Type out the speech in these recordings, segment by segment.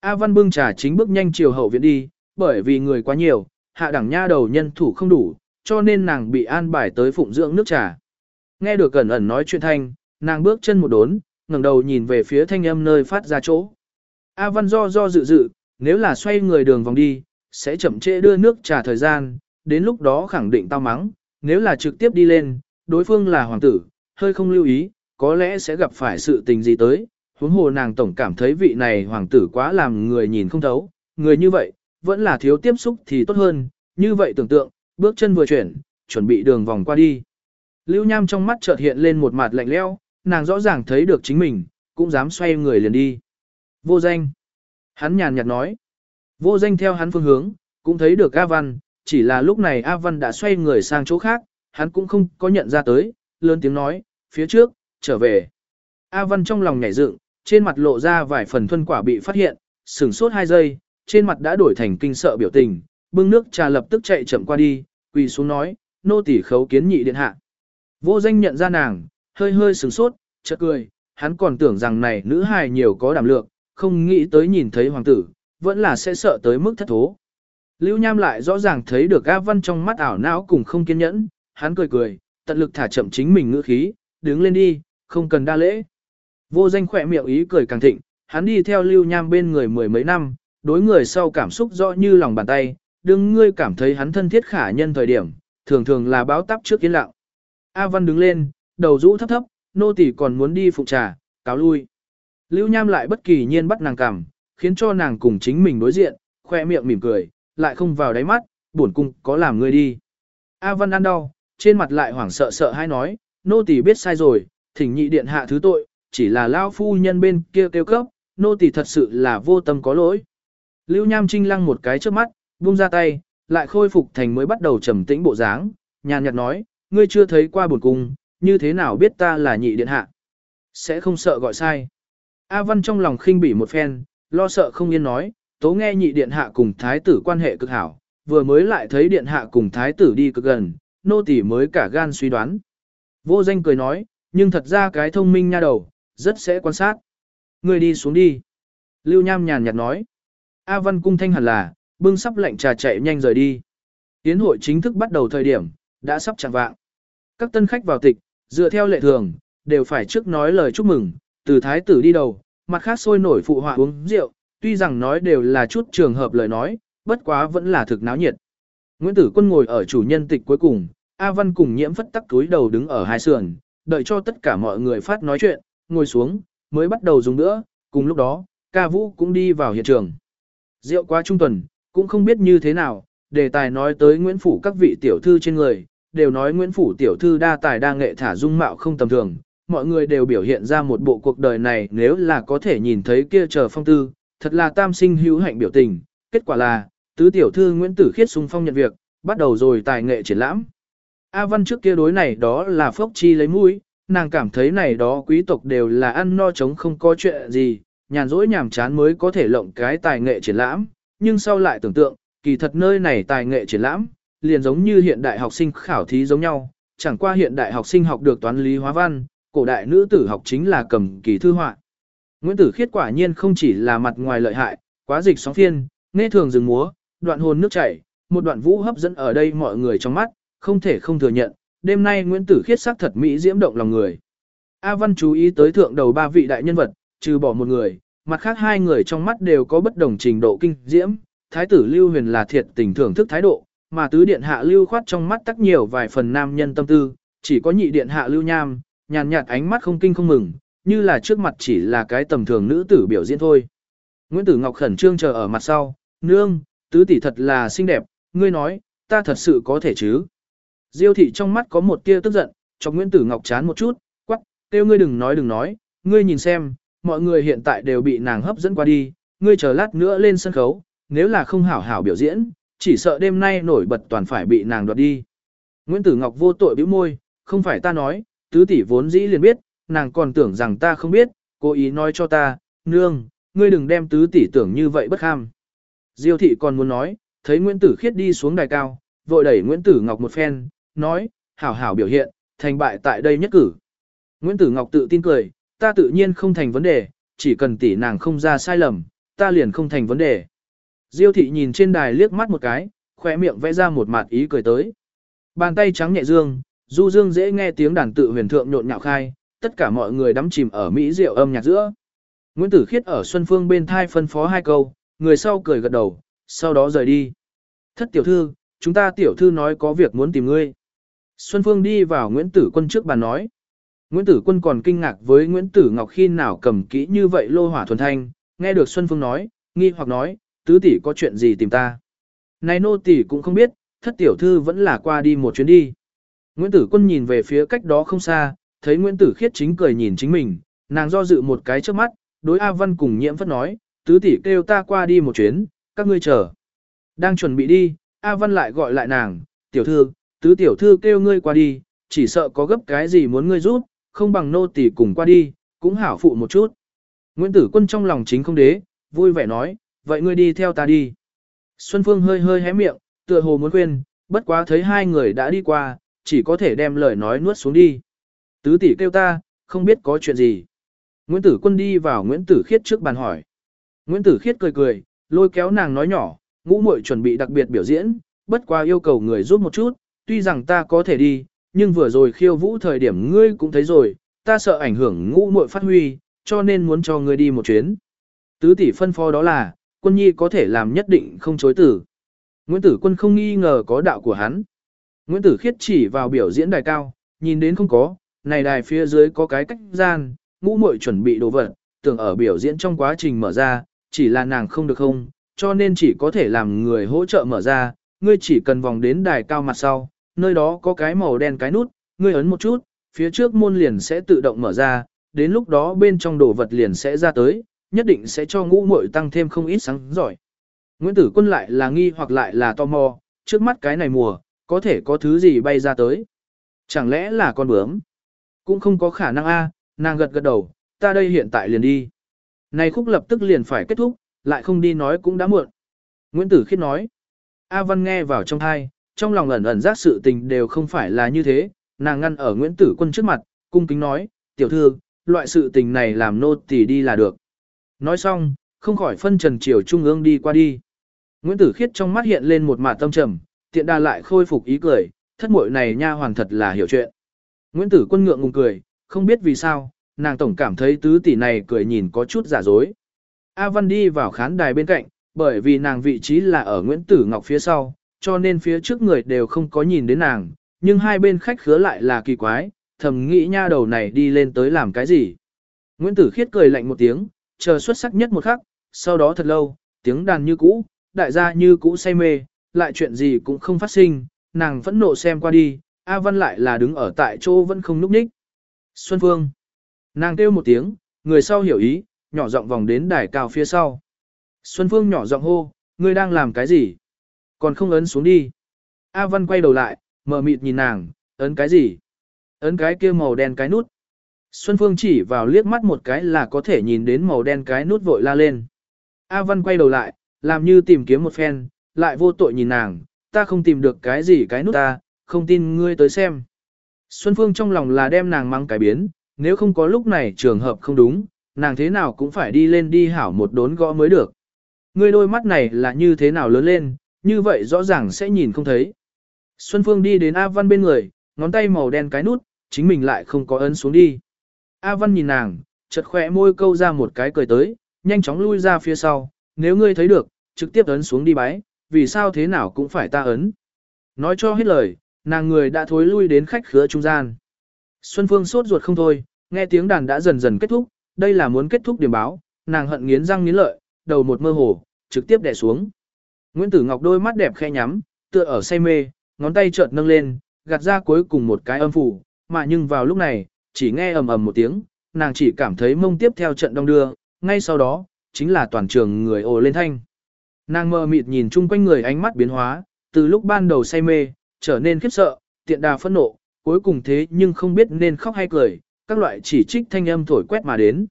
A Văn bưng trà chính bước nhanh chiều hậu viện đi, bởi vì người quá nhiều, hạ đẳng nha đầu nhân thủ không đủ, cho nên nàng bị an bài tới phụng dưỡng nước trà. Nghe được cẩn ẩn nói chuyện thanh, nàng bước chân một đốn, ngẩng đầu nhìn về phía thanh âm nơi phát ra chỗ. A Văn do do dự dự, nếu là xoay người đường vòng đi, sẽ chậm trễ đưa nước trà thời gian, đến lúc đó khẳng định tao mắng, nếu là trực tiếp đi lên, đối phương là hoàng tử, hơi không lưu ý, có lẽ sẽ gặp phải sự tình gì tới. Huống hồ nàng tổng cảm thấy vị này hoàng tử quá làm người nhìn không thấu, người như vậy, vẫn là thiếu tiếp xúc thì tốt hơn, như vậy tưởng tượng, bước chân vừa chuyển, chuẩn bị đường vòng qua đi. Lưu Nham trong mắt chợt hiện lên một mặt lạnh lẽo, nàng rõ ràng thấy được chính mình, cũng dám xoay người liền đi. Vô danh. Hắn nhàn nhạt nói. Vô danh theo hắn phương hướng, cũng thấy được A Văn, chỉ là lúc này A Văn đã xoay người sang chỗ khác, hắn cũng không có nhận ra tới, lớn tiếng nói, phía trước, trở về. A Văn trong lòng nhảy dựng, trên mặt lộ ra vài phần thuân quả bị phát hiện, sửng sốt hai giây, trên mặt đã đổi thành kinh sợ biểu tình, bưng nước trà lập tức chạy chậm qua đi, quỳ xuống nói, nô tỳ khấu kiến nhị điện hạ. Vô danh nhận ra nàng, hơi hơi sửng sốt, chợt cười, hắn còn tưởng rằng này nữ hài nhiều có đảm lượng, không nghĩ tới nhìn thấy hoàng tử, vẫn là sẽ sợ tới mức thất thố. Lưu Nham lại rõ ràng thấy được A Văn trong mắt ảo não cùng không kiên nhẫn, hắn cười cười, tận lực thả chậm chính mình ngữ khí, đứng lên đi, không cần đa lễ. Vô danh khỏe miệng ý cười càng thịnh, hắn đi theo Lưu Nham bên người mười mấy năm, đối người sau cảm xúc rõ như lòng bàn tay, đương ngươi cảm thấy hắn thân thiết khả nhân thời điểm, thường thường là báo tắp trước kiến lặng. A Văn đứng lên, đầu rũ thấp thấp, nô tỳ còn muốn đi phụ trà, cáo lui. Lưu Nham lại bất kỳ nhiên bắt nàng cảm, khiến cho nàng cùng chính mình đối diện, khoe miệng mỉm cười, lại không vào đáy mắt, buồn cung có làm ngươi đi. A Văn ăn đau, trên mặt lại hoảng sợ sợ hay nói, nô tỳ biết sai rồi, thỉnh nhị điện hạ thứ tội, chỉ là lao phu nhân bên kia kêu cấp, nô tỳ thật sự là vô tâm có lỗi. Lưu Nham Trinh lăng một cái trước mắt, buông ra tay, lại khôi phục thành mới bắt đầu trầm tĩnh bộ dáng, nhàn nhạt nói, ngươi chưa thấy qua buồn cung, như thế nào biết ta là nhị điện hạ? Sẽ không sợ gọi sai. A Văn trong lòng khinh bỉ một phen, lo sợ không yên nói, tố nghe nhị điện hạ cùng thái tử quan hệ cực hảo, vừa mới lại thấy điện hạ cùng thái tử đi cực gần, nô tỳ mới cả gan suy đoán. Vô danh cười nói, nhưng thật ra cái thông minh nha đầu, rất sẽ quan sát. Người đi xuống đi. Lưu Nham nhàn nhạt nói. A Văn cung thanh hẳn là, bưng sắp lệnh trà chạy nhanh rời đi. Tiến hội chính thức bắt đầu thời điểm, đã sắp chẳng vạng. Các tân khách vào tịch, dựa theo lệ thường, đều phải trước nói lời chúc mừng, từ thái tử đi đầu, mặt khác sôi nổi phụ họa uống rượu, tuy rằng nói đều là chút trường hợp lời nói, bất quá vẫn là thực náo nhiệt. Nguyễn Tử Quân ngồi ở chủ nhân tịch cuối cùng, A Văn cùng nhiễm phất tắc túi đầu đứng ở hai sườn, đợi cho tất cả mọi người phát nói chuyện, ngồi xuống, mới bắt đầu dùng nữa, cùng lúc đó, ca vũ cũng đi vào hiện trường. Rượu quá trung tuần, cũng không biết như thế nào, đề tài nói tới Nguyễn Phủ các vị tiểu thư trên người, đều nói Nguyễn Phủ tiểu thư đa tài đa nghệ thả dung mạo không tầm thường, mọi người đều biểu hiện ra một bộ cuộc đời này nếu là có thể nhìn thấy kia chờ phong tư, thật là tam sinh hữu hạnh biểu tình, kết quả là, tứ tiểu thư Nguyễn Tử Khiết sung phong nhận việc, bắt đầu rồi tài nghệ triển lãm. A Văn trước kia đối này đó là phốc chi lấy mũi, nàng cảm thấy này đó quý tộc đều là ăn no chống không có chuyện gì, nhàn rỗi nhàm chán mới có thể lộng cái tài nghệ triển lãm, nhưng sau lại tưởng tượng, kỳ thật nơi này tài nghệ triển lãm, liền giống như hiện đại học sinh khảo thí giống nhau, chẳng qua hiện đại học sinh học được toán lý hóa văn, cổ đại nữ tử học chính là cầm kỳ thư họa. Nguyễn Tử Khiết quả nhiên không chỉ là mặt ngoài lợi hại, quá dịch sóng phiên, nghe thường rừng múa, đoạn hồn nước chảy, một đoạn vũ hấp dẫn ở đây mọi người trong mắt, không thể không thừa nhận, đêm nay Nguyễn Tử Khiết sắc thật mỹ diễm động lòng người. A Văn chú ý tới thượng đầu ba vị đại nhân vật, trừ bỏ một người, mặt khác hai người trong mắt đều có bất đồng trình độ kinh diễm, thái tử Lưu Huyền là thiệt tình thưởng thức thái độ, mà tứ điện hạ Lưu Khoát trong mắt tắc nhiều vài phần nam nhân tâm tư, chỉ có nhị điện hạ Lưu Nham, nhàn nhạt ánh mắt không kinh không mừng, như là trước mặt chỉ là cái tầm thường nữ tử biểu diễn thôi. Nguyễn Tử Ngọc khẩn trương chờ ở mặt sau, nương, tứ tỷ thật là xinh đẹp, ngươi nói, ta thật sự có thể chứ. Diêu thị trong mắt có một tia tức giận, cho Nguyễn Tử Ngọc chán một chút, quắc, kêu ngươi đừng nói đừng nói, ngươi nhìn xem, mọi người hiện tại đều bị nàng hấp dẫn qua đi, ngươi chờ lát nữa lên sân khấu, nếu là không hảo hảo biểu diễn, chỉ sợ đêm nay nổi bật toàn phải bị nàng đoạt đi. Nguyễn Tử Ngọc vô tội bĩu môi, không phải ta nói, tứ tỷ vốn dĩ liền biết, nàng còn tưởng rằng ta không biết, cố ý nói cho ta, nương, ngươi đừng đem tứ tỷ tưởng như vậy bất ham. Diêu thị còn muốn nói, thấy Nguyễn Tử Khiết đi xuống đài cao, vội đẩy Nguyễn Tử Ngọc một phen, nói, hảo hảo biểu hiện, thành bại tại đây nhất cử. Nguyễn Tử Ngọc tự tin cười, ta tự nhiên không thành vấn đề, chỉ cần tỷ nàng không ra sai lầm, ta liền không thành vấn đề. Diêu thị nhìn trên đài liếc mắt một cái, khỏe miệng vẽ ra một mặt ý cười tới. Bàn tay trắng nhẹ dương, du dương dễ nghe tiếng đàn tự huyền thượng nhộn nhạo khai, tất cả mọi người đắm chìm ở mỹ rượu âm nhạc giữa. Nguyễn Tử Khiết ở Xuân Phương bên thai phân phó hai câu, người sau cười gật đầu, sau đó rời đi. Thất tiểu thư, chúng ta tiểu thư nói có việc muốn tìm ngươi. Xuân Phương đi vào Nguyễn Tử Quân trước bàn nói. Nguyễn Tử Quân còn kinh ngạc với Nguyễn Tử Ngọc khi nào cầm kỹ như vậy lô hỏa thuần thanh, nghe được Xuân Phương nói, nghi hoặc nói, tứ tỷ có chuyện gì tìm ta. Này nô tỷ cũng không biết, thất tiểu thư vẫn là qua đi một chuyến đi. Nguyễn Tử Quân nhìn về phía cách đó không xa, thấy Nguyễn Tử Khiết chính cười nhìn chính mình, nàng do dự một cái trước mắt, đối A Văn cùng nhiễm phất nói, tứ tỷ kêu ta qua đi một chuyến, các ngươi chờ. Đang chuẩn bị đi, A Văn lại gọi lại nàng, tiểu thư, tứ tiểu thư kêu ngươi qua đi, chỉ sợ có gấp cái gì muốn ngươi giúp, không bằng nô tỳ cùng qua đi, cũng hảo phụ một chút. Nguyễn Tử Quân trong lòng chính không đế, vui vẻ nói, vậy ngươi đi theo ta đi. Xuân Phương hơi hơi hé miệng, tựa hồ muốn khuyên, bất quá thấy hai người đã đi qua, chỉ có thể đem lời nói nuốt xuống đi. Tứ tỷ kêu ta, không biết có chuyện gì. Nguyễn Tử Quân đi vào Nguyễn Tử Khiết trước bàn hỏi. Nguyễn Tử Khiết cười cười, lôi kéo nàng nói nhỏ, ngũ muội chuẩn bị đặc biệt biểu diễn, bất quá yêu cầu người giúp một chút, tuy rằng ta có thể đi, nhưng vừa rồi khiêu vũ thời điểm ngươi cũng thấy rồi, ta sợ ảnh hưởng ngũ muội phát huy, cho nên muốn cho ngươi đi một chuyến. Tứ tỷ phân phó đó là, quân nhi có thể làm nhất định không chối tử. Nguyễn Tử Quân không nghi ngờ có đạo của hắn. Nguyễn Tử Khiết chỉ vào biểu diễn đài cao, nhìn đến không có, này đài phía dưới có cái cách gian, ngũ muội chuẩn bị đồ vật, tưởng ở biểu diễn trong quá trình mở ra, chỉ là nàng không được không, cho nên chỉ có thể làm người hỗ trợ mở ra, ngươi chỉ cần vòng đến đài cao mặt sau, nơi đó có cái màu đen cái nút, ngươi ấn một chút, phía trước môn liền sẽ tự động mở ra, đến lúc đó bên trong đồ vật liền sẽ ra tới, nhất định sẽ cho ngũ muội tăng thêm không ít sáng giỏi. Nguyễn Tử Quân lại là nghi hoặc lại là tò mò, trước mắt cái này mùa, có thể có thứ gì bay ra tới. Chẳng lẽ là con bướm? Cũng không có khả năng a, nàng gật gật đầu, ta đây hiện tại liền đi. Này khúc lập tức liền phải kết thúc, lại không đi nói cũng đã muộn. Nguyễn Tử Khiết nói. A Văn nghe vào trong thai, trong lòng ẩn ẩn giác sự tình đều không phải là như thế, nàng ngăn ở Nguyễn Tử Quân trước mặt, cung kính nói, tiểu thư, loại sự tình này làm nô tỳ đi là được. Nói xong, không khỏi phân trần chiều trung ương đi qua đi. Nguyễn Tử Khiết trong mắt hiện lên một mạt tâm trầm, tiện đà lại khôi phục ý cười, thất muội này nha hoàn thật là hiểu chuyện. Nguyễn Tử Quân ngượng ngùng cười, không biết vì sao, nàng tổng cảm thấy tứ tỷ này cười nhìn có chút giả dối. A Văn đi vào khán đài bên cạnh, bởi vì nàng vị trí là ở Nguyễn Tử Ngọc phía sau, cho nên phía trước người đều không có nhìn đến nàng, nhưng hai bên khách khứa lại là kỳ quái, thầm nghĩ nha đầu này đi lên tới làm cái gì. Nguyễn Tử Khiết cười lạnh một tiếng, chờ xuất sắc nhất một khắc, sau đó thật lâu, tiếng đàn như cũ, đại gia như cũ say mê, lại chuyện gì cũng không phát sinh, nàng vẫn nộ xem qua đi, A Văn lại là đứng ở tại chỗ vẫn không núp ních. Xuân Phương. Nàng kêu một tiếng, người sau hiểu ý, nhỏ giọng vòng đến đài cao phía sau. Xuân Phương nhỏ giọng hô, ngươi đang làm cái gì? Còn không ấn xuống đi. A Văn quay đầu lại, mờ mịt nhìn nàng, ấn cái gì? Ấn cái kia màu đen cái nút. Xuân Phương chỉ vào liếc mắt một cái là có thể nhìn đến màu đen cái nút vội la lên. A Văn quay đầu lại, làm như tìm kiếm một phen, lại vô tội nhìn nàng, ta không tìm được cái gì cái nút ta, không tin ngươi tới xem. Xuân Phương trong lòng là đem nàng mang cái biến, nếu không có lúc này trường hợp không đúng, nàng thế nào cũng phải đi lên đi hảo một đốn gõ mới được. Ngươi đôi mắt này là như thế nào lớn lên, như vậy rõ ràng sẽ nhìn không thấy. Xuân Phương đi đến A Văn bên người, ngón tay màu đen cái nút, chính mình lại không có ấn xuống đi. A Văn nhìn nàng, chật khỏe môi câu ra một cái cười tới, nhanh chóng lui ra phía sau, nếu ngươi thấy được, trực tiếp ấn xuống đi bái, vì sao thế nào cũng phải ta ấn. Nói cho hết lời, nàng người đã thối lui đến khách khứa trung gian. Xuân Phương sốt ruột không thôi, nghe tiếng đàn đã dần dần kết thúc, đây là muốn kết thúc điểm báo, nàng hận nghiến răng nghiến lợi, đầu một mơ hồ, trực tiếp đè xuống. Nguyễn Tử Ngọc đôi mắt đẹp khẽ nhắm, tựa ở say mê, ngón tay chợt nâng lên, gạt ra cuối cùng một cái âm phủ, mà nhưng vào lúc này, chỉ nghe ầm ầm một tiếng, nàng chỉ cảm thấy mông tiếp theo trận đông đưa, ngay sau đó, chính là toàn trường người ồ lên thanh. Nàng mơ mịt nhìn chung quanh người ánh mắt biến hóa, từ lúc ban đầu say mê, trở nên khiếp sợ, tiện đà phẫn nộ, cuối cùng thế nhưng không biết nên khóc hay cười, các loại chỉ trích thanh âm thổi quét mà đến.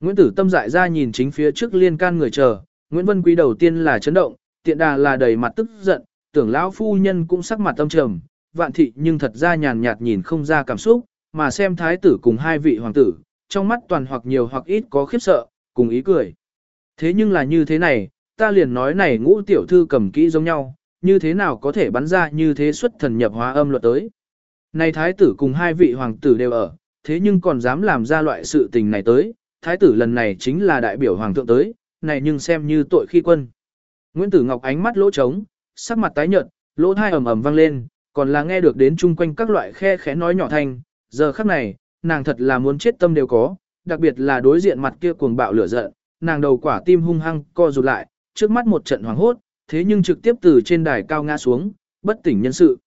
Nguyễn Tử Tâm dại ra nhìn chính phía trước liên can người chờ, Nguyễn Vân Quý đầu tiên là chấn động, tiện đà là đầy mặt tức giận, tưởng lão phu nhân cũng sắc mặt tâm trầm, vạn thị nhưng thật ra nhàn nhạt nhìn không ra cảm xúc, mà xem thái tử cùng hai vị hoàng tử, trong mắt toàn hoặc nhiều hoặc ít có khiếp sợ, cùng ý cười. Thế nhưng là như thế này, ta liền nói này ngũ tiểu thư cầm kỹ giống nhau, như thế nào có thể bắn ra như thế xuất thần nhập hóa âm luật tới. Này thái tử cùng hai vị hoàng tử đều ở, thế nhưng còn dám làm ra loại sự tình này tới, thái tử lần này chính là đại biểu hoàng thượng tới, này nhưng xem như tội khi quân. Nguyễn Tử Ngọc ánh mắt lỗ trống, sắc mặt tái nhợt, lỗ thai ầm ầm vang lên, còn là nghe được đến chung quanh các loại khe khẽ nói nhỏ thanh, giờ khắc này, nàng thật là muốn chết tâm đều có, đặc biệt là đối diện mặt kia cuồng bạo lửa giận, nàng đầu quả tim hung hăng co rụt lại, trước mắt một trận hoàng hốt, thế nhưng trực tiếp từ trên đài cao ngã xuống, bất tỉnh nhân sự.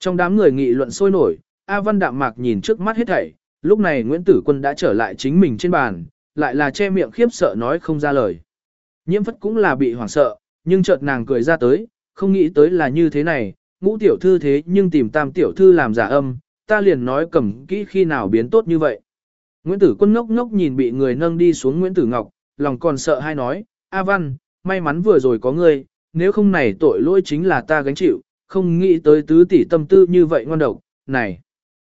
Trong đám người nghị luận sôi nổi, A Văn đạm mạc nhìn trước mắt hết thảy, lúc này Nguyễn Tử Quân đã trở lại chính mình trên bàn, lại là che miệng khiếp sợ nói không ra lời. Nhiễm phất cũng là bị hoảng sợ, nhưng chợt nàng cười ra tới, không nghĩ tới là như thế này, ngũ tiểu thư thế nhưng tìm tam tiểu thư làm giả âm, ta liền nói cầm kỹ khi nào biến tốt như vậy. Nguyễn Tử Quân ngốc ngốc nhìn bị người nâng đi xuống Nguyễn Tử Ngọc, lòng còn sợ hay nói, A Văn, may mắn vừa rồi có ngươi, nếu không này tội lỗi chính là ta gánh chịu, không nghĩ tới tứ tỷ tâm tư như vậy ngon độc, này.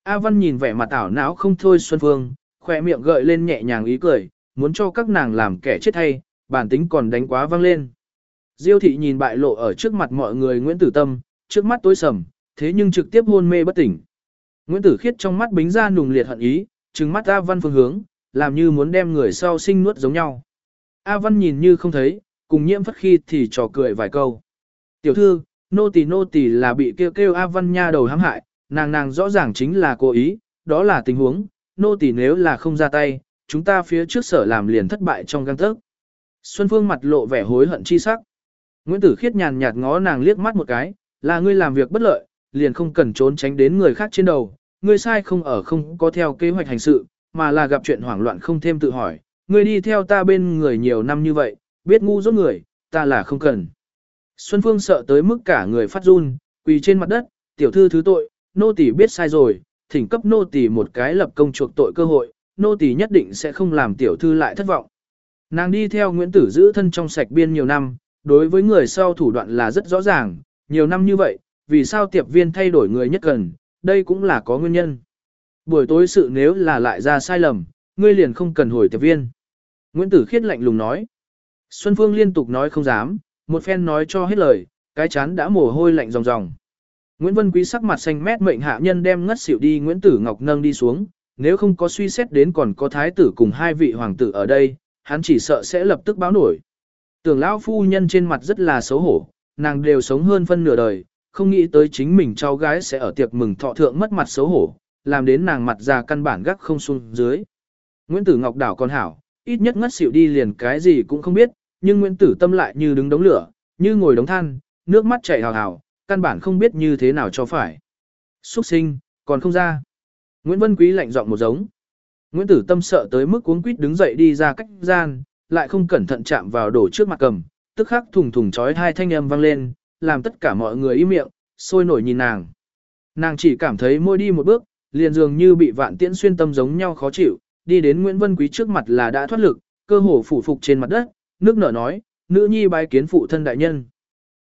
A Văn nhìn vẻ mặt ảo não không thôi Xuân Phương, khỏe miệng gợi lên nhẹ nhàng ý cười, muốn cho các nàng làm kẻ chết hay, bản tính còn đánh quá vang lên. Diêu thị nhìn bại lộ ở trước mặt mọi người Nguyễn Tử Tâm, trước mắt tối sầm, thế nhưng trực tiếp hôn mê bất tỉnh. Nguyễn Tử Khiết trong mắt bính ra nùng liệt hận ý, trừng mắt A Văn phương hướng, làm như muốn đem người sau sinh nuốt giống nhau. A Văn nhìn như không thấy, cùng nhiễm phất khi thì trò cười vài câu. Tiểu thư, nô tỳ nô tỳ là bị kêu kêu A Văn nha đầu hãm hại, nàng nàng rõ ràng chính là cố ý, đó là tình huống, nô tỳ nếu là không ra tay, chúng ta phía trước sở làm liền thất bại trong găng tấc. Xuân Phương mặt lộ vẻ hối hận chi sắc. Nguyễn Tử Khiết nhàn nhạt ngó nàng liếc mắt một cái, là ngươi làm việc bất lợi, liền không cần trốn tránh đến người khác trên đầu, ngươi sai không ở không có theo kế hoạch hành sự, mà là gặp chuyện hoảng loạn không thêm tự hỏi, ngươi đi theo ta bên người nhiều năm như vậy, biết ngu dốt người, ta là không cần. Xuân Phương sợ tới mức cả người phát run, quỳ trên mặt đất, tiểu thư thứ tội, nô tỳ biết sai rồi, thỉnh cấp nô tỳ một cái lập công chuộc tội cơ hội, nô tỳ nhất định sẽ không làm tiểu thư lại thất vọng. Nàng đi theo Nguyễn Tử giữ thân trong sạch biên nhiều năm, đối với người sau thủ đoạn là rất rõ ràng, nhiều năm như vậy, vì sao tiệp viên thay đổi người nhất cần, đây cũng là có nguyên nhân. Buổi tối sự nếu là lại ra sai lầm, ngươi liền không cần hồi tiệp viên. Nguyễn Tử Khiết lạnh lùng nói. Xuân Phương liên tục nói không dám, một phen nói cho hết lời, cái chán đã mồ hôi lạnh ròng ròng. Nguyễn Vân Quý sắc mặt xanh mét mệnh hạ nhân đem ngất xỉu đi Nguyễn Tử Ngọc nâng đi xuống, nếu không có suy xét đến còn có thái tử cùng hai vị hoàng tử ở đây, hắn chỉ sợ sẽ lập tức báo nổi. Tưởng lão phu nhân trên mặt rất là xấu hổ, nàng đều sống hơn phân nửa đời, không nghĩ tới chính mình cháu gái sẽ ở tiệc mừng thọ thượng mất mặt xấu hổ, làm đến nàng mặt già căn bản gác không xuống dưới. Nguyễn Tử Ngọc đảo còn hảo, ít nhất ngất xỉu đi liền cái gì cũng không biết, nhưng Nguyễn Tử Tâm lại như đứng đống lửa, như ngồi đống than, nước mắt chảy hào hào, căn bản không biết như thế nào cho phải. Xuất sinh, còn không ra. Nguyễn Vân Quý lạnh giọng một giống. Nguyễn Tử Tâm sợ tới mức cuống quýt đứng dậy đi ra cách gian, lại không cẩn thận chạm vào đổ trước mặt cầm, tức khắc thùng thùng chói hai thanh âm vang lên, làm tất cả mọi người im miệng, sôi nổi nhìn nàng. Nàng chỉ cảm thấy môi đi một bước, liền dường như bị vạn tiễn xuyên tâm giống nhau khó chịu, đi đến Nguyễn Vân Quý trước mặt là đã thoát lực, cơ hồ phủ phục trên mặt đất, nước nở nói, nữ nhi bái kiến phụ thân đại nhân.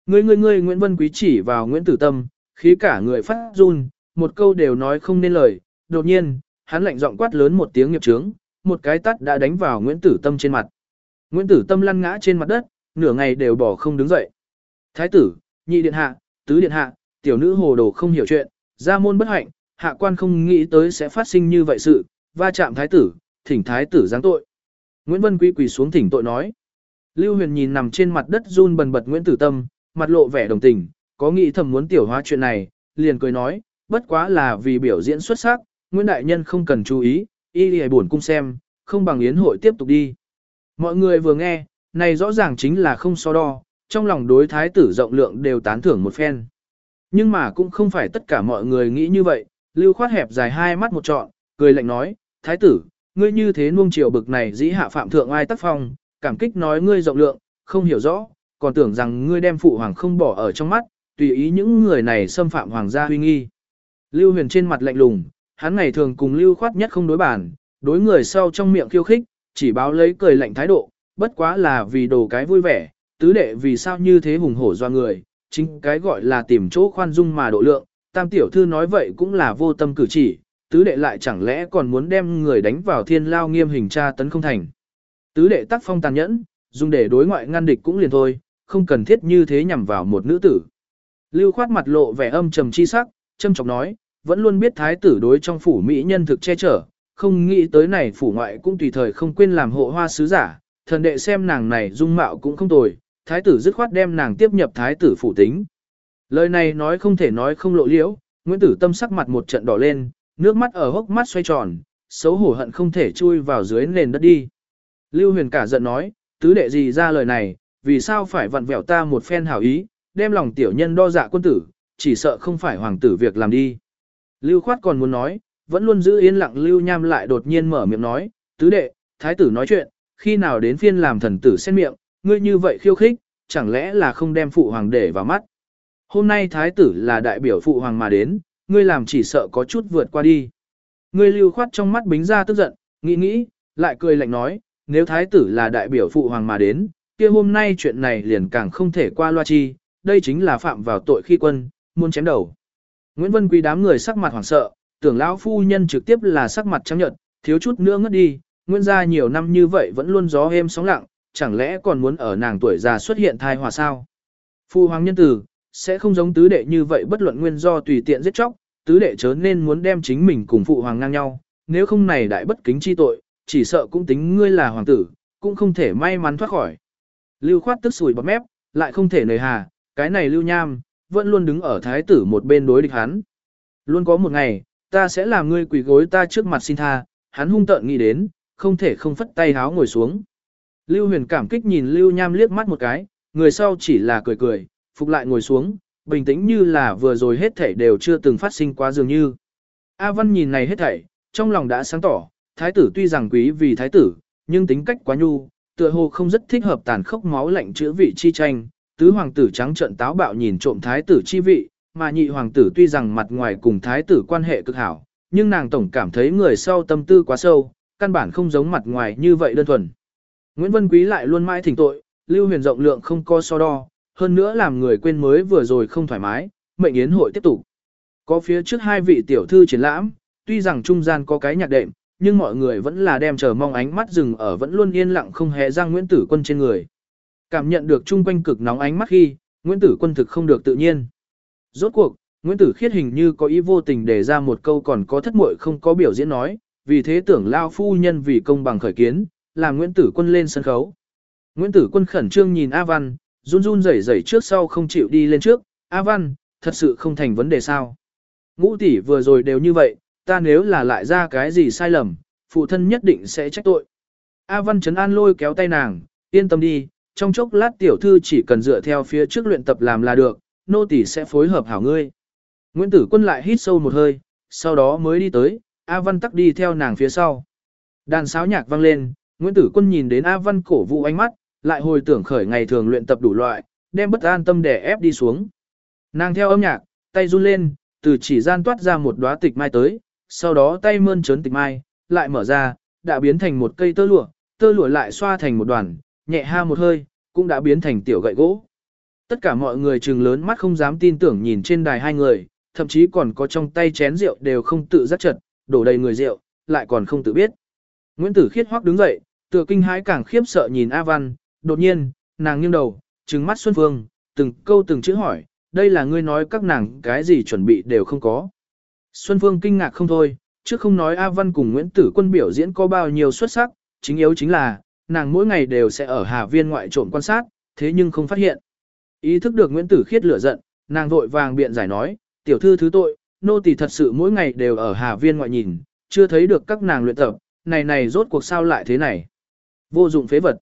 Ngươi ngươi ngươi Nguyễn Vân Quý chỉ vào Nguyễn Tử Tâm, khí cả người phát run, một câu đều nói không nên lời, đột nhiên, hắn lạnh giọng quát lớn một tiếng nghiệp trướng, một cái tắt đã đánh vào Nguyễn Tử Tâm trên mặt. Nguyễn Tử Tâm lăn ngã trên mặt đất, nửa ngày đều bỏ không đứng dậy. Thái tử, nhị điện hạ, tứ điện hạ, tiểu nữ hồ đồ không hiểu chuyện, Gia môn bất hạnh, hạ quan không nghĩ tới sẽ phát sinh như vậy sự, va chạm thái tử, thỉnh thái tử giáng tội. Nguyễn Vân Quý quỳ xuống thỉnh tội nói. Lưu Huyền nhìn nằm trên mặt đất run bần bật Nguyễn Tử Tâm, mặt lộ vẻ đồng tình, có nghĩ thầm muốn tiểu hóa chuyện này, liền cười nói, bất quá là vì biểu diễn xuất sắc, Nguyễn Đại Nhân không cần chú ý, y liễu buồn cung xem, không bằng yến hội tiếp tục đi. Mọi người vừa nghe, này rõ ràng chính là không so đo, trong lòng đối thái tử rộng lượng đều tán thưởng một phen. Nhưng mà cũng không phải tất cả mọi người nghĩ như vậy, lưu khoát hẹp dài hai mắt một trọn, cười lạnh nói, thái tử, ngươi như thế nuông chiều bực này dĩ hạ phạm thượng ai tác phong, cảm kích nói ngươi rộng lượng, không hiểu rõ, còn tưởng rằng ngươi đem phụ hoàng không bỏ ở trong mắt, tùy ý những người này xâm phạm hoàng gia huy nghi. Lưu huyền trên mặt lạnh lùng, hắn ngày thường cùng lưu khoát nhất không đối bản, đối người sau trong miệng khiêu khích, chỉ báo lấy cười lạnh thái độ, bất quá là vì đồ cái vui vẻ, tứ đệ vì sao như thế hùng hổ do người, chính cái gọi là tìm chỗ khoan dung mà độ lượng, tam tiểu thư nói vậy cũng là vô tâm cử chỉ, tứ đệ lại chẳng lẽ còn muốn đem người đánh vào thiên lao nghiêm hình tra tấn không thành. Tứ đệ tác phong tàn nhẫn, dùng để đối ngoại ngăn địch cũng liền thôi, không cần thiết như thế nhằm vào một nữ tử. Lưu khoát mặt lộ vẻ âm trầm chi sắc, châm chọc nói, vẫn luôn biết thái tử đối trong phủ mỹ nhân thực che chở, không nghĩ tới này phủ ngoại cũng tùy thời không quên làm hộ hoa sứ giả, thần đệ xem nàng này dung mạo cũng không tồi, thái tử dứt khoát đem nàng tiếp nhập thái tử phủ tính. Lời này nói không thể nói không lộ liễu, Nguyễn Tử Tâm sắc mặt một trận đỏ lên, nước mắt ở hốc mắt xoay tròn, xấu hổ hận không thể chui vào dưới nền đất đi. Lưu Huyền cả giận nói, tứ đệ gì ra lời này, vì sao phải vặn vẹo ta một phen hảo ý, đem lòng tiểu nhân đo dạ quân tử, chỉ sợ không phải hoàng tử việc làm đi. Lưu Khoát còn muốn nói, vẫn luôn giữ yên lặng Lưu Nham lại đột nhiên mở miệng nói, tứ đệ, thái tử nói chuyện, khi nào đến phiên làm thần tử xét miệng, ngươi như vậy khiêu khích, chẳng lẽ là không đem phụ hoàng để vào mắt. Hôm nay thái tử là đại biểu phụ hoàng mà đến, ngươi làm chỉ sợ có chút vượt qua đi. Ngươi lưu khoát trong mắt bính ra tức giận, nghĩ nghĩ, lại cười lạnh nói, nếu thái tử là đại biểu phụ hoàng mà đến, kia hôm nay chuyện này liền càng không thể qua loa chi, đây chính là phạm vào tội khi quân, muốn chém đầu. Nguyễn Vân Quý đám người sắc mặt hoảng sợ, tưởng lão phu nhân trực tiếp là sắc mặt trắng nhợt, thiếu chút nữa ngất đi, nguyên gia nhiều năm như vậy vẫn luôn gió êm sóng lặng, chẳng lẽ còn muốn ở nàng tuổi già xuất hiện thai hòa sao? Phu hoàng nhân tử, sẽ không giống tứ đệ như vậy bất luận nguyên do tùy tiện giết chóc, tứ đệ chớ nên muốn đem chính mình cùng phụ hoàng ngang nhau, nếu không này đại bất kính chi tội, chỉ sợ cũng tính ngươi là hoàng tử, cũng không thể may mắn thoát khỏi. Lưu khoát tức sùi bọt mép, lại không thể nời hà, cái này lưu nham, vẫn luôn đứng ở thái tử một bên đối địch hắn. Luôn có một ngày, ta sẽ làm ngươi quỳ gối ta trước mặt xin tha, hắn hung tợn nghĩ đến, không thể không phất tay háo ngồi xuống. Lưu huyền cảm kích nhìn Lưu Nham liếc mắt một cái, người sau chỉ là cười cười, phục lại ngồi xuống, bình tĩnh như là vừa rồi hết thảy đều chưa từng phát sinh quá dường như. A Văn nhìn này hết thảy, trong lòng đã sáng tỏ, thái tử tuy rằng quý vì thái tử, nhưng tính cách quá nhu, tựa hồ không rất thích hợp tàn khốc máu lạnh chữa vị chi tranh, tứ hoàng tử trắng trợn táo bạo nhìn trộm thái tử chi vị, mà nhị hoàng tử tuy rằng mặt ngoài cùng thái tử quan hệ cực hảo, nhưng nàng tổng cảm thấy người sau tâm tư quá sâu, căn bản không giống mặt ngoài như vậy đơn thuần. Nguyễn Vân Quý lại luôn mãi thỉnh tội, Lưu Huyền rộng lượng không co so đo, hơn nữa làm người quên mới vừa rồi không thoải mái, mệnh yến hội tiếp tục. Có phía trước hai vị tiểu thư triển lãm, tuy rằng trung gian có cái nhạc đệm, nhưng mọi người vẫn là đem chờ mong ánh mắt dừng ở vẫn luôn yên lặng không hề ra Nguyễn Tử Quân trên người. Cảm nhận được chung quanh cực nóng ánh mắt khi, Nguyễn Tử Quân thực không được tự nhiên. Rốt cuộc, Nguyễn Tử Khiết hình như có ý vô tình để ra một câu còn có thất muội không có biểu diễn nói, vì thế tưởng lao phu nhân vì công bằng khởi kiến, làm Nguyễn Tử Quân lên sân khấu. Nguyễn Tử Quân khẩn trương nhìn A Văn, run run rẩy rẩy trước sau không chịu đi lên trước, A Văn, thật sự không thành vấn đề sao. Ngũ tỷ vừa rồi đều như vậy, ta nếu là lại ra cái gì sai lầm, phụ thân nhất định sẽ trách tội. A Văn Trấn An lôi kéo tay nàng, yên tâm đi, trong chốc lát tiểu thư chỉ cần dựa theo phía trước luyện tập làm là được, nô tỷ sẽ phối hợp hảo ngươi. Nguyễn Tử Quân lại hít sâu một hơi, sau đó mới đi tới, A Văn tắc đi theo nàng phía sau. Đàn sáo nhạc vang lên, Nguyễn Tử Quân nhìn đến A Văn cổ vũ ánh mắt, lại hồi tưởng khởi ngày thường luyện tập đủ loại, đem bất an tâm đè ép đi xuống. Nàng theo âm nhạc, tay run lên, từ chỉ gian toát ra một đóa tịch mai tới, sau đó tay mơn trớn tịch mai, lại mở ra, đã biến thành một cây tơ lụa, tơ lụa lại xoa thành một đoàn, nhẹ ha một hơi, cũng đã biến thành tiểu gậy gỗ. Tất cả mọi người trừng lớn mắt không dám tin tưởng nhìn trên đài hai người, thậm chí còn có trong tay chén rượu đều không tự giác chật, đổ đầy người rượu, lại còn không tự biết. Nguyễn Tử Khiết hoắc đứng dậy, tựa kinh hãi càng khiếp sợ nhìn A Văn, đột nhiên, nàng nghiêng đầu, trừng mắt Xuân Phương, từng câu từng chữ hỏi, đây là ngươi nói các nàng cái gì chuẩn bị đều không có. Xuân Phương kinh ngạc không thôi, chứ không nói A Văn cùng Nguyễn Tử Quân biểu diễn có bao nhiêu xuất sắc, chính yếu chính là, nàng mỗi ngày đều sẽ ở Hà Viên ngoại trộm quan sát, thế nhưng không phát hiện. Ý thức được Nguyễn Tử Khiết lửa giận, nàng vội vàng biện giải nói, tiểu thư thứ tội, nô tỳ thật sự mỗi ngày đều ở Hà Viên ngoại nhìn, chưa thấy được các nàng luyện tập, này này rốt cuộc sao lại thế này. Vô dụng phế vật.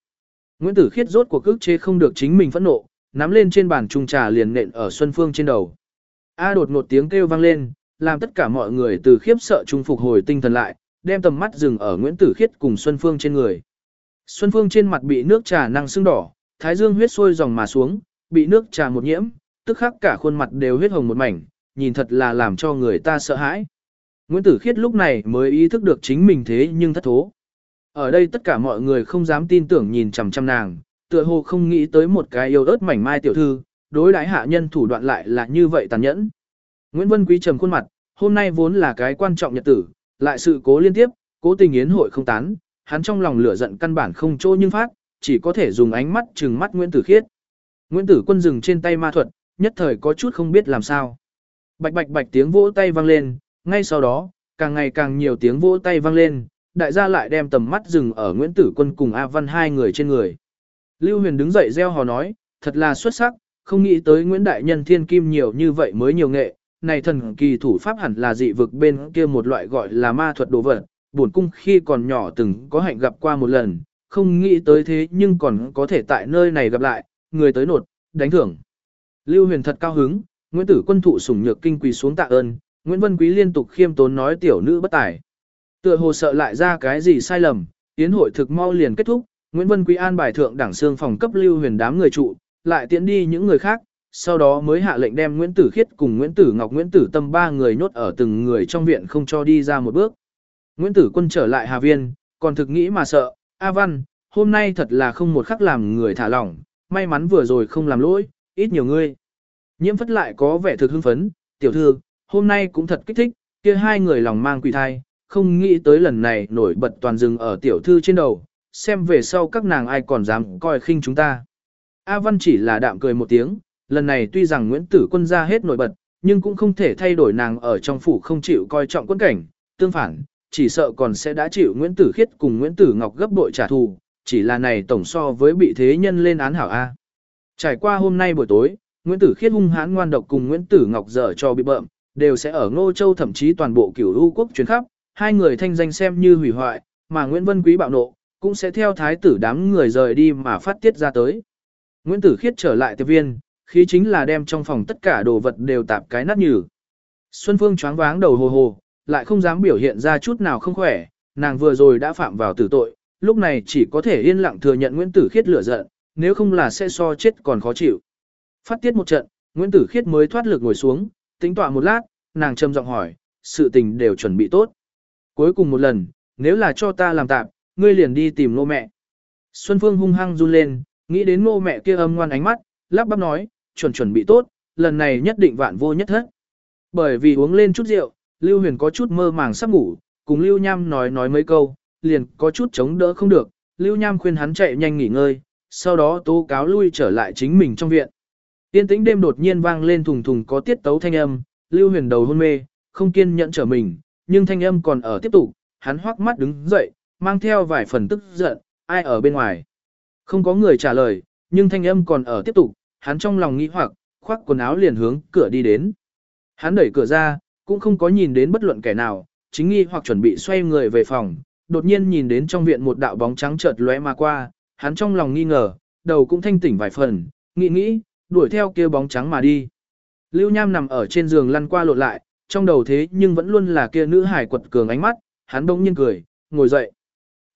Nguyễn Tử Khiết rốt cuộc ức chế không được chính mình phẫn nộ, nắm lên trên bàn trung trà liền nện ở Xuân Phương trên đầu. A đột ngột tiếng kêu vang lên, làm tất cả mọi người từ khiếp sợ trung phục hồi tinh thần lại, đem tầm mắt dừng ở Nguyễn Tử Khiết cùng Xuân Phương trên người. Xuân Phương trên mặt bị nước trà năng sưng đỏ, thái dương huyết sôi dòng mà xuống, bị nước trà một nhiễm, tức khắc cả khuôn mặt đều huyết hồng một mảnh, nhìn thật là làm cho người ta sợ hãi. Nguyễn Tử Khiết lúc này mới ý thức được chính mình thế nhưng thất thố. Ở đây tất cả mọi người không dám tin tưởng nhìn chằm chằm nàng, tựa hồ không nghĩ tới một cái yêu ớt mảnh mai tiểu thư, đối đãi hạ nhân thủ đoạn lại là như vậy tàn nhẫn. Nguyễn Vân Quý trầm khuôn mặt, hôm nay vốn là cái quan trọng nhật tử, lại sự cố liên tiếp, cố tình yến hội không tán, hắn trong lòng lửa giận căn bản không chỗ nhưng phát, chỉ có thể dùng ánh mắt trừng mắt Nguyễn Tử Khiết. Nguyễn Tử Quân dừng trên tay ma thuật, nhất thời có chút không biết làm sao. Bạch bạch bạch tiếng vỗ tay vang lên, ngay sau đó, càng ngày càng nhiều tiếng vỗ tay vang lên, đại gia lại đem tầm mắt dừng ở Nguyễn Tử Quân cùng A Văn hai người trên người. Lưu Huyền đứng dậy reo hò nói, thật là xuất sắc, không nghĩ tới Nguyễn Đại Nhân thiên kim nhiều như vậy mới nhiều nghệ, này thần kỳ thủ pháp hẳn là dị vực bên kia một loại gọi là ma thuật đồ vật, bổn cung khi còn nhỏ từng có hạnh gặp qua một lần, không nghĩ tới thế nhưng còn có thể tại nơi này gặp lại, người tới nột, đánh thưởng. Lưu Huyền thật cao hứng, Nguyễn Tử Quân thụ sủng nhược kinh quỳ xuống tạ ơn, Nguyễn Vân Quý liên tục khiêm tốn nói tiểu nữ bất tài. Tựa hồ sợ lại ra cái gì sai lầm, yến hội thực mau liền kết thúc, Nguyễn Vân Quý an bài thượng đảng xương phòng cấp Lưu Huyền đám người trụ, lại tiễn đi những người khác, sau đó mới hạ lệnh đem Nguyễn Tử Khiết cùng Nguyễn Tử Ngọc Nguyễn Tử Tâm ba người nhốt ở từng người trong viện không cho đi ra một bước. Nguyễn Tử Quân trở lại Hà Viên, còn thực nghĩ mà sợ, A Văn, hôm nay thật là không một khắc làm người thả lỏng, may mắn vừa rồi không làm lỗi, ít nhiều ngươi. Nhiễm phất lại có vẻ thực hưng phấn, tiểu thư, hôm nay cũng thật kích thích, kia hai người lòng mang quỷ thai, không nghĩ tới lần này nổi bật toàn rừng ở tiểu thư trên đầu, xem về sau các nàng ai còn dám coi khinh chúng ta. A Văn chỉ là đạm cười một tiếng, lần này tuy rằng Nguyễn Tử Quân ra hết nổi bật, nhưng cũng không thể thay đổi nàng ở trong phủ không chịu coi trọng quân cảnh, tương phản, chỉ sợ còn sẽ đã chịu Nguyễn Tử Khiết cùng Nguyễn Tử Ngọc gấp bội trả thù, chỉ là này tổng so với bị thế nhân lên án hảo A. Trải qua hôm nay buổi tối, Nguyễn Tử Khiết hung hãn ngoan độc cùng Nguyễn Tử Ngọc dở cho bị bợm, đều sẽ ở Ngô Châu thậm chí toàn bộ cửu lưu quốc truyền khắp, hai người thanh danh xem như hủy hoại, mà Nguyễn Vân Quý bạo nộ, cũng sẽ theo thái tử đám người rời đi mà phát tiết ra tới. Nguyễn Tử Khiết trở lại tiệp viên, khí chính là đem trong phòng tất cả đồ vật đều tạp cái nát nhừ. Xuân Phương choáng váng đầu hồ hồ, lại không dám biểu hiện ra chút nào không khỏe, nàng vừa rồi đã phạm vào tử tội, lúc này chỉ có thể yên lặng thừa nhận Nguyễn Tử Khiết lửa giận, nếu không là sẽ so chết còn khó chịu. Phát tiết một trận, Nguyễn Tử Khiết mới thoát lực ngồi xuống, tính tọa một lát, nàng trầm giọng hỏi, sự tình đều chuẩn bị tốt. Cuối cùng một lần, nếu là cho ta làm tạm, ngươi liền đi tìm nô mẹ. Xuân Phương hung hăng run lên, nghĩ đến nô mẹ kia âm ngoan ánh mắt, lắp bắp nói, chuẩn chuẩn bị tốt, lần này nhất định vạn vô nhất hết. Bởi vì uống lên chút rượu, Lưu Huyền có chút mơ màng sắp ngủ, cùng Lưu Nham nói nói mấy câu, liền có chút chống đỡ không được, Lưu Nham khuyên hắn chạy nhanh nghỉ ngơi, sau đó tố cáo lui trở lại chính mình trong viện. Tiên tĩnh đêm đột nhiên vang lên thùng thùng có tiết tấu thanh âm, Lưu Huyền đầu hôn mê, không kiên nhẫn trở mình, nhưng thanh âm còn ở tiếp tục, hắn hoắc mắt đứng dậy, mang theo vài phần tức giận, ai ở bên ngoài. Không có người trả lời, nhưng thanh âm còn ở tiếp tục, hắn trong lòng nghĩ hoặc, khoác quần áo liền hướng cửa đi đến. Hắn đẩy cửa ra, cũng không có nhìn đến bất luận kẻ nào, chính nghi hoặc chuẩn bị xoay người về phòng, đột nhiên nhìn đến trong viện một đạo bóng trắng chợt lóe mà qua, hắn trong lòng nghi ngờ, đầu cũng thanh tỉnh vài phần, nghĩ nghĩ, đuổi theo kia bóng trắng mà đi. Lưu Nham nằm ở trên giường lăn qua lộn lại, trong đầu thế nhưng vẫn luôn là kia nữ hải quật cường ánh mắt, hắn bỗng nhiên cười, ngồi dậy.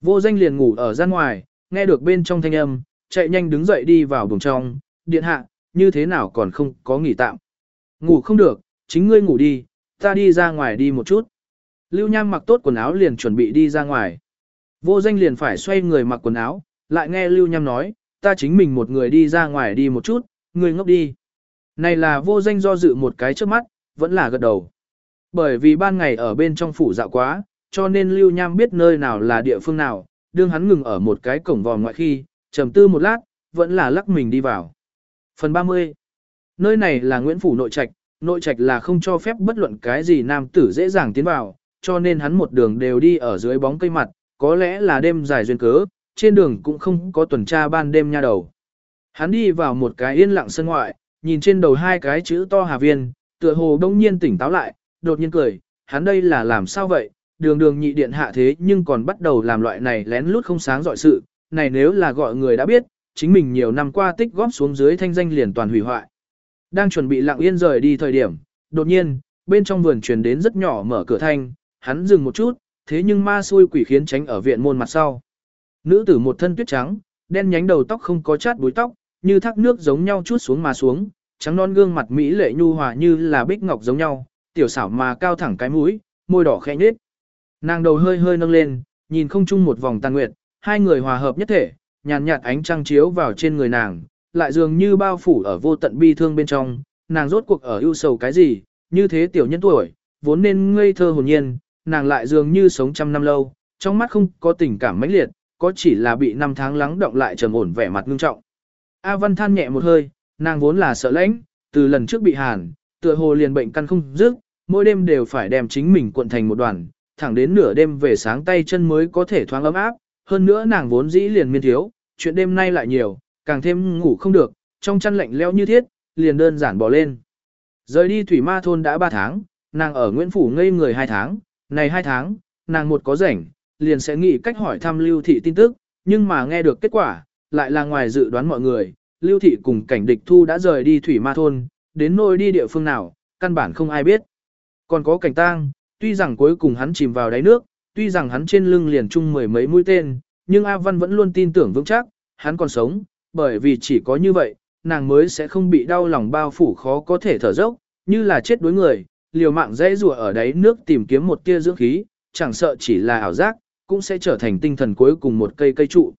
Vô danh liền ngủ ở gian ngoài, nghe được bên trong thanh âm, chạy nhanh đứng dậy đi vào buồng trong, điện hạ, như thế nào còn không có nghỉ tạm. Ngủ không được, chính ngươi ngủ đi, ta đi ra ngoài đi một chút. Lưu Nham mặc tốt quần áo liền chuẩn bị đi ra ngoài. Vô danh liền phải xoay người mặc quần áo, lại nghe Lưu Nham nói, ta chính mình một người đi ra ngoài đi một chút, ngươi ngốc đi. Này là vô danh do dự một cái trước mắt, vẫn là gật đầu. Bởi vì ban ngày ở bên trong phủ dạo quá, cho nên Lưu Nham biết nơi nào là địa phương nào, đương hắn ngừng ở một cái cổng vòm ngoại khi, trầm tư một lát, vẫn là lắc mình đi vào. Phần 30 Nơi này là Nguyễn Phủ nội trạch, nội trạch là không cho phép bất luận cái gì nam tử dễ dàng tiến vào, cho nên hắn một đường đều đi ở dưới bóng cây mặt, có lẽ là đêm dài duyên cớ, trên đường cũng không có tuần tra ban đêm nha đầu. Hắn đi vào một cái yên lặng sân ngoại, nhìn trên đầu hai cái chữ to Hà Viên, tựa hồ đông nhiên tỉnh táo lại, đột nhiên cười, hắn đây là làm sao vậy, đường đường nhị điện hạ thế nhưng còn bắt đầu làm loại này lén lút không sáng dọi sự, này nếu là gọi người đã biết, chính mình nhiều năm qua tích góp xuống dưới thanh danh liền toàn hủy hoại. Đang chuẩn bị lặng yên rời đi thời điểm, đột nhiên, bên trong vườn truyền đến rất nhỏ mở cửa thanh, hắn dừng một chút, thế nhưng ma xui quỷ khiến tránh ở viện môn mặt sau. Nữ tử một thân tuyết trắng, đen nhánh đầu tóc không có chát búi tóc, như thác nước giống nhau chút xuống mà xuống, trắng non gương mặt mỹ lệ nhu hòa như là bích ngọc giống nhau, tiểu xảo mà cao thẳng cái mũi, môi đỏ khẽ nhếch. Nàng đầu hơi hơi nâng lên, nhìn không chung một vòng tàn nguyệt, hai người hòa hợp nhất thể, nhàn nhạt ánh trăng chiếu vào trên người nàng, lại dường như bao phủ ở vô tận bi thương bên trong, nàng rốt cuộc ở ưu sầu cái gì, như thế tiểu nhân tuổi, vốn nên ngây thơ hồn nhiên, nàng lại dường như sống trăm năm lâu, trong mắt không có tình cảm mãnh liệt, có chỉ là bị năm tháng lắng động lại trầm ổn vẻ mặt ngưng trọng. A Văn than nhẹ một hơi, nàng vốn là sợ lãnh, từ lần trước bị hàn, tựa hồ liền bệnh căn không dứt, mỗi đêm đều phải đem chính mình cuộn thành một đoàn, thẳng đến nửa đêm về sáng tay chân mới có thể thoáng ấm áp, hơn nữa nàng vốn dĩ liền miên thiếu, chuyện đêm nay lại nhiều, càng thêm ngủ không được, trong chăn lạnh leo như thiết, liền đơn giản bỏ lên. Rời đi thủy ma thôn đã 3 tháng, nàng ở Nguyễn Phủ ngây người 2 tháng, này hai tháng, nàng một có rảnh, liền sẽ nghĩ cách hỏi thăm lưu thị tin tức, nhưng mà nghe được kết quả, lại là ngoài dự đoán mọi người, lưu thị cùng cảnh địch thu đã rời đi thủy ma thôn, đến nơi đi địa phương nào, căn bản không ai biết. Còn có cảnh tang, tuy rằng cuối cùng hắn chìm vào đáy nước, tuy rằng hắn trên lưng liền chung mười mấy mũi tên, nhưng A Văn vẫn luôn tin tưởng vững chắc, hắn còn sống, bởi vì chỉ có như vậy, nàng mới sẽ không bị đau lòng bao phủ khó có thể thở dốc, như là chết đối người, liều mạng dễ rùa ở đáy nước tìm kiếm một tia dưỡng khí, chẳng sợ chỉ là ảo giác, cũng sẽ trở thành tinh thần cuối cùng một cây cây trụ.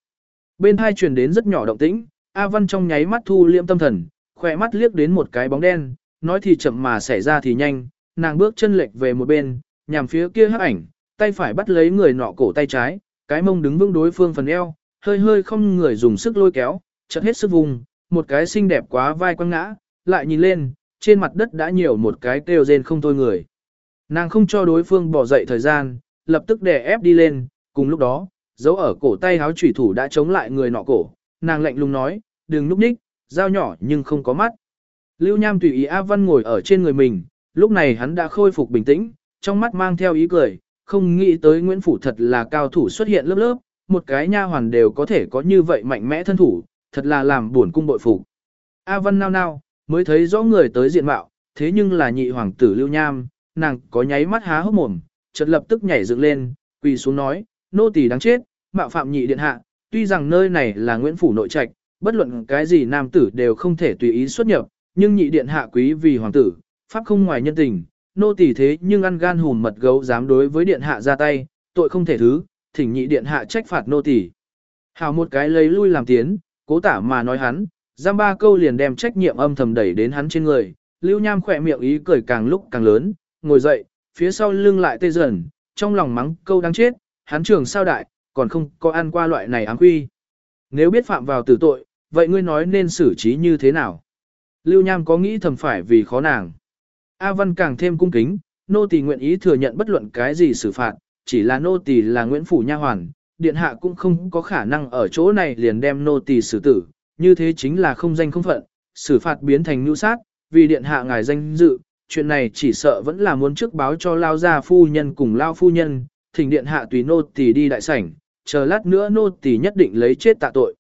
Bên hai truyền đến rất nhỏ động tĩnh, A Văn trong nháy mắt thu liễm tâm thần, khỏe mắt liếc đến một cái bóng đen, nói thì chậm mà xảy ra thì nhanh, nàng bước chân lệch về một bên, nhằm phía kia hắc ảnh, tay phải bắt lấy người nọ cổ tay trái, cái mông đứng vững đối phương phần eo, hơi hơi không người dùng sức lôi kéo, chợt hết sức vùng, một cái xinh đẹp quá vai quăng ngã, lại nhìn lên, trên mặt đất đã nhiều một cái kêu rên không thôi người. Nàng không cho đối phương bỏ dậy thời gian, lập tức đè ép đi lên, cùng lúc đó, dấu ở cổ tay háo chủy thủ đã chống lại người nọ cổ, nàng lạnh lùng nói, đừng núp ních, dao nhỏ nhưng không có mắt. Lưu Nham tùy ý A Văn ngồi ở trên người mình, lúc này hắn đã khôi phục bình tĩnh, trong mắt mang theo ý cười, không nghĩ tới Nguyễn Phủ thật là cao thủ xuất hiện lớp lớp, một cái nha hoàn đều có thể có như vậy mạnh mẽ thân thủ, thật là làm buồn cung bội phục. A Văn nao nao, mới thấy rõ người tới diện mạo, thế nhưng là nhị hoàng tử Lưu Nham, nàng có nháy mắt há hốc mồm, chợt lập tức nhảy dựng lên, quỳ xuống nói, nô tỳ đáng chết, mạo phạm nhị điện hạ, tuy rằng nơi này là Nguyễn Phủ nội trạch, bất luận cái gì nam tử đều không thể tùy ý xuất nhập, nhưng nhị điện hạ quý vì hoàng tử, pháp không ngoài nhân tình, nô tỳ thế nhưng ăn gan hùm mật gấu dám đối với điện hạ ra tay, tội không thể thứ, thỉnh nhị điện hạ trách phạt nô tỳ. Hào một cái lấy lui làm tiến, cố tả mà nói hắn, giam ba câu liền đem trách nhiệm âm thầm đẩy đến hắn trên người, lưu nham khỏe miệng ý cười càng lúc càng lớn, ngồi dậy, phía sau lưng lại tê dần, trong lòng mắng câu đáng chết, hắn trường sao đại, còn không có ăn qua loại này áng quy. Nếu biết phạm vào tử tội, vậy ngươi nói nên xử trí như thế nào? Lưu Nham có nghĩ thầm phải vì khó nàng. A Văn càng thêm cung kính, nô tỳ nguyện ý thừa nhận bất luận cái gì xử phạt, chỉ là nô tỳ là Nguyễn Phủ Nha Hoàn, điện hạ cũng không có khả năng ở chỗ này liền đem nô tỳ xử tử, như thế chính là không danh không phận, xử phạt biến thành nhu sát, vì điện hạ ngài danh dự, chuyện này chỉ sợ vẫn là muốn trước báo cho lao gia phu nhân cùng lao phu nhân, thỉnh điện hạ tùy nô tỳ đi đại sảnh, chờ lát nữa nô tỳ nhất định lấy chết tạ tội.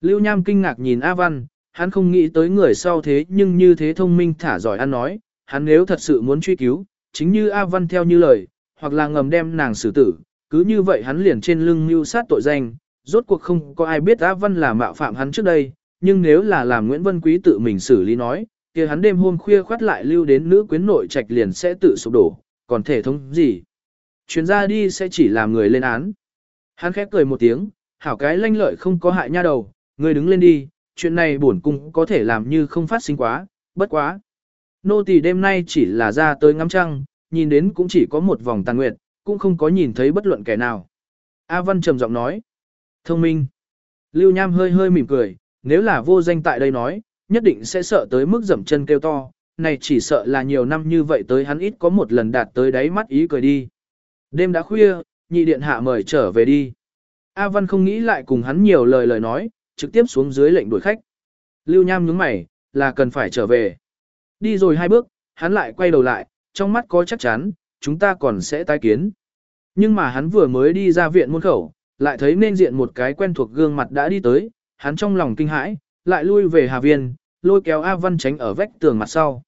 Lưu Nham kinh ngạc nhìn A Văn, hắn không nghĩ tới người sau thế nhưng như thế thông minh thả giỏi ăn nói, hắn nếu thật sự muốn truy cứu, chính như A Văn theo như lời, hoặc là ngầm đem nàng xử tử, cứ như vậy hắn liền trên lưng mưu sát tội danh, rốt cuộc không có ai biết Á Văn là mạo phạm hắn trước đây, nhưng nếu là làm Nguyễn Vân Quý tự mình xử lý nói, kia hắn đêm hôm khuya khoát lại lưu đến nữ quyến nội trạch liền sẽ tự sụp đổ, còn thể thống gì? Chuyến ra đi sẽ chỉ làm người lên án. Hắn khép cười một tiếng, hảo cái lanh lợi không có hại nha đầu, người đứng lên đi, chuyện này bổn cung có thể làm như không phát sinh quá, bất quá. Nô tỳ đêm nay chỉ là ra tới ngắm trăng, nhìn đến cũng chỉ có một vòng tàn nguyệt, cũng không có nhìn thấy bất luận kẻ nào. A Văn trầm giọng nói. Thông minh. Lưu Nham hơi hơi mỉm cười, nếu là vô danh tại đây nói, nhất định sẽ sợ tới mức dậm chân kêu to, này chỉ sợ là nhiều năm như vậy tới hắn ít có một lần đạt tới đáy mắt ý cười đi. Đêm đã khuya, nhị điện hạ mời trở về đi. A Văn không nghĩ lại cùng hắn nhiều lời lời nói, trực tiếp xuống dưới lệnh đuổi khách. Lưu Nham nhướng mày, là cần phải trở về. Đi rồi hai bước, hắn lại quay đầu lại, trong mắt có chắc chắn, chúng ta còn sẽ tái kiến. Nhưng mà hắn vừa mới đi ra viện môn khẩu, lại thấy nên diện một cái quen thuộc gương mặt đã đi tới, hắn trong lòng kinh hãi, lại lui về Hà Viên, lôi kéo A Văn tránh ở vách tường mặt sau.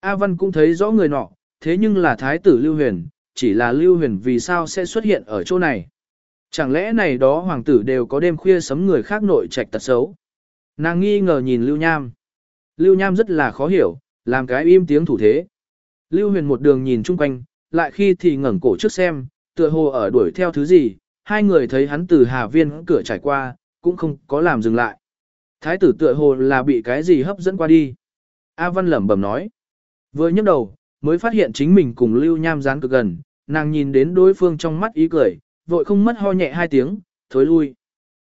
A Văn cũng thấy rõ người nọ, thế nhưng là thái tử Lưu Huyền, chỉ là Lưu Huyền vì sao sẽ xuất hiện ở chỗ này. Chẳng lẽ này đó hoàng tử đều có đêm khuya sấm người khác nội trạch tật xấu. Nàng nghi ngờ nhìn Lưu Nham. Lưu Nham rất là khó hiểu, làm cái im tiếng thủ thế. Lưu Huyền một đường nhìn chung quanh, lại khi thì ngẩng cổ trước xem, tựa hồ ở đuổi theo thứ gì, hai người thấy hắn từ Hà Viên cửa trải qua, cũng không có làm dừng lại. Thái tử tựa hồ là bị cái gì hấp dẫn qua đi. A Văn lẩm bẩm nói. Vừa nhấc đầu, mới phát hiện chính mình cùng Lưu Nham dán cực gần, nàng nhìn đến đối phương trong mắt ý cười, vội không mất ho nhẹ hai tiếng, thối lui.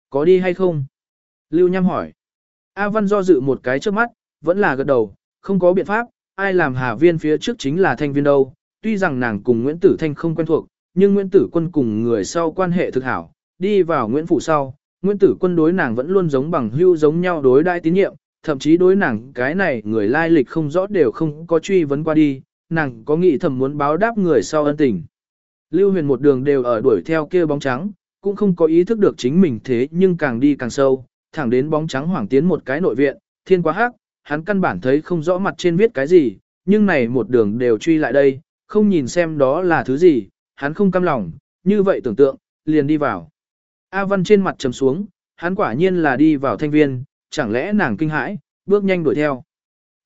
có đi hay không? Lưu Nham hỏi. A Văn do dự một cái trước mắt, vẫn là gật đầu, không có biện pháp, ai làm Hà Viên phía trước chính là Thanh Viên đâu. Tuy rằng nàng cùng Nguyễn Tử Thanh không quen thuộc, nhưng Nguyễn Tử Quân cùng người sau quan hệ thực hảo, đi vào Nguyễn Phủ sau, Nguyễn Tử Quân đối nàng vẫn luôn giống bằng hưu giống nhau đối đại tín nhiệm, thậm chí đối nàng cái này người lai lịch không rõ đều không có truy vấn qua đi, nàng có nghĩ thầm muốn báo đáp người sau ân tình. Lưu huyền một đường đều ở đuổi theo kia bóng trắng, cũng không có ý thức được chính mình thế nhưng càng đi càng sâu, thẳng đến bóng trắng hoảng tiến một cái nội viện, thiên quá hắc, hắn căn bản thấy không rõ mặt trên viết cái gì, nhưng này một đường đều truy lại đây, không nhìn xem đó là thứ gì, hắn không cam lòng, như vậy tưởng tượng, liền đi vào. A Văn trên mặt trầm xuống, hắn quả nhiên là đi vào thanh viên, chẳng lẽ nàng kinh hãi, bước nhanh đuổi theo.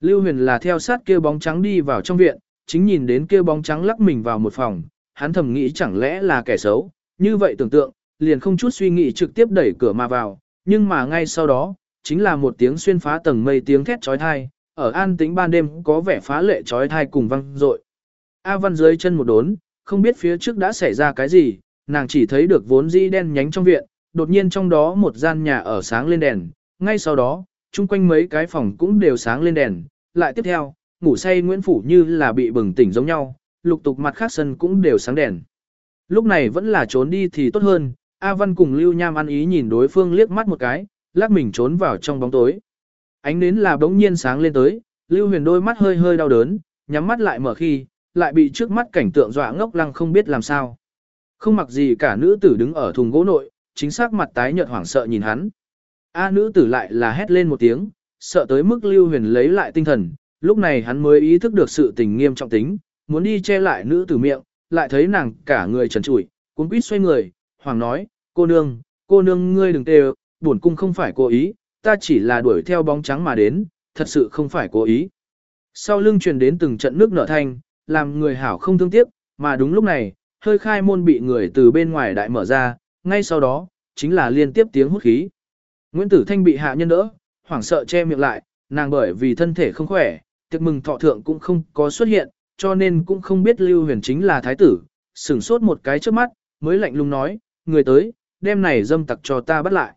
Lưu Huyền là theo sát kia bóng trắng đi vào trong viện, chính nhìn đến kia bóng trắng lắc mình vào một phòng, hắn thầm nghĩ chẳng lẽ là kẻ xấu, như vậy tưởng tượng, liền không chút suy nghĩ trực tiếp đẩy cửa mà vào, nhưng mà ngay sau đó, chính là một tiếng xuyên phá tầng mây tiếng thét trói thai, ở an tĩnh ban đêm có vẻ phá lệ trói thai cùng văng rội. A Văn dưới chân một đốn, không biết phía trước đã xảy ra cái gì, nàng chỉ thấy được vốn dĩ đen nhánh trong viện, đột nhiên trong đó một gian nhà ở sáng lên đèn, ngay sau đó, chung quanh mấy cái phòng cũng đều sáng lên đèn, lại tiếp theo, ngủ say Nguyễn Phủ như là bị bừng tỉnh giống nhau, lục tục mặt khác sân cũng đều sáng đèn. Lúc này vẫn là trốn đi thì tốt hơn, A Văn cùng Lưu Nham ăn ý nhìn đối phương liếc mắt một cái, lắc mình trốn vào trong bóng tối. Ánh nến là bỗng nhiên sáng lên tới, Lưu Huyền đôi mắt hơi hơi đau đớn, nhắm mắt lại mở khi, lại bị trước mắt cảnh tượng dọa ngốc lăng không biết làm sao. Không mặc gì cả nữ tử đứng ở thùng gỗ nội, chính xác mặt tái nhợt hoảng sợ nhìn hắn. A nữ tử lại là hét lên một tiếng, sợ tới mức Lưu Huyền lấy lại tinh thần, lúc này hắn mới ý thức được sự tình nghiêm trọng tính, muốn đi che lại nữ tử miệng, lại thấy nàng cả người trần trụi, cuốn quýt xoay người, hoàng nói, cô nương, cô nương ngươi đừng tê bổn cung không phải cố ý, ta chỉ là đuổi theo bóng trắng mà đến, thật sự không phải cố ý. Sau lưng truyền đến từng trận nước nở thanh, làm người hảo không thương tiếc, mà đúng lúc này, hơi khai môn bị người từ bên ngoài đại mở ra, ngay sau đó, chính là liên tiếp tiếng hút khí. Nguyễn Tử Thanh bị hạ nhân đỡ, hoảng sợ che miệng lại, nàng bởi vì thân thể không khỏe, tiệc mừng thọ thượng cũng không có xuất hiện, cho nên cũng không biết Lưu Huyền chính là thái tử, sửng sốt một cái trước mắt, mới lạnh lùng nói, người tới, đem này dâm tặc cho ta bắt lại.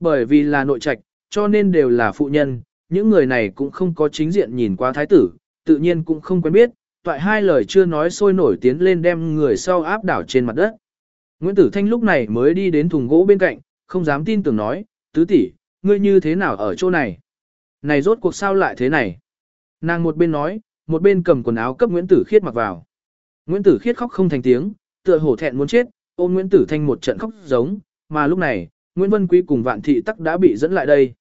Bởi vì là nội trạch, cho nên đều là phụ nhân, những người này cũng không có chính diện nhìn qua thái tử, tự nhiên cũng không quen biết, toại hai lời chưa nói sôi nổi tiến lên đem người sau áp đảo trên mặt đất. Nguyễn Tử Thanh lúc này mới đi đến thùng gỗ bên cạnh, không dám tin tưởng nói, tứ tỷ, ngươi như thế nào ở chỗ này? Này rốt cuộc sao lại thế này? Nàng một bên nói, một bên cầm quần áo cấp Nguyễn Tử Khiết mặc vào. Nguyễn Tử Khiết khóc không thành tiếng, tựa hổ thẹn muốn chết, ôm Nguyễn Tử Thanh một trận khóc giống, mà lúc này, Nguyễn Vân Quý cùng Vạn Thị Tắc đã bị dẫn lại đây.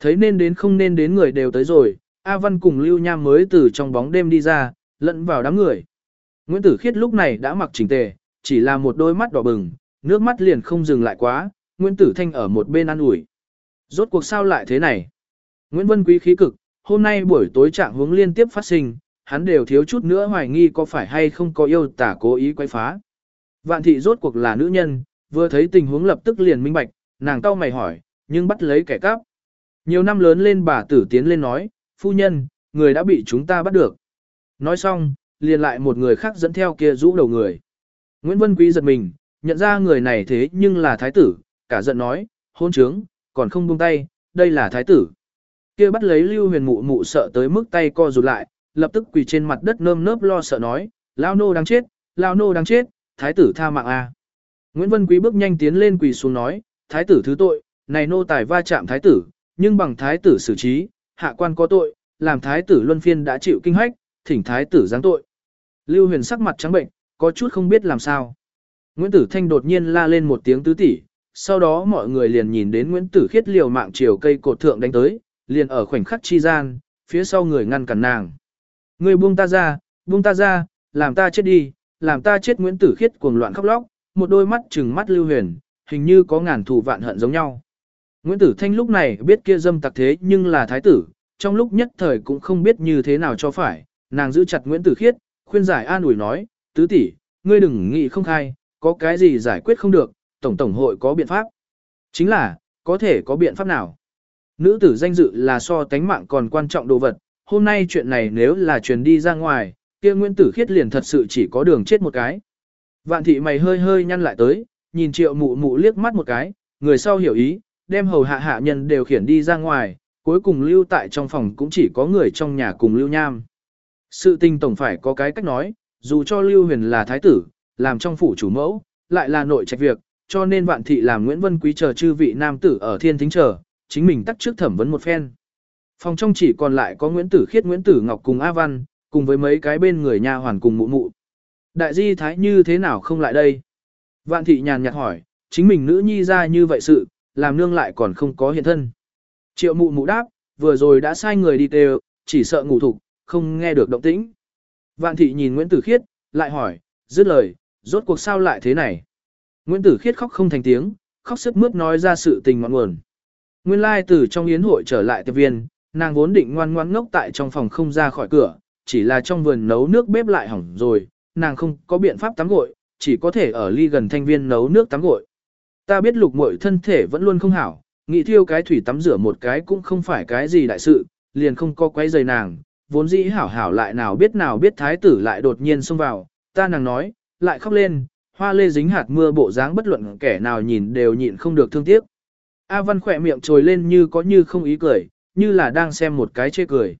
Thấy nên đến không nên đến người đều tới rồi, A Văn cùng Lưu Nham mới từ trong bóng đêm đi ra, lẫn vào đám người. Nguyễn Tử Khiết lúc này đã mặc chỉnh tề, chỉ là một đôi mắt đỏ bừng, nước mắt liền không dừng lại quá, Nguyễn Tử Thanh ở một bên ăn ủi. Rốt cuộc sao lại thế này? Nguyễn Vân Quý khí cực, hôm nay buổi tối trạng hướng liên tiếp phát sinh, hắn đều thiếu chút nữa hoài nghi có phải hay không có yêu tả cố ý quay phá. Vạn thị rốt cuộc là nữ nhân, vừa thấy tình huống lập tức liền minh bạch, nàng tao mày hỏi, nhưng bắt lấy kẻ cắp. Nhiều năm lớn lên bà tử tiến lên nói, phu nhân, người đã bị chúng ta bắt được. Nói xong, liền lại một người khác dẫn theo kia rũ đầu người. Nguyễn Vân Quý giật mình, nhận ra người này thế nhưng là thái tử, cả giận nói, hôn trướng, còn không buông tay, đây là thái tử. Kia bắt lấy lưu huyền mụ mụ sợ tới mức tay co rụt lại, lập tức quỳ trên mặt đất nơm nớp lo sợ nói, lao nô đang chết, lao nô đang chết, thái tử tha mạng a. Nguyễn Vân Quý bước nhanh tiến lên quỳ xuống nói, thái tử thứ tội, này nô tài va chạm thái tử, nhưng bằng thái tử xử trí, hạ quan có tội, làm thái tử luân phiên đã chịu kinh hách, thỉnh thái tử giáng tội. Lưu huyền sắc mặt trắng bệnh, có chút không biết làm sao. Nguyễn Tử Thanh đột nhiên la lên một tiếng tứ tỷ, sau đó mọi người liền nhìn đến Nguyễn Tử Khiết liều mạng chiều cây cột thượng đánh tới, liền ở khoảnh khắc chi gian, phía sau người ngăn cản nàng. Người buông ta ra, buông ta ra, làm ta chết đi, làm ta chết Nguyễn Tử Khiết cuồng loạn khóc lóc, một đôi mắt trừng mắt lưu huyền, hình như có ngàn thù vạn hận giống nhau. Nguyễn Tử Thanh lúc này biết kia dâm tặc thế nhưng là thái tử, trong lúc nhất thời cũng không biết như thế nào cho phải, nàng giữ chặt Nguyễn Tử Khiết, khuyên giải an ủi nói, tứ tỷ, ngươi đừng nghĩ không khai, có cái gì giải quyết không được, tổng tổng hội có biện pháp. Chính là, có thể có biện pháp nào? Nữ tử danh dự là so tánh mạng còn quan trọng đồ vật, hôm nay chuyện này nếu là truyền đi ra ngoài, kia Nguyễn Tử Khiết liền thật sự chỉ có đường chết một cái. Vạn thị mày hơi hơi nhăn lại tới, nhìn triệu mụ mụ liếc mắt một cái, người sau hiểu ý, đem hầu hạ hạ nhân đều khiển đi ra ngoài, cuối cùng lưu tại trong phòng cũng chỉ có người trong nhà cùng lưu nham. Sự tình tổng phải có cái cách nói, dù cho lưu huyền là thái tử, làm trong phủ chủ mẫu, lại là nội trạch việc, cho nên vạn thị làm Nguyễn Vân Quý chờ chư vị nam tử ở thiên thính chờ, chính mình tắt trước thẩm vấn một phen. Phòng trong chỉ còn lại có Nguyễn Tử Khiết Nguyễn Tử Ngọc cùng A Văn, cùng với mấy cái bên người nha hoàn cùng mụ mụ. Đại di thái như thế nào không lại đây? Vạn thị nhàn nhạt hỏi, chính mình nữ nhi ra như vậy sự, làm nương lại còn không có hiện thân. Triệu mụ mụ đáp, vừa rồi đã sai người đi đều, chỉ sợ ngủ thục, không nghe được động tĩnh. Vạn thị nhìn Nguyễn Tử Khiết, lại hỏi, dứt lời, rốt cuộc sao lại thế này? Nguyễn Tử Khiết khóc không thành tiếng, khóc sức mướt nói ra sự tình ngọn nguồn. Nguyên lai từ trong yến hội trở lại tiệp viên, nàng vốn định ngoan ngoan ngốc tại trong phòng không ra khỏi cửa, chỉ là trong vườn nấu nước bếp lại hỏng rồi, nàng không có biện pháp tắm gội, chỉ có thể ở ly gần thanh viên nấu nước tắm gội. Ta biết lục muội thân thể vẫn luôn không hảo, nghĩ thiêu cái thủy tắm rửa một cái cũng không phải cái gì đại sự, liền không có quấy giày nàng, vốn dĩ hảo hảo lại nào biết nào biết thái tử lại đột nhiên xông vào, ta nàng nói, lại khóc lên, hoa lê dính hạt mưa bộ dáng bất luận kẻ nào nhìn đều nhịn không được thương tiếc. A Văn khỏe miệng trồi lên như có như không ý cười, như là đang xem một cái chê cười.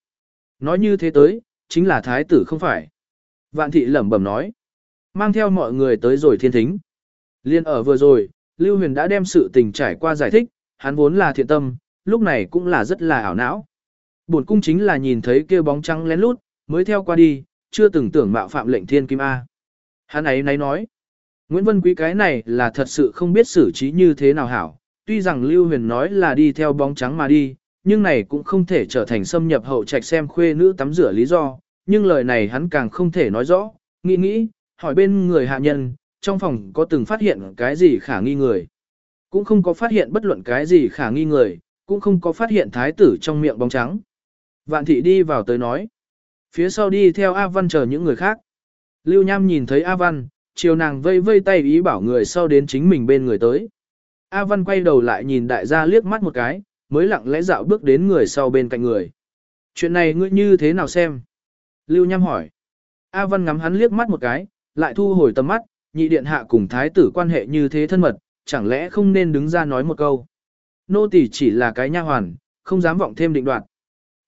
Nói như thế tới, chính là thái tử không phải. Vạn thị lẩm bẩm nói. Mang theo mọi người tới rồi thiên thính. Liên ở vừa rồi, Lưu Huyền đã đem sự tình trải qua giải thích, hắn vốn là thiện tâm, lúc này cũng là rất là ảo não. Buồn cung chính là nhìn thấy kia bóng trắng lén lút, mới theo qua đi, chưa từng tưởng mạo phạm lệnh thiên kim A. Hắn ấy nấy nói. Nguyễn Vân Quý cái này là thật sự không biết xử trí như thế nào hảo, tuy rằng Lưu Huyền nói là đi theo bóng trắng mà đi, nhưng này cũng không thể trở thành xâm nhập hậu trạch xem khuê nữ tắm rửa lý do, nhưng lời này hắn càng không thể nói rõ, nghĩ nghĩ, hỏi bên người hạ nhân, trong phòng có từng phát hiện cái gì khả nghi người. Cũng không có phát hiện bất luận cái gì khả nghi người, cũng không có phát hiện thái tử trong miệng bóng trắng. Vạn thị đi vào tới nói. Phía sau đi theo A Văn chờ những người khác. Lưu Nham nhìn thấy A Văn, chiều nàng vây vây tay ý bảo người sau đến chính mình bên người tới. A Văn quay đầu lại nhìn đại gia liếc mắt một cái, mới lặng lẽ dạo bước đến người sau bên cạnh người. Chuyện này ngươi như thế nào xem? Lưu Nham hỏi. A Văn ngắm hắn liếc mắt một cái, lại thu hồi tầm mắt, nhị điện hạ cùng thái tử quan hệ như thế thân mật, chẳng lẽ không nên đứng ra nói một câu. Nô tỳ chỉ là cái nha hoàn, không dám vọng thêm định đoạt.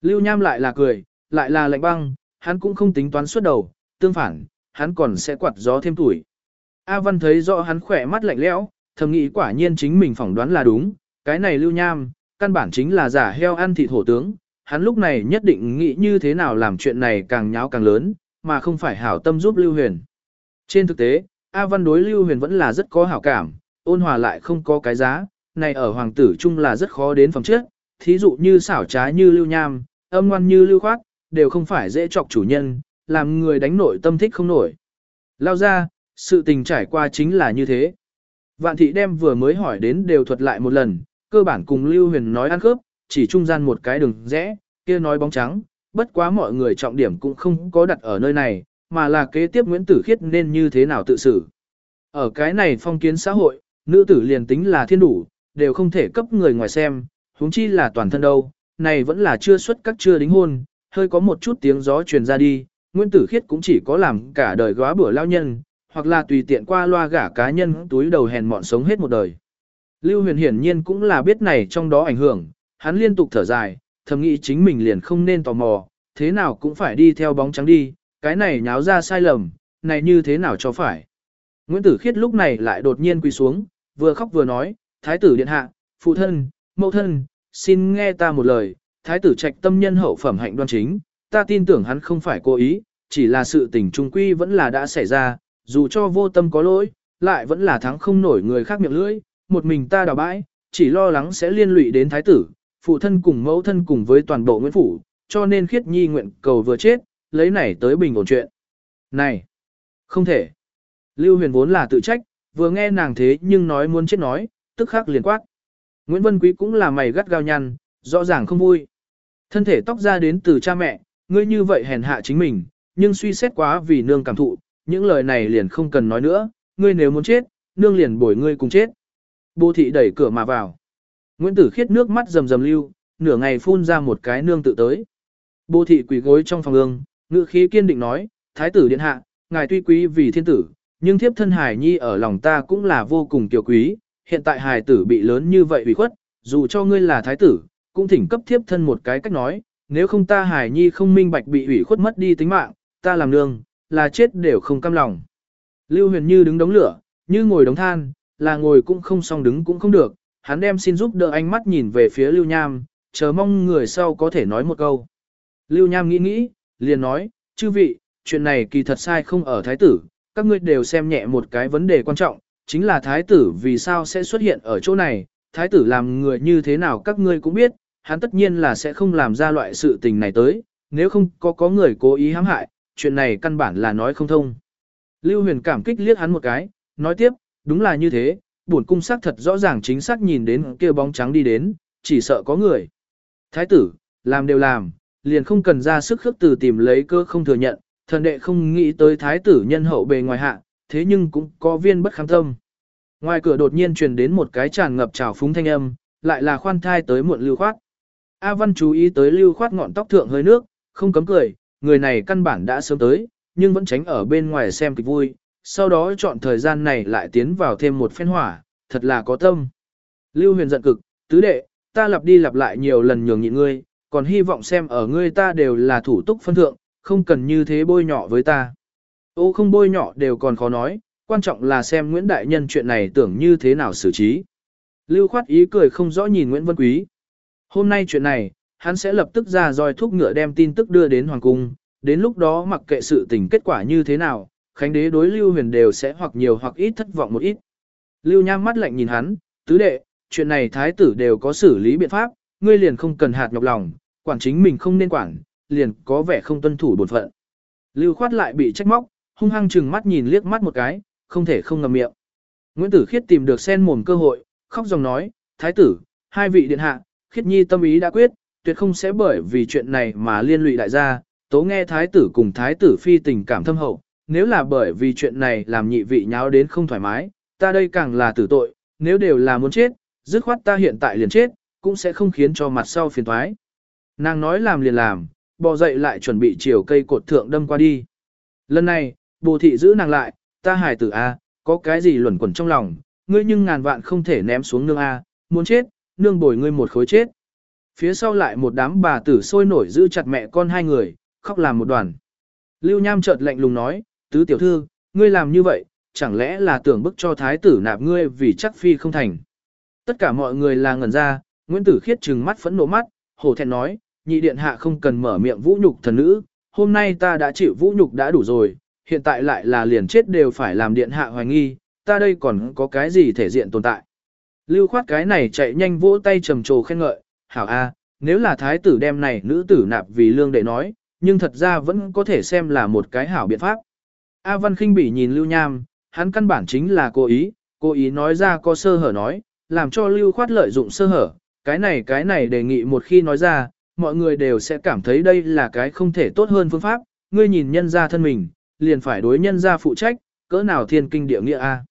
Lưu Nham lại là cười, lại là lạnh băng, hắn cũng không tính toán suốt đầu, tương phản, hắn còn sẽ quạt gió thêm tuổi. A Văn thấy rõ hắn khỏe mắt lạnh lẽo, thầm nghĩ quả nhiên chính mình phỏng đoán là đúng, cái này Lưu Nham, căn bản chính là giả heo ăn thịt hổ tướng, hắn lúc này nhất định nghĩ như thế nào làm chuyện này càng nháo càng lớn, mà không phải hảo tâm giúp Lưu Huyền. Trên thực tế, A Văn đối Lưu Huyền vẫn là rất có hảo cảm, ôn hòa lại không có cái giá, này ở hoàng tử chung là rất khó đến phẩm trước thí dụ như xảo trái như Lưu Nham, âm ngoan như Lưu Khoát, đều không phải dễ chọc chủ nhân, làm người đánh nổi tâm thích không nổi. Lao ra, sự tình trải qua chính là như thế. Vạn thị đem vừa mới hỏi đến đều thuật lại một lần, cơ bản cùng Lưu Huyền nói ăn khớp, chỉ trung gian một cái đường rẽ, kia nói bóng trắng, bất quá mọi người trọng điểm cũng không có đặt ở nơi này, mà là kế tiếp Nguyễn Tử Khiết nên như thế nào tự xử. Ở cái này phong kiến xã hội, nữ tử liền tính là thiên đủ, đều không thể cấp người ngoài xem, huống chi là toàn thân đâu, này vẫn là chưa xuất các chưa đính hôn, hơi có một chút tiếng gió truyền ra đi, Nguyễn Tử Khiết cũng chỉ có làm cả đời góa bữa lao nhân, hoặc là tùy tiện qua loa gả cá nhân túi đầu hèn mọn sống hết một đời. Lưu huyền hiển nhiên cũng là biết này trong đó ảnh hưởng, hắn liên tục thở dài, thầm nghĩ chính mình liền không nên tò mò, thế nào cũng phải đi theo bóng trắng đi, cái này nháo ra sai lầm, này như thế nào cho phải. Nguyễn Tử Khiết lúc này lại đột nhiên quỳ xuống, vừa khóc vừa nói, Thái tử điện hạ, phụ thân, mẫu thân, xin nghe ta một lời, Thái tử trạch tâm nhân hậu phẩm hạnh đoan chính, ta tin tưởng hắn không phải cố ý, chỉ là sự tình trung quy vẫn là đã xảy ra, dù cho vô tâm có lỗi, lại vẫn là thắng không nổi người khác miệng lưỡi, một mình ta đào bãi, chỉ lo lắng sẽ liên lụy đến thái tử, phụ thân cùng mẫu thân cùng với toàn bộ Nguyễn Phủ, cho nên khiết nhi nguyện cầu vừa chết, lấy này tới bình ổn chuyện. Này, không thể. Lưu huyền vốn là tự trách, vừa nghe nàng thế nhưng nói muốn chết nói, tức khắc liền quát. Nguyễn Vân Quý cũng là mày gắt gao nhăn, rõ ràng không vui. Thân thể tóc ra đến từ cha mẹ, ngươi như vậy hèn hạ chính mình, nhưng suy xét quá vì nương cảm thụ, những lời này liền không cần nói nữa, ngươi nếu muốn chết, nương liền bồi ngươi cùng chết. Bố thị đẩy cửa mà vào. Nguyễn Tử khiết nước mắt rầm rầm lưu, nửa ngày phun ra một cái nương tự tới. Bố thị quỳ gối trong phòng ương, ngự khí kiên định nói, Thái tử điện hạ, ngài tuy quý vì thiên tử, nhưng thiếp thân hải nhi ở lòng ta cũng là vô cùng kiều quý, hiện tại hài tử bị lớn như vậy ủy khuất, dù cho ngươi là thái tử, cũng thỉnh cấp thiếp thân một cái cách nói, nếu không ta hài nhi không minh bạch bị ủy khuất mất đi tính mạng, ta làm nương, là chết đều không cam lòng. Lưu huyền như đứng đống lửa, như ngồi đống than, là ngồi cũng không xong đứng cũng không được, hắn đem xin giúp đỡ ánh mắt nhìn về phía Lưu Nham, chờ mong người sau có thể nói một câu. Lưu Nham nghĩ nghĩ, liền nói, chư vị, chuyện này kỳ thật sai không ở thái tử, các ngươi đều xem nhẹ một cái vấn đề quan trọng, chính là thái tử vì sao sẽ xuất hiện ở chỗ này, thái tử làm người như thế nào các ngươi cũng biết, hắn tất nhiên là sẽ không làm ra loại sự tình này tới, nếu không có có người cố ý hãm hại, chuyện này căn bản là nói không thông. Lưu huyền cảm kích liếc hắn một cái, nói tiếp, đúng là như thế, buồn cung sắc thật rõ ràng chính xác nhìn đến kia bóng trắng đi đến, chỉ sợ có người. Thái tử, làm đều làm, liền không cần ra sức khước từ tìm lấy cơ không thừa nhận, thần đệ không nghĩ tới thái tử nhân hậu bề ngoài hạ, thế nhưng cũng có viên bất khám tâm. Ngoài cửa đột nhiên truyền đến một cái tràn ngập trào phúng thanh âm, lại là khoan thai tới muộn lưu khoát. A Văn chú ý tới lưu khoát ngọn tóc thượng hơi nước, không cấm cười, người này căn bản đã sớm tới, nhưng vẫn tránh ở bên ngoài xem kịch vui, sau đó chọn thời gian này lại tiến vào thêm một phen hỏa, thật là có tâm. Lưu huyền giận cực, tứ đệ, ta lặp đi lặp lại nhiều lần nhường nhịn ngươi, còn hy vọng xem ở ngươi ta đều là thủ túc phân thượng, không cần như thế bôi nhỏ với ta. Ô không bôi nhỏ đều còn khó nói, quan trọng là xem Nguyễn Đại Nhân chuyện này tưởng như thế nào xử trí. Lưu khoát ý cười không rõ nhìn Nguyễn Vân Quý. Hôm nay chuyện này, hắn sẽ lập tức ra roi thúc ngựa đem tin tức đưa đến Hoàng Cung, đến lúc đó mặc kệ sự tình kết quả như thế nào, Khánh đế đối Lưu huyền đều sẽ hoặc nhiều hoặc ít thất vọng một ít. Lưu nham mắt lạnh nhìn hắn, tứ đệ, chuyện này thái tử đều có xử lý biện pháp, ngươi liền không cần hạt nhọc lòng, quản chính mình không nên quản, liền có vẻ không tuân thủ bổn phận. Lưu khoát lại bị trách móc, hung hăng chừng mắt nhìn liếc mắt một cái, không thể không ngậm miệng. Nguyễn Tử Khiết tìm được sen mồm cơ hội, khóc dòng nói, Thái tử, hai vị điện hạ, Khiết Nhi tâm ý đã quyết, tuyệt không sẽ bởi vì chuyện này mà liên lụy đại gia, tố nghe Thái tử cùng Thái tử phi tình cảm thâm hậu, nếu là bởi vì chuyện này làm nhị vị nháo đến không thoải mái, ta đây càng là tử tội, nếu đều là muốn chết, dứt khoát ta hiện tại liền chết, cũng sẽ không khiến cho mặt sau phiền thoái. Nàng nói làm liền làm, bò dậy lại chuẩn bị chiều cây cột thượng đâm qua đi. Lần này, bồ thị giữ nàng lại, ta hài tử A, có cái gì luẩn quẩn trong lòng, ngươi nhưng ngàn vạn không thể ném xuống nương A, muốn chết, nương bồi ngươi một khối chết. Phía sau lại một đám bà tử sôi nổi giữ chặt mẹ con hai người, khóc làm một đoàn. Lưu Nham chợt lạnh lùng nói, tứ tiểu thư, ngươi làm như vậy, chẳng lẽ là tưởng bức cho thái tử nạp ngươi vì chắc phi không thành. Tất cả mọi người là ngẩn ra, Nguyễn Tử Khiết trừng mắt phẫn nộ mắt, hổ thẹn nói, nhị điện hạ không cần mở miệng vũ nhục thần nữ, hôm nay ta đã chịu vũ nhục đã đủ rồi, hiện tại lại là liền chết đều phải làm điện hạ hoài nghi, ta đây còn có cái gì thể diện tồn tại. Lưu khoát cái này chạy nhanh vỗ tay trầm trồ khen ngợi, hảo a, nếu là thái tử đem này nữ tử nạp vì lương để nói, nhưng thật ra vẫn có thể xem là một cái hảo biện pháp. A Văn khinh bỉ nhìn Lưu Nham, hắn căn bản chính là cố ý, cố ý nói ra có sơ hở nói, làm cho Lưu khoát lợi dụng sơ hở, cái này cái này đề nghị một khi nói ra, mọi người đều sẽ cảm thấy đây là cái không thể tốt hơn phương pháp, ngươi nhìn nhân ra thân mình, liền phải đối nhân ra phụ trách, cỡ nào thiên kinh địa nghĩa a.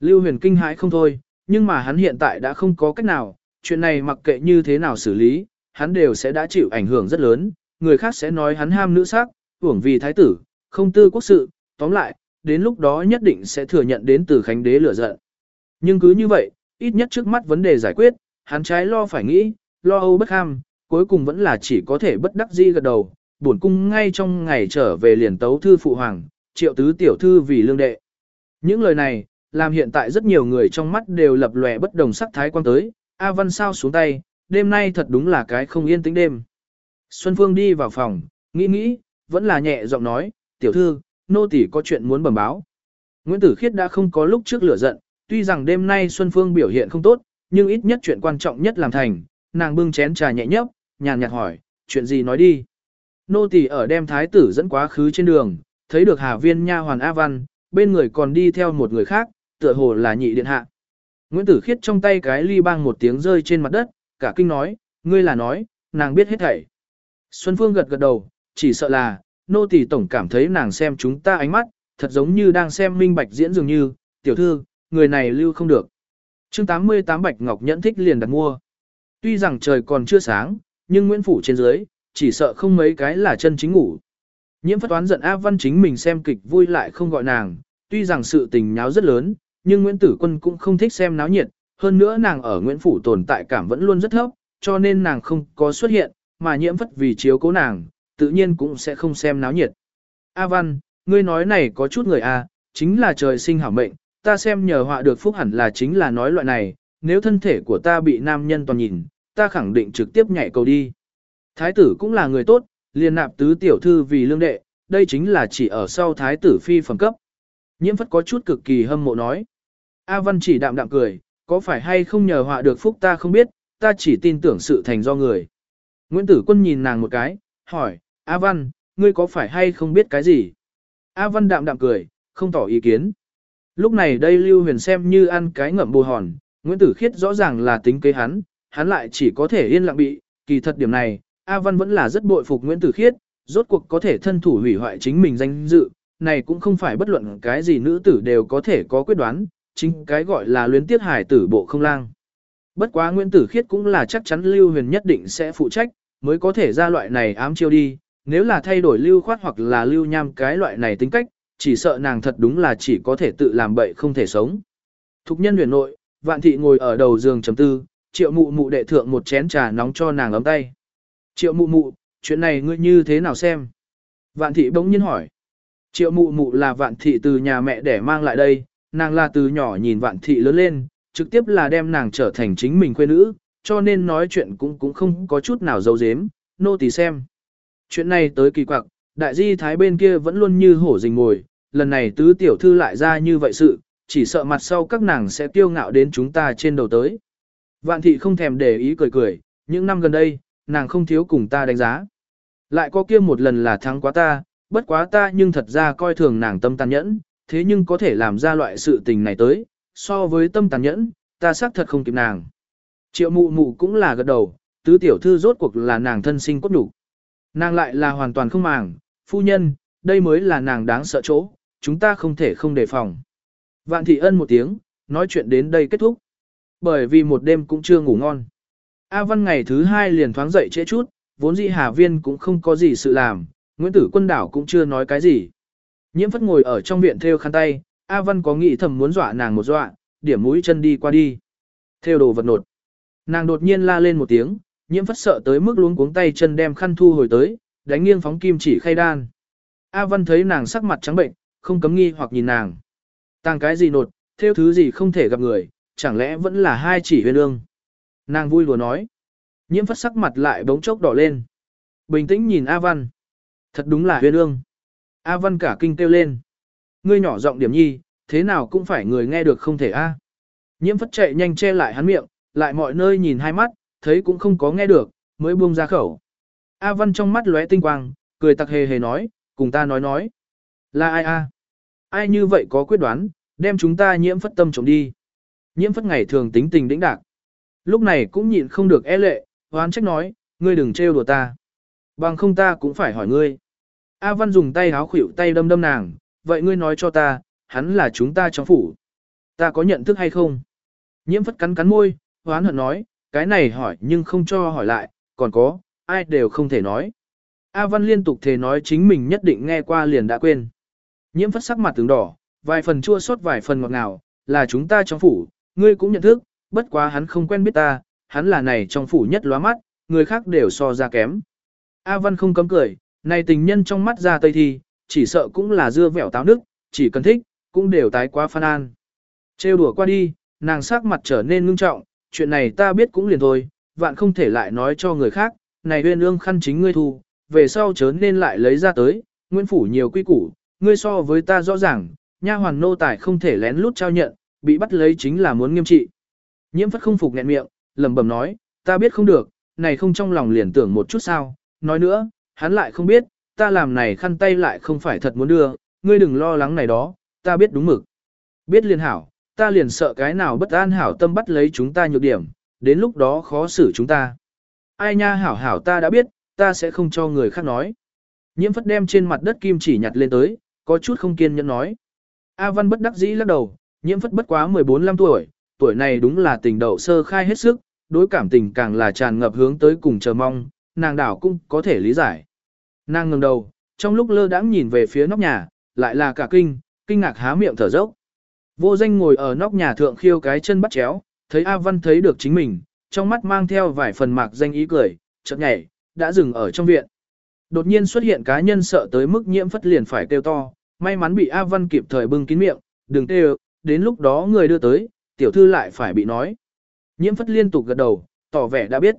Lưu huyền kinh hãi không thôi, nhưng mà hắn hiện tại đã không có cách nào, chuyện này mặc kệ như thế nào xử lý, hắn đều sẽ đã chịu ảnh hưởng rất lớn, người khác sẽ nói hắn ham nữ sắc, hưởng vì thái tử, không tư quốc sự, tóm lại, đến lúc đó nhất định sẽ thừa nhận đến từ khánh đế lửa giận. Nhưng cứ như vậy, ít nhất trước mắt vấn đề giải quyết, hắn trái lo phải nghĩ, lo âu bất ham, cuối cùng vẫn là chỉ có thể bất đắc dĩ gật đầu, bổn cung ngay trong ngày trở về liền tấu thư phụ hoàng, triệu tứ tiểu thư vì lương đệ. Những lời này, làm hiện tại rất nhiều người trong mắt đều lập lòe bất đồng sắc thái quan tới, A Văn sao xuống tay, đêm nay thật đúng là cái không yên tĩnh đêm. Xuân Phương đi vào phòng, nghĩ nghĩ, vẫn là nhẹ giọng nói, tiểu thư, nô tỳ có chuyện muốn bẩm báo. Nguyễn Tử Khiết đã không có lúc trước lửa giận, tuy rằng đêm nay Xuân Phương biểu hiện không tốt, nhưng ít nhất chuyện quan trọng nhất làm thành, nàng bưng chén trà nhẹ nhấp, nhàn nhạt hỏi, chuyện gì nói đi. Nô tỳ ở đem thái tử dẫn quá khứ trên đường, thấy được Hà Viên nha hoàn A Văn, bên người còn đi theo một người khác, tựa hồ là nhị điện hạ. Nguyễn Tử Khiết trong tay cái ly bang một tiếng rơi trên mặt đất, cả kinh nói, ngươi là nói, nàng biết hết thảy. Xuân Phương gật gật đầu, chỉ sợ là, nô tỳ tổng cảm thấy nàng xem chúng ta ánh mắt, thật giống như đang xem minh bạch diễn dường như, tiểu thư, người này lưu không được. chương 88 Bạch Ngọc nhẫn thích liền đặt mua. Tuy rằng trời còn chưa sáng, nhưng Nguyễn Phủ trên dưới, chỉ sợ không mấy cái là chân chính ngủ. Nhiễm phất toán giận A Văn chính mình xem kịch vui lại không gọi nàng, tuy rằng sự tình nháo rất lớn, nhưng Nguyễn Tử Quân cũng không thích xem náo nhiệt, hơn nữa nàng ở Nguyễn Phủ tồn tại cảm vẫn luôn rất thấp, cho nên nàng không có xuất hiện, mà nhiễm phất vì chiếu cố nàng, tự nhiên cũng sẽ không xem náo nhiệt. A Văn, ngươi nói này có chút người A, chính là trời sinh hảo mệnh, ta xem nhờ họa được phúc hẳn là chính là nói loại này, nếu thân thể của ta bị nam nhân toàn nhìn, ta khẳng định trực tiếp nhảy cầu đi. Thái tử cũng là người tốt, liền nạp tứ tiểu thư vì lương đệ, đây chính là chỉ ở sau thái tử phi phẩm cấp. Nhiễm phất có chút cực kỳ hâm mộ nói. A Văn chỉ đạm đạm cười, có phải hay không nhờ họa được phúc ta không biết, ta chỉ tin tưởng sự thành do người. Nguyễn Tử Quân nhìn nàng một cái, hỏi, A Văn, ngươi có phải hay không biết cái gì? A Văn đạm đạm cười, không tỏ ý kiến. Lúc này đây Lưu Huyền xem như ăn cái ngậm bù hòn, Nguyễn Tử Khiết rõ ràng là tính kế hắn, hắn lại chỉ có thể yên lặng bị, kỳ thật điểm này, A Văn vẫn là rất bội phục Nguyễn Tử Khiết, rốt cuộc có thể thân thủ hủy hoại chính mình danh dự, này cũng không phải bất luận cái gì nữ tử đều có thể có quyết đoán, chính cái gọi là luyến tiết hải tử bộ không lang. Bất quá Nguyễn Tử Khiết cũng là chắc chắn Lưu Huyền nhất định sẽ phụ trách, mới có thể ra loại này ám chiêu đi, nếu là thay đổi Lưu Khoát hoặc là Lưu Nham cái loại này tính cách, chỉ sợ nàng thật đúng là chỉ có thể tự làm bậy không thể sống. Thục nhân huyền nội, vạn thị ngồi ở đầu giường chấm tư, triệu mụ mụ đệ thượng một chén trà nóng cho nàng ấm tay. Triệu mụ mụ, chuyện này ngươi như thế nào xem? Vạn thị bỗng nhiên hỏi. Triệu mụ mụ là vạn thị từ nhà mẹ để mang lại đây, nàng là từ nhỏ nhìn vạn thị lớn lên, trực tiếp là đem nàng trở thành chính mình quê nữ, cho nên nói chuyện cũng cũng không có chút nào giấu giếm, nô tỳ xem. Chuyện này tới kỳ quặc, đại di thái bên kia vẫn luôn như hổ rình ngồi, lần này tứ tiểu thư lại ra như vậy sự, chỉ sợ mặt sau các nàng sẽ tiêu ngạo đến chúng ta trên đầu tới. Vạn thị không thèm để ý cười cười, những năm gần đây, nàng không thiếu cùng ta đánh giá. Lại có kia một lần là thắng quá ta, bất quá ta nhưng thật ra coi thường nàng tâm tàn nhẫn, thế nhưng có thể làm ra loại sự tình này tới, so với tâm tàn nhẫn, ta xác thật không kịp nàng. Triệu mụ mụ cũng là gật đầu, tứ tiểu thư rốt cuộc là nàng thân sinh cốt đủ. Nàng lại là hoàn toàn không màng, phu nhân, đây mới là nàng đáng sợ chỗ, chúng ta không thể không đề phòng. Vạn thị ân một tiếng, nói chuyện đến đây kết thúc. Bởi vì một đêm cũng chưa ngủ ngon. A Văn ngày thứ hai liền thoáng dậy trễ chút, vốn dĩ Hà Viên cũng không có gì sự làm, Nguyễn Tử Quân Đảo cũng chưa nói cái gì. Nhiễm phất ngồi ở trong viện theo khăn tay, A Văn có nghĩ thầm muốn dọa nàng một dọa, điểm mũi chân đi qua đi. Theo đồ vật nột. Nàng đột nhiên la lên một tiếng, nhiễm phất sợ tới mức luống cuống tay chân đem khăn thu hồi tới, đánh nghiêng phóng kim chỉ khay đan. A Văn thấy nàng sắc mặt trắng bệnh, không cấm nghi hoặc nhìn nàng. Tàng cái gì nột, theo thứ gì không thể gặp người, chẳng lẽ vẫn là hai chỉ huyền ương. Nàng vui lùa nói. Nhiễm phất sắc mặt lại bỗng chốc đỏ lên. Bình tĩnh nhìn A Văn. Thật đúng là huyên ương. A Văn cả kinh kêu lên. Ngươi nhỏ giọng điểm nhi, thế nào cũng phải người nghe được không thể A. Nhiễm phất chạy nhanh che lại hắn miệng, lại mọi nơi nhìn hai mắt, thấy cũng không có nghe được, mới buông ra khẩu. A Văn trong mắt lóe tinh quang, cười tặc hề hề nói, cùng ta nói nói. Là ai a? Ai như vậy có quyết đoán, đem chúng ta nhiễm phất tâm trộm đi. Nhiễm phất ngày thường tính tình đĩnh đạc. Lúc này cũng nhịn không được e lệ, hoán trách nói, ngươi đừng trêu đùa ta. Bằng không ta cũng phải hỏi ngươi. A Văn dùng tay háo khuỷu tay đâm đâm nàng, vậy ngươi nói cho ta, hắn là chúng ta trong phủ. Ta có nhận thức hay không? Nhiễm phất cắn cắn môi, hoán hận nói, cái này hỏi nhưng không cho hỏi lại, còn có, ai đều không thể nói. A Văn liên tục thề nói chính mình nhất định nghe qua liền đã quên. Nhiễm phất sắc mặt tướng đỏ, vài phần chua xót vài phần ngọt ngào, là chúng ta trong phủ, ngươi cũng nhận thức, bất quá hắn không quen biết ta, hắn là này trong phủ nhất lóa mắt, người khác đều so ra kém. A Văn không cấm cười, này tình nhân trong mắt ra tây thi, chỉ sợ cũng là dưa vẻo táo nước, chỉ cần thích, cũng đều tái quá phan an. Trêu đùa qua đi, nàng sắc mặt trở nên ngưng trọng, chuyện này ta biết cũng liền thôi, vạn không thể lại nói cho người khác, này huyên ương khăn chính ngươi thu, về sau chớ nên lại lấy ra tới, nguyên phủ nhiều quy củ, ngươi so với ta rõ ràng, nha hoàn nô tài không thể lén lút trao nhận, bị bắt lấy chính là muốn nghiêm trị. Nhiễm phất không phục nghẹn miệng, lẩm bẩm nói, ta biết không được, này không trong lòng liền tưởng một chút sao, nói nữa, hắn lại không biết, ta làm này khăn tay lại không phải thật muốn đưa, ngươi đừng lo lắng này đó, ta biết đúng mực. Biết liền hảo, ta liền sợ cái nào bất an hảo tâm bắt lấy chúng ta nhược điểm, đến lúc đó khó xử chúng ta. Ai nha hảo hảo ta đã biết, ta sẽ không cho người khác nói. Nhiễm phất đem trên mặt đất kim chỉ nhặt lên tới, có chút không kiên nhẫn nói. A Văn bất đắc dĩ lắc đầu, nhiễm phất bất quá 14-15 tuổi, tuổi này đúng là tình đậu sơ khai hết sức, đối cảm tình càng là tràn ngập hướng tới cùng chờ mong, nàng đảo cũng có thể lý giải. Nàng ngẩng đầu, trong lúc lơ đãng nhìn về phía nóc nhà, lại là cả kinh, kinh ngạc há miệng thở dốc. Vô danh ngồi ở nóc nhà thượng khiêu cái chân bắt chéo, Thấy A Văn thấy được chính mình, trong mắt mang theo vài phần mạc danh ý cười, chợt nhảy, đã dừng ở trong viện. Đột nhiên xuất hiện cá nhân sợ tới mức nhiễm phất liền phải kêu to, may mắn bị A Văn kịp thời bưng kín miệng, đừng kêu, đến lúc đó người đưa tới, tiểu thư lại phải bị nói. Nhiễm phất liên tục gật đầu, tỏ vẻ đã biết.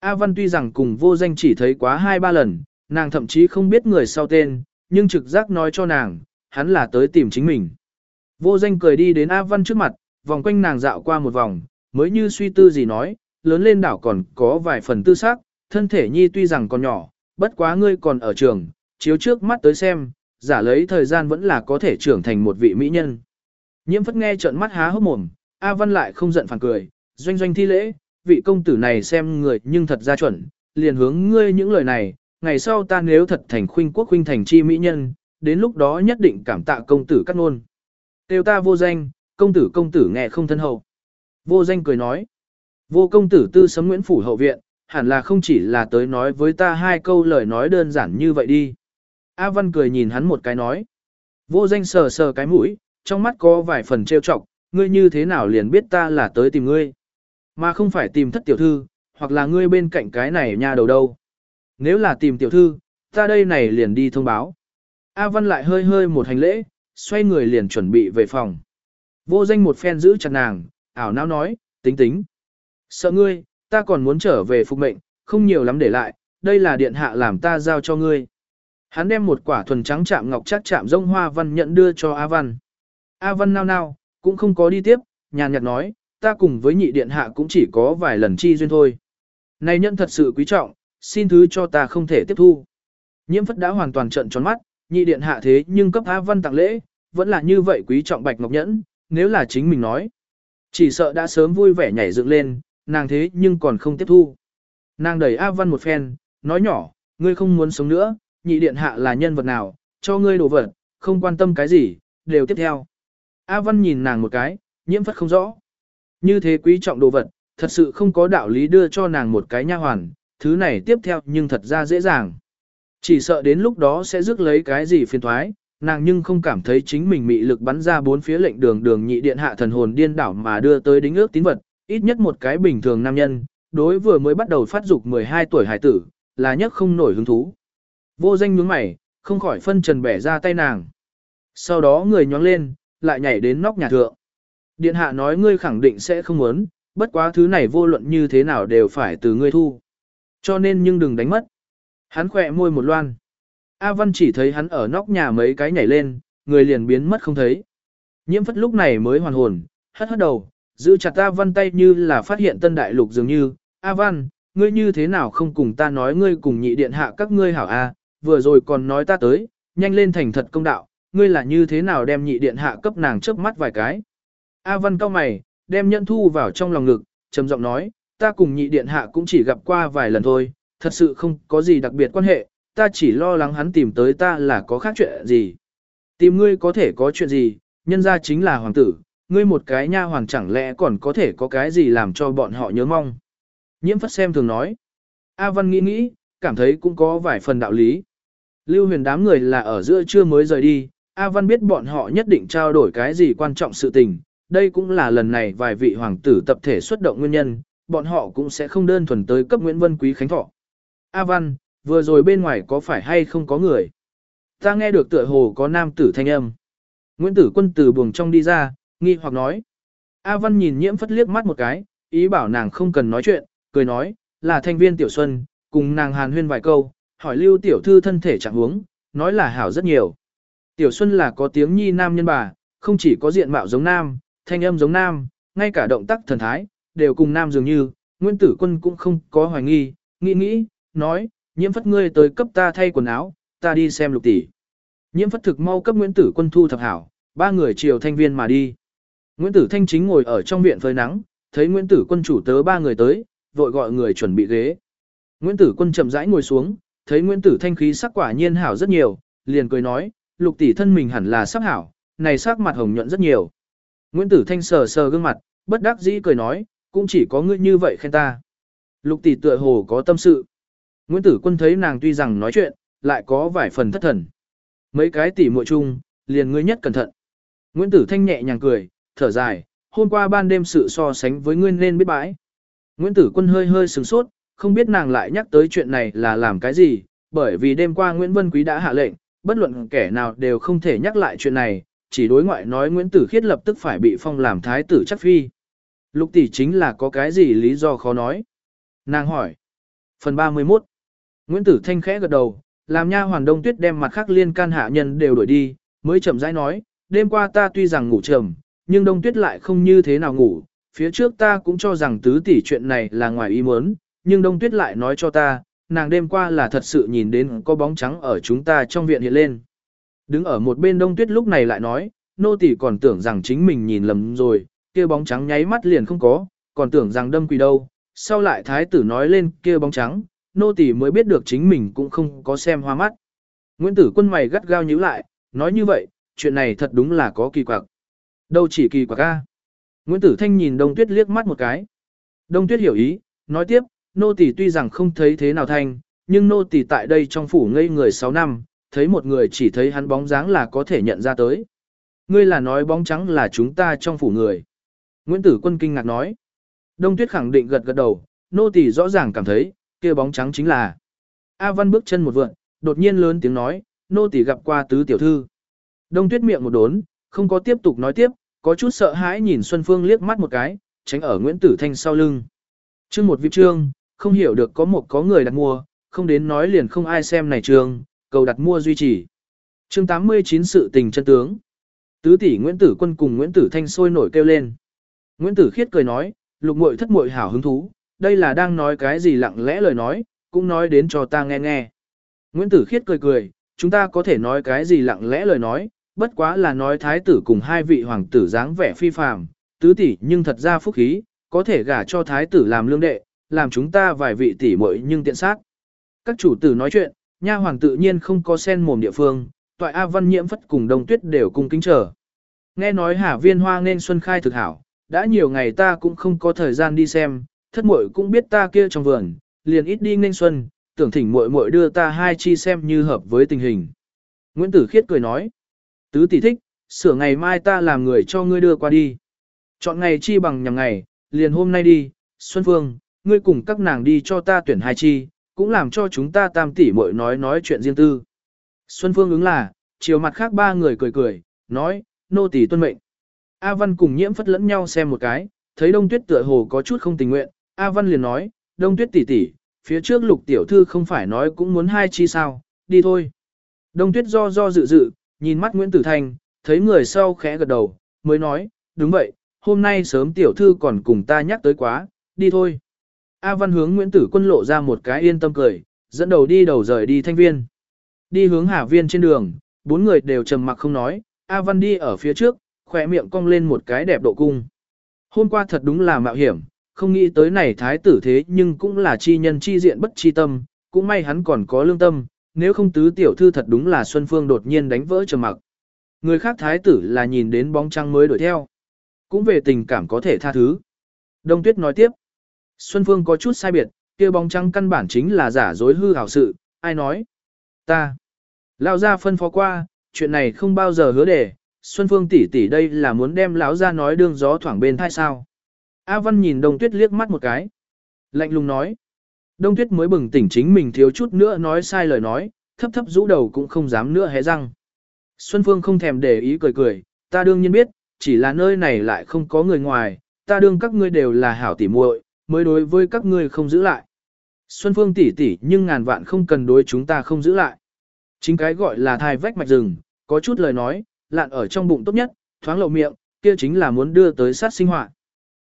A Văn tuy rằng cùng vô danh chỉ thấy quá hai ba lần, nàng thậm chí không biết người sau tên, nhưng trực giác nói cho nàng, hắn là tới tìm chính mình. Vô danh cười đi đến A Văn trước mặt, vòng quanh nàng dạo qua một vòng, mới như suy tư gì nói, lớn lên đảo còn có vài phần tư xác, thân thể nhi tuy rằng còn nhỏ, bất quá ngươi còn ở trường, chiếu trước mắt tới xem, giả lấy thời gian vẫn là có thể trưởng thành một vị mỹ nhân. Nhiễm phất nghe trợn mắt há hốc mồm, A Văn lại không giận phản cười, doanh doanh thi lễ, vị công tử này xem người nhưng thật ra chuẩn, liền hướng ngươi những lời này, ngày sau ta nếu thật thành khuynh quốc khuynh thành chi mỹ nhân, đến lúc đó nhất định cảm tạ công tử cắt ngôn. Tiêu ta vô danh, công tử công tử nghe không thân hậu. Vô danh cười nói, vô công tử tư sấm Nguyễn Phủ hậu viện, hẳn là không chỉ là tới nói với ta hai câu lời nói đơn giản như vậy đi. A Văn cười nhìn hắn một cái nói. Vô danh sờ sờ cái mũi, trong mắt có vài phần trêu chọc, ngươi như thế nào liền biết ta là tới tìm ngươi. Mà không phải tìm thất tiểu thư, hoặc là ngươi bên cạnh cái này nha đầu đâu. Nếu là tìm tiểu thư, ta đây này liền đi thông báo. A Văn lại hơi hơi một hành lễ, xoay người liền chuẩn bị về phòng. Vô danh một phen giữ chặt nàng, ảo não nói, tính tính. Sợ ngươi, ta còn muốn trở về phục mệnh, không nhiều lắm để lại, đây là điện hạ làm ta giao cho ngươi. Hắn đem một quả thuần trắng chạm ngọc chắc chạm rông hoa văn nhận đưa cho A Văn. A Văn nao nao, cũng không có đi tiếp, nhàn nhạt nói, ta cùng với nhị điện hạ cũng chỉ có vài lần chi duyên thôi. Này nhân thật sự quý trọng, xin thứ cho ta không thể tiếp thu. Nhiễm phất đã hoàn toàn trận tròn mắt, nhị điện hạ thế nhưng cấp A Văn tặng lễ, vẫn là như vậy quý trọng bạch ngọc nhẫn, nếu là chính mình nói. Chỉ sợ đã sớm vui vẻ nhảy dựng lên, nàng thế nhưng còn không tiếp thu. Nàng đẩy A Văn một phen, nói nhỏ, ngươi không muốn sống nữa, nhị điện hạ là nhân vật nào, cho ngươi đồ vật, không quan tâm cái gì, đều tiếp theo. A Văn nhìn nàng một cái, nhiễm phất không rõ. Như thế quý trọng đồ vật, thật sự không có đạo lý đưa cho nàng một cái nha hoàn, thứ này tiếp theo nhưng thật ra dễ dàng. Chỉ sợ đến lúc đó sẽ rước lấy cái gì phiền thoái, nàng nhưng không cảm thấy chính mình mị lực bắn ra bốn phía lệnh đường đường nhị điện hạ thần hồn điên đảo mà đưa tới đính ước tín vật, ít nhất một cái bình thường nam nhân, đối vừa mới bắt đầu phát dục 12 tuổi hải tử, là nhất không nổi hứng thú. Vô danh nhướng mày, không khỏi phân trần bẻ ra tay nàng. Sau đó người nhóng lên, lại nhảy đến nóc nhà thượng. Điện hạ nói ngươi khẳng định sẽ không muốn, bất quá thứ này vô luận như thế nào đều phải từ ngươi thu. Cho nên nhưng đừng đánh mất. Hắn khỏe môi một loan. A Văn chỉ thấy hắn ở nóc nhà mấy cái nhảy lên, người liền biến mất không thấy. Nhiễm phất lúc này mới hoàn hồn, hất hất đầu, giữ chặt A Văn tay như là phát hiện tân đại lục dường như. A Văn, ngươi như thế nào không cùng ta nói ngươi cùng nhị điện hạ các ngươi hảo A, vừa rồi còn nói ta tới, nhanh lên thành thật công đạo, ngươi là như thế nào đem nhị điện hạ cấp nàng trước mắt vài cái. A Văn cao mày, đem nhận thu vào trong lòng ngực, trầm giọng nói, ta cùng nhị điện hạ cũng chỉ gặp qua vài lần thôi, thật sự không có gì đặc biệt quan hệ, ta chỉ lo lắng hắn tìm tới ta là có khác chuyện gì. Tìm ngươi có thể có chuyện gì, nhân ra chính là hoàng tử, ngươi một cái nha hoàng chẳng lẽ còn có thể có cái gì làm cho bọn họ nhớ mong. Nhiễm phất xem thường nói. A Văn nghĩ nghĩ, cảm thấy cũng có vài phần đạo lý. Lưu huyền đám người là ở giữa trưa mới rời đi, A Văn biết bọn họ nhất định trao đổi cái gì quan trọng sự tình, đây cũng là lần này vài vị hoàng tử tập thể xuất động nguyên nhân, bọn họ cũng sẽ không đơn thuần tới cấp Nguyễn Vân Quý Khánh Thọ. A Văn, vừa rồi bên ngoài có phải hay không có người? Ta nghe được tựa hồ có nam tử thanh âm. Nguyễn Tử Quân từ buồng trong đi ra, nghi hoặc nói. A Văn nhìn nhiễm phất liếc mắt một cái, ý bảo nàng không cần nói chuyện, cười nói, là thanh viên Tiểu Xuân, cùng nàng hàn huyên vài câu, hỏi lưu tiểu thư thân thể trạng huống, nói là hảo rất nhiều. Tiểu Xuân là có tiếng nhi nam nhân bà, không chỉ có diện mạo giống nam, thanh âm giống nam, ngay cả động tác thần thái, đều cùng nam dường như, Nguyễn Tử Quân cũng không có hoài nghi, nghĩ nghĩ, nói, nhiễm phất ngươi tới cấp ta thay quần áo, ta đi xem lục tỷ. Nhiễm phất thực mau cấp Nguyễn Tử Quân thu thập hảo, ba người chiều thanh viên mà đi. Nguyễn Tử Thanh chính ngồi ở trong viện phơi nắng, thấy Nguyễn Tử Quân chủ tớ ba người tới, vội gọi người chuẩn bị ghế. Nguyễn Tử Quân chậm rãi ngồi xuống, thấy Nguyễn Tử Thanh khí sắc quả nhiên hảo rất nhiều, liền cười nói, lục tỷ thân mình hẳn là sắc hảo, này sắc mặt hồng nhuận rất nhiều. Nguyễn Tử Thanh sờ sờ gương mặt, bất đắc dĩ cười nói, cũng chỉ có ngươi như vậy khen ta. Lục tỷ tựa hồ có tâm sự. Nguyễn Tử Quân thấy nàng tuy rằng nói chuyện, lại có vài phần thất thần. Mấy cái tỷ muội chung, liền ngươi nhất cẩn thận. Nguyễn Tử Thanh nhẹ nhàng cười, thở dài, hôm qua ban đêm sự so sánh với ngươi nên biết bãi. Nguyễn Tử Quân hơi hơi sửng sốt, không biết nàng lại nhắc tới chuyện này là làm cái gì, bởi vì đêm qua Nguyễn Vân Quý đã hạ lệnh, bất luận kẻ nào đều không thể nhắc lại chuyện này, chỉ đối ngoại nói Nguyễn Tử Khiết lập tức phải bị phong làm thái tử chắc phi. Lục tỷ chính là có cái gì lý do khó nói. Nàng hỏi. Phần 31. Nguyễn Tử Thanh khẽ gật đầu, làm nha hoàn đông tuyết đem mặt khác liên can hạ nhân đều đuổi đi, mới chậm rãi nói, đêm qua ta tuy rằng ngủ trầm, nhưng đông tuyết lại không như thế nào ngủ, phía trước ta cũng cho rằng tứ tỷ chuyện này là ngoài ý muốn, nhưng đông tuyết lại nói cho ta, nàng đêm qua là thật sự nhìn đến có bóng trắng ở chúng ta trong viện hiện lên. Đứng ở một bên đông tuyết lúc này lại nói, nô tỷ còn tưởng rằng chính mình nhìn lầm rồi, kia bóng trắng nháy mắt liền không có, còn tưởng rằng đâm quỷ đâu. Sau lại thái tử nói lên kia bóng trắng, nô tỷ mới biết được chính mình cũng không có xem hoa mắt. Nguyễn tử quân mày gắt gao nhíu lại, nói như vậy, chuyện này thật đúng là có kỳ quặc. Đâu chỉ kỳ quặc a. Nguyễn tử thanh nhìn đông tuyết liếc mắt một cái. Đông tuyết hiểu ý, nói tiếp, nô tỳ tuy rằng không thấy thế nào thanh, nhưng nô tỳ tại đây trong phủ ngây người 6 năm, thấy một người chỉ thấy hắn bóng dáng là có thể nhận ra tới. Ngươi là nói bóng trắng là chúng ta trong phủ người. Nguyễn Tử Quân kinh ngạc nói. Đông Tuyết khẳng định gật gật đầu, nô tỳ rõ ràng cảm thấy, kia bóng trắng chính là. A Văn bước chân một vượn, đột nhiên lớn tiếng nói, nô tỳ gặp qua tứ tiểu thư. Đông Tuyết miệng một đốn, không có tiếp tục nói tiếp, có chút sợ hãi nhìn Xuân Phương liếc mắt một cái, tránh ở Nguyễn Tử Thanh sau lưng. Chương một vị trương, không hiểu được có một có người đặt mua, không đến nói liền không ai xem này trường, cầu đặt mua duy trì. Chương 89 sự tình chân tướng. Tứ tỷ Nguyễn Tử Quân cùng Nguyễn Tử Thanh sôi nổi kêu lên. Nguyễn Tử Khiết cười nói, lục muội thất muội hảo hứng thú, đây là đang nói cái gì lặng lẽ lời nói, cũng nói đến cho ta nghe nghe. Nguyễn Tử Khiết cười cười, chúng ta có thể nói cái gì lặng lẽ lời nói, bất quá là nói thái tử cùng hai vị hoàng tử dáng vẻ phi phàm, tứ tỷ nhưng thật ra phúc khí, có thể gả cho thái tử làm lương đệ, làm chúng ta vài vị tỷ muội nhưng tiện sát. Các chủ tử nói chuyện, nha hoàng tự nhiên không có sen mồm địa phương, toại A Văn Nhiễm Phất cùng Đông Tuyết đều cung kính chờ. Nghe nói Hà Viên Hoa nên xuân khai thực hảo, đã nhiều ngày ta cũng không có thời gian đi xem, thất muội cũng biết ta kia trong vườn, liền ít đi nên xuân, tưởng thỉnh muội muội đưa ta hai chi xem như hợp với tình hình. Nguyễn Tử Khiết cười nói, tứ tỷ thích, sửa ngày mai ta làm người cho ngươi đưa qua đi. Chọn ngày chi bằng nhằm ngày, liền hôm nay đi, Xuân Phương, ngươi cùng các nàng đi cho ta tuyển hai chi, cũng làm cho chúng ta tam tỷ muội nói nói chuyện riêng tư. Xuân Phương ứng là, chiều mặt khác ba người cười cười, nói, nô tỷ tuân mệnh. A Văn cùng nhiễm phất lẫn nhau xem một cái, thấy Đông Tuyết tựa hồ có chút không tình nguyện, A Văn liền nói, Đông Tuyết tỷ tỷ, phía trước lục tiểu thư không phải nói cũng muốn hai chi sao, đi thôi. Đông Tuyết do do dự dự, nhìn mắt Nguyễn Tử Thanh, thấy người sau khẽ gật đầu, mới nói, đúng vậy, hôm nay sớm tiểu thư còn cùng ta nhắc tới quá, đi thôi. A Văn hướng Nguyễn Tử Quân lộ ra một cái yên tâm cười, dẫn đầu đi đầu rời đi thanh viên. Đi hướng Hà Viên trên đường, bốn người đều trầm mặc không nói, A Văn đi ở phía trước, khỏe miệng cong lên một cái đẹp độ cung. Hôm qua thật đúng là mạo hiểm, không nghĩ tới này thái tử thế nhưng cũng là chi nhân chi diện bất chi tâm, cũng may hắn còn có lương tâm, nếu không tứ tiểu thư thật đúng là Xuân Phương đột nhiên đánh vỡ trầm mặc. Người khác thái tử là nhìn đến bóng trăng mới đuổi theo. Cũng về tình cảm có thể tha thứ. Đông Tuyết nói tiếp. Xuân Phương có chút sai biệt, kia bóng trắng căn bản chính là giả dối hư hảo sự, ai nói? Ta. Lão gia phân phó qua, chuyện này không bao giờ hứa để, Xuân Phương tỷ tỷ đây là muốn đem lão gia nói đương gió thoảng bên thai sao. A Văn nhìn Đông Tuyết liếc mắt một cái. Lạnh lùng nói. Đông Tuyết mới bừng tỉnh chính mình thiếu chút nữa nói sai lời nói, thấp thấp rũ đầu cũng không dám nữa hé răng. Xuân Phương không thèm để ý cười cười, ta đương nhiên biết, chỉ là nơi này lại không có người ngoài, ta đương các ngươi đều là hảo tỉ muội, mới đối với các ngươi không giữ lại. Xuân Phương tỷ tỷ nhưng ngàn vạn không cần đối chúng ta không giữ lại. Chính cái gọi là thai vách mạch rừng, có chút lời nói, lạn ở trong bụng tốt nhất, thoáng lộ miệng, kia chính là muốn đưa tới sát sinh hoạt.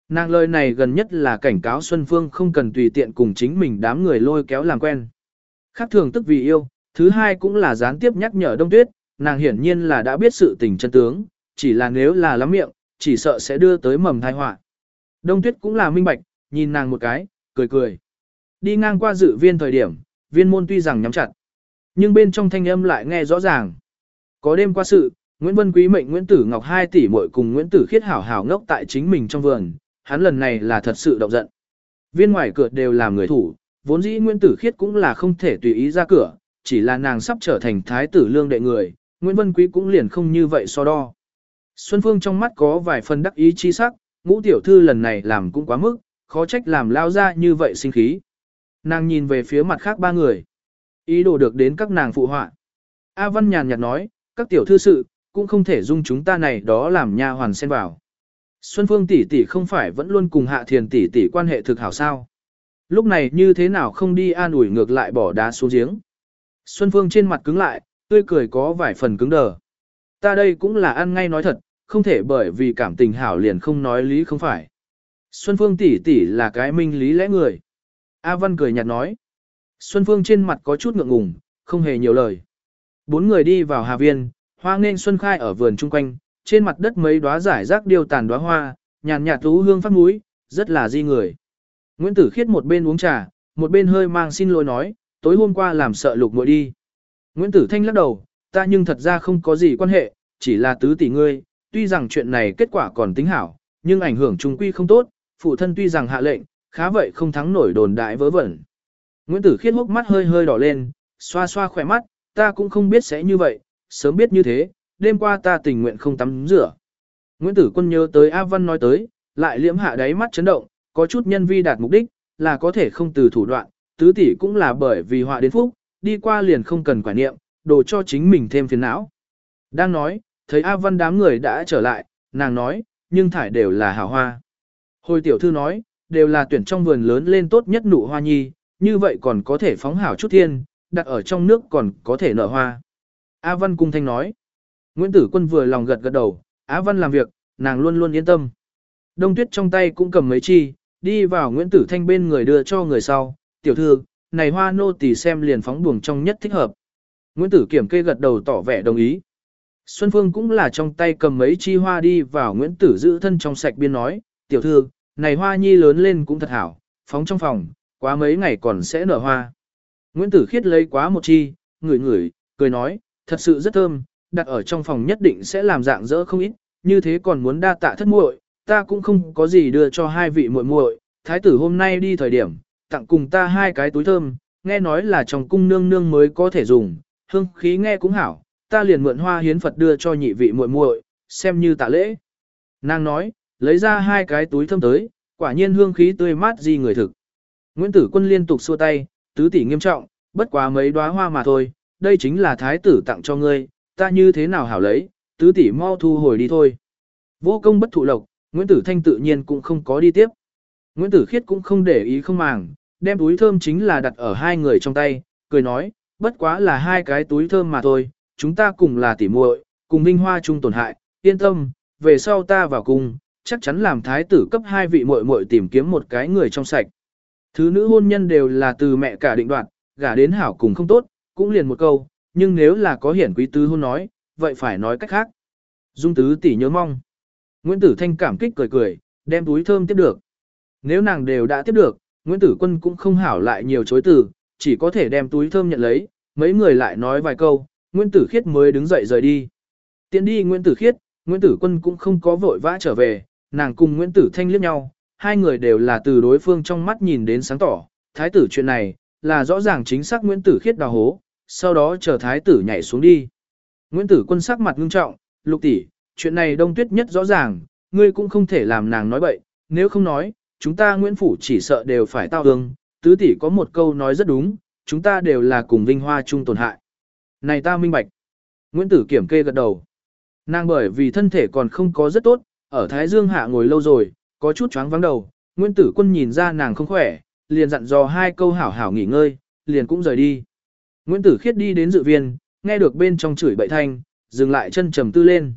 Nàng lời này gần nhất là cảnh cáo Xuân Phương không cần tùy tiện cùng chính mình đám người lôi kéo làm quen. Khác thường tức vì yêu, thứ hai cũng là gián tiếp nhắc nhở Đông Tuyết, nàng hiển nhiên là đã biết sự tình chân tướng, chỉ là nếu là lắm miệng, chỉ sợ sẽ đưa tới mầm thai họa. Đông Tuyết cũng là minh bạch, nhìn nàng một cái, cười cười. Đi ngang qua dự viên thời điểm, viên môn tuy rằng nhắm chặt, nhưng bên trong thanh âm lại nghe rõ ràng. Có đêm qua sự, Nguyễn Vân Quý mệnh Nguyễn Tử Ngọc 2 tỷ muội cùng Nguyễn Tử Khiết hảo hảo ngốc tại chính mình trong vườn, hắn lần này là thật sự động giận. Viên ngoài cửa đều làm người thủ, vốn dĩ Nguyễn Tử Khiết cũng là không thể tùy ý ra cửa, chỉ là nàng sắp trở thành thái tử lương đệ người, Nguyễn Vân Quý cũng liền không như vậy so đo. Xuân Phương trong mắt có vài phần đắc ý chi sắc, ngũ tiểu thư lần này làm cũng quá mức, khó trách làm lao ra như vậy sinh khí. Nàng nhìn về phía mặt khác ba người. Ý đồ được đến các nàng phụ họa. A Văn nhàn nhạt nói, các tiểu thư sự, cũng không thể dung chúng ta này đó làm nha hoàn xen vào. Xuân Phương tỷ tỷ không phải vẫn luôn cùng Hạ Thiền tỷ tỷ quan hệ thực hảo sao? Lúc này như thế nào không đi an ủi ngược lại bỏ đá xuống giếng? Xuân Phương trên mặt cứng lại, tươi cười có vài phần cứng đờ. Ta đây cũng là ăn ngay nói thật, không thể bởi vì cảm tình hảo liền không nói lý không phải. Xuân Phương tỷ tỷ là cái minh lý lẽ người. A Văn cười nhạt nói. Xuân Phương trên mặt có chút ngượng ngùng, không hề nhiều lời. Bốn người đi vào Hà Viên, hoa nên Xuân Khai ở vườn chung quanh, trên mặt đất mấy đóa giải rác điêu tàn đóa hoa, nhàn nhạt tú hương phát mũi, rất là di người. Nguyễn Tử Khiết một bên uống trà, một bên hơi mang xin lỗi nói, tối hôm qua làm sợ lục muội đi. Nguyễn Tử Thanh lắc đầu, ta nhưng thật ra không có gì quan hệ, chỉ là tứ tỷ ngươi, tuy rằng chuyện này kết quả còn tính hảo, nhưng ảnh hưởng trung quy không tốt, phụ thân tuy rằng hạ lệnh, khá vậy không thắng nổi đồn đại vớ vẩn. Nguyễn Tử Khiết hốc mắt hơi hơi đỏ lên, xoa xoa khỏe mắt, ta cũng không biết sẽ như vậy, sớm biết như thế, đêm qua ta tình nguyện không tắm rửa. Nguyễn Tử Quân nhớ tới A Văn nói tới, lại liễm hạ đáy mắt chấn động, có chút nhân vi đạt mục đích, là có thể không từ thủ đoạn, tứ tỷ cũng là bởi vì họa đến phúc, đi qua liền không cần quả niệm, đồ cho chính mình thêm phiền não. Đang nói, thấy A Văn đám người đã trở lại, nàng nói, nhưng thải đều là hảo hoa. Hồi tiểu thư nói, đều là tuyển trong vườn lớn lên tốt nhất nụ hoa nhi, như vậy còn có thể phóng hảo chút thiên, đặt ở trong nước còn có thể nở hoa. A Văn cung thanh nói. Nguyễn Tử Quân vừa lòng gật gật đầu, Á Văn làm việc, nàng luôn luôn yên tâm. Đông Tuyết trong tay cũng cầm mấy chi, đi vào Nguyễn Tử Thanh bên người đưa cho người sau, tiểu thư, này hoa nô tỳ xem liền phóng buồng trong nhất thích hợp. Nguyễn Tử Kiểm kê gật đầu tỏ vẻ đồng ý. Xuân Phương cũng là trong tay cầm mấy chi hoa đi vào Nguyễn Tử giữ thân trong sạch biên nói, tiểu thư, này hoa nhi lớn lên cũng thật hảo, phóng trong phòng, quá mấy ngày còn sẽ nở hoa. Nguyễn Tử Khiết lấy quá một chi, ngửi ngửi, cười nói, thật sự rất thơm, đặt ở trong phòng nhất định sẽ làm dạng dỡ không ít, như thế còn muốn đa tạ thất muội, ta cũng không có gì đưa cho hai vị muội muội, thái tử hôm nay đi thời điểm, tặng cùng ta hai cái túi thơm, nghe nói là trong cung nương nương mới có thể dùng, hương khí nghe cũng hảo, ta liền mượn hoa hiến Phật đưa cho nhị vị muội muội, xem như tạ lễ. Nàng nói, lấy ra hai cái túi thơm tới, quả nhiên hương khí tươi mát gì người thực. Nguyễn Tử Quân liên tục xua tay, tứ tỷ nghiêm trọng, bất quá mấy đóa hoa mà thôi, đây chính là thái tử tặng cho ngươi, ta như thế nào hảo lấy, tứ tỷ mau thu hồi đi thôi. Vô công bất thụ lộc, Nguyễn Tử Thanh tự nhiên cũng không có đi tiếp. Nguyễn Tử Khiết cũng không để ý không màng, đem túi thơm chính là đặt ở hai người trong tay, cười nói, bất quá là hai cái túi thơm mà thôi, chúng ta cùng là tỉ muội, cùng vinh hoa chung tổn hại, yên tâm, về sau ta vào cùng chắc chắn làm thái tử cấp hai vị muội muội tìm kiếm một cái người trong sạch. Thứ nữ hôn nhân đều là từ mẹ cả định đoạt, gả đến hảo cùng không tốt, cũng liền một câu, nhưng nếu là có hiển quý tứ hôn nói, vậy phải nói cách khác. Dung tứ tỷ nhớ mong. Nguyễn Tử Thanh cảm kích cười cười, đem túi thơm tiếp được. Nếu nàng đều đã tiếp được, Nguyễn Tử Quân cũng không hảo lại nhiều chối từ, chỉ có thể đem túi thơm nhận lấy, mấy người lại nói vài câu, Nguyễn Tử Khiết mới đứng dậy rời đi. Tiến đi Nguyễn Tử Khiết, Nguyễn Tử Quân cũng không có vội vã trở về, nàng cùng Nguyễn Tử Thanh liếc nhau, hai người đều là từ đối phương trong mắt nhìn đến sáng tỏ, thái tử chuyện này, là rõ ràng chính xác Nguyễn Tử Khiết đào hố, sau đó chờ thái tử nhảy xuống đi. Nguyễn Tử Quân sắc mặt ngưng trọng, lục tỷ, chuyện này đông tuyết nhất rõ ràng, ngươi cũng không thể làm nàng nói bậy, nếu không nói, chúng ta Nguyễn Phủ chỉ sợ đều phải tao hương, tứ tỷ có một câu nói rất đúng, chúng ta đều là cùng vinh hoa chung tổn hại. Này ta minh bạch. Nguyễn Tử kiểm kê gật đầu. Nàng bởi vì thân thể còn không có rất tốt, ở Thái Dương hạ ngồi lâu rồi, có chút chóng vắng đầu, Nguyên Tử Quân nhìn ra nàng không khỏe, liền dặn dò hai câu hảo hảo nghỉ ngơi, liền cũng rời đi. Nguyễn Tử Khiết đi đến dự viên, nghe được bên trong chửi bậy thanh, dừng lại chân trầm tư lên.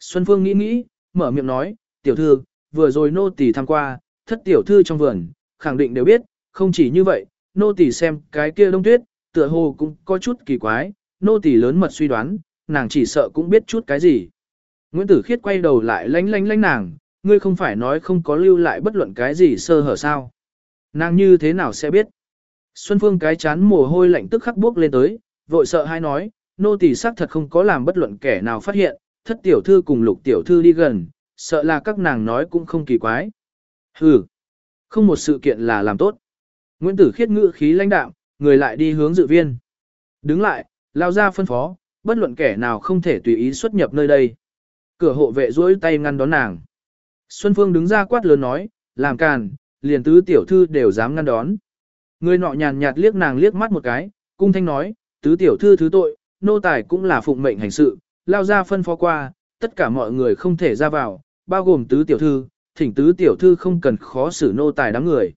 Xuân Phương nghĩ nghĩ, mở miệng nói, tiểu thư, vừa rồi nô tỳ tham qua, thất tiểu thư trong vườn, khẳng định đều biết, không chỉ như vậy, nô tỳ xem cái kia đông tuyết, tựa hồ cũng có chút kỳ quái, nô tỳ lớn mật suy đoán, nàng chỉ sợ cũng biết chút cái gì. Nguyễn Tử Khiết quay đầu lại lánh lánh lánh nàng, ngươi không phải nói không có lưu lại bất luận cái gì sơ hở sao. Nàng như thế nào sẽ biết? Xuân Phương cái chán mồ hôi lạnh tức khắc bước lên tới, vội sợ hai nói, nô tỳ xác thật không có làm bất luận kẻ nào phát hiện, thất tiểu thư cùng lục tiểu thư đi gần, sợ là các nàng nói cũng không kỳ quái. Hừ, không một sự kiện là làm tốt. Nguyễn Tử khiết ngự khí lãnh đạm, người lại đi hướng dự viên. Đứng lại, lao ra phân phó, bất luận kẻ nào không thể tùy ý xuất nhập nơi đây. Cửa hộ vệ duỗi tay ngăn đón nàng. Xuân Phương đứng ra quát lớn nói, làm càn, liền tứ tiểu thư đều dám ngăn đón. Người nọ nhàn nhạt liếc nàng liếc mắt một cái, cung thanh nói, tứ tiểu thư thứ tội, nô tài cũng là phụng mệnh hành sự, lao ra phân phó qua, tất cả mọi người không thể ra vào, bao gồm tứ tiểu thư, thỉnh tứ tiểu thư không cần khó xử nô tài đám người.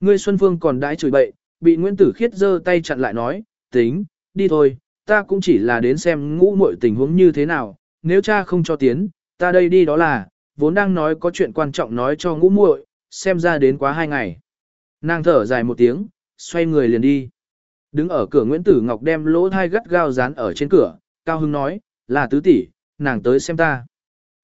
Ngươi Xuân Phương còn đãi chửi bậy, bị Nguyễn Tử Khiết giơ tay chặn lại nói, tính, đi thôi, ta cũng chỉ là đến xem ngũ muội tình huống như thế nào, nếu cha không cho tiến, ta đây đi đó là, vốn đang nói có chuyện quan trọng nói cho ngũ muội, xem ra đến quá hai ngày. Nàng thở dài một tiếng, xoay người liền đi. Đứng ở cửa Nguyễn Tử Ngọc đem lỗ thai gắt gao dán ở trên cửa, Cao Hưng nói, là tứ tỷ, nàng tới xem ta.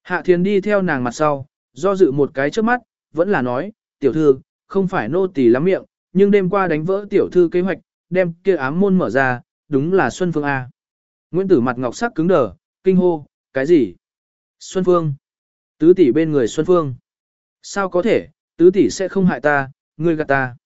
Hạ Thiên đi theo nàng mặt sau, do dự một cái trước mắt, vẫn là nói, tiểu thư, không phải nô tỳ lắm miệng, nhưng đêm qua đánh vỡ tiểu thư kế hoạch, đem kia ám môn mở ra, đúng là Xuân Phương A. Nguyễn Tử mặt ngọc sắc cứng đờ, kinh hô, cái gì? Xuân Phương. Tứ tỷ bên người Xuân Phương. Sao có thể, tứ tỷ sẽ không hại ta, ngươi gạt ta.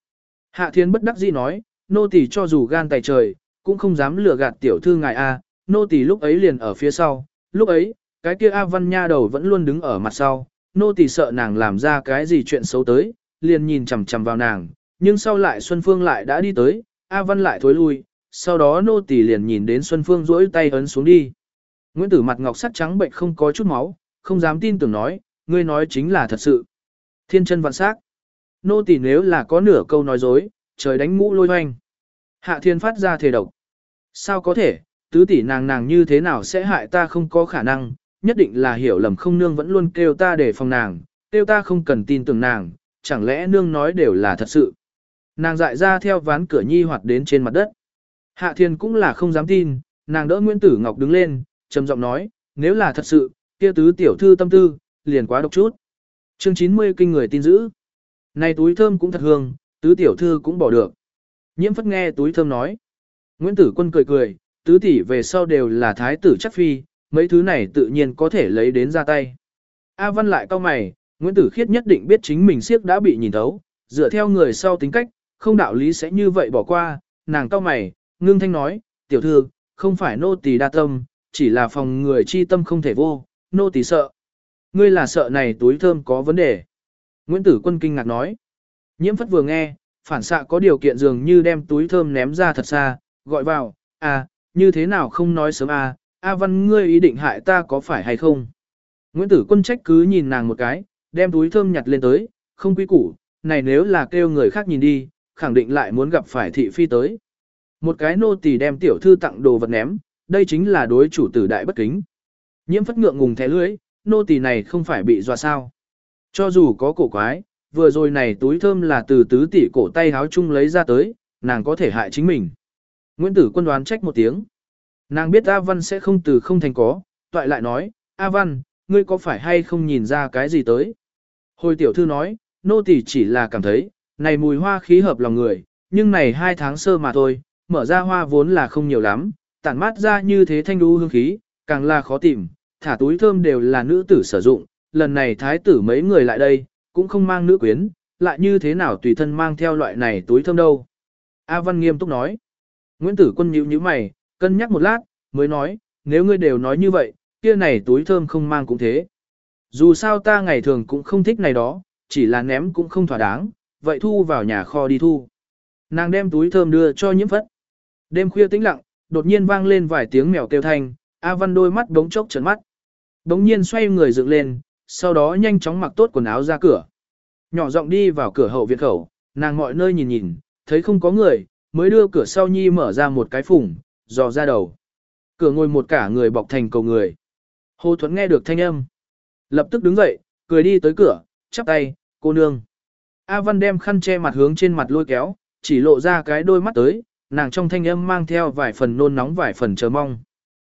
Hạ Thiên bất đắc dĩ nói, nô tỳ cho dù gan tài trời, cũng không dám lừa gạt tiểu thư ngài A, nô tỳ lúc ấy liền ở phía sau, lúc ấy, cái kia A Văn Nha đầu vẫn luôn đứng ở mặt sau, nô tỳ sợ nàng làm ra cái gì chuyện xấu tới, liền nhìn chằm chằm vào nàng, nhưng sau lại Xuân Phương lại đã đi tới, A Văn lại thối lui, sau đó nô tỳ liền nhìn đến Xuân Phương duỗi tay ấn xuống đi. Nguyễn Tử mặt ngọc sắc trắng bệnh không có chút máu, không dám tin tưởng nói, ngươi nói chính là thật sự. Thiên chân vạn sắc. Nô tỳ nếu là có nửa câu nói dối, trời đánh ngũ lôi hoanh. Hạ thiên phát ra thể độc. Sao có thể, tứ tỷ nàng nàng như thế nào sẽ hại ta không có khả năng, nhất định là hiểu lầm không nương vẫn luôn kêu ta để phòng nàng, kêu ta không cần tin tưởng nàng, chẳng lẽ nương nói đều là thật sự. Nàng dại ra theo ván cửa nhi hoạt đến trên mặt đất. Hạ thiên cũng là không dám tin, nàng đỡ Nguyễn Tử Ngọc đứng lên, trầm giọng nói, nếu là thật sự, kia tứ tiểu thư tâm tư, liền quá độc chút. Chương 90 kinh người tin dữ. Này túi thơm cũng thật hương, tứ tiểu thư cũng bỏ được. Nhiễm phất nghe túi thơm nói. Nguyễn Tử Quân cười cười, tứ tỷ về sau đều là thái tử chắc phi, mấy thứ này tự nhiên có thể lấy đến ra tay. A Văn lại cau mày, Nguyễn Tử Khiết nhất định biết chính mình siếc đã bị nhìn thấu, dựa theo người sau tính cách, không đạo lý sẽ như vậy bỏ qua, nàng cau mày, ngưng thanh nói, tiểu thư, không phải nô tỳ đa tâm, chỉ là phòng người chi tâm không thể vô, nô tỳ sợ. Ngươi là sợ này túi thơm có vấn đề. Nguyễn Tử Quân kinh ngạc nói. Nhiễm phất vừa nghe, phản xạ có điều kiện dường như đem túi thơm ném ra thật xa, gọi vào, à, như thế nào không nói sớm à, A Văn ngươi ý định hại ta có phải hay không? Nguyễn Tử Quân trách cứ nhìn nàng một cái, đem túi thơm nhặt lên tới, không quý củ, này nếu là kêu người khác nhìn đi, khẳng định lại muốn gặp phải thị phi tới. Một cái nô tỳ đem tiểu thư tặng đồ vật ném, đây chính là đối chủ tử đại bất kính. Nhiễm phất ngượng ngùng thẻ lưỡi, nô tỳ này không phải bị dọa sao. Cho dù có cổ quái, vừa rồi này túi thơm là từ tứ tỷ cổ tay háo chung lấy ra tới, nàng có thể hại chính mình. Nguyễn Tử quân đoán trách một tiếng. Nàng biết A Văn sẽ không từ không thành có, toại lại nói, A Văn, ngươi có phải hay không nhìn ra cái gì tới? Hồi tiểu thư nói, nô tỳ chỉ là cảm thấy, này mùi hoa khí hợp lòng người, nhưng này hai tháng sơ mà thôi, mở ra hoa vốn là không nhiều lắm, tản mát ra như thế thanh đu hương khí, càng là khó tìm, thả túi thơm đều là nữ tử sử dụng, lần này thái tử mấy người lại đây, cũng không mang nữ quyến, lại như thế nào tùy thân mang theo loại này túi thơm đâu. A Văn nghiêm túc nói. Nguyễn Tử Quân nhíu nhíu mày, cân nhắc một lát, mới nói, nếu ngươi đều nói như vậy, kia này túi thơm không mang cũng thế. Dù sao ta ngày thường cũng không thích này đó, chỉ là ném cũng không thỏa đáng, vậy thu vào nhà kho đi thu. Nàng đem túi thơm đưa cho nhiễm phất. Đêm khuya tĩnh lặng, đột nhiên vang lên vài tiếng mèo kêu thanh, A Văn đôi mắt bỗng chốc trợn mắt. Đống nhiên xoay người dựng lên, sau đó nhanh chóng mặc tốt quần áo ra cửa. Nhỏ giọng đi vào cửa hậu viện khẩu, nàng mọi nơi nhìn nhìn, thấy không có người, mới đưa cửa sau nhi mở ra một cái phủng, dò ra đầu. Cửa ngồi một cả người bọc thành cầu người. Hồ Thuận nghe được thanh âm. Lập tức đứng dậy, cười đi tới cửa, chắp tay, cô nương. A Văn đem khăn che mặt hướng trên mặt lôi kéo, chỉ lộ ra cái đôi mắt tới, nàng trong thanh âm mang theo vài phần nôn nóng vài phần chờ mong.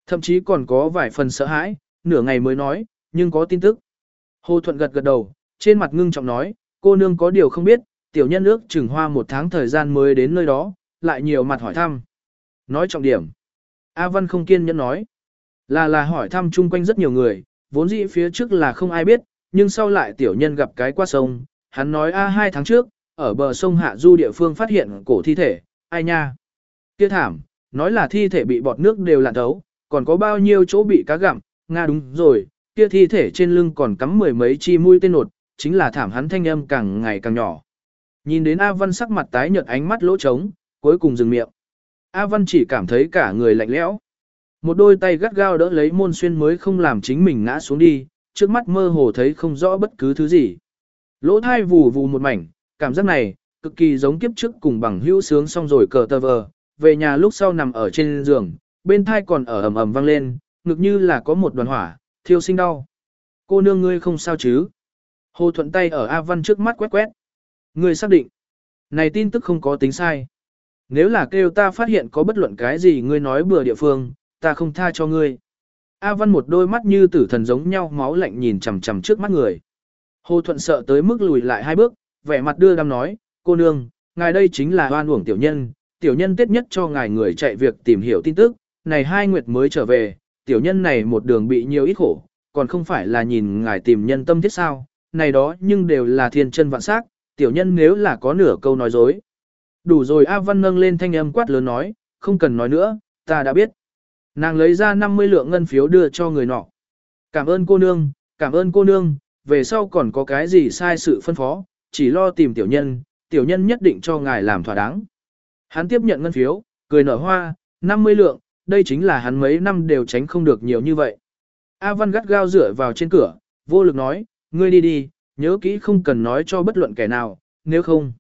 Thậm chí còn có vài phần sợ hãi, nửa ngày mới nói, nhưng có tin tức. Hồ Thuận gật gật đầu, trên mặt ngưng trọng nói, cô nương có điều không biết, tiểu nhân ước chừng hoa một tháng thời gian mới đến nơi đó, lại nhiều mặt hỏi thăm. Nói trọng điểm. A Văn không kiên nhẫn nói. Là là hỏi thăm chung quanh rất nhiều người, vốn dĩ phía trước là không ai biết, nhưng sau lại tiểu nhân gặp cái qua sông, hắn nói A hai tháng trước, ở bờ sông Hạ Du địa phương phát hiện cổ thi thể, ai nha. Kia thảm, nói là thi thể bị bọt nước đều lạn thấu, còn có bao nhiêu chỗ bị cá gặm, Nga đúng rồi, kia thi thể trên lưng còn cắm mười mấy chi mũi tên nột, chính là thảm hắn thanh âm càng ngày càng nhỏ. Nhìn đến A Văn sắc mặt tái nhợt ánh mắt lỗ trống, cuối cùng dừng miệng. A Văn chỉ cảm thấy cả người lạnh lẽo. Một đôi tay gắt gao đỡ lấy môn xuyên mới không làm chính mình ngã xuống đi, trước mắt mơ hồ thấy không rõ bất cứ thứ gì. Lỗ thai vù vù một mảnh, cảm giác này, cực kỳ giống kiếp trước cùng bằng hữu sướng xong rồi cờ tờ vờ, về nhà lúc sau nằm ở trên giường, bên thai còn ở ầm ầm vang lên, ngực như là có một đoàn hỏa, thiêu sinh đau. Cô nương ngươi không sao chứ? Hồ thuận tay ở A Văn trước mắt quét quét. Ngươi xác định. Này tin tức không có tính sai. Nếu là kêu ta phát hiện có bất luận cái gì ngươi nói bừa địa phương, ta không tha cho ngươi. A Văn một đôi mắt như tử thần giống nhau máu lạnh nhìn chằm chằm trước mắt người. Hồ Thuận sợ tới mức lùi lại hai bước, vẻ mặt đưa đam nói, cô nương, ngài đây chính là oan uổng tiểu nhân, tiểu nhân tiết nhất cho ngài người chạy việc tìm hiểu tin tức, này hai nguyệt mới trở về, tiểu nhân này một đường bị nhiều ít khổ, còn không phải là nhìn ngài tìm nhân tâm thiết sao, này đó nhưng đều là thiên chân vạn sắc, tiểu nhân nếu là có nửa câu nói dối. Đủ rồi A Văn nâng lên thanh âm quát lớn nói, không cần nói nữa, ta đã biết. Nàng lấy ra 50 lượng ngân phiếu đưa cho người nọ. Cảm ơn cô nương, cảm ơn cô nương, về sau còn có cái gì sai sự phân phó, chỉ lo tìm tiểu nhân, tiểu nhân nhất định cho ngài làm thỏa đáng. Hắn tiếp nhận ngân phiếu, cười nở hoa, 50 lượng, đây chính là hắn mấy năm đều tránh không được nhiều như vậy. A Văn gắt gao dựa vào trên cửa, vô lực nói, ngươi đi đi, nhớ kỹ không cần nói cho bất luận kẻ nào, nếu không.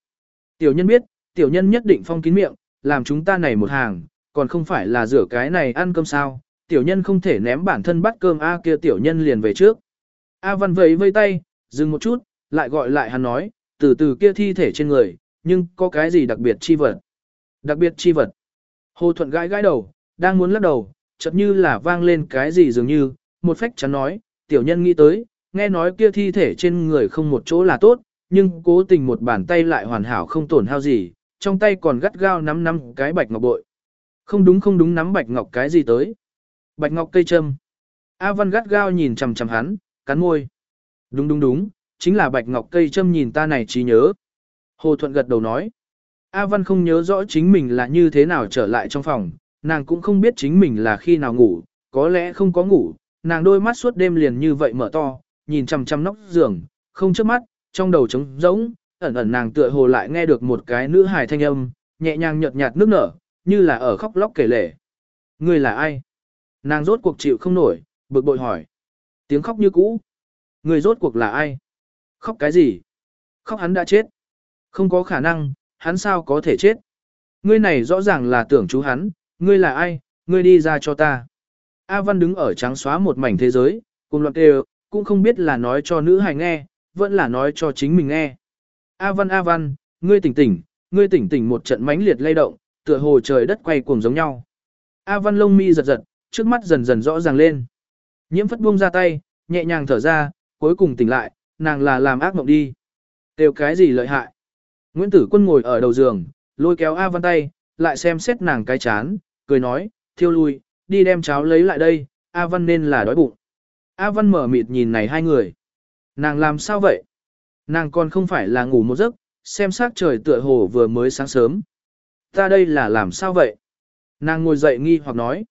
Tiểu nhân biết, tiểu nhân nhất định phong kín miệng, làm chúng ta này một hàng, còn không phải là rửa cái này ăn cơm sao, tiểu nhân không thể ném bản thân bắt cơm A kia tiểu nhân liền về trước. A Văn vẫy vây tay, dừng một chút, lại gọi lại hắn nói, từ từ kia thi thể trên người, nhưng có cái gì đặc biệt chi vật. Đặc biệt chi vật. Hồ Thuận gãi gãi đầu, đang muốn lắc đầu, chợt như là vang lên cái gì dường như, một phách chắn nói, tiểu nhân nghĩ tới, nghe nói kia thi thể trên người không một chỗ là tốt, nhưng cố tình một bàn tay lại hoàn hảo không tổn hao gì, trong tay còn gắt gao nắm nắm cái bạch ngọc bội. Không đúng không đúng nắm bạch ngọc cái gì tới. Bạch ngọc cây châm. A Văn gắt gao nhìn chằm chằm hắn, cắn môi. Đúng đúng đúng, chính là bạch ngọc cây châm nhìn ta này trí nhớ. Hồ Thuận gật đầu nói. A Văn không nhớ rõ chính mình là như thế nào trở lại trong phòng, nàng cũng không biết chính mình là khi nào ngủ, có lẽ không có ngủ, nàng đôi mắt suốt đêm liền như vậy mở to, nhìn chằm chằm nóc giường, không chớp mắt, trong đầu trống rỗng, ẩn ẩn nàng tựa hồ lại nghe được một cái nữ hài thanh âm, nhẹ nhàng nhợt nhạt nước nở, như là ở khóc lóc kể lể. Ngươi là ai? Nàng rốt cuộc chịu không nổi, bực bội hỏi. Tiếng khóc như cũ. Ngươi rốt cuộc là ai? Khóc cái gì? Khóc hắn đã chết. Không có khả năng, hắn sao có thể chết? Ngươi này rõ ràng là tưởng chú hắn, ngươi là ai? Ngươi đi ra cho ta. A Văn đứng ở trắng xóa một mảnh thế giới, cùng loạn đều, cũng không biết là nói cho nữ hài nghe, vẫn là nói cho chính mình nghe. A Văn A Văn, ngươi tỉnh tỉnh, ngươi tỉnh tỉnh một trận mãnh liệt lay động, tựa hồ trời đất quay cuồng giống nhau. A Văn lông mi giật giật, trước mắt dần dần rõ ràng lên. Nhiễm phất buông ra tay, nhẹ nhàng thở ra, cuối cùng tỉnh lại, nàng là làm ác mộng đi. Đều cái gì lợi hại. Nguyễn Tử Quân ngồi ở đầu giường, lôi kéo A Văn tay, lại xem xét nàng cái chán, cười nói, thiêu lui, đi đem cháo lấy lại đây, A Văn nên là đói bụng. A Văn mở mịt nhìn này hai người. Nàng làm sao vậy? Nàng còn không phải là ngủ một giấc, xem sát trời tựa hồ vừa mới sáng sớm. Ta đây là làm sao vậy? Nàng ngồi dậy nghi hoặc nói.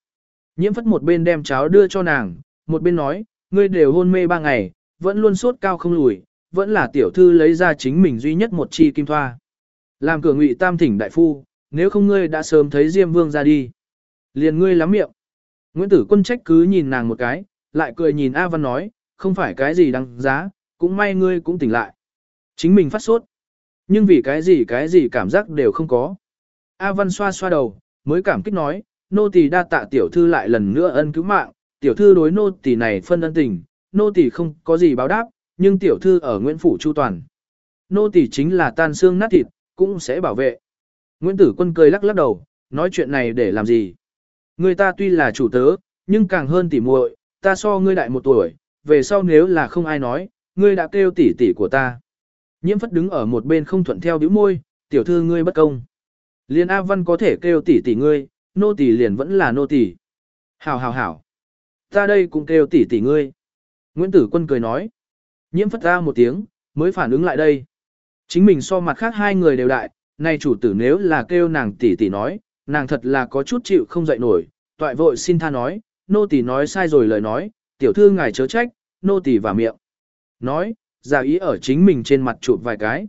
Nhiễm phất một bên đem cháo đưa cho nàng, một bên nói, ngươi đều hôn mê ba ngày, vẫn luôn sốt cao không lùi, vẫn là tiểu thư lấy ra chính mình duy nhất một chi kim thoa. Làm cửa ngụy tam thỉnh đại phu, nếu không ngươi đã sớm thấy Diêm Vương ra đi. Liền ngươi lắm miệng. Nguyễn Tử Quân trách cứ nhìn nàng một cái, lại cười nhìn A Văn nói, không phải cái gì đáng giá, cũng may ngươi cũng tỉnh lại. Chính mình phát sốt. Nhưng vì cái gì cái gì cảm giác đều không có. A Văn xoa xoa đầu, mới cảm kích nói, nô tỳ đa tạ tiểu thư lại lần nữa ân cứu mạng, tiểu thư đối nô tỳ này phân ân tình, nô tỳ không có gì báo đáp, nhưng tiểu thư ở Nguyễn Phủ Chu Toàn. Nô tỳ chính là tan xương nát thịt, cũng sẽ bảo vệ. Nguyễn Tử Quân cười lắc lắc đầu, nói chuyện này để làm gì? Người ta tuy là chủ tớ, nhưng càng hơn tỉ muội, ta so ngươi đại một tuổi, về sau nếu là không ai nói, ngươi đã kêu tỷ tỷ của ta. Nhiễm phất đứng ở một bên không thuận theo bĩu môi, tiểu thư ngươi bất công. Liên A Văn có thể kêu tỷ tỷ ngươi, nô tỷ liền vẫn là nô tỷ. Hảo hảo hảo. Ta đây cũng kêu tỷ tỷ ngươi. Nguyễn Tử Quân cười nói. Nhiễm phất ra một tiếng, mới phản ứng lại đây. Chính mình so mặt khác hai người đều đại, nay chủ tử nếu là kêu nàng tỷ tỷ nói, nàng thật là có chút chịu không dậy nổi, toại vội xin tha nói, nô tỷ nói sai rồi lời nói, tiểu thư ngài chớ trách, nô tỷ và miệng. Nói, giả ý ở chính mình trên mặt chụp vài cái.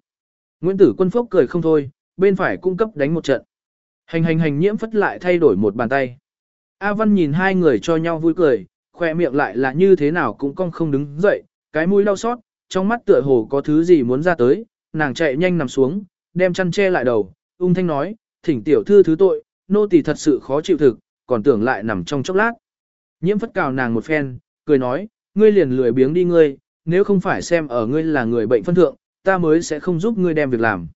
Nguyễn Tử Quân Phúc cười không thôi, bên phải cung cấp đánh một trận. Hành hành hành nhiễm phất lại thay đổi một bàn tay. A Văn nhìn hai người cho nhau vui cười, khoe miệng lại là như thế nào cũng cong không đứng dậy, cái mũi đau xót, trong mắt tựa hồ có thứ gì muốn ra tới, nàng chạy nhanh nằm xuống, đem chăn che lại đầu, ung thanh nói, thỉnh tiểu thư thứ tội, nô tỳ thật sự khó chịu thực, còn tưởng lại nằm trong chốc lát. Nhiễm phất cào nàng một phen, cười nói, ngươi liền lười biếng đi ngươi, nếu không phải xem ở ngươi là người bệnh phân thượng, ta mới sẽ không giúp ngươi đem việc làm.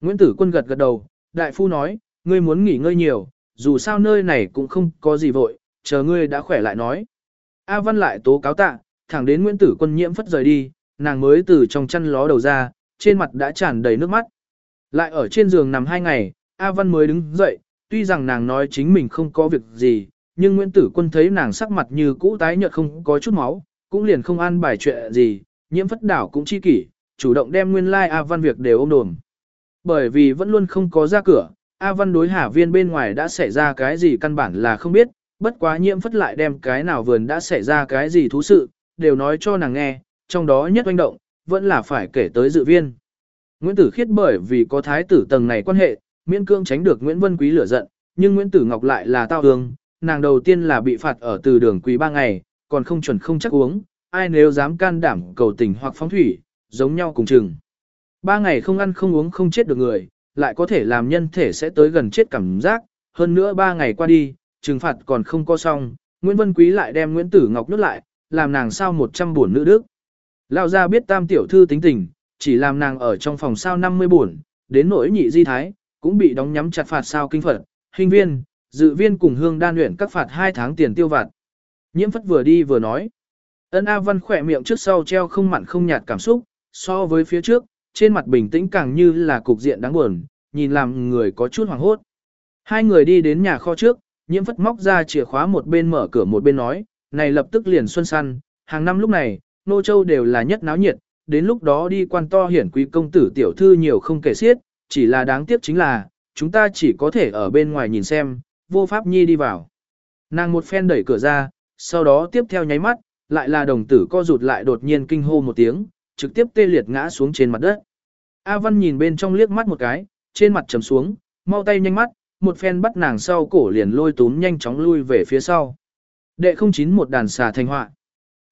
Nguyễn Tử Quân gật gật đầu, đại phu nói, ngươi muốn nghỉ ngơi nhiều, dù sao nơi này cũng không có gì vội, chờ ngươi đã khỏe lại nói. A Văn lại tố cáo tạ, thẳng đến Nguyễn Tử Quân nhiễm phất rời đi, nàng mới từ trong chăn ló đầu ra, trên mặt đã tràn đầy nước mắt. Lại ở trên giường nằm hai ngày, A Văn mới đứng dậy, tuy rằng nàng nói chính mình không có việc gì, nhưng Nguyễn Tử Quân thấy nàng sắc mặt như cũ tái nhợt không có chút máu, cũng liền không an bài chuyện gì, nhiễm phất đảo cũng chi kỷ, chủ động đem nguyên lai like A Văn việc đều ôm đồm. Bởi vì vẫn luôn không có ra cửa, A Văn đối Hà Viên bên ngoài đã xảy ra cái gì căn bản là không biết, bất quá nhiễm phất lại đem cái nào vườn đã xảy ra cái gì thú sự, đều nói cho nàng nghe, trong đó nhất oanh động, vẫn là phải kể tới dự viên. Nguyễn Tử Khiết bởi vì có thái tử tầng này quan hệ, miễn cương tránh được Nguyễn Vân Quý lửa giận, nhưng Nguyễn Tử Ngọc lại là tao hương, nàng đầu tiên là bị phạt ở từ đường quý ba ngày, còn không chuẩn không chắc uống, ai nếu dám can đảm cầu tình hoặc phóng thủy, giống nhau cùng chừng. Ba ngày không ăn không uống không chết được người, lại có thể làm nhân thể sẽ tới gần chết cảm giác, hơn nữa ba ngày qua đi, trừng phạt còn không có xong, Nguyễn Vân Quý lại đem Nguyễn Tử Ngọc nhốt lại, làm nàng sao một trăm buồn nữ đức. Lão gia biết tam tiểu thư tính tình, chỉ làm nàng ở trong phòng sao 50 buồn, đến nỗi nhị di thái, cũng bị đóng nhắm chặt phạt sao kinh phật, hình viên, dự viên cùng hương đan luyện các phạt 2 tháng tiền tiêu vặt. Nhiễm phất vừa đi vừa nói. Ân A Văn khỏe miệng trước sau treo không mặn không nhạt cảm xúc, so với phía trước, trên mặt bình tĩnh càng như là cục diện đáng buồn, nhìn làm người có chút hoảng hốt. Hai người đi đến nhà kho trước, nhiễm phất móc ra chìa khóa một bên mở cửa một bên nói, này lập tức liền xuân săn, hàng năm lúc này, nô châu đều là nhất náo nhiệt, đến lúc đó đi quan to hiển quý công tử tiểu thư nhiều không kể xiết, chỉ là đáng tiếc chính là, chúng ta chỉ có thể ở bên ngoài nhìn xem, vô pháp nhi đi vào. Nàng một phen đẩy cửa ra, sau đó tiếp theo nháy mắt, lại là đồng tử co rụt lại đột nhiên kinh hô một tiếng, trực tiếp tê liệt ngã xuống trên mặt đất. A Văn nhìn bên trong liếc mắt một cái, trên mặt trầm xuống, mau tay nhanh mắt, một phen bắt nàng sau cổ liền lôi túm nhanh chóng lui về phía sau. Đệ không chín một đàn xà thành họa.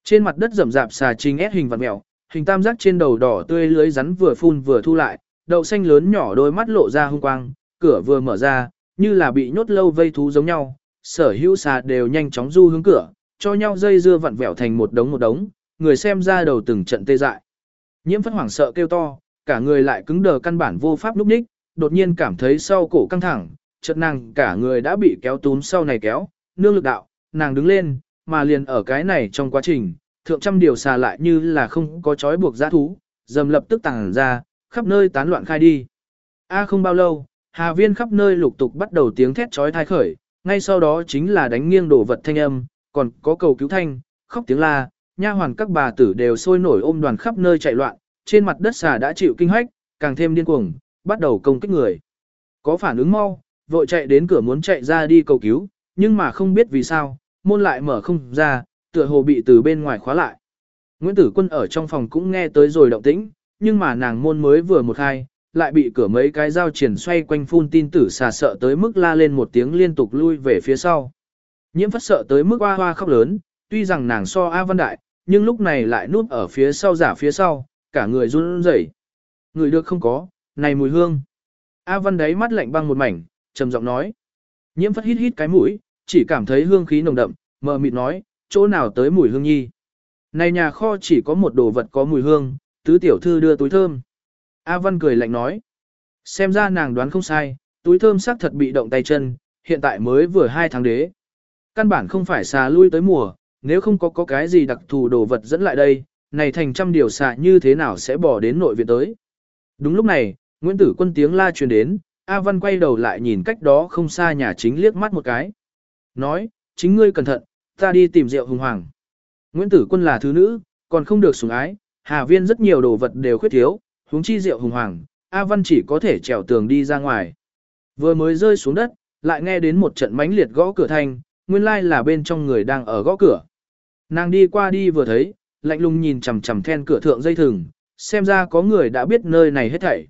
Trên mặt đất rậm rạp xà trình ép hình vặn mèo, hình tam giác trên đầu đỏ tươi lưới rắn vừa phun vừa thu lại, đậu xanh lớn nhỏ đôi mắt lộ ra hung quang, cửa vừa mở ra, như là bị nhốt lâu vây thú giống nhau, sở hữu xà đều nhanh chóng du hướng cửa, cho nhau dây dưa vặn vẹo thành một đống một đống, người xem ra đầu từng trận tê dại. Nhiễm phất hoảng sợ kêu to, cả người lại cứng đờ căn bản vô pháp lúc ních, đột nhiên cảm thấy sau cổ căng thẳng, chợt nàng cả người đã bị kéo túm sau này kéo, nương lực đạo, nàng đứng lên, mà liền ở cái này trong quá trình, thượng trăm điều xà lại như là không có chói buộc giã thú, dầm lập tức tàng ra, khắp nơi tán loạn khai đi. A không bao lâu, Hà Viên khắp nơi lục tục bắt đầu tiếng thét chói thai khởi, ngay sau đó chính là đánh nghiêng đổ vật thanh âm, còn có cầu cứu thanh, khóc tiếng la, nha hoàn các bà tử đều sôi nổi ôm đoàn khắp nơi chạy loạn, trên mặt đất xà đã chịu kinh hách, càng thêm điên cuồng, bắt đầu công kích người. Có phản ứng mau, vội chạy đến cửa muốn chạy ra đi cầu cứu, nhưng mà không biết vì sao, môn lại mở không ra, tựa hồ bị từ bên ngoài khóa lại. Nguyễn Tử Quân ở trong phòng cũng nghe tới rồi động tĩnh, nhưng mà nàng môn mới vừa một hai, lại bị cửa mấy cái dao triển xoay quanh phun tin tử xà sợ tới mức la lên một tiếng liên tục lui về phía sau. Nhiễm phất sợ tới mức hoa hoa khóc lớn, tuy rằng nàng so A Văn Đại, nhưng lúc này lại núp ở phía sau giả phía sau, cả người run rẩy. Người được không có, này mùi hương. A Văn đấy mắt lạnh băng một mảnh, trầm giọng nói. Nhiễm phất hít hít cái mũi, chỉ cảm thấy hương khí nồng đậm, mờ mịt nói, chỗ nào tới mùi hương nhi. Này nhà kho chỉ có một đồ vật có mùi hương, tứ tiểu thư đưa túi thơm. A Văn cười lạnh nói. Xem ra nàng đoán không sai, túi thơm xác thật bị động tay chân, hiện tại mới vừa hai tháng đế. Căn bản không phải xà lui tới mùa, nếu không có có cái gì đặc thù đồ vật dẫn lại đây, này thành trăm điều xà như thế nào sẽ bỏ đến nội viện tới. Đúng lúc này, Nguyễn Tử Quân tiếng la truyền đến, A Văn quay đầu lại nhìn cách đó không xa nhà chính liếc mắt một cái. Nói, chính ngươi cẩn thận, ta đi tìm rượu hùng hoàng. Nguyễn Tử Quân là thứ nữ, còn không được sủng ái, Hà Viên rất nhiều đồ vật đều khuyết thiếu, huống chi rượu hùng hoàng, A Văn chỉ có thể trèo tường đi ra ngoài. Vừa mới rơi xuống đất, lại nghe đến một trận mãnh liệt gõ cửa thanh, nguyên lai là bên trong người đang ở gõ cửa. Nàng đi qua đi vừa thấy, lạnh lùng nhìn chằm chằm then cửa thượng dây thừng, xem ra có người đã biết nơi này hết thảy.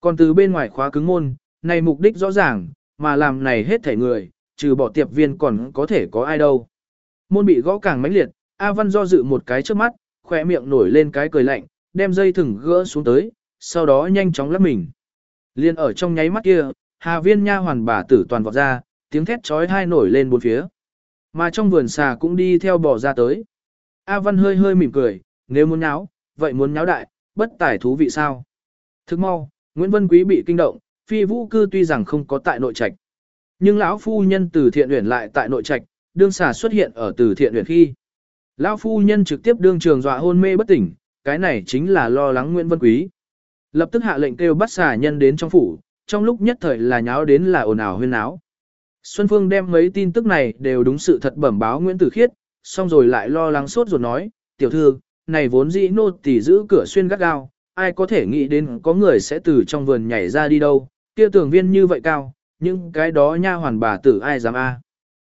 Còn từ bên ngoài khóa cứng môn, này mục đích rõ ràng, mà làm này hết thể người, trừ bỏ tiệp viên còn có thể có ai đâu. Môn bị gõ càng mãnh liệt, A Văn do dự một cái trước mắt, khỏe miệng nổi lên cái cười lạnh, đem dây thừng gỡ xuống tới, sau đó nhanh chóng lắp mình. Liên ở trong nháy mắt kia, Hà Viên nha hoàn bà tử toàn vọt ra, tiếng thét chói tai nổi lên bốn phía. Mà trong vườn xà cũng đi theo bò ra tới. A Văn hơi hơi mỉm cười, nếu muốn nháo, vậy muốn nháo đại, bất tài thú vị sao. Thức mau, Nguyễn Vân Quý bị kinh động, phi vũ cư tuy rằng không có tại nội trạch. Nhưng lão phu nhân từ thiện uyển lại tại nội trạch, đương xà xuất hiện ở từ thiện uyển khi. Lão phu nhân trực tiếp đương trường dọa hôn mê bất tỉnh, cái này chính là lo lắng Nguyễn Vân Quý. Lập tức hạ lệnh kêu bắt xà nhân đến trong phủ, trong lúc nhất thời là nháo đến là ồn ào huyên náo. Xuân Phương đem mấy tin tức này đều đúng sự thật bẩm báo Nguyễn Tử Khiết, xong rồi lại lo lắng sốt ruột nói, tiểu thư, này vốn dĩ nô tỳ giữ cửa xuyên gắt gao, ai có thể nghĩ đến có người sẽ từ trong vườn nhảy ra đi đâu, kia tưởng viên như vậy cao, nhưng cái đó nha hoàn bà tử ai dám a.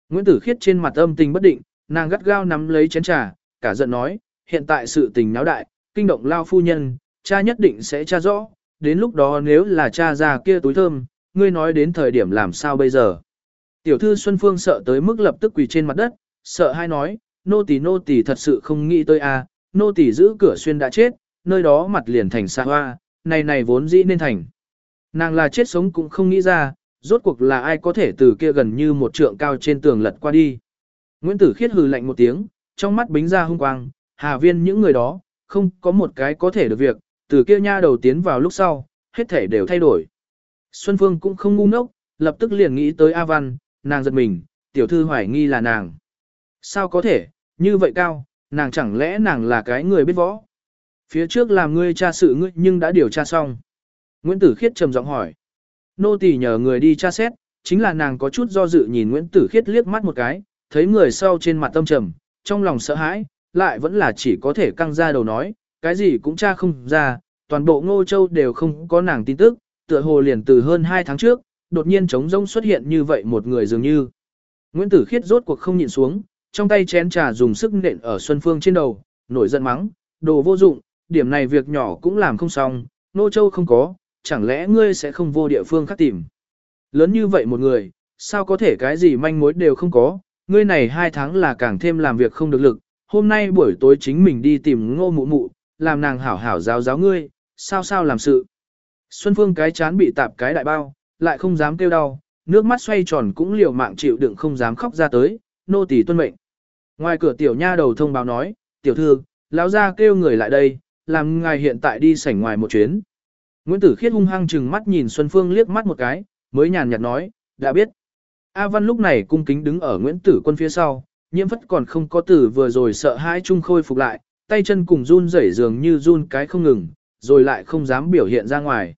Nguyễn Tử Khiết trên mặt âm tình bất định, nàng gắt gao nắm lấy chén trà, cả giận nói, hiện tại sự tình náo đại, kinh động lao phu nhân, cha nhất định sẽ tra rõ, đến lúc đó nếu là cha già kia túi thơm, ngươi nói đến thời điểm làm sao bây giờ. Tiểu thư Xuân Phương sợ tới mức lập tức quỳ trên mặt đất, sợ hai nói, nô tỳ nô tỳ thật sự không nghĩ tới a, nô tỳ giữ cửa xuyên đã chết, nơi đó mặt liền thành xa hoa, này này vốn dĩ nên thành. Nàng là chết sống cũng không nghĩ ra, rốt cuộc là ai có thể từ kia gần như một trượng cao trên tường lật qua đi. Nguyễn Tử Khiết hừ lạnh một tiếng, trong mắt bính ra hung quang, hà viên những người đó, không có một cái có thể được việc, từ kia nha đầu tiến vào lúc sau, hết thể đều thay đổi. Xuân Phương cũng không ngu ngốc, lập tức liền nghĩ tới A Văn, nàng giật mình, tiểu thư hoài nghi là nàng. Sao có thể, như vậy cao, nàng chẳng lẽ nàng là cái người biết võ. Phía trước làm ngươi tra sự ngươi nhưng đã điều tra xong. Nguyễn Tử Khiết trầm giọng hỏi. Nô tỳ nhờ người đi tra xét, chính là nàng có chút do dự nhìn Nguyễn Tử Khiết liếc mắt một cái, thấy người sau trên mặt tâm trầm, trong lòng sợ hãi, lại vẫn là chỉ có thể căng ra đầu nói, cái gì cũng tra không ra, toàn bộ Ngô Châu đều không có nàng tin tức, tựa hồ liền từ hơn 2 tháng trước, đột nhiên trống rông xuất hiện như vậy một người dường như. Nguyễn Tử Khiết rốt cuộc không nhịn xuống, trong tay chén trà dùng sức nện ở Xuân Phương trên đầu, nổi giận mắng, đồ vô dụng, điểm này việc nhỏ cũng làm không xong, Ngô Châu không có, chẳng lẽ ngươi sẽ không vô địa phương khác tìm. Lớn như vậy một người, sao có thể cái gì manh mối đều không có, ngươi này hai tháng là càng thêm làm việc không được lực, hôm nay buổi tối chính mình đi tìm ngô mụ mụ, làm nàng hảo hảo giáo giáo ngươi, sao sao làm sự. Xuân Phương cái chán bị tạp cái đại bao, lại không dám kêu đau, nước mắt xoay tròn cũng liều mạng chịu đựng không dám khóc ra tới, nô tỳ tuân mệnh. Ngoài cửa tiểu nha đầu thông báo nói, tiểu thư, lão gia kêu người lại đây, làm ngài hiện tại đi sảnh ngoài một chuyến. Nguyễn Tử Khiết hung hăng chừng mắt nhìn Xuân Phương liếc mắt một cái, mới nhàn nhạt nói, đã biết. A Văn lúc này cung kính đứng ở Nguyễn Tử Quân phía sau, nhiễm phất còn không có tử vừa rồi sợ hãi chung khôi phục lại, tay chân cùng run rẩy dường như run cái không ngừng, rồi lại không dám biểu hiện ra ngoài.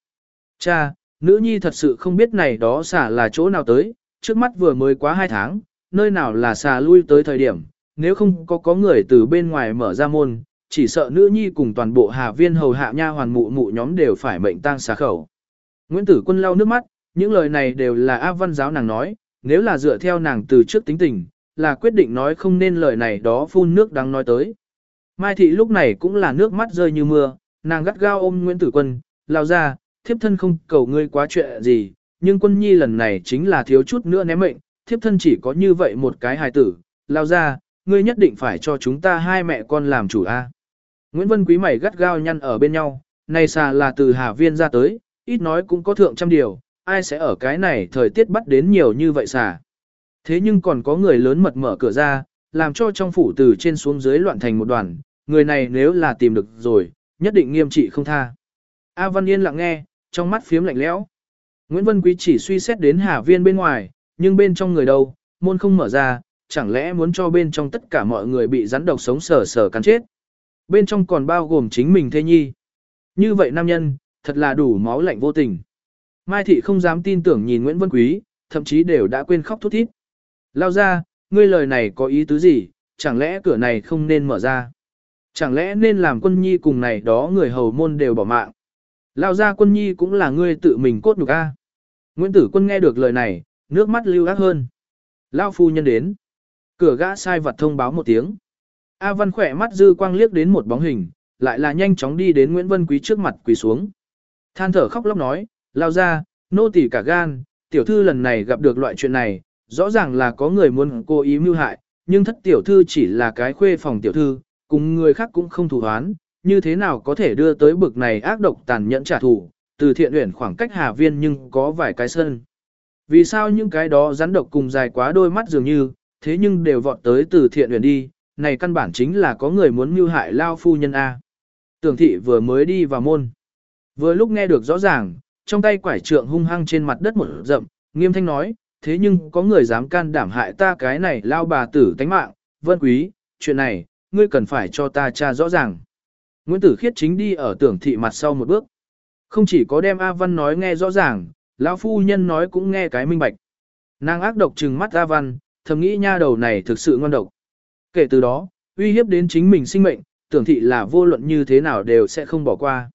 Cha, nữ nhi thật sự không biết này đó xả là chỗ nào tới, trước mắt vừa mới quá hai tháng, nơi nào là xà lui tới thời điểm, nếu không có có người từ bên ngoài mở ra môn, chỉ sợ nữ nhi cùng toàn bộ hà viên hầu hạ nha hoàn mụ mụ nhóm đều phải mệnh tang xá khẩu. Nguyễn Tử Quân lau nước mắt, những lời này đều là a văn giáo nàng nói, nếu là dựa theo nàng từ trước tính tình, là quyết định nói không nên lời này đó phun nước đang nói tới. Mai thị lúc này cũng là nước mắt rơi như mưa, nàng gắt gao ôm Nguyễn Tử Quân, lao ra, thiếp thân không cầu ngươi quá chuyện gì, nhưng quân nhi lần này chính là thiếu chút nữa ném mệnh, thiếp thân chỉ có như vậy một cái hài tử, lao ra, ngươi nhất định phải cho chúng ta hai mẹ con làm chủ a. Nguyễn Vân Quý mày gắt gao nhăn ở bên nhau, này xà là từ Hà Viên ra tới, ít nói cũng có thượng trăm điều, ai sẽ ở cái này thời tiết bắt đến nhiều như vậy xà. Thế nhưng còn có người lớn mật mở cửa ra, làm cho trong phủ từ trên xuống dưới loạn thành một đoàn, người này nếu là tìm được rồi, nhất định nghiêm trị không tha. A Văn Yên lặng nghe, trong mắt phiếm lạnh lẽo. Nguyễn Vân Quý chỉ suy xét đến Hà Viên bên ngoài, nhưng bên trong người đâu, môn không mở ra, chẳng lẽ muốn cho bên trong tất cả mọi người bị rắn độc sống sờ sờ cắn chết. Bên trong còn bao gồm chính mình thê nhi. Như vậy nam nhân, thật là đủ máu lạnh vô tình. Mai Thị không dám tin tưởng nhìn Nguyễn Vân Quý, thậm chí đều đã quên khóc thút thít. Lao ra, ngươi lời này có ý tứ gì, chẳng lẽ cửa này không nên mở ra? Chẳng lẽ nên làm quân nhi cùng này đó người hầu môn đều bỏ mạng? Lao ra quân nhi cũng là ngươi tự mình cốt nhục a. Nguyễn Tử Quân nghe được lời này, nước mắt lưu ác hơn. Lao phu nhân đến. Cửa gã sai vật thông báo một tiếng. A Văn khỏe mắt dư quang liếc đến một bóng hình, lại là nhanh chóng đi đến Nguyễn Vân Quý trước mặt quỳ xuống. Than thở khóc lóc nói, lao ra, nô tỳ cả gan, tiểu thư lần này gặp được loại chuyện này, rõ ràng là có người muốn cố ý mưu hại, nhưng thất tiểu thư chỉ là cái khuê phòng tiểu thư, cùng người khác cũng không thủ hoán, như thế nào có thể đưa tới bực này ác độc tàn nhẫn trả thù, từ thiện luyện khoảng cách Hà Viên nhưng có vài cái sân. Vì sao những cái đó rắn độc cùng dài quá đôi mắt dường như, thế nhưng đều vọt tới từ thiện luyện đi, này căn bản chính là có người muốn mưu hại lao phu nhân A. Tưởng thị vừa mới đi vào môn. Vừa lúc nghe được rõ ràng, trong tay quải trượng hung hăng trên mặt đất một rậm, nghiêm thanh nói, thế nhưng có người dám can đảm hại ta cái này lao bà tử tánh mạng, vân quý, chuyện này, ngươi cần phải cho ta cha rõ ràng. Nguyễn Tử Khiết chính đi ở tưởng thị mặt sau một bước. Không chỉ có đem A Văn nói nghe rõ ràng, lão phu nhân nói cũng nghe cái minh bạch. Nàng ác độc trừng mắt A Văn, thầm nghĩ nha đầu này thực sự ngon độc. Kể từ đó, uy hiếp đến chính mình sinh mệnh, tưởng thị là vô luận như thế nào đều sẽ không bỏ qua.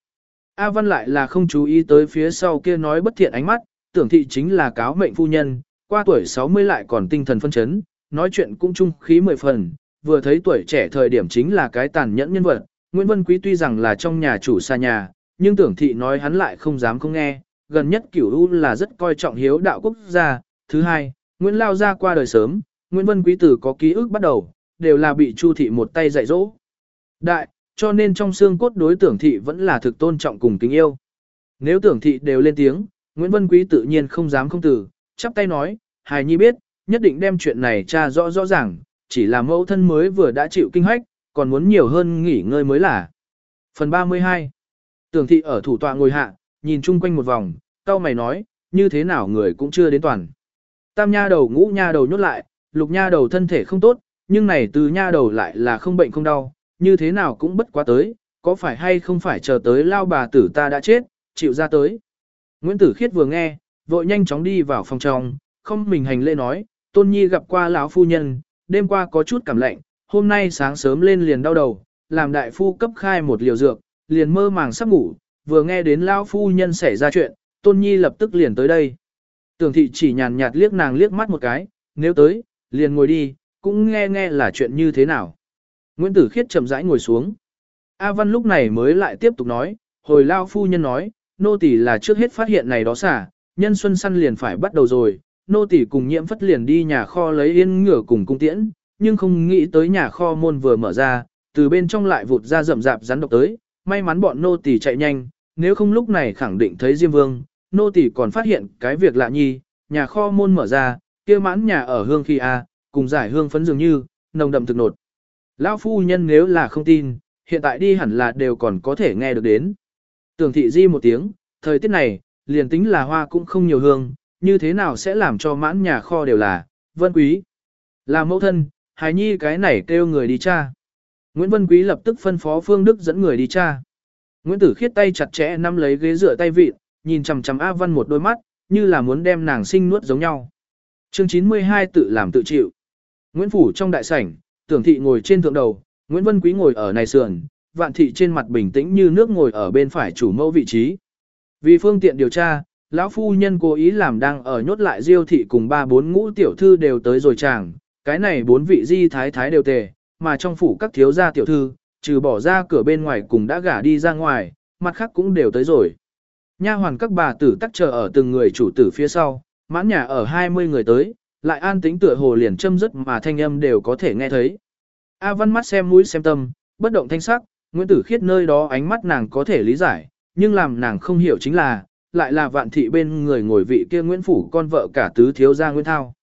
A Văn lại là không chú ý tới phía sau kia nói bất thiện ánh mắt, tưởng thị chính là cáo mệnh phu nhân, qua tuổi 60 lại còn tinh thần phân chấn, nói chuyện cũng trung khí mười phần, vừa thấy tuổi trẻ thời điểm chính là cái tàn nhẫn nhân vật. Nguyễn Vân Quý tuy rằng là trong nhà chủ xa nhà, nhưng tưởng thị nói hắn lại không dám không nghe, gần nhất cửu u là rất coi trọng hiếu đạo quốc gia. Thứ hai, Nguyễn Lao ra qua đời sớm, Nguyễn Vân Quý tử có ký ức bắt đầu, đều là bị Chu thị một tay dạy dỗ. Đại, cho nên trong xương cốt đối tưởng thị vẫn là thực tôn trọng cùng kính yêu. Nếu tưởng thị đều lên tiếng, Nguyễn Vân Quý tự nhiên không dám không từ, chắp tay nói, hài nhi biết, nhất định đem chuyện này tra rõ rõ ràng, chỉ là mẫu thân mới vừa đã chịu kinh hách, còn muốn nhiều hơn nghỉ ngơi mới là. Phần 32 Tưởng thị ở thủ tọa ngồi hạ, nhìn chung quanh một vòng, cao mày nói, như thế nào người cũng chưa đến toàn. Tam nha đầu ngũ nha đầu nhốt lại, lục nha đầu thân thể không tốt, nhưng này từ nha đầu lại là không bệnh không đau, như thế nào cũng bất quá tới, có phải hay không phải chờ tới lao bà tử ta đã chết, chịu ra tới. Nguyễn Tử Khiết vừa nghe, vội nhanh chóng đi vào phòng trong, không mình hành lễ nói, Tôn Nhi gặp qua lão phu nhân, đêm qua có chút cảm lạnh, hôm nay sáng sớm lên liền đau đầu, làm đại phu cấp khai một liều dược, liền mơ màng sắp ngủ, vừa nghe đến lão phu nhân xảy ra chuyện, Tôn Nhi lập tức liền tới đây. Tưởng thị chỉ nhàn nhạt liếc nàng liếc mắt một cái, nếu tới, liền ngồi đi, cũng nghe nghe là chuyện như thế nào. Nguyễn Tử Khiết chậm rãi ngồi xuống. A Văn lúc này mới lại tiếp tục nói, hồi lao phu nhân nói, nô tỳ là trước hết phát hiện này đó xả, nhân xuân săn liền phải bắt đầu rồi, nô tỳ cùng nhiễm phất liền đi nhà kho lấy yên ngửa cùng cung tiễn, nhưng không nghĩ tới nhà kho môn vừa mở ra, từ bên trong lại vụt ra rậm rạp rắn độc tới, may mắn bọn nô tỳ chạy nhanh, nếu không lúc này khẳng định thấy Diêm Vương, nô tỳ còn phát hiện cái việc lạ nhi, nhà kho môn mở ra, kia mãn nhà ở hương khi a, cùng giải hương phấn dường như, nồng đậm thực nột. Lão phu nhân nếu là không tin, hiện tại đi hẳn là đều còn có thể nghe được đến. Tưởng thị di một tiếng, thời tiết này, liền tính là hoa cũng không nhiều hương, như thế nào sẽ làm cho mãn nhà kho đều là, vân quý. Là mẫu thân, hài nhi cái này kêu người đi cha. Nguyễn Vân Quý lập tức phân phó Phương Đức dẫn người đi cha. Nguyễn Tử khiết tay chặt chẽ nắm lấy ghế dựa tay vịt, nhìn chằm chằm A Văn một đôi mắt, như là muốn đem nàng sinh nuốt giống nhau. Chương 92 tự làm tự chịu. Nguyễn Phủ trong đại sảnh, tưởng thị ngồi trên thượng đầu, Nguyễn Vân Quý ngồi ở này sườn, vạn thị trên mặt bình tĩnh như nước ngồi ở bên phải chủ mẫu vị trí. Vì phương tiện điều tra, lão phu nhân cố ý làm đang ở nhốt lại diêu thị cùng ba bốn ngũ tiểu thư đều tới rồi chàng, cái này bốn vị di thái thái đều tề, mà trong phủ các thiếu gia tiểu thư, trừ bỏ ra cửa bên ngoài cùng đã gả đi ra ngoài, mặt khác cũng đều tới rồi. Nha hoàn các bà tử tắc chờ ở từng người chủ tử phía sau, mãn nhà ở 20 người tới, lại an tính tựa hồ liền châm dứt mà thanh âm đều có thể nghe thấy. A Văn mắt xem mũi xem tâm, bất động thanh sắc, Nguyễn Tử Khiết nơi đó ánh mắt nàng có thể lý giải, nhưng làm nàng không hiểu chính là, lại là vạn thị bên người ngồi vị kia Nguyễn Phủ con vợ cả tứ thiếu gia Nguyễn Thao.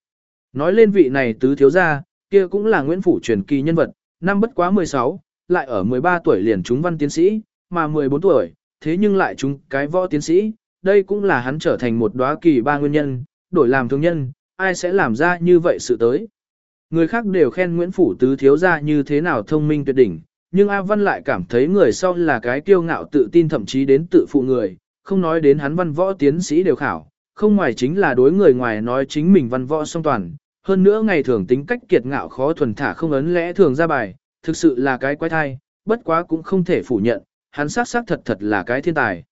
Nói lên vị này tứ thiếu gia, kia cũng là Nguyễn Phủ truyền kỳ nhân vật, năm bất quá 16, lại ở 13 tuổi liền trúng văn tiến sĩ, mà 14 tuổi, thế nhưng lại trúng cái võ tiến sĩ, đây cũng là hắn trở thành một đóa kỳ ba nguyên nhân, đổi làm thương nhân, ai sẽ làm ra như vậy sự tới. Người khác đều khen Nguyễn Phủ Tứ thiếu gia như thế nào thông minh tuyệt đỉnh, nhưng A Văn lại cảm thấy người sau là cái kiêu ngạo tự tin thậm chí đến tự phụ người, không nói đến hắn văn võ tiến sĩ đều khảo, không ngoài chính là đối người ngoài nói chính mình văn võ song toàn, hơn nữa ngày thường tính cách kiệt ngạo khó thuần thả không ấn lẽ thường ra bài, thực sự là cái quái thai, bất quá cũng không thể phủ nhận, hắn xác xác thật thật là cái thiên tài.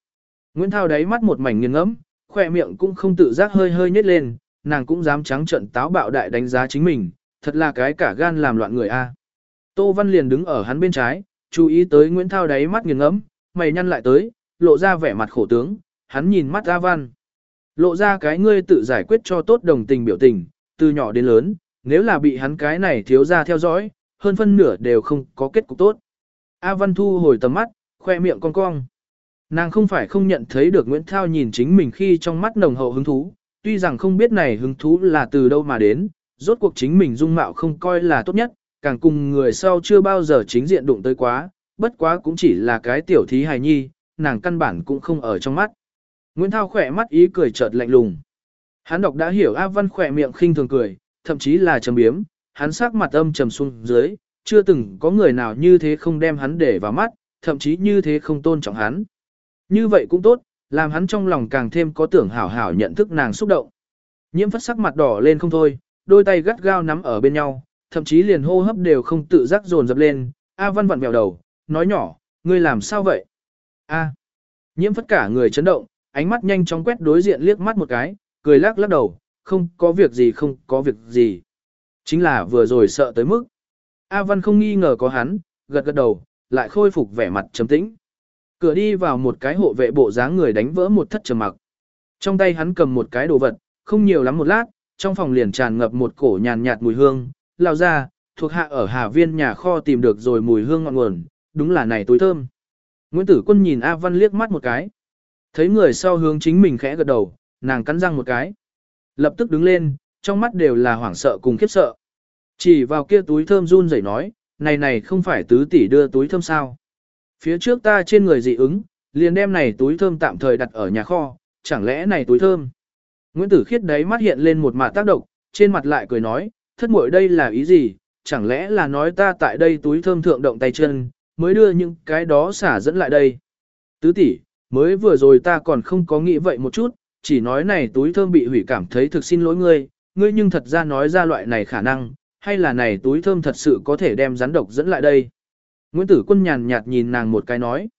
Nguyễn Thao đáy mắt một mảnh nghiêng ngẫm, khỏe miệng cũng không tự giác hơi hơi nhếch lên, nàng cũng dám trắng trận táo bạo đại đánh giá chính mình, thật là cái cả gan làm loạn người a. À. Tô Văn liền đứng ở hắn bên trái, chú ý tới Nguyễn Thao đáy mắt nghiền ngẫm, mày nhăn lại tới, lộ ra vẻ mặt khổ tướng, hắn nhìn mắt A Văn. Lộ ra cái ngươi tự giải quyết cho tốt đồng tình biểu tình, từ nhỏ đến lớn, nếu là bị hắn cái này thiếu ra theo dõi, hơn phân nửa đều không có kết cục tốt. A Văn thu hồi tầm mắt, khoe miệng cong cong. Nàng không phải không nhận thấy được Nguyễn Thao nhìn chính mình khi trong mắt nồng hậu hứng thú, tuy rằng không biết này hứng thú là từ đâu mà đến, rốt cuộc chính mình dung mạo không coi là tốt nhất, càng cùng người sau chưa bao giờ chính diện đụng tới quá, bất quá cũng chỉ là cái tiểu thí hài nhi, nàng căn bản cũng không ở trong mắt. Nguyễn Thao khỏe mắt ý cười chợt lạnh lùng. Hắn đọc đã hiểu A Văn khỏe miệng khinh thường cười, thậm chí là trầm biếm, hắn sắc mặt âm trầm xuống dưới, chưa từng có người nào như thế không đem hắn để vào mắt, thậm chí như thế không tôn trọng hắn. Như vậy cũng tốt, làm hắn trong lòng càng thêm có tưởng hảo hảo nhận thức nàng xúc động. Nhiễm phất sắc mặt đỏ lên không thôi, đôi tay gắt gao nắm ở bên nhau, thậm chí liền hô hấp đều không tự giác dồn dập lên. A Văn vặn vẹo đầu, nói nhỏ, ngươi làm sao vậy? A. Nhiễm phất cả người chấn động, ánh mắt nhanh chóng quét đối diện liếc mắt một cái, cười lắc lắc đầu, không có việc gì không có việc gì. Chính là vừa rồi sợ tới mức. A Văn không nghi ngờ có hắn, gật gật đầu, lại khôi phục vẻ mặt trầm tĩnh. Cửa đi vào một cái hộ vệ bộ dáng người đánh vỡ một thất trầm mặc. Trong tay hắn cầm một cái đồ vật, không nhiều lắm một lát, trong phòng liền tràn ngập một cổ nhàn nhạt mùi hương, lao ra, thuộc hạ ở Hà Viên nhà kho tìm được rồi mùi hương ngọn nguồn, đúng là này túi thơm. Nguyễn Tử Quân nhìn A Văn liếc mắt một cái. Thấy người sau hướng chính mình khẽ gật đầu, nàng cắn răng một cái. Lập tức đứng lên, trong mắt đều là hoảng sợ cùng khiếp sợ. Chỉ vào kia túi thơm run rẩy nói, này này không phải tứ tỷ đưa túi thơm sao. Phía trước ta trên người dị ứng, liền đem này túi thơm tạm thời đặt ở nhà kho, chẳng lẽ này túi thơm. Nguyễn Tử Khiết đấy mắt hiện lên một mặt tác động, trên mặt lại cười nói, thất muội đây là ý gì, chẳng lẽ là nói ta tại đây túi thơm thượng động tay chân, mới đưa những cái đó xả dẫn lại đây. Tứ tỷ, mới vừa rồi ta còn không có nghĩ vậy một chút, chỉ nói này túi thơm bị hủy cảm thấy thực xin lỗi ngươi, ngươi nhưng thật ra nói ra loại này khả năng, hay là này túi thơm thật sự có thể đem rắn độc dẫn lại đây. Nguyễn Tử Quân nhàn nhạt nhìn nàng một cái nói.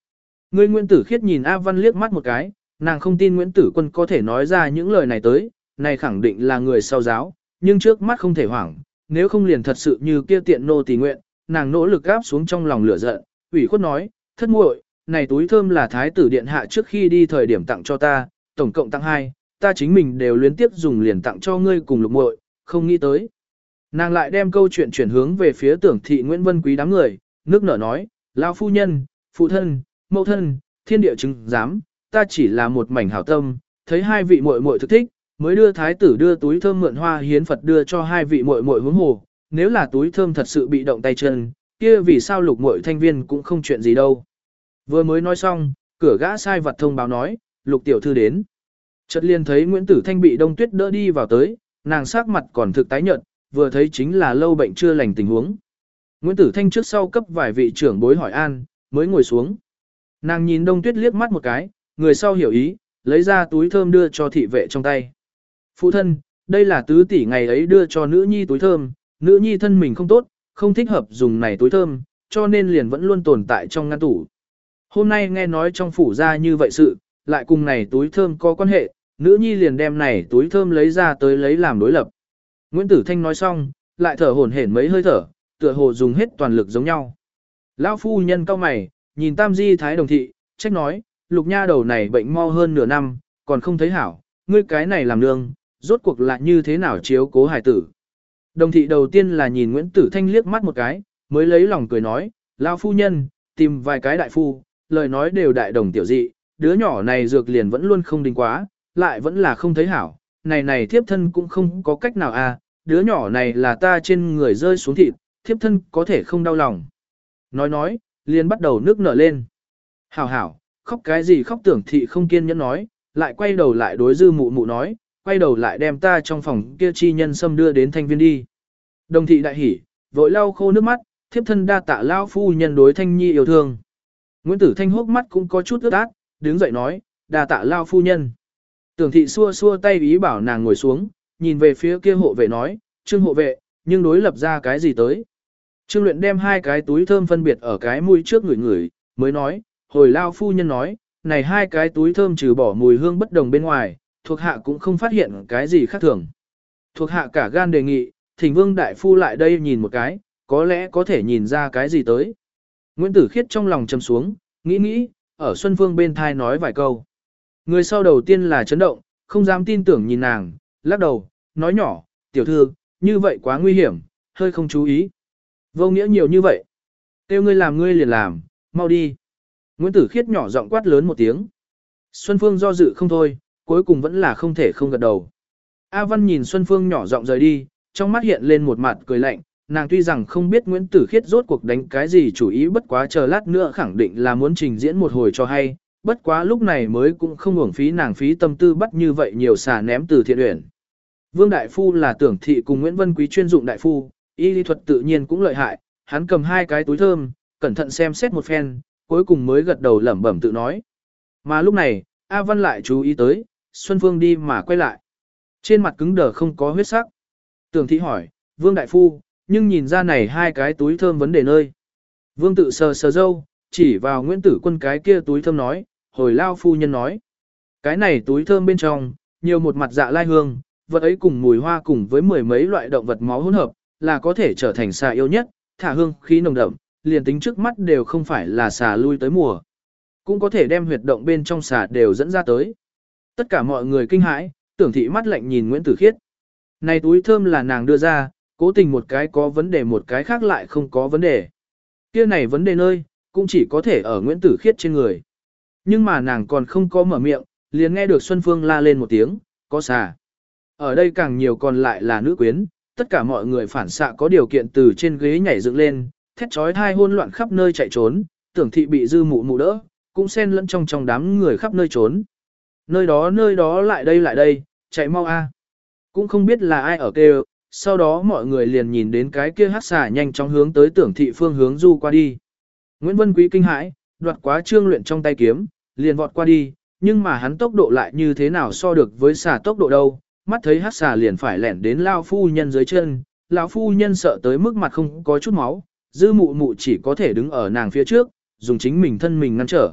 Ngươi Nguyễn Tử Khiết nhìn A Văn liếc mắt một cái, nàng không tin Nguyễn Tử Quân có thể nói ra những lời này tới, này khẳng định là người sau giáo, nhưng trước mắt không thể hoảng, nếu không liền thật sự như kia tiện nô tỳ nguyện, nàng nỗ lực gáp xuống trong lòng lửa giận, ủy khuất nói, thất muội, này túi thơm là thái tử điện hạ trước khi đi thời điểm tặng cho ta, tổng cộng tặng hai, ta chính mình đều liên tiếp dùng liền tặng cho ngươi cùng lục muội, không nghĩ tới. Nàng lại đem câu chuyện chuyển hướng về phía tưởng thị Nguyễn Vân Quý đám người, nước nở nói, lão phu nhân, phụ thân, mẫu thân, thiên địa chứng giám, ta chỉ là một mảnh hảo tâm, thấy hai vị muội muội thực thích, mới đưa thái tử đưa túi thơm mượn hoa hiến Phật đưa cho hai vị muội muội hướng hồ, nếu là túi thơm thật sự bị động tay chân, kia vì sao lục muội thanh viên cũng không chuyện gì đâu. Vừa mới nói xong, cửa gã sai vật thông báo nói, lục tiểu thư đến. Chợt liền thấy Nguyễn Tử Thanh bị đông tuyết đỡ đi vào tới, nàng sắc mặt còn thực tái nhợt, vừa thấy chính là lâu bệnh chưa lành tình huống. Nguyễn Tử Thanh trước sau cấp vài vị trưởng bối hỏi an, mới ngồi xuống. Nàng nhìn đông tuyết liếc mắt một cái, người sau hiểu ý, lấy ra túi thơm đưa cho thị vệ trong tay. Phụ thân, đây là tứ tỷ ngày ấy đưa cho nữ nhi túi thơm, nữ nhi thân mình không tốt, không thích hợp dùng này túi thơm, cho nên liền vẫn luôn tồn tại trong ngăn tủ. Hôm nay nghe nói trong phủ ra như vậy sự, lại cùng này túi thơm có quan hệ, nữ nhi liền đem này túi thơm lấy ra tới lấy làm đối lập. Nguyễn Tử Thanh nói xong, lại thở hổn hển mấy hơi thở, tựa hồ dùng hết toàn lực giống nhau. Lão phu nhân cao mày, nhìn Tam Di Thái Đồng Thị, trách nói, lục nha đầu này bệnh mo hơn nửa năm, còn không thấy hảo, ngươi cái này làm nương, rốt cuộc là như thế nào chiếu cố hải tử. Đồng thị đầu tiên là nhìn Nguyễn Tử Thanh liếc mắt một cái, mới lấy lòng cười nói, Lão phu nhân, tìm vài cái đại phu, lời nói đều đại đồng tiểu dị, đứa nhỏ này dược liền vẫn luôn không đình quá, lại vẫn là không thấy hảo, này này thiếp thân cũng không có cách nào à, đứa nhỏ này là ta trên người rơi xuống thịt, thiếp thân có thể không đau lòng. Nói nói, liền bắt đầu nước nở lên. Hảo hảo, khóc cái gì khóc tưởng thị không kiên nhẫn nói, lại quay đầu lại đối dư mụ mụ nói, quay đầu lại đem ta trong phòng kia chi nhân xâm đưa đến thanh viên đi. Đồng thị đại hỉ, vội lau khô nước mắt, thiếp thân đa tạ lao phu nhân đối thanh nhi yêu thương. Nguyễn Tử Thanh hốc mắt cũng có chút ướt át, đứng dậy nói, đa tạ lao phu nhân. Tưởng thị xua xua tay ý bảo nàng ngồi xuống, nhìn về phía kia hộ vệ nói, trương hộ vệ, nhưng đối lập ra cái gì tới. Trương luyện đem hai cái túi thơm phân biệt ở cái mũi trước người người, mới nói, hồi lao phu nhân nói, này hai cái túi thơm trừ bỏ mùi hương bất đồng bên ngoài, thuộc hạ cũng không phát hiện cái gì khác thường. Thuộc hạ cả gan đề nghị, thỉnh vương đại phu lại đây nhìn một cái, có lẽ có thể nhìn ra cái gì tới. Nguyễn Tử Khiết trong lòng trầm xuống, nghĩ nghĩ, ở Xuân Phương bên thai nói vài câu. Người sau đầu tiên là chấn động, không dám tin tưởng nhìn nàng, lắc đầu, nói nhỏ, tiểu thư, như vậy quá nguy hiểm, hơi không chú ý. Vô nghĩa nhiều như vậy. Têu ngươi làm ngươi liền làm, mau đi. Nguyễn Tử Khiết nhỏ giọng quát lớn một tiếng. Xuân Phương do dự không thôi, cuối cùng vẫn là không thể không gật đầu. A Văn nhìn Xuân Phương nhỏ giọng rời đi, trong mắt hiện lên một mặt cười lạnh, nàng tuy rằng không biết Nguyễn Tử Khiết rốt cuộc đánh cái gì chủ ý bất quá chờ lát nữa khẳng định là muốn trình diễn một hồi cho hay, bất quá lúc này mới cũng không uổng phí nàng phí tâm tư bắt như vậy nhiều xà ném từ thiện uyển. Vương Đại Phu là tưởng thị cùng Nguyễn Vân Quý chuyên dụng Đại Phu, y lý thuật tự nhiên cũng lợi hại, hắn cầm hai cái túi thơm, cẩn thận xem xét một phen, cuối cùng mới gật đầu lẩm bẩm tự nói. Mà lúc này, A Văn lại chú ý tới, Xuân Phương đi mà quay lại. Trên mặt cứng đờ không có huyết sắc. Tưởng thị hỏi, Vương Đại Phu, nhưng nhìn ra này hai cái túi thơm vấn đề nơi. Vương tự sờ sờ dâu, chỉ vào Nguyễn Tử Quân cái kia túi thơm nói, hồi lao phu nhân nói. Cái này túi thơm bên trong, nhiều một mặt dạ lai hương, vật ấy cùng mùi hoa cùng với mười mấy loại động vật máu hỗn hợp, là có thể trở thành xà yêu nhất, thả hương khí nồng đậm, liền tính trước mắt đều không phải là xà lui tới mùa. Cũng có thể đem huyệt động bên trong xà đều dẫn ra tới. Tất cả mọi người kinh hãi, tưởng thị mắt lạnh nhìn Nguyễn Tử Khiết. Này túi thơm là nàng đưa ra, cố tình một cái có vấn đề một cái khác lại không có vấn đề. Kia này vấn đề nơi, cũng chỉ có thể ở Nguyễn Tử Khiết trên người. Nhưng mà nàng còn không có mở miệng, liền nghe được Xuân Phương la lên một tiếng, có xà. Ở đây càng nhiều còn lại là nữ quyến, tất cả mọi người phản xạ có điều kiện từ trên ghế nhảy dựng lên, thét chói thai hôn loạn khắp nơi chạy trốn, tưởng thị bị dư mụ mụ đỡ, cũng xen lẫn trong trong đám người khắp nơi trốn. Nơi đó nơi đó lại đây lại đây, chạy mau a. Cũng không biết là ai ở kêu, sau đó mọi người liền nhìn đến cái kia hát xà nhanh chóng hướng tới tưởng thị phương hướng du qua đi. Nguyễn Vân Quý kinh hãi, đoạt quá trương luyện trong tay kiếm, liền vọt qua đi, nhưng mà hắn tốc độ lại như thế nào so được với xà tốc độ đâu, mắt thấy hát xà liền phải lẻn đến lao phu nhân dưới chân, lão phu nhân sợ tới mức mặt không có chút máu, dư mụ mụ chỉ có thể đứng ở nàng phía trước, dùng chính mình thân mình ngăn trở.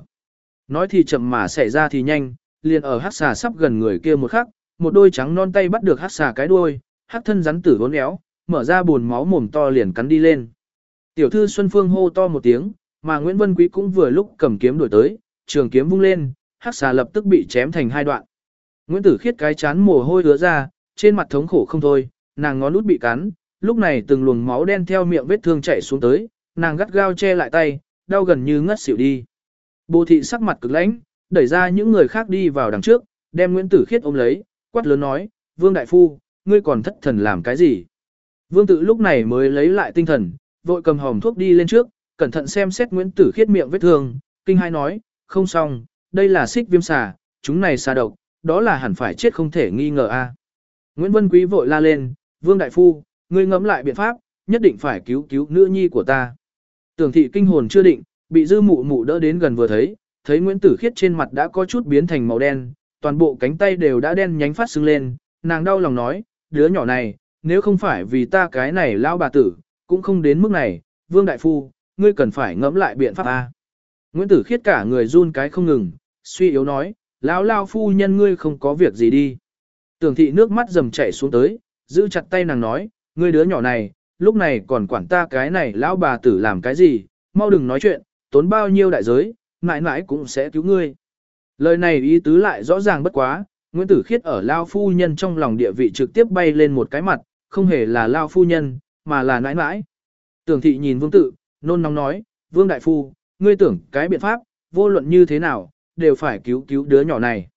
Nói thì chậm mà xảy ra thì nhanh, liền ở hát xà sắp gần người kia một khắc, một đôi trắng non tay bắt được hát xà cái đuôi, hát thân rắn tử vốn éo, mở ra buồn máu mồm to liền cắn đi lên. Tiểu thư Xuân Phương hô to một tiếng, mà Nguyễn Vân Quý cũng vừa lúc cầm kiếm đổi tới, trường kiếm vung lên, hát xà lập tức bị chém thành hai đoạn. Nguyễn Tử Khiết cái chán mồ hôi ứa ra, trên mặt thống khổ không thôi, nàng ngón út bị cắn, lúc này từng luồng máu đen theo miệng vết thương chảy xuống tới, nàng gắt gao che lại tay, đau gần như ngất xỉu đi. Bồ thị sắc mặt cực lãnh, đẩy ra những người khác đi vào đằng trước, đem Nguyễn Tử Khiết ôm lấy, quát lớn nói, Vương Đại Phu, ngươi còn thất thần làm cái gì? Vương Tự lúc này mới lấy lại tinh thần, vội cầm hòm thuốc đi lên trước, cẩn thận xem xét Nguyễn Tử Khiết miệng vết thương, kinh hai nói, không xong, đây là xích viêm xà, chúng này xà độc, đó là hẳn phải chết không thể nghi ngờ a. Nguyễn Vân Quý vội la lên, Vương Đại Phu, ngươi ngẫm lại biện pháp, nhất định phải cứu cứu nữ nhi của ta. Tưởng thị kinh hồn chưa định, bị dư mụ mụ đỡ đến gần vừa thấy, thấy Nguyễn Tử Khiết trên mặt đã có chút biến thành màu đen, toàn bộ cánh tay đều đã đen nhánh phát sưng lên, nàng đau lòng nói, đứa nhỏ này, nếu không phải vì ta cái này lao bà tử, cũng không đến mức này, Vương Đại Phu, ngươi cần phải ngẫm lại biện pháp A. Nguyễn Tử Khiết cả người run cái không ngừng, suy yếu nói, lão lao phu nhân ngươi không có việc gì đi. Tưởng thị nước mắt dầm chảy xuống tới, giữ chặt tay nàng nói, ngươi đứa nhỏ này, lúc này còn quản ta cái này lão bà tử làm cái gì, mau đừng nói chuyện, tốn bao nhiêu đại giới, mãi mãi cũng sẽ cứu ngươi. Lời này ý tứ lại rõ ràng bất quá, Nguyễn Tử Khiết ở Lao Phu Nhân trong lòng địa vị trực tiếp bay lên một cái mặt, không hề là Lao Phu Nhân, mà là nãi nãi. Tưởng thị nhìn Vương Tự, nôn nóng nói, Vương Đại Phu, ngươi tưởng cái biện pháp, vô luận như thế nào, đều phải cứu cứu đứa nhỏ này.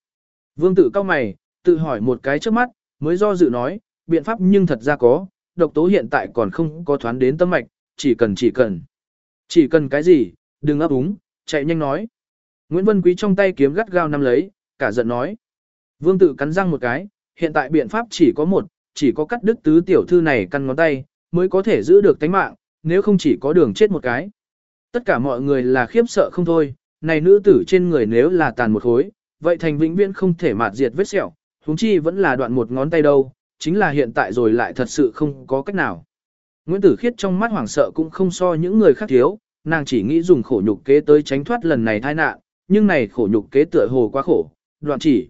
Vương Tử cao mày, tự hỏi một cái trước mắt, mới do dự nói, biện pháp nhưng thật ra có, độc tố hiện tại còn không có thoán đến tâm mạch, chỉ cần chỉ cần. Chỉ cần cái gì, đừng ấp úng, chạy nhanh nói. Nguyễn Vân Quý trong tay kiếm gắt gao nắm lấy, cả giận nói. Vương Tử cắn răng một cái, hiện tại biện pháp chỉ có một, chỉ có cắt đứt tứ tiểu thư này căn ngón tay, mới có thể giữ được tánh mạng, nếu không chỉ có đường chết một cái. Tất cả mọi người là khiếp sợ không thôi, này nữ tử trên người nếu là tàn một khối, vậy thành vĩnh viễn không thể mạt diệt vết sẹo, huống chi vẫn là đoạn một ngón tay đâu, chính là hiện tại rồi lại thật sự không có cách nào. Nguyễn Tử Khiết trong mắt hoảng sợ cũng không so những người khác thiếu, nàng chỉ nghĩ dùng khổ nhục kế tới tránh thoát lần này tai nạn, nhưng này khổ nhục kế tựa hồ quá khổ, đoạn chỉ.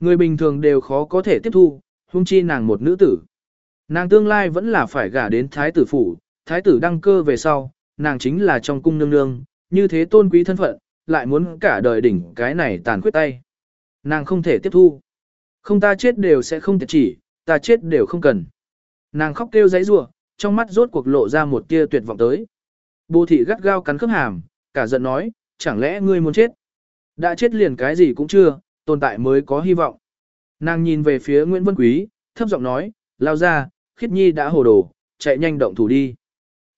Người bình thường đều khó có thể tiếp thu, huống chi nàng một nữ tử. Nàng tương lai vẫn là phải gả đến thái tử phủ, thái tử đăng cơ về sau, nàng chính là trong cung nương nương, như thế tôn quý thân phận, lại muốn cả đời đỉnh cái này tàn khuyết tay. Nàng không thể tiếp thu. Không ta chết đều sẽ không tiệt chỉ, ta chết đều không cần. Nàng khóc kêu giấy rủa, trong mắt rốt cuộc lộ ra một tia tuyệt vọng tới. Bồ thị gắt gao cắn khớp hàm, cả giận nói, chẳng lẽ ngươi muốn chết? Đã chết liền cái gì cũng chưa, tồn tại mới có hy vọng. Nàng nhìn về phía Nguyễn Vân Quý, thấp giọng nói, lao ra, khiết nhi đã hồ đồ, chạy nhanh động thủ đi.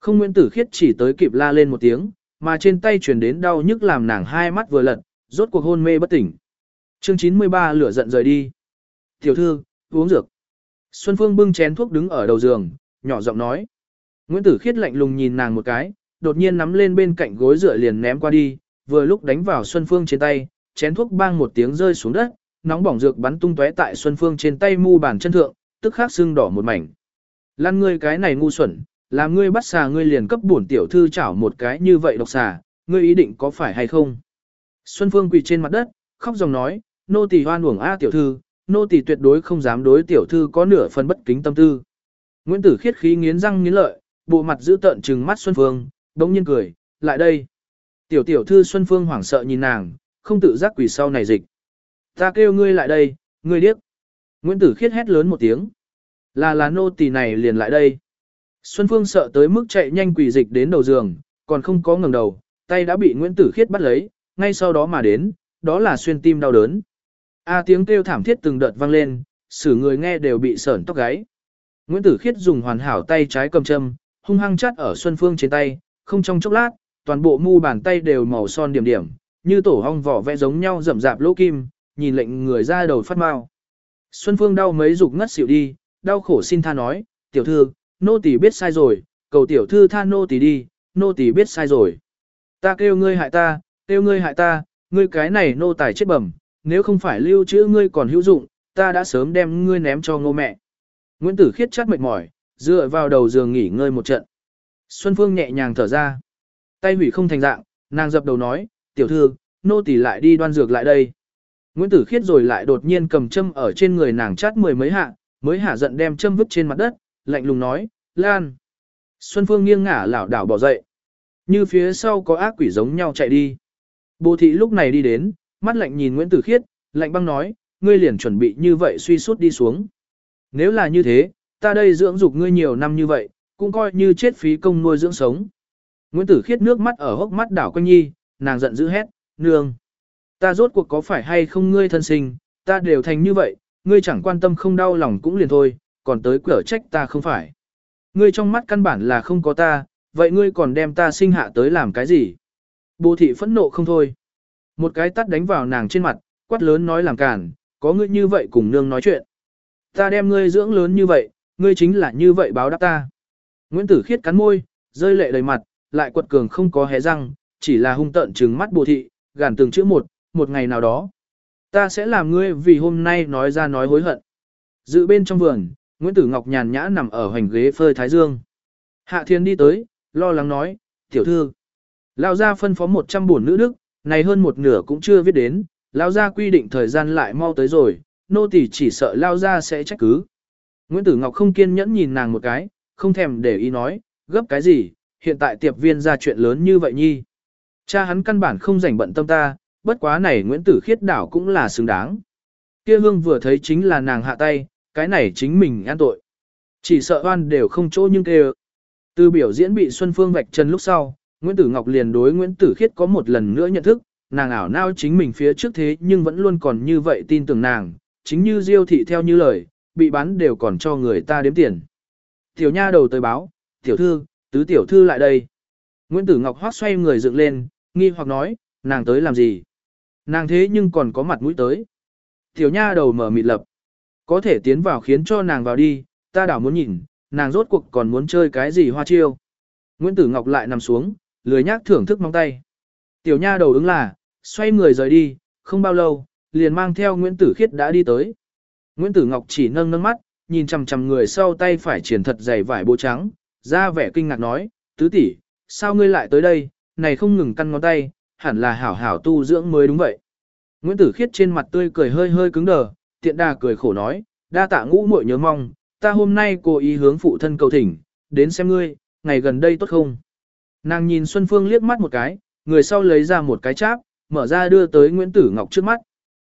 Không Nguyễn Tử Khiết chỉ tới kịp la lên một tiếng, mà trên tay truyền đến đau nhức làm nàng hai mắt vừa lật, rốt cuộc hôn mê bất tỉnh. Chương 93 lửa giận rời đi. Tiểu thư, uống dược. Xuân Phương bưng chén thuốc đứng ở đầu giường, nhỏ giọng nói. Nguyễn Tử Khiết lạnh lùng nhìn nàng một cái, đột nhiên nắm lên bên cạnh gối dựa liền ném qua đi, vừa lúc đánh vào Xuân Phương trên tay, chén thuốc bang một tiếng rơi xuống đất, nóng bỏng dược bắn tung tóe tại Xuân Phương trên tay mu bàn chân thượng, tức khắc sưng đỏ một mảnh. Lan ngươi cái này ngu xuẩn, làm ngươi bắt xà ngươi liền cấp bổn tiểu thư chảo một cái như vậy độc xà, ngươi ý định có phải hay không? Xuân Phương quỳ trên mặt đất, khóc dòng nói, nô tỳ hoan uổng a tiểu thư, nô tỳ tuyệt đối không dám đối tiểu thư có nửa phần bất kính tâm tư. Nguyễn Tử Khiết khí nghiến răng nghiến lợi, bộ mặt giữ tợn trừng mắt Xuân Phương, đống nhiên cười, lại đây. Tiểu tiểu thư Xuân Phương hoảng sợ nhìn nàng, không tự giác quỳ sau này dịch. Ta kêu ngươi lại đây, ngươi điếc. Nguyễn Tử Khiết hét lớn một tiếng. Là là nô tỳ này liền lại đây. Xuân Phương sợ tới mức chạy nhanh quỳ dịch đến đầu giường, còn không có ngẩng đầu, tay đã bị Nguyễn Tử Khiết bắt lấy, ngay sau đó mà đến, đó là xuyên tim đau đớn. A tiếng kêu thảm thiết từng đợt vang lên, xử người nghe đều bị sởn tóc gáy. Nguyễn Tử Khiết dùng hoàn hảo tay trái cầm châm, hung hăng chắt ở Xuân Phương trên tay, không trong chốc lát, toàn bộ mu bàn tay đều màu son điểm điểm, như tổ hong vỏ vẽ giống nhau rậm rạp lỗ kim, nhìn lệnh người ra đầu phát mau. Xuân Phương đau mấy dục ngất xỉu đi, đau khổ xin tha nói, tiểu thư, nô tỳ biết sai rồi, cầu tiểu thư tha nô tỳ đi, nô tỳ biết sai rồi. Ta kêu ngươi hại ta, kêu ngươi hại ta, ngươi cái này nô tài chết bẩm, nếu không phải lưu trữ ngươi còn hữu dụng, ta đã sớm đem ngươi ném cho ngô mẹ. Nguyễn Tử Khiết chát mệt mỏi, dựa vào đầu giường nghỉ ngơi một trận. Xuân Phương nhẹ nhàng thở ra. Tay hủy không thành dạng, nàng dập đầu nói, tiểu thư, nô tỳ lại đi đoan dược lại đây. Nguyễn Tử Khiết rồi lại đột nhiên cầm châm ở trên người nàng chát mười mấy hạ, mới hạ giận đem châm vứt trên mặt đất, lạnh lùng nói, Lan. Xuân Phương nghiêng ngả lảo đảo bỏ dậy. Như phía sau có ác quỷ giống nhau chạy đi. Bồ thị lúc này đi đến, mắt lạnh nhìn Nguyễn Tử Khiết, lạnh băng nói, ngươi liền chuẩn bị như vậy suy suốt đi xuống. Nếu là như thế, ta đây dưỡng dục ngươi nhiều năm như vậy, cũng coi như chết phí công nuôi dưỡng sống. Nguyễn Tử Khiết nước mắt ở hốc mắt đảo quanh nhi, nàng giận dữ hét, nương. Ta rốt cuộc có phải hay không ngươi thân sinh, ta đều thành như vậy, ngươi chẳng quan tâm không đau lòng cũng liền thôi, còn tới cửa trách ta không phải. Ngươi trong mắt căn bản là không có ta, vậy ngươi còn đem ta sinh hạ tới làm cái gì? Bồ thị phẫn nộ không thôi. Một cái tắt đánh vào nàng trên mặt, quát lớn nói làm cản, có ngươi như vậy cùng nương nói chuyện. Ta đem ngươi dưỡng lớn như vậy, ngươi chính là như vậy báo đáp ta. Nguyễn Tử Khiết cắn môi, rơi lệ đầy mặt, lại quật cường không có hé răng, chỉ là hung tợn trừng mắt bồ thị, gàn từng chữ một, một ngày nào đó. Ta sẽ làm ngươi vì hôm nay nói ra nói hối hận. Dự bên trong vườn, Nguyễn Tử Ngọc nhàn nhã nằm ở hoành ghế phơi thái dương. Hạ Thiên đi tới, lo lắng nói, tiểu thư. Lao gia phân phó 100 bổn nữ đức, này hơn một nửa cũng chưa viết đến, Lao gia quy định thời gian lại mau tới rồi, nô tỳ chỉ sợ Lao gia sẽ trách cứ. Nguyễn Tử Ngọc không kiên nhẫn nhìn nàng một cái, không thèm để ý nói, gấp cái gì, hiện tại tiệp viên ra chuyện lớn như vậy nhi. Cha hắn căn bản không rảnh bận tâm ta, bất quá này Nguyễn Tử Khiết đảo cũng là xứng đáng. Kia hương vừa thấy chính là nàng hạ tay, cái này chính mình an tội. Chỉ sợ oan đều không chỗ nhưng kêu. Từ biểu diễn bị Xuân Phương vạch chân lúc sau, Nguyễn Tử Ngọc liền đối Nguyễn Tử Khiết có một lần nữa nhận thức, nàng ảo nao chính mình phía trước thế nhưng vẫn luôn còn như vậy tin tưởng nàng, chính như Diêu thị theo như lời, bị bán đều còn cho người ta đếm tiền. Tiểu nha đầu tới báo, tiểu thư, tứ tiểu thư lại đây. Nguyễn Tử Ngọc hoác xoay người dựng lên, nghi hoặc nói, nàng tới làm gì? Nàng thế nhưng còn có mặt mũi tới. Tiểu nha đầu mở mịt lập. Có thể tiến vào khiến cho nàng vào đi, ta đảo muốn nhìn, nàng rốt cuộc còn muốn chơi cái gì hoa chiêu. Nguyễn Tử Ngọc lại nằm xuống, lười nhác thưởng thức móng tay. Tiểu nha đầu ứng là, xoay người rời đi, không bao lâu, liền mang theo Nguyễn Tử Khiết đã đi tới. Nguyễn Tử Ngọc chỉ nâng nâng mắt, nhìn chằm chằm người sau tay phải triển thật dày vải bộ trắng, ra vẻ kinh ngạc nói, tứ tỷ, sao ngươi lại tới đây, này không ngừng căn ngón tay, hẳn là hảo hảo tu dưỡng mới đúng vậy. Nguyễn Tử Khiết trên mặt tươi cười hơi hơi cứng đờ, tiện đà cười khổ nói, đa tạ ngũ muội nhớ mong, ta hôm nay cố ý hướng phụ thân cầu thỉnh, đến xem ngươi, ngày gần đây tốt không? Nàng nhìn Xuân Phương liếc mắt một cái, người sau lấy ra một cái cháp, mở ra đưa tới Nguyễn Tử Ngọc trước mắt.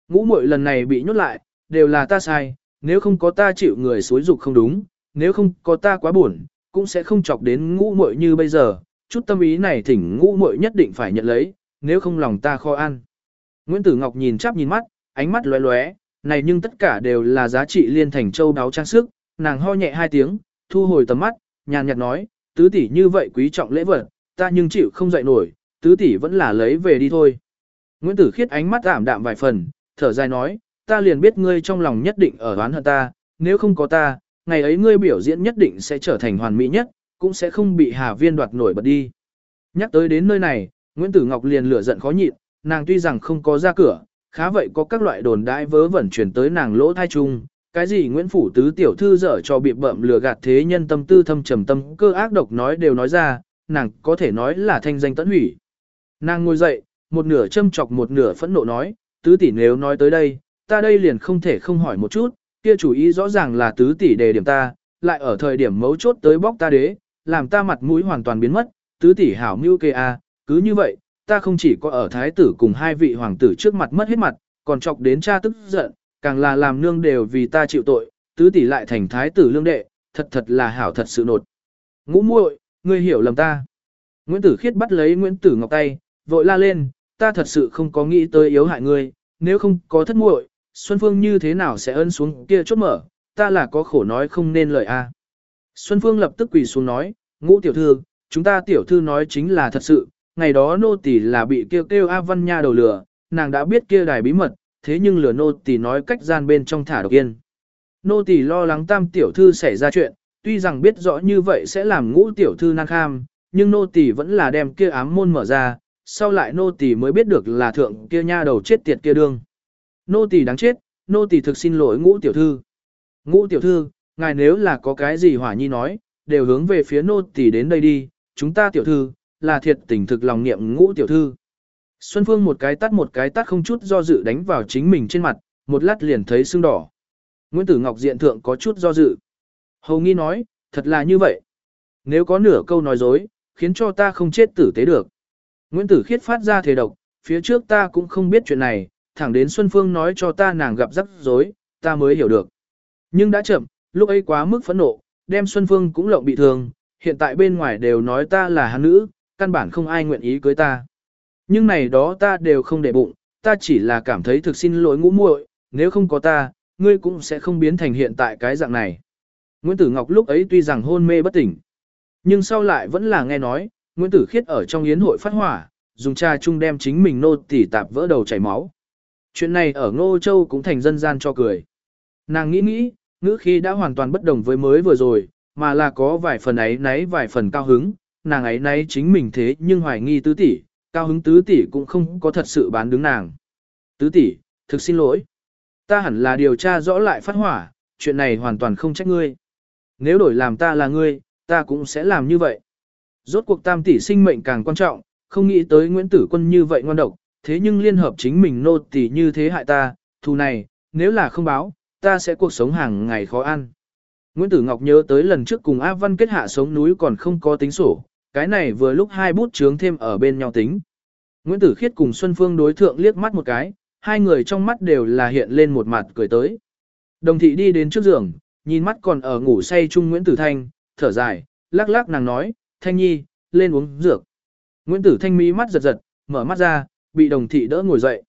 Ngũ muội lần này bị nhốt lại, đều là ta sai, nếu không có ta chịu người xối dục không đúng, nếu không có ta quá buồn, cũng sẽ không chọc đến ngũ muội như bây giờ, chút tâm ý này thỉnh ngũ muội nhất định phải nhận lấy, nếu không lòng ta khó ăn. Nguyễn Tử Ngọc nhìn chắp nhìn mắt, ánh mắt lóe lóe, này nhưng tất cả đều là giá trị liên thành châu đáo trang sức, nàng ho nhẹ hai tiếng, thu hồi tầm mắt, nhàn nhạt nói, tứ tỷ như vậy quý trọng lễ vật, ta nhưng chịu không dậy nổi, tứ tỷ vẫn là lấy về đi thôi. Nguyễn Tử Khiết ánh mắt ảm đạm vài phần, thở dài nói, ta liền biết ngươi trong lòng nhất định ở đoán hận ta, nếu không có ta, ngày ấy ngươi biểu diễn nhất định sẽ trở thành hoàn mỹ nhất, cũng sẽ không bị Hà Viên đoạt nổi bật đi. Nhắc tới đến nơi này, Nguyễn Tử Ngọc liền lửa giận khó nhịn, nàng tuy rằng không có ra cửa, khá vậy có các loại đồn đãi vớ vẩn truyền tới nàng lỗ thai chung, cái gì Nguyễn Phủ Tứ tiểu thư dở cho bị bậm lừa gạt thế nhân tâm tư thâm trầm tâm cơ ác độc nói đều nói ra, nàng có thể nói là thanh danh tận hủy. Nàng ngồi dậy, một nửa châm chọc một nửa phẫn nộ nói, tứ tỷ nếu nói tới đây, ta đây liền không thể không hỏi một chút, kia chủ ý rõ ràng là tứ tỷ đề điểm ta, lại ở thời điểm mấu chốt tới bóc ta đế, làm ta mặt mũi hoàn toàn biến mất, tứ tỷ hảo mưu kê a, cứ như vậy, ta không chỉ có ở thái tử cùng hai vị hoàng tử trước mặt mất hết mặt, còn chọc đến cha tức giận, càng là làm nương đều vì ta chịu tội, tứ tỷ lại thành thái tử lương đệ, thật thật là hảo thật sự nột. Ngũ muội, ngươi hiểu lầm ta. Nguyễn Tử Khiết bắt lấy Nguyễn Tử Ngọc tay, vội la lên, ta thật sự không có nghĩ tới yếu hại ngươi, nếu không có thất muội, Xuân Phương như thế nào sẽ ân xuống kia chốt mở, ta là có khổ nói không nên lời a. Xuân Phương lập tức quỳ xuống nói, ngũ tiểu thư, chúng ta tiểu thư nói chính là thật sự, ngày đó nô tỳ là bị kêu kêu A Văn Nha đầu lửa, nàng đã biết kia đài bí mật, thế nhưng lửa nô tỳ nói cách gian bên trong thả độc yên. Nô tỳ lo lắng tam tiểu thư xảy ra chuyện, tuy rằng biết rõ như vậy sẽ làm ngũ tiểu thư năng kham, nhưng nô tỳ vẫn là đem kia ám môn mở ra, sau lại nô tỳ mới biết được là thượng kia nha đầu chết tiệt kia đương. Nô tỳ đáng chết, nô tỳ thực xin lỗi ngũ tiểu thư. Ngũ tiểu thư, ngài nếu là có cái gì hỏa nhi nói, đều hướng về phía nô tỳ đến đây đi, chúng ta tiểu thư, là thiệt tình thực lòng niệm ngũ tiểu thư. Xuân Phương một cái tắt một cái tắt không chút do dự đánh vào chính mình trên mặt, một lát liền thấy sưng đỏ. Nguyễn Tử Ngọc diện thượng có chút do dự. Hầu nghi nói, thật là như vậy. Nếu có nửa câu nói dối, khiến cho ta không chết tử tế được. Nguyễn Tử Khiết phát ra thể độc, phía trước ta cũng không biết chuyện này, thẳng đến Xuân Phương nói cho ta nàng gặp rắc rối, ta mới hiểu được. Nhưng đã chậm, lúc ấy quá mức phẫn nộ, đem Xuân Phương cũng lộng bị thương, hiện tại bên ngoài đều nói ta là hắn nữ, căn bản không ai nguyện ý cưới ta. Nhưng này đó ta đều không để bụng, ta chỉ là cảm thấy thực xin lỗi ngũ muội, nếu không có ta, ngươi cũng sẽ không biến thành hiện tại cái dạng này. Nguyễn Tử Ngọc lúc ấy tuy rằng hôn mê bất tỉnh, nhưng sau lại vẫn là nghe nói, Nguyễn Tử Khiết ở trong yến hội phát hỏa, dùng trà chung đem chính mình nô tỉ tạp vỡ đầu chảy máu. Chuyện này ở Ngô Châu cũng thành dân gian cho cười. Nàng nghĩ nghĩ, ngữ khi đã hoàn toàn bất đồng với mới vừa rồi, mà là có vài phần ấy nấy vài phần cao hứng, nàng ấy nay chính mình thế nhưng hoài nghi tứ tỷ, cao hứng tứ tỷ cũng không có thật sự bán đứng nàng. Tứ tỷ, thực xin lỗi. Ta hẳn là điều tra rõ lại phát hỏa, chuyện này hoàn toàn không trách ngươi. Nếu đổi làm ta là ngươi, ta cũng sẽ làm như vậy. Rốt cuộc tam tỷ sinh mệnh càng quan trọng, không nghĩ tới Nguyễn Tử Quân như vậy ngoan độc, thế nhưng liên hợp chính mình nô tỷ như thế hại ta, thù này, nếu là không báo, ta sẽ cuộc sống hàng ngày khó ăn. Nguyễn Tử Ngọc nhớ tới lần trước cùng A Văn kết hạ sống núi còn không có tính sổ, cái này vừa lúc hai bút chướng thêm ở bên nhau tính. Nguyễn Tử Khiết cùng Xuân Phương đối thượng liếc mắt một cái, hai người trong mắt đều là hiện lên một mặt cười tới. Đồng thị đi đến trước giường, nhìn mắt còn ở ngủ say chung Nguyễn Tử Thanh, thở dài, lắc lắc nàng nói, Thanh Nhi, lên uống dược. Nguyễn Tử Thanh mí mắt giật giật, mở mắt ra, bị đồng thị đỡ ngồi dậy.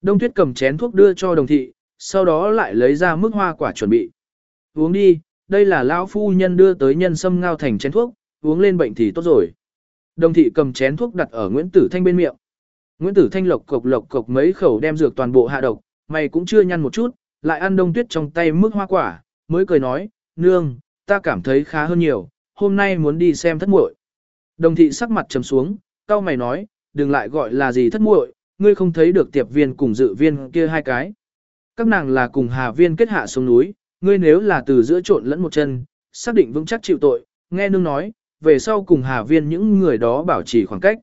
Đông Tuyết cầm chén thuốc đưa cho đồng thị, sau đó lại lấy ra mức hoa quả chuẩn bị. Uống đi, đây là lão phu nhân đưa tới nhân sâm ngao thành chén thuốc, uống lên bệnh thì tốt rồi. Đồng thị cầm chén thuốc đặt ở Nguyễn Tử Thanh bên miệng. Nguyễn Tử Thanh lộc cộc lộc cộc mấy khẩu đem dược toàn bộ hạ độc, mày cũng chưa nhăn một chút, lại ăn đông tuyết trong tay mức hoa quả, mới cười nói, nương, ta cảm thấy khá hơn nhiều, hôm nay muốn đi xem thất muội. Đồng thị sắc mặt trầm xuống, cao mày nói, đừng lại gọi là gì thất muội, ngươi không thấy được tiệp viên cùng dự viên kia hai cái. Các nàng là cùng hà viên kết hạ xuống núi, ngươi nếu là từ giữa trộn lẫn một chân, xác định vững chắc chịu tội, nghe nương nói, về sau cùng hà viên những người đó bảo trì khoảng cách.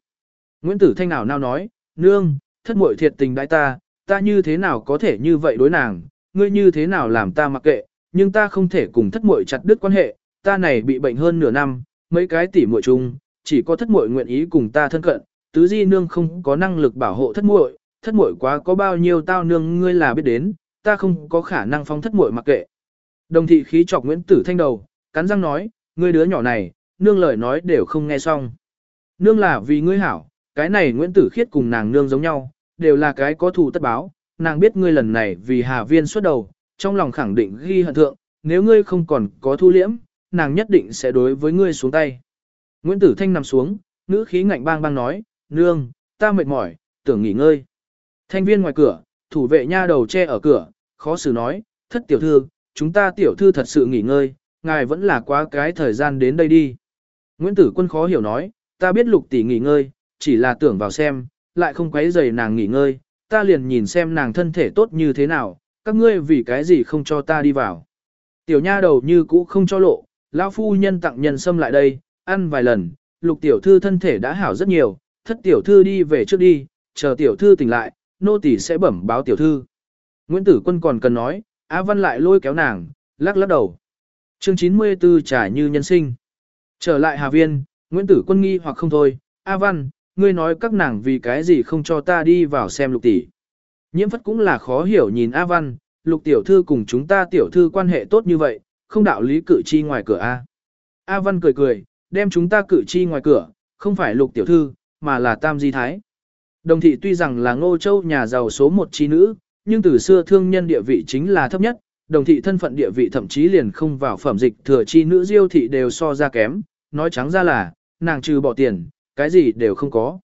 Nguyễn Tử Thanh nào nào nói, nương, thất muội thiệt tình đại ta, ta như thế nào có thể như vậy đối nàng, ngươi như thế nào làm ta mặc kệ, nhưng ta không thể cùng thất muội chặt đứt quan hệ, ta này bị bệnh hơn nửa năm, mấy cái tỷ muội chung, chỉ có thất muội nguyện ý cùng ta thân cận, tứ di nương không có năng lực bảo hộ thất muội, thất muội quá có bao nhiêu tao nương ngươi là biết đến, ta không có khả năng phong thất muội mặc kệ. Đồng thị khí chọc Nguyễn Tử Thanh đầu, cắn răng nói, ngươi đứa nhỏ này, nương lời nói đều không nghe xong. Nương là vì ngươi hảo, cái này Nguyễn Tử Khiết cùng nàng nương giống nhau, đều là cái có thù tất báo, nàng biết ngươi lần này vì Hà Viên xuất đầu, trong lòng khẳng định ghi hận thượng, nếu ngươi không còn có thu liễm, nàng nhất định sẽ đối với ngươi xuống tay. Nguyễn Tử Thanh nằm xuống, ngữ khí ngạnh bang bang nói, nương, ta mệt mỏi, tưởng nghỉ ngơi. Thanh viên ngoài cửa, thủ vệ nha đầu che ở cửa, khó xử nói, thất tiểu thư, chúng ta tiểu thư thật sự nghỉ ngơi, ngài vẫn là quá cái thời gian đến đây đi. Nguyễn Tử Quân khó hiểu nói, ta biết lục tỷ nghỉ ngơi, chỉ là tưởng vào xem, lại không quấy rầy nàng nghỉ ngơi, ta liền nhìn xem nàng thân thể tốt như thế nào, các ngươi vì cái gì không cho ta đi vào. Tiểu nha đầu như cũ không cho lộ, lão phu nhân tặng nhân sâm lại đây, ăn vài lần, lục tiểu thư thân thể đã hảo rất nhiều, thất tiểu thư đi về trước đi, chờ tiểu thư tỉnh lại, nô tỷ sẽ bẩm báo tiểu thư. Nguyễn Tử Quân còn cần nói, Á Văn lại lôi kéo nàng, lắc lắc đầu. Chương 94 trả như nhân sinh. Trở lại Hà Viên, Nguyễn Tử Quân nghi hoặc không thôi, A Văn, ngươi nói các nàng vì cái gì không cho ta đi vào xem lục tỷ. Nhiễm phất cũng là khó hiểu nhìn A Văn, lục tiểu thư cùng chúng ta tiểu thư quan hệ tốt như vậy, không đạo lý cử chi ngoài cửa A. A Văn cười cười, đem chúng ta cử chi ngoài cửa, không phải lục tiểu thư, mà là tam di thái. Đồng thị tuy rằng là ngô châu nhà giàu số một chi nữ, nhưng từ xưa thương nhân địa vị chính là thấp nhất, đồng thị thân phận địa vị thậm chí liền không vào phẩm dịch thừa chi nữ diêu thị đều so ra kém, nói trắng ra là, nàng trừ bỏ tiền, cái gì đều không có.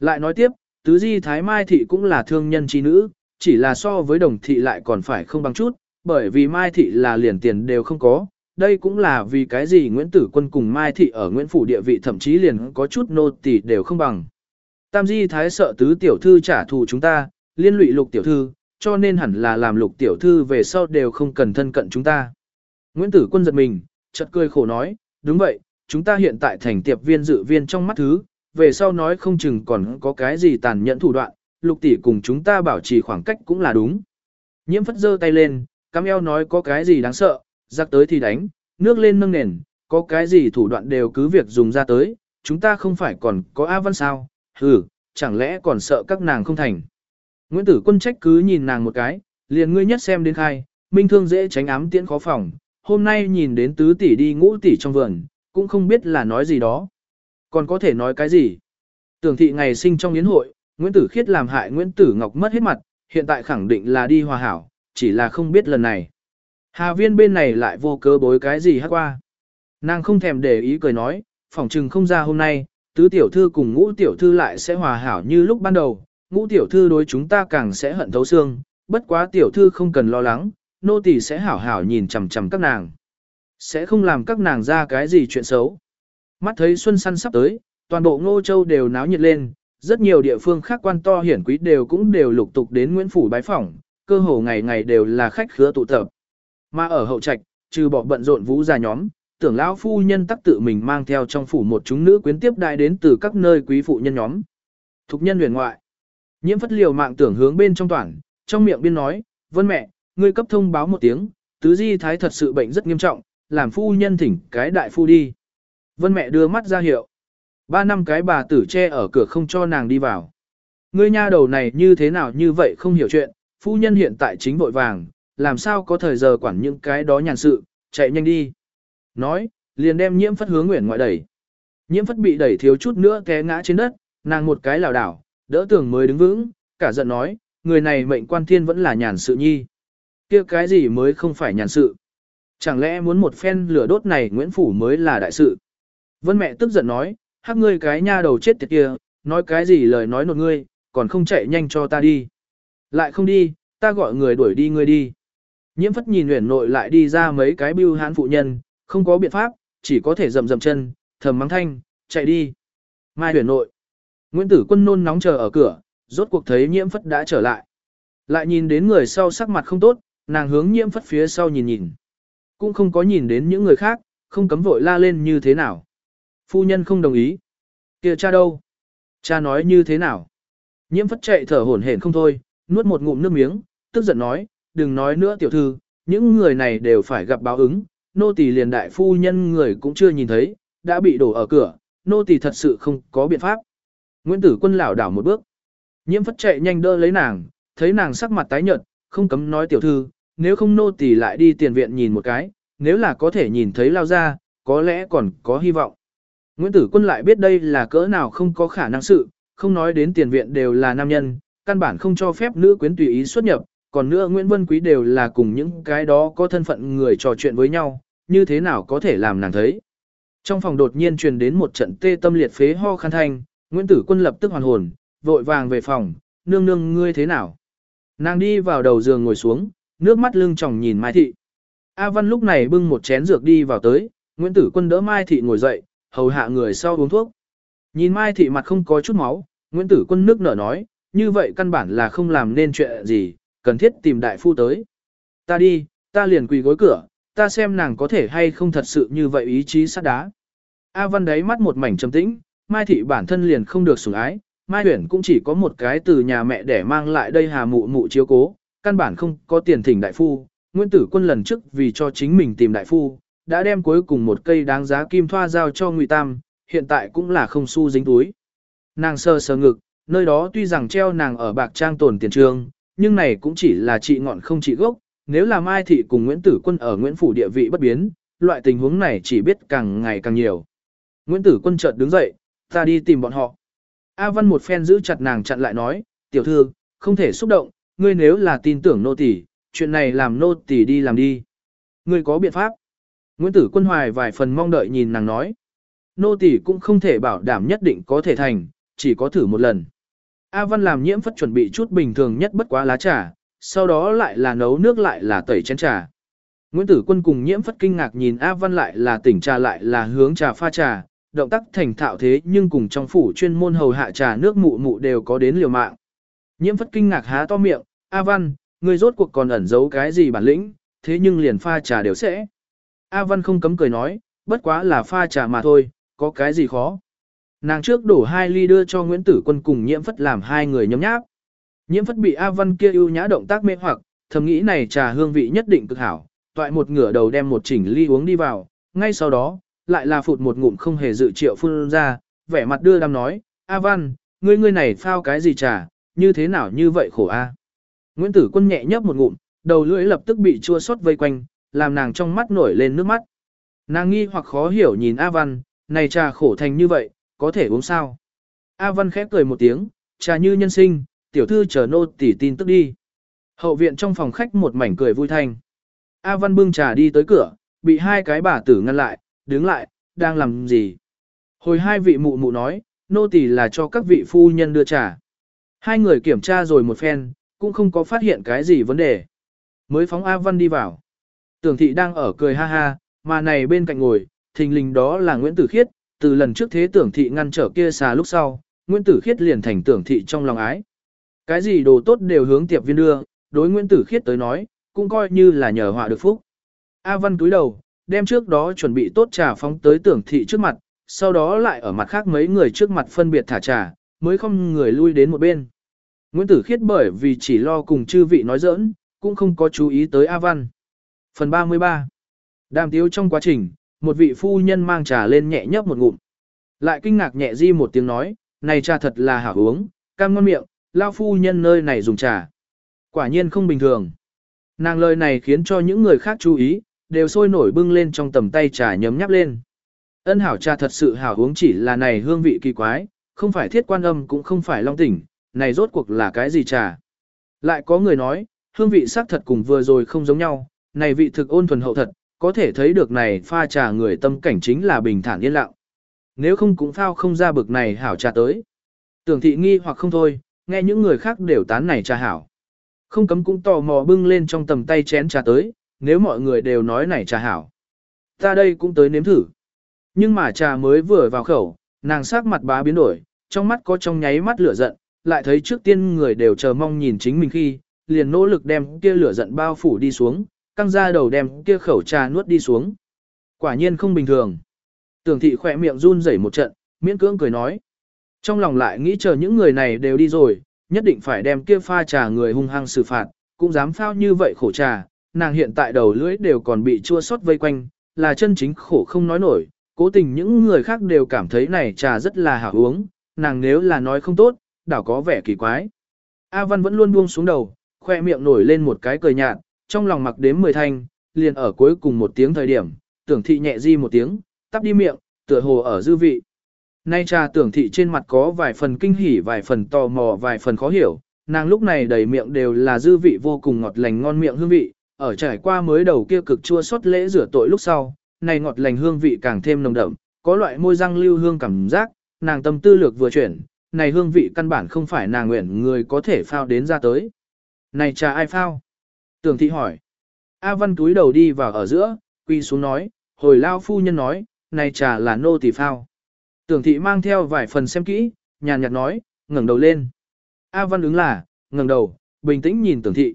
Lại nói tiếp, tứ di thái mai thị cũng là thương nhân chi nữ, chỉ là so với đồng thị lại còn phải không bằng chút, bởi vì mai thị là liền tiền đều không có. Đây cũng là vì cái gì Nguyễn Tử Quân cùng Mai Thị ở Nguyễn Phủ địa vị thậm chí liền có chút nô tỳ đều không bằng. Tam Di Thái sợ tứ tiểu thư trả thù chúng ta, liên lụy lục tiểu thư, cho nên hẳn là làm lục tiểu thư về sau đều không cần thân cận chúng ta. Nguyễn Tử Quân giật mình, chợt cười khổ nói, đúng vậy, chúng ta hiện tại thành tiệp viên dự viên trong mắt thứ, về sau nói không chừng còn có cái gì tàn nhẫn thủ đoạn, lục tỷ cùng chúng ta bảo trì khoảng cách cũng là đúng. Nhiễm phất giơ tay lên, cam eo nói có cái gì đáng sợ, giặc tới thì đánh, nước lên nâng nền, có cái gì thủ đoạn đều cứ việc dùng ra tới, chúng ta không phải còn có A Văn sao, hừ, chẳng lẽ còn sợ các nàng không thành. Nguyễn Tử Quân trách cứ nhìn nàng một cái, liền ngươi nhất xem đến khai, minh thương dễ tránh ám tiễn khó phòng, hôm nay nhìn đến tứ tỷ đi ngũ tỷ trong vườn, cũng không biết là nói gì đó. Còn có thể nói cái gì? Tưởng thị ngày sinh trong yến hội, Nguyễn Tử Khiết làm hại Nguyễn Tử Ngọc mất hết mặt, hiện tại khẳng định là đi hòa hảo, chỉ là không biết lần này. Hà viên bên này lại vô cớ bối cái gì hát qua. Nàng không thèm để ý cười nói, phỏng trừng không ra hôm nay, tứ tiểu thư cùng ngũ tiểu thư lại sẽ hòa hảo như lúc ban đầu, ngũ tiểu thư đối chúng ta càng sẽ hận thấu xương, bất quá tiểu thư không cần lo lắng, nô tỳ sẽ hảo hảo nhìn chằm chằm các nàng. Sẽ không làm các nàng ra cái gì chuyện xấu. Mắt thấy xuân săn sắp tới, toàn bộ ngô châu đều náo nhiệt lên, rất nhiều địa phương khác quan to hiển quý đều cũng đều lục tục đến Nguyễn Phủ bái phỏng, cơ hồ ngày ngày đều là khách khứa tụ tập. Mà ở hậu trạch, trừ bỏ bận rộn vũ già nhóm, tưởng lão phu nhân tắc tự mình mang theo trong phủ một chúng nữ quyến tiếp đại đến từ các nơi quý phụ nhân nhóm. Thục nhân huyền ngoại. Nhiễm phất liều mạng tưởng hướng bên trong toàn, trong miệng biên nói, vân mẹ, ngươi cấp thông báo một tiếng, tứ di thái thật sự bệnh rất nghiêm trọng, làm phu nhân thỉnh cái đại phu đi. Vân mẹ đưa mắt ra hiệu. Ba năm cái bà tử che ở cửa không cho nàng đi vào. Ngươi nha đầu này như thế nào như vậy không hiểu chuyện, phu nhân hiện tại chính vội vàng, làm sao có thời giờ quản những cái đó nhàn sự, chạy nhanh đi. Nói, liền đem nhiễm phất hướng nguyện ngoại đẩy. Nhiễm phất bị đẩy thiếu chút nữa té ngã trên đất, nàng một cái lảo đảo, đỡ tưởng mới đứng vững, cả giận nói, người này mệnh quan thiên vẫn là nhàn sự nhi. kia cái gì mới không phải nhàn sự. Chẳng lẽ muốn một phen lửa đốt này Nguyễn Phủ mới là đại sự. Vân mẹ tức giận nói, hắc ngươi cái nha đầu chết tiệt kia, nói cái gì lời nói nột ngươi, còn không chạy nhanh cho ta đi. Lại không đi, ta gọi người đuổi đi ngươi đi. Nhiễm phất nhìn huyền nội lại đi ra mấy cái bưu hán phụ nhân, không có biện pháp, chỉ có thể rầm rầm chân, thầm mắng thanh, chạy đi. Mai huyền nội. Nguyễn Tử Quân nôn nóng chờ ở cửa, rốt cuộc thấy nhiễm phất đã trở lại. Lại nhìn đến người sau sắc mặt không tốt, nàng hướng nhiễm phất phía sau nhìn nhìn. Cũng không có nhìn đến những người khác, không cấm vội la lên như thế nào. Phu nhân không đồng ý. kia cha đâu? Cha nói như thế nào? Nhiễm phất chạy thở hổn hển không thôi, nuốt một ngụm nước miếng, tức giận nói, đừng nói nữa tiểu thư, những người này đều phải gặp báo ứng, nô tỳ liền đại phu nhân người cũng chưa nhìn thấy, đã bị đổ ở cửa, nô tỳ thật sự không có biện pháp. Nguyễn Tử Quân lảo đảo một bước. Nhiễm phất chạy nhanh đỡ lấy nàng, thấy nàng sắc mặt tái nhợt, không cấm nói tiểu thư, nếu không nô tỳ lại đi tiền viện nhìn một cái, nếu là có thể nhìn thấy lao ra, có lẽ còn có hy vọng. Nguyễn Tử Quân lại biết đây là cỡ nào không có khả năng sự, không nói đến tiền viện đều là nam nhân, căn bản không cho phép nữ quyến tùy ý xuất nhập, còn nữa Nguyễn Vân Quý đều là cùng những cái đó có thân phận người trò chuyện với nhau, như thế nào có thể làm nàng thấy. Trong phòng đột nhiên truyền đến một trận tê tâm liệt phế ho khăn thanh, Nguyễn Tử Quân lập tức hoàn hồn, vội vàng về phòng, nương nương ngươi thế nào. Nàng đi vào đầu giường ngồi xuống, nước mắt lưng tròng nhìn Mai Thị. A Văn lúc này bưng một chén dược đi vào tới, Nguyễn Tử Quân đỡ Mai Thị ngồi dậy, hầu hạ người sau uống thuốc. Nhìn Mai Thị mặt không có chút máu, Nguyễn Tử Quân nước nở nói, như vậy căn bản là không làm nên chuyện gì, cần thiết tìm đại phu tới. Ta đi, ta liền quỳ gối cửa, ta xem nàng có thể hay không thật sự như vậy ý chí sắt đá. A Văn đấy mắt một mảnh trầm tĩnh, Mai Thị bản thân liền không được sủng ái, Mai Huyền cũng chỉ có một cái từ nhà mẹ để mang lại đây hà mụ mụ chiếu cố, căn bản không có tiền thỉnh đại phu. Nguyễn Tử Quân lần trước vì cho chính mình tìm đại phu, đã đem cuối cùng một cây đáng giá kim thoa giao cho Ngụy Tam, hiện tại cũng là không xu dính túi. Nàng sơ sơ ngực, nơi đó tuy rằng treo nàng ở bạc trang tổn tiền trường, nhưng này cũng chỉ là trị ngọn không trị gốc, nếu là Mai Thị cùng Nguyễn Tử Quân ở Nguyễn Phủ địa vị bất biến, loại tình huống này chỉ biết càng ngày càng nhiều. Nguyễn Tử Quân chợt đứng dậy, ta đi tìm bọn họ. A Văn một phen giữ chặt nàng chặn lại nói, tiểu thư, không thể xúc động, ngươi nếu là tin tưởng nô tỳ, chuyện này làm nô tỳ đi làm đi. Ngươi có biện pháp. Nguyễn Tử Quân hoài vài phần mong đợi nhìn nàng nói. Nô tỳ cũng không thể bảo đảm nhất định có thể thành, chỉ có thử một lần. A Văn làm nhiễm phất chuẩn bị chút bình thường nhất bất quá lá trà, sau đó lại là nấu nước lại là tẩy chén trà. Nguyễn Tử Quân cùng nhiễm phất kinh ngạc nhìn A Văn lại là tỉnh trà lại là hướng trà pha trà, động tác thành thạo thế nhưng cùng trong phủ chuyên môn hầu hạ trà nước mụ mụ đều có đến liều mạng. Nhiễm phất kinh ngạc há to miệng, A Văn, ngươi rốt cuộc còn ẩn giấu cái gì bản lĩnh, thế nhưng liền pha trà đều sẽ. A Văn không cấm cười nói, bất quá là pha trà mà thôi, có cái gì khó. Nàng trước đổ hai ly đưa cho Nguyễn Tử Quân cùng nhiễm phất làm hai người nhấm nháp. Nhiễm phất bị A Văn kia ưu nhã động tác mê hoặc, thầm nghĩ này trà hương vị nhất định cực hảo, toại một ngửa đầu đem một chỉnh ly uống đi vào, ngay sau đó, lại là phụt một ngụm không hề dự triệu phun ra, vẻ mặt đưa đam nói, A Văn, ngươi ngươi này phao cái gì trà, như thế nào như vậy khổ A. Nguyễn Tử Quân nhẹ nhấp một ngụm, đầu lưỡi lập tức bị chua xót vây quanh, làm nàng trong mắt nổi lên nước mắt. Nàng nghi hoặc khó hiểu nhìn A Văn, này trà khổ thành như vậy, có thể uống sao? A Văn khép cười một tiếng, trà như nhân sinh, tiểu thư chờ nô tỉ tin tức đi. Hậu viện trong phòng khách một mảnh cười vui thanh. A Văn bưng trà đi tới cửa, bị hai cái bà tử ngăn lại, đứng lại, đang làm gì? Hồi hai vị mụ mụ nói, nô tỳ là cho các vị phu nhân đưa trà. Hai người kiểm tra rồi một phen, cũng không có phát hiện cái gì vấn đề. Mới phóng A Văn đi vào. Tưởng thị đang ở cười ha ha, mà này bên cạnh ngồi, thình lình đó là Nguyễn Tử Khiết, từ lần trước thế tưởng thị ngăn trở kia xà lúc sau, Nguyễn Tử Khiết liền thành tưởng thị trong lòng ái. Cái gì đồ tốt đều hướng tiệp viên đưa, đối Nguyễn Tử Khiết tới nói, cũng coi như là nhờ họa được phúc. A Văn cúi đầu, đem trước đó chuẩn bị tốt trà phóng tới tưởng thị trước mặt, sau đó lại ở mặt khác mấy người trước mặt phân biệt thả trà, mới không người lui đến một bên. Nguyễn Tử Khiết bởi vì chỉ lo cùng chư vị nói giỡn, cũng không có chú ý tới A Văn. Phần 33 Đàm tiếu trong quá trình, một vị phu nhân mang trà lên nhẹ nhấp một ngụm. Lại kinh ngạc nhẹ di một tiếng nói, này trà thật là hảo uống, cam ngon miệng, lao phu nhân nơi này dùng trà. Quả nhiên không bình thường. Nàng lời này khiến cho những người khác chú ý, đều sôi nổi bưng lên trong tầm tay trà nhấm nháp lên. Ân hảo trà thật sự hảo uống chỉ là này hương vị kỳ quái, không phải thiết quan âm cũng không phải long tỉnh, này rốt cuộc là cái gì trà. Lại có người nói, hương vị sắc thật cùng vừa rồi không giống nhau, này vị thực ôn thuần hậu thật, có thể thấy được này pha trà người tâm cảnh chính là bình thản yên lặng. Nếu không cũng phao không ra bực này hảo trà tới. Tưởng thị nghi hoặc không thôi, nghe những người khác đều tán này trà hảo. Không cấm cũng tò mò bưng lên trong tầm tay chén trà tới, nếu mọi người đều nói này trà hảo. Ta đây cũng tới nếm thử. Nhưng mà trà mới vừa vào khẩu, nàng sắc mặt bá biến đổi, trong mắt có trong nháy mắt lửa giận, lại thấy trước tiên người đều chờ mong nhìn chính mình khi, liền nỗ lực đem kia lửa giận bao phủ đi xuống, căng ra đầu đem kia khẩu trà nuốt đi xuống. Quả nhiên không bình thường. Tưởng thị khỏe miệng run rẩy một trận, miễn cưỡng cười nói. Trong lòng lại nghĩ chờ những người này đều đi rồi, nhất định phải đem kia pha trà người hung hăng xử phạt, cũng dám phao như vậy khổ trà, nàng hiện tại đầu lưỡi đều còn bị chua xót vây quanh, là chân chính khổ không nói nổi, cố tình những người khác đều cảm thấy này trà rất là hảo uống, nàng nếu là nói không tốt, đảo có vẻ kỳ quái. A Văn vẫn luôn buông xuống đầu, khoe miệng nổi lên một cái cười nhạt, trong lòng mặc đếm mười thanh, liền ở cuối cùng một tiếng thời điểm, tưởng thị nhẹ di một tiếng, tắp đi miệng, tựa hồ ở dư vị. Nay trà tưởng thị trên mặt có vài phần kinh hỉ vài phần tò mò vài phần khó hiểu, nàng lúc này đầy miệng đều là dư vị vô cùng ngọt lành ngon miệng hương vị, ở trải qua mới đầu kia cực chua xót lễ rửa tội lúc sau, này ngọt lành hương vị càng thêm nồng đậm, có loại môi răng lưu hương cảm giác, nàng tâm tư lược vừa chuyển, này hương vị căn bản không phải nàng nguyện người có thể phao đến ra tới. Này trà ai phao? Tưởng thị hỏi. A văn túi đầu đi vào ở giữa, quy xuống nói, hồi lao phu nhân nói, này trà là nô tỳ phao. Tưởng thị mang theo vài phần xem kỹ, nhàn nhạt nói, ngẩng đầu lên. A văn ứng là, ngẩng đầu, bình tĩnh nhìn tưởng thị.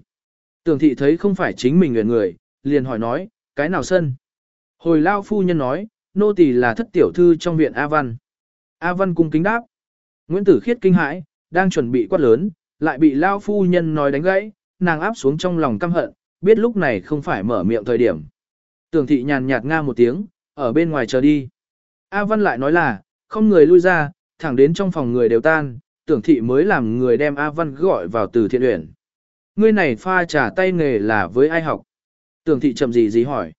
Tưởng thị thấy không phải chính mình nguyện người, liền hỏi nói, cái nào sân? Hồi lao phu nhân nói, nô tỳ là thất tiểu thư trong viện A văn. A văn cung kính đáp. Nguyễn Tử Khiết kinh hãi, đang chuẩn bị quát lớn, lại bị lao phu nhân nói đánh gãy, nàng áp xuống trong lòng căm hận, biết lúc này không phải mở miệng thời điểm. Tưởng thị nhàn nhạt nga một tiếng, ở bên ngoài chờ đi. A Văn lại nói là, không người lui ra, thẳng đến trong phòng người đều tan, tưởng thị mới làm người đem A Văn gọi vào từ thiện uyển. Ngươi này pha trả tay nghề là với ai học? Tưởng thị chậm gì gì hỏi.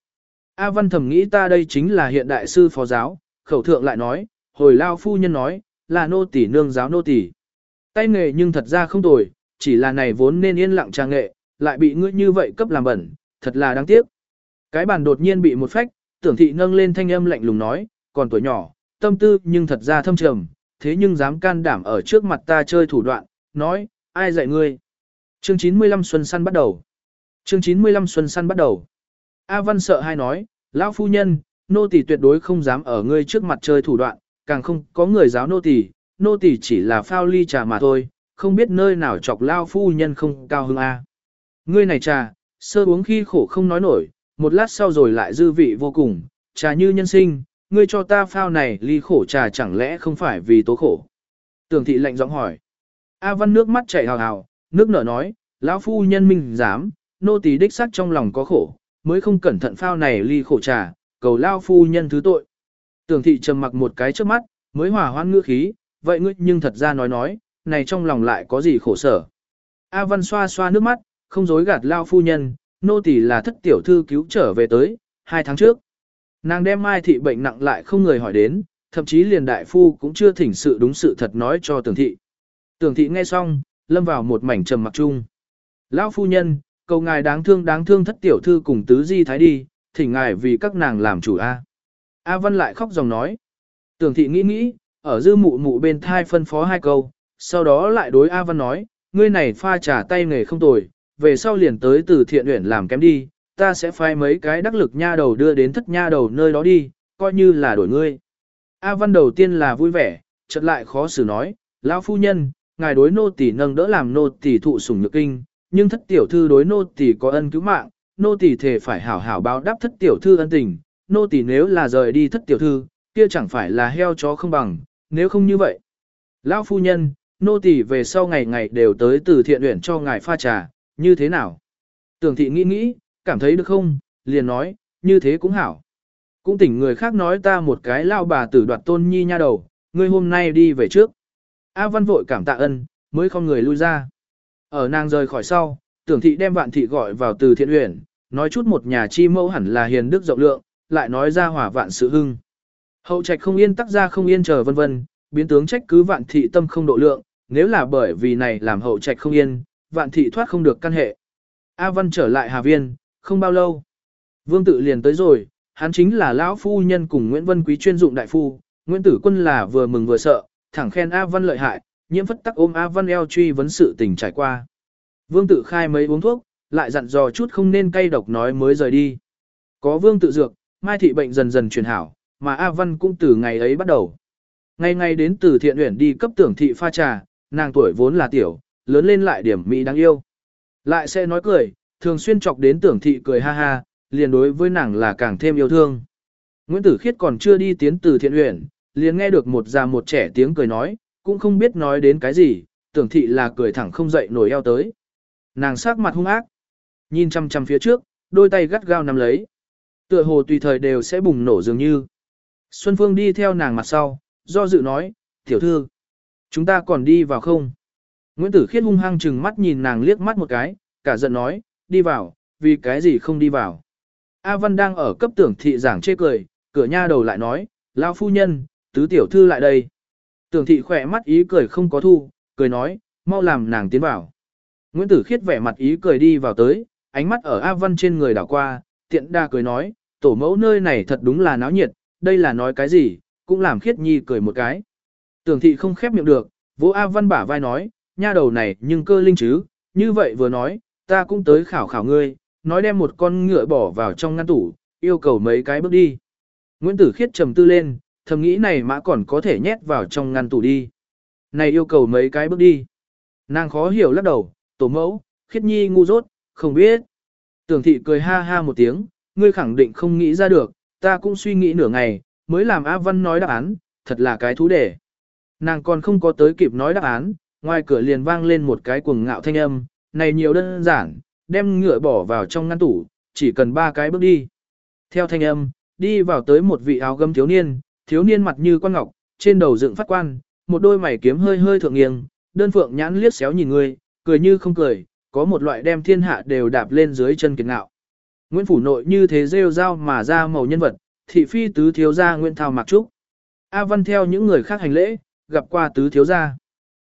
A Văn thầm nghĩ ta đây chính là hiện đại sư phó giáo, khẩu thượng lại nói, hồi lao phu nhân nói, là nô tỳ nương giáo nô tỳ. Tay nghề nhưng thật ra không tồi, chỉ là này vốn nên yên lặng trang nghệ, lại bị ngươi như vậy cấp làm bẩn, thật là đáng tiếc. Cái bàn đột nhiên bị một phách, tưởng thị nâng lên thanh âm lạnh lùng nói, còn tuổi nhỏ, tâm tư nhưng thật ra thâm trầm, thế nhưng dám can đảm ở trước mặt ta chơi thủ đoạn, nói, ai dạy ngươi. Chương 95 Xuân Săn bắt đầu. Chương 95 Xuân Săn bắt đầu. A Văn sợ hai nói, lão phu nhân, nô tỳ tuyệt đối không dám ở ngươi trước mặt chơi thủ đoạn, càng không có người giáo nô tỳ, nô tỳ chỉ là phao ly trà mà thôi, không biết nơi nào chọc lão phu nhân không cao hứng a. Ngươi này trà, sơ uống khi khổ không nói nổi, một lát sau rồi lại dư vị vô cùng, trà như nhân sinh, ngươi cho ta phao này ly khổ trà chẳng lẽ không phải vì tố khổ. Tưởng thị lạnh giọng hỏi. A văn nước mắt chảy hào hào, nước nở nói, lão phu nhân minh dám, nô tỳ đích xác trong lòng có khổ, mới không cẩn thận phao này ly khổ trà, cầu lao phu nhân thứ tội. Tưởng thị trầm mặc một cái trước mắt, mới hòa hoan ngữ khí, vậy ngươi nhưng thật ra nói nói, này trong lòng lại có gì khổ sở. A Văn xoa xoa nước mắt, không dối gạt lao phu nhân, nô tỳ là thất tiểu thư cứu trở về tới, hai tháng trước. Nàng đem mai thị bệnh nặng lại không người hỏi đến, thậm chí liền đại phu cũng chưa thỉnh sự đúng sự thật nói cho tưởng thị. Tưởng thị nghe xong, lâm vào một mảnh trầm mặc chung. Lão phu nhân, cầu ngài đáng thương đáng thương thất tiểu thư cùng tứ di thái đi, thỉnh ngài vì các nàng làm chủ A. A Văn lại khóc dòng nói. Tưởng thị nghĩ nghĩ, ở dư mụ mụ bên thai phân phó hai câu, sau đó lại đối A Văn nói, ngươi này pha trà tay nghề không tồi, về sau liền tới từ thiện uyển làm kém đi, ta sẽ phái mấy cái đắc lực nha đầu đưa đến thất nha đầu nơi đó đi, coi như là đổi ngươi. A Văn đầu tiên là vui vẻ, chợt lại khó xử nói, lão phu nhân, ngài đối nô tỳ nâng đỡ làm nô tỳ thụ sủng nhược kinh, nhưng thất tiểu thư đối nô tỳ có ân cứu mạng, nô tỳ thể phải hảo hảo báo đáp thất tiểu thư ân tình, nô tỳ nếu là rời đi thất tiểu thư, kia chẳng phải là heo chó không bằng, nếu không như vậy. Lão phu nhân, nô tỳ về sau ngày ngày đều tới từ thiện uyển cho ngài pha trà, như thế nào? Tưởng thị nghĩ nghĩ, cảm thấy được không, liền nói, như thế cũng hảo. Cũng tỉnh người khác nói ta một cái lao bà tử đoạt tôn nhi nha đầu, ngươi hôm nay đi về trước. A văn vội cảm tạ ân, mới không người lui ra. Ở nàng rời khỏi sau, tưởng thị đem vạn thị gọi vào từ thiện huyền, nói chút một nhà chi mẫu hẳn là hiền đức rộng lượng, lại nói ra hỏa vạn sự hưng. Hậu trạch không yên tắc ra không yên chờ vân vân, biến tướng trách cứ vạn thị tâm không độ lượng, nếu là bởi vì này làm hậu trạch không yên, vạn thị thoát không được căn hệ. A Văn trở lại Hà Viên, không bao lâu. Vương tự liền tới rồi, hắn chính là lão phu nhân cùng Nguyễn Vân Quý chuyên dụng đại phu, Nguyễn Tử Quân là vừa mừng vừa sợ, thẳng khen A Văn lợi hại, nhiễm phất tắc ôm A Văn eo truy vấn sự tình trải qua. Vương tự khai mấy uống thuốc, lại dặn dò chút không nên cay độc nói mới rời đi. Có vương tự dược, mai thị bệnh dần dần chuyển hảo, mà A Văn cũng từ ngày ấy bắt đầu. Ngày ngày đến từ thiện uyển đi cấp tưởng thị pha trà, nàng tuổi vốn là tiểu, lớn lên lại điểm mỹ đáng yêu. Lại sẽ nói cười, thường xuyên chọc đến tưởng thị cười ha ha, liền đối với nàng là càng thêm yêu thương. Nguyễn Tử Khiết còn chưa đi tiến từ thiện uyển, liền nghe được một già một trẻ tiếng cười nói, cũng không biết nói đến cái gì, tưởng thị là cười thẳng không dậy nổi eo tới. Nàng sắc mặt hung ác, nhìn chăm chăm phía trước, đôi tay gắt gao nắm lấy. Tựa hồ tùy thời đều sẽ bùng nổ dường như. Xuân Phương đi theo nàng mặt sau, do dự nói, tiểu thư, chúng ta còn đi vào không? Nguyễn Tử Khiết hung hăng chừng mắt nhìn nàng liếc mắt một cái, cả giận nói, đi vào, vì cái gì không đi vào. A Văn đang ở cấp tưởng thị giảng chê cười, cửa nha đầu lại nói, lão phu nhân, tứ tiểu thư lại đây. Tưởng thị khỏe mắt ý cười không có thu, cười nói, mau làm nàng tiến vào. Nguyễn Tử Khiết vẻ mặt ý cười đi vào tới, ánh mắt ở A Văn trên người đảo qua, tiện đa cười nói, tổ mẫu nơi này thật đúng là náo nhiệt, đây là nói cái gì, cũng làm Khiết Nhi cười một cái. Tưởng thị không khép miệng được, vỗ A Văn bả vai nói, nha đầu này nhưng cơ linh chứ, như vậy vừa nói, ta cũng tới khảo khảo ngươi, nói đem một con ngựa bỏ vào trong ngăn tủ, yêu cầu mấy cái bước đi. Nguyễn Tử Khiết trầm tư lên, thầm nghĩ này mã còn có thể nhét vào trong ngăn tủ đi. Này yêu cầu mấy cái bước đi. Nàng khó hiểu lắc đầu, tổ mẫu, Khiết Nhi ngu dốt, không biết. Tưởng thị cười ha ha một tiếng, ngươi khẳng định không nghĩ ra được, ta cũng suy nghĩ nửa ngày, mới làm A Văn nói đáp án, thật là cái thú để. Nàng còn không có tới kịp nói đáp án, ngoài cửa liền vang lên một cái cuồng ngạo thanh âm, này nhiều đơn giản, đem ngựa bỏ vào trong ngăn tủ, chỉ cần ba cái bước đi. Theo thanh âm, đi vào tới một vị áo gấm thiếu niên, thiếu niên mặt như quan ngọc, trên đầu dựng phát quan, một đôi mày kiếm hơi hơi thượng nghiêng, đơn phượng nhãn liếc xéo nhìn người, cười như không cười, có một loại đem thiên hạ đều đạp lên dưới chân kiệt ngạo. Nguyễn Phủ Nội như thế rêu rao mà ra màu nhân vật, thị phi tứ thiếu gia Nguyễn Thao Mạc Trúc. A Văn theo những người khác hành lễ, gặp qua tứ thiếu gia.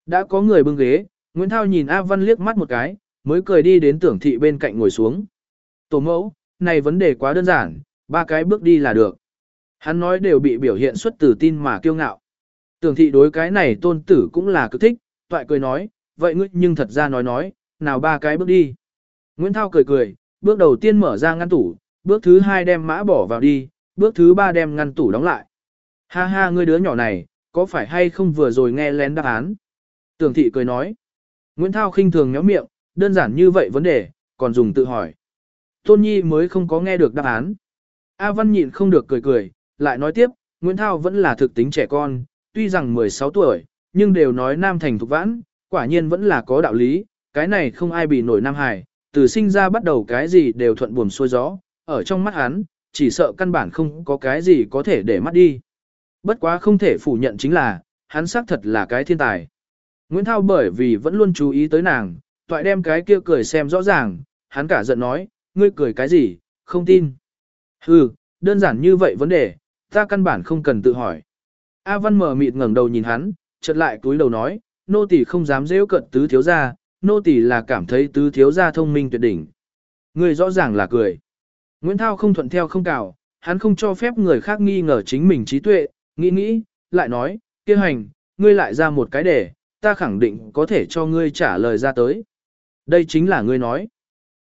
Đã có người bưng ghế, Nguyễn Thao nhìn A Văn liếc mắt một cái, mới cười đi đến tưởng thị bên cạnh ngồi xuống. Tổ mẫu, này vấn đề quá đơn giản, ba cái bước đi là được. Hắn nói đều bị biểu hiện xuất từ tin mà kiêu ngạo. Tưởng thị đối cái này tôn tử cũng là cực thích, toại cười nói, vậy ngươi nhưng thật ra nói nói, nào ba cái bước đi. Nguyễn Thao cười cười, bước đầu tiên mở ra ngăn tủ, bước thứ hai đem mã bỏ vào đi, bước thứ ba đem ngăn tủ đóng lại. Ha ha ngươi đứa nhỏ này, có phải hay không vừa rồi nghe lén đáp án? Tưởng thị cười nói. Nguyễn Thao khinh thường nhó miệng, đơn giản như vậy vấn đề, còn dùng tự hỏi. Tôn Nhi mới không có nghe được đáp án. A Văn nhịn không được cười cười, lại nói tiếp, Nguyễn Thao vẫn là thực tính trẻ con, tuy rằng 16 tuổi, nhưng đều nói nam thành thục vãn, quả nhiên vẫn là có đạo lý, cái này không ai bị nổi nam hải, từ sinh ra bắt đầu cái gì đều thuận buồm xuôi gió, ở trong mắt hắn, chỉ sợ căn bản không có cái gì có thể để mắt đi. Bất quá không thể phủ nhận chính là, hắn xác thật là cái thiên tài. Nguyễn Thao bởi vì vẫn luôn chú ý tới nàng, toại đem cái kia cười xem rõ ràng, hắn cả giận nói, ngươi cười cái gì, không tin. Hừ, đơn giản như vậy vấn đề, ta căn bản không cần tự hỏi. A Văn mở mịt ngẩng đầu nhìn hắn, chợt lại túi đầu nói, nô tỳ không dám dễ cận tứ thiếu gia, nô tỳ là cảm thấy tứ thiếu gia thông minh tuyệt đỉnh. người rõ ràng là cười. Nguyễn Thao không thuận theo không cào, hắn không cho phép người khác nghi ngờ chính mình trí tuệ, nghĩ nghĩ, lại nói, kia hành, ngươi lại ra một cái để, ta khẳng định có thể cho ngươi trả lời ra tới. Đây chính là ngươi nói.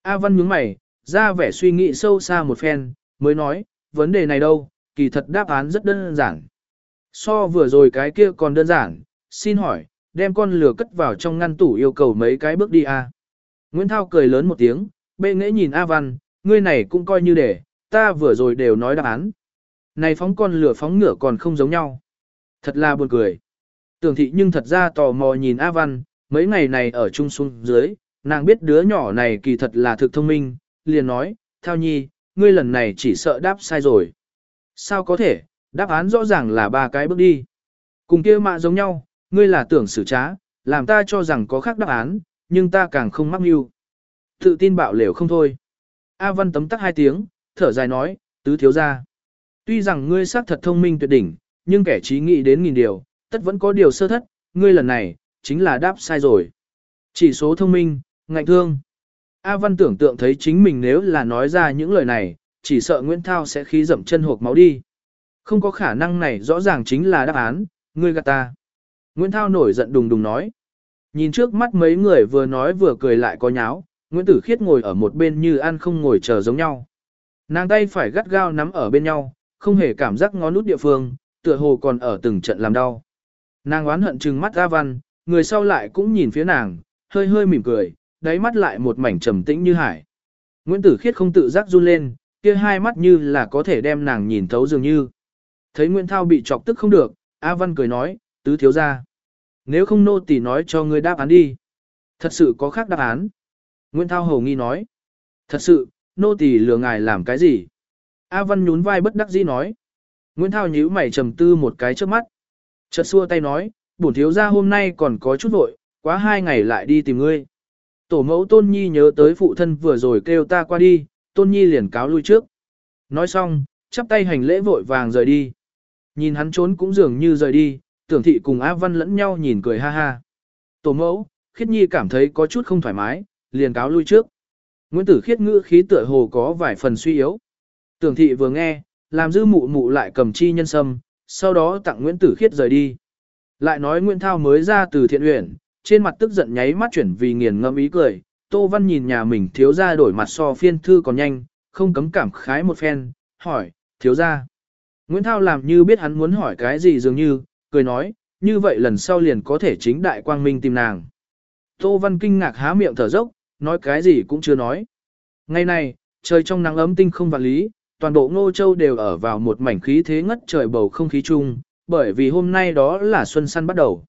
A Văn nhướng mày, ra vẻ suy nghĩ sâu xa một phen, mới nói, vấn đề này đâu, kỳ thật đáp án rất đơn giản. So vừa rồi cái kia còn đơn giản, xin hỏi, đem con lửa cất vào trong ngăn tủ yêu cầu mấy cái bước đi a. Nguyễn Thao cười lớn một tiếng, bê nghẽ nhìn A Văn, ngươi này cũng coi như để, ta vừa rồi đều nói đáp án. Này phóng con lửa phóng ngựa còn không giống nhau. Thật là buồn cười. Tưởng thị nhưng thật ra tò mò nhìn A Văn, mấy ngày này ở chung xuống dưới, nàng biết đứa nhỏ này kỳ thật là thực thông minh, liền nói, Thao nhi, ngươi lần này chỉ sợ đáp sai rồi. Sao có thể, đáp án rõ ràng là ba cái bước đi. Cùng kia mạ giống nhau, ngươi là tưởng xử trá, làm ta cho rằng có khác đáp án, nhưng ta càng không mắc mưu. Tự tin bạo lều không thôi. A Văn tấm tắc hai tiếng, thở dài nói, tứ thiếu ra. Tuy rằng ngươi xác thật thông minh tuyệt đỉnh, nhưng kẻ trí nghĩ đến nghìn điều, tất vẫn có điều sơ thất, ngươi lần này, chính là đáp sai rồi. Chỉ số thông minh, ngạnh thương. A Văn tưởng tượng thấy chính mình nếu là nói ra những lời này, chỉ sợ Nguyễn Thao sẽ khí dậm chân hộp máu đi. Không có khả năng này rõ ràng chính là đáp án, ngươi gạt ta. Nguyễn Thao nổi giận đùng đùng nói. Nhìn trước mắt mấy người vừa nói vừa cười lại có nháo, Nguyễn Tử Khiết ngồi ở một bên như ăn không ngồi chờ giống nhau. Nàng tay phải gắt gao nắm ở bên nhau, không hề cảm giác ngón nút địa phương, tựa hồ còn ở từng trận làm đau. Nàng oán hận trừng mắt A Văn, người sau lại cũng nhìn phía nàng, hơi hơi mỉm cười, đáy mắt lại một mảnh trầm tĩnh như hải. Nguyễn Tử Khiết không tự giác run lên, kia hai mắt như là có thể đem nàng nhìn thấu dường như. Thấy Nguyễn Thao bị chọc tức không được, A Văn cười nói, tứ thiếu ra. Nếu không nô tỳ nói cho ngươi đáp án đi. Thật sự có khác đáp án. Nguyễn Thao hầu nghi nói. Thật sự, nô tỳ lừa ngài làm cái gì? A Văn nhún vai bất đắc dĩ nói. Nguyễn Thao nhíu mày trầm tư một cái trước mắt. Chợt xua tay nói, bổn thiếu gia hôm nay còn có chút vội, quá hai ngày lại đi tìm ngươi. Tổ mẫu Tôn Nhi nhớ tới phụ thân vừa rồi kêu ta qua đi, Tôn Nhi liền cáo lui trước. Nói xong, chắp tay hành lễ vội vàng rời đi. Nhìn hắn trốn cũng dường như rời đi, tưởng thị cùng A Văn lẫn nhau nhìn cười ha ha. Tổ mẫu, khiết nhi cảm thấy có chút không thoải mái, liền cáo lui trước. Nguyễn Tử khiết ngữ khí tựa hồ có vài phần suy yếu. Tưởng thị vừa nghe, làm dư mụ mụ lại cầm chi nhân sâm, sau đó tặng Nguyễn Tử khiết rời đi. Lại nói Nguyễn Thao mới ra từ thiện uyển, trên mặt tức giận nháy mắt chuyển vì nghiền ngâm ý cười. Tô Văn nhìn nhà mình thiếu ra đổi mặt so phiên thư còn nhanh, không cấm cảm khái một phen, hỏi, thiếu ra. Nguyễn Thao làm như biết hắn muốn hỏi cái gì dường như, cười nói, như vậy lần sau liền có thể chính đại quang minh tìm nàng. Tô Văn kinh ngạc há miệng thở dốc, nói cái gì cũng chưa nói. Ngày này, trời trong nắng ấm tinh không vạn lý, toàn bộ Ngô Châu đều ở vào một mảnh khí thế ngất trời bầu không khí chung, bởi vì hôm nay đó là xuân săn bắt đầu.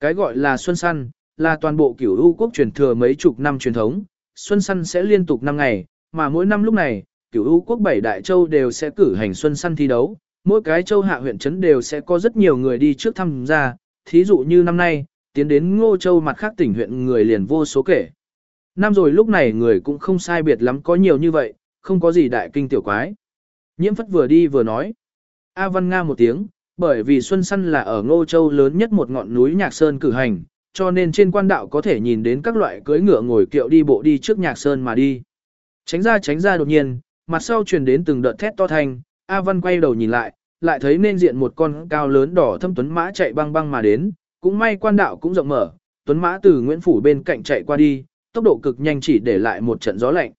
Cái gọi là xuân săn, là toàn bộ cửu u quốc truyền thừa mấy chục năm truyền thống, xuân săn sẽ liên tục 5 ngày, mà mỗi năm lúc này, cửu u quốc bảy đại châu đều sẽ cử hành xuân săn thi đấu, mỗi cái châu hạ huyện trấn đều sẽ có rất nhiều người đi trước tham gia, thí dụ như năm nay, tiến đến Ngô Châu mặt khác tỉnh huyện người liền vô số kể. Năm rồi lúc này người cũng không sai biệt lắm có nhiều như vậy, không có gì đại kinh tiểu quái. Nhiễm phất vừa đi vừa nói. A Văn Nga một tiếng, bởi vì Xuân Săn là ở Ngô Châu lớn nhất một ngọn núi Nhạc Sơn cử hành, cho nên trên quan đạo có thể nhìn đến các loại cưỡi ngựa ngồi kiệu đi bộ đi trước Nhạc Sơn mà đi. Tránh ra tránh ra đột nhiên, mặt sau truyền đến từng đợt thét to thanh, A Văn quay đầu nhìn lại, lại thấy nên diện một con cao lớn đỏ thâm tuấn mã chạy băng băng mà đến, cũng may quan đạo cũng rộng mở, tuấn mã từ Nguyễn Phủ bên cạnh chạy qua đi, tốc độ cực nhanh chỉ để lại một trận gió lạnh.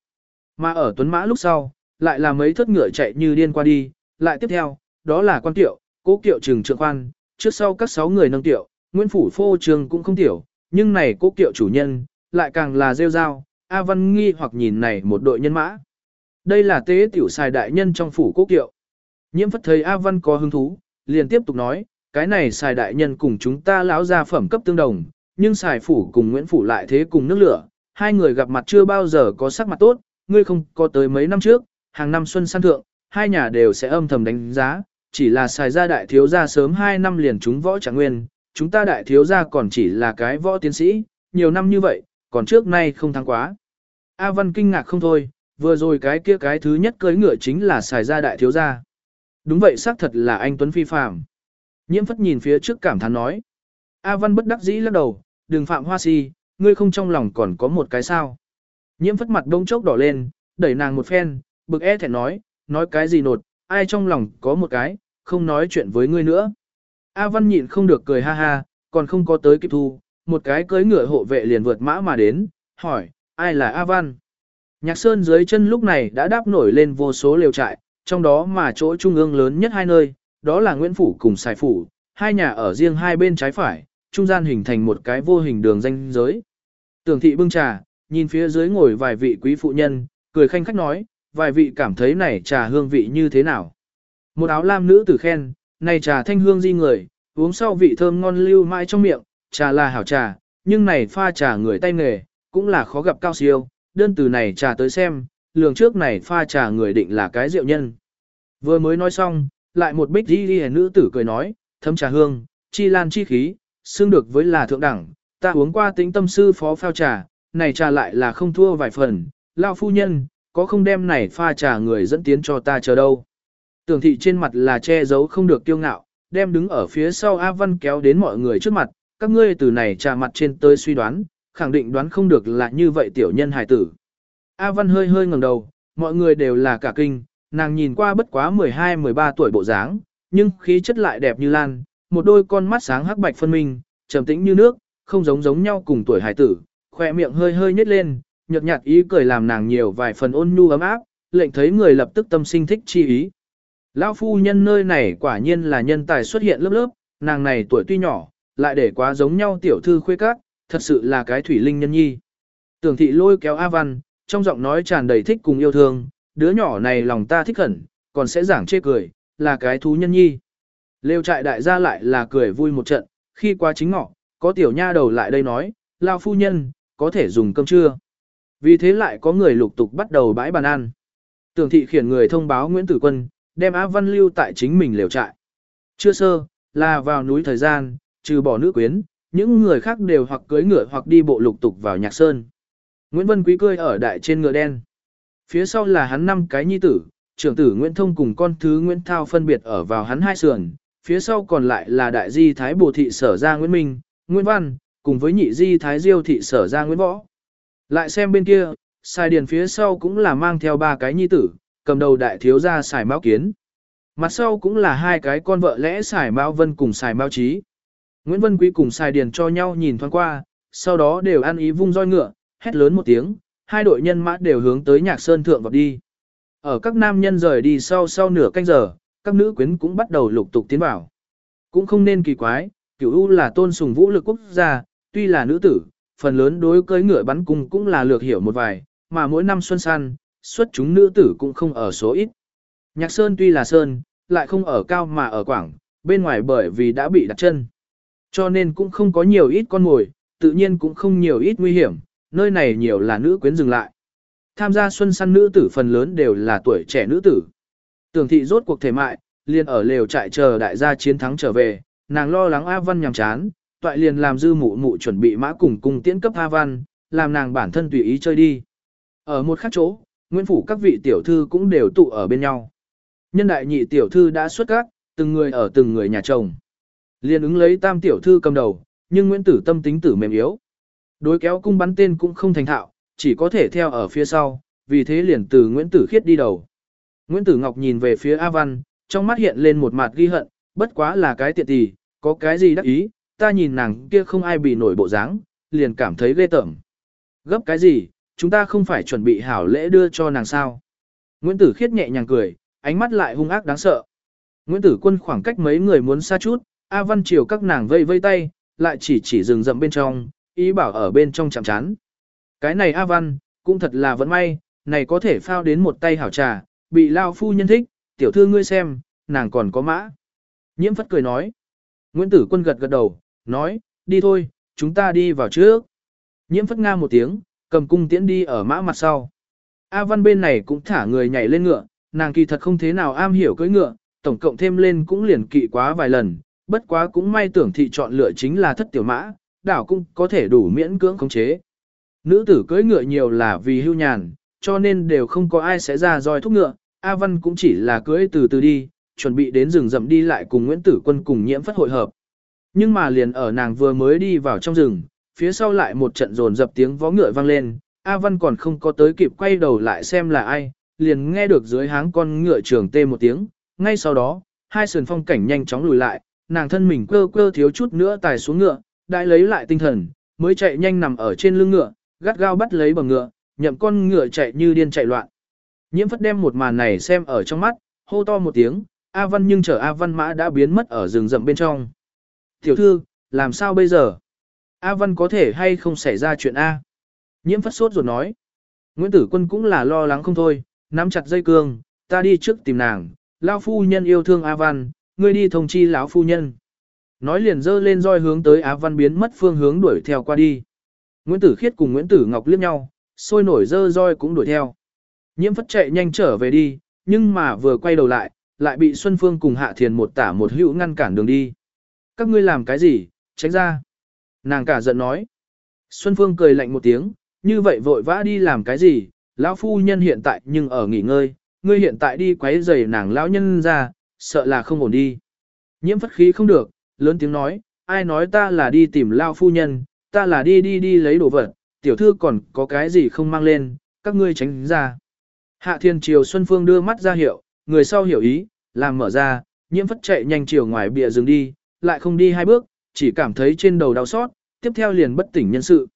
Mà ở tuấn mã lúc sau, lại là mấy thất ngựa chạy như điên qua đi, lại tiếp theo, đó là quan tiệu, cố kiệu trừng trượng quan, trước sau các sáu người nâng tiệu, Nguyễn Phủ phô trường cũng không tiểu, nhưng này cố kiệu chủ nhân, lại càng là rêu rao, A Văn nghi hoặc nhìn này một đội nhân mã. Đây là tế tiểu xài đại nhân trong phủ cố kiệu. Nhiễm phất thấy A Văn có hứng thú, liền tiếp tục nói, cái này xài đại nhân cùng chúng ta lão gia phẩm cấp tương đồng, nhưng xài phủ cùng Nguyễn Phủ lại thế cùng nước lửa, hai người gặp mặt chưa bao giờ có sắc mặt tốt, ngươi không có tới mấy năm trước, hàng năm xuân san thượng, hai nhà đều sẽ âm thầm đánh giá, chỉ là xài gia đại thiếu gia sớm hai năm liền chúng võ trạng nguyên, chúng ta đại thiếu gia còn chỉ là cái võ tiến sĩ, nhiều năm như vậy, còn trước nay không thắng quá. A Văn kinh ngạc không thôi, vừa rồi cái kia cái thứ nhất cưới ngựa chính là xài ra đại thiếu gia. Đúng vậy xác thật là anh Tuấn Phi Phạm. Nhiễm phất nhìn phía trước cảm thán nói. A Văn bất đắc dĩ lắc đầu, đừng phạm hoa si, ngươi không trong lòng còn có một cái sao. Nhiễm phất mặt đông chốc đỏ lên, đẩy nàng một phen, bực e thẹn nói, nói cái gì nột, ai trong lòng có một cái, không nói chuyện với ngươi nữa. A Văn nhịn không được cười ha ha, còn không có tới kịp thu, một cái cưới ngựa hộ vệ liền vượt mã mà đến, hỏi, ai là A Văn? Nhạc Sơn dưới chân lúc này đã đáp nổi lên vô số liều trại, trong đó mà chỗ trung ương lớn nhất hai nơi, đó là Nguyễn Phủ cùng Sài Phủ, hai nhà ở riêng hai bên trái phải, trung gian hình thành một cái vô hình đường danh giới. Tưởng thị bưng trà, nhìn phía dưới ngồi vài vị quý phụ nhân, cười khanh khách nói, vài vị cảm thấy này trà hương vị như thế nào. Một áo lam nữ tử khen, này trà thanh hương di người, uống sau vị thơm ngon lưu mãi trong miệng, trà là hảo trà, nhưng này pha trà người tay nghề, cũng là khó gặp cao siêu, đơn từ này trà tới xem, lường trước này pha trà người định là cái rượu nhân. Vừa mới nói xong, lại một bích đi đi nữ tử cười nói, thấm trà hương, chi lan chi khí, xương được với là thượng đẳng, ta uống qua tính tâm sư phó phao trà, này trà lại là không thua vài phần, lao phu nhân, có không đem này pha trà người dẫn tiến cho ta chờ đâu. Tưởng thị trên mặt là che giấu không được kiêu ngạo, đem đứng ở phía sau A Văn kéo đến mọi người trước mặt, các ngươi từ này trà mặt trên tới suy đoán, khẳng định đoán không được là như vậy tiểu nhân hài tử. A Văn hơi hơi ngẩng đầu, mọi người đều là cả kinh, nàng nhìn qua bất quá 12-13 tuổi bộ dáng, nhưng khí chất lại đẹp như lan, một đôi con mắt sáng hắc bạch phân minh, trầm tĩnh như nước, không giống giống nhau cùng tuổi hài tử, khỏe miệng hơi hơi nhếch lên, nhợt nhạt ý cười làm nàng nhiều vài phần ôn nhu ấm áp, lệnh thấy người lập tức tâm sinh thích chi ý. Lão phu nhân nơi này quả nhiên là nhân tài xuất hiện lớp lớp, nàng này tuổi tuy nhỏ, lại để quá giống nhau tiểu thư khuê các, thật sự là cái thủy linh nhân nhi. Tưởng thị lôi kéo A Văn, trong giọng nói tràn đầy thích cùng yêu thương, đứa nhỏ này lòng ta thích hẳn, còn sẽ giảng chê cười, là cái thú nhân nhi. Lêu trại đại gia lại là cười vui một trận, khi qua chính ngọ, có tiểu nha đầu lại đây nói, lao phu nhân, có thể dùng cơm trưa. Vì thế lại có người lục tục bắt đầu bãi bàn ăn. Tưởng thị khiển người thông báo Nguyễn Tử Quân, đem Á Văn lưu tại chính mình liều trại. Chưa sơ, là vào núi thời gian, trừ bỏ nữ quyến, những người khác đều hoặc cưới ngựa hoặc đi bộ lục tục vào nhạc sơn. Nguyễn Vân Quý cười ở đại trên ngựa đen. Phía sau là hắn năm cái nhi tử, trưởng tử Nguyễn Thông cùng con thứ Nguyễn Thao phân biệt ở vào hắn hai sườn, phía sau còn lại là đại di thái bồ thị sở ra Nguyễn Minh, Nguyễn Văn, cùng với nhị di thái diêu thị sở ra Nguyễn Võ. Lại xem bên kia, Sai điền phía sau cũng là mang theo ba cái nhi tử, cầm đầu đại thiếu gia xài mao kiến. Mặt sau cũng là hai cái con vợ lẽ xài mao vân cùng xài mao trí. Nguyễn Vân Quý cùng xài điền cho nhau nhìn thoáng qua, sau đó đều ăn ý vung roi ngựa, hét lớn một tiếng, hai đội nhân mã đều hướng tới nhạc sơn thượng vọt đi. Ở các nam nhân rời đi sau sau nửa canh giờ, các nữ quyến cũng bắt đầu lục tục tiến vào. Cũng không nên kỳ quái, cửu U là tôn sùng vũ lực quốc gia, tuy là nữ tử, phần lớn đối cưới ngựa bắn cung cũng là lược hiểu một vài, mà mỗi năm xuân săn, xuất chúng nữ tử cũng không ở số ít. Nhạc Sơn tuy là Sơn, lại không ở cao mà ở quảng, bên ngoài bởi vì đã bị đặt chân. Cho nên cũng không có nhiều ít con mồi, tự nhiên cũng không nhiều ít nguy hiểm, nơi này nhiều là nữ quyến dừng lại. Tham gia xuân săn nữ tử phần lớn đều là tuổi trẻ nữ tử. Tưởng thị rốt cuộc thể mại, liền ở lều trại chờ đại gia chiến thắng trở về, nàng lo lắng A Văn nhằm chán, toại liền làm dư mụ mụ chuẩn bị mã cùng cung tiễn cấp A Văn, làm nàng bản thân tùy ý chơi đi. Ở một khác chỗ, Nguyễn Phủ các vị tiểu thư cũng đều tụ ở bên nhau. Nhân đại nhị tiểu thư đã xuất các, từng người ở từng người nhà chồng. Liên ứng lấy tam tiểu thư cầm đầu, nhưng Nguyễn Tử tâm tính tử mềm yếu. Đối kéo cung bắn tên cũng không thành thạo, chỉ có thể theo ở phía sau, vì thế liền từ Nguyễn Tử khiết đi đầu. Nguyễn Tử Ngọc nhìn về phía A Văn, trong mắt hiện lên một mặt ghi hận, bất quá là cái tiện tì, có cái gì đắc ý, ta nhìn nàng kia không ai bị nổi bộ dáng, liền cảm thấy ghê tởm. Gấp cái gì, chúng ta không phải chuẩn bị hảo lễ đưa cho nàng sao. Nguyễn Tử Khiết nhẹ nhàng cười, ánh mắt lại hung ác đáng sợ. Nguyễn Tử Quân khoảng cách mấy người muốn xa chút, A Văn chiều các nàng vây vây tay, lại chỉ chỉ dừng rậm bên trong, ý bảo ở bên trong chạm chán. Cái này A Văn, cũng thật là vẫn may, này có thể phao đến một tay hảo trà, bị lao phu nhân thích, tiểu thư ngươi xem, nàng còn có mã. Nhiễm phất cười nói. Nguyễn Tử Quân gật gật đầu, nói, đi thôi, chúng ta đi vào trước. Nhiễm phất nga một tiếng, cầm cung tiễn đi ở mã mặt sau. A Văn bên này cũng thả người nhảy lên ngựa, nàng kỳ thật không thế nào am hiểu cưỡi ngựa, tổng cộng thêm lên cũng liền kỵ quá vài lần, bất quá cũng may tưởng thị chọn lựa chính là thất tiểu mã, đảo cũng có thể đủ miễn cưỡng khống chế. Nữ tử cưỡi ngựa nhiều là vì hưu nhàn, cho nên đều không có ai sẽ ra roi thúc ngựa, A Văn cũng chỉ là cưỡi từ từ đi, chuẩn bị đến rừng rậm đi lại cùng Nguyễn Tử Quân cùng nhiễm phất hội hợp. Nhưng mà liền ở nàng vừa mới đi vào trong rừng, phía sau lại một trận rồn dập tiếng vó ngựa vang lên, A Văn còn không có tới kịp quay đầu lại xem là ai, liền nghe được dưới háng con ngựa trường tê một tiếng, ngay sau đó, hai sườn phong cảnh nhanh chóng lùi lại, nàng thân mình quơ quơ thiếu chút nữa tài xuống ngựa, đại lấy lại tinh thần, mới chạy nhanh nằm ở trên lưng ngựa, gắt gao bắt lấy bằng ngựa, nhậm con ngựa chạy như điên chạy loạn. Nhiễm phất đem một màn này xem ở trong mắt, hô to một tiếng, A Văn nhưng chờ A Văn mã đã biến mất ở rừng rậm bên trong. Tiểu thư, làm sao bây giờ? A Văn có thể hay không xảy ra chuyện A? Nhiễm phất sốt ruột nói. Nguyễn Tử Quân cũng là lo lắng không thôi, nắm chặt dây cương, ta đi trước tìm nàng, lão phu nhân yêu thương A Văn, ngươi đi thông chi lão phu nhân. Nói liền dơ lên roi hướng tới A Văn biến mất phương hướng đuổi theo qua đi. Nguyễn Tử Khiết cùng Nguyễn Tử Ngọc liếc nhau, sôi nổi dơ roi cũng đuổi theo. Nhiễm phất chạy nhanh trở về đi, nhưng mà vừa quay đầu lại, lại bị Xuân Phương cùng Hạ Thiền một tả một hữu ngăn cản đường đi. Các ngươi làm cái gì, tránh ra. Nàng cả giận nói. Xuân Phương cười lạnh một tiếng, như vậy vội vã đi làm cái gì, lão phu nhân hiện tại nhưng ở nghỉ ngơi, ngươi hiện tại đi quấy rầy nàng lão nhân ra, sợ là không ổn đi. Nhiễm phất khí không được, lớn tiếng nói, ai nói ta là đi tìm lão phu nhân, ta là đi đi đi lấy đồ vật, tiểu thư còn có cái gì không mang lên, các ngươi tránh ra. Hạ thiên triều Xuân Phương đưa mắt ra hiệu, người sau hiểu ý, làm mở ra, nhiễm phất chạy nhanh chiều ngoài bìa rừng đi, lại không đi hai bước, chỉ cảm thấy trên đầu đau xót, tiếp theo liền bất tỉnh nhân sự.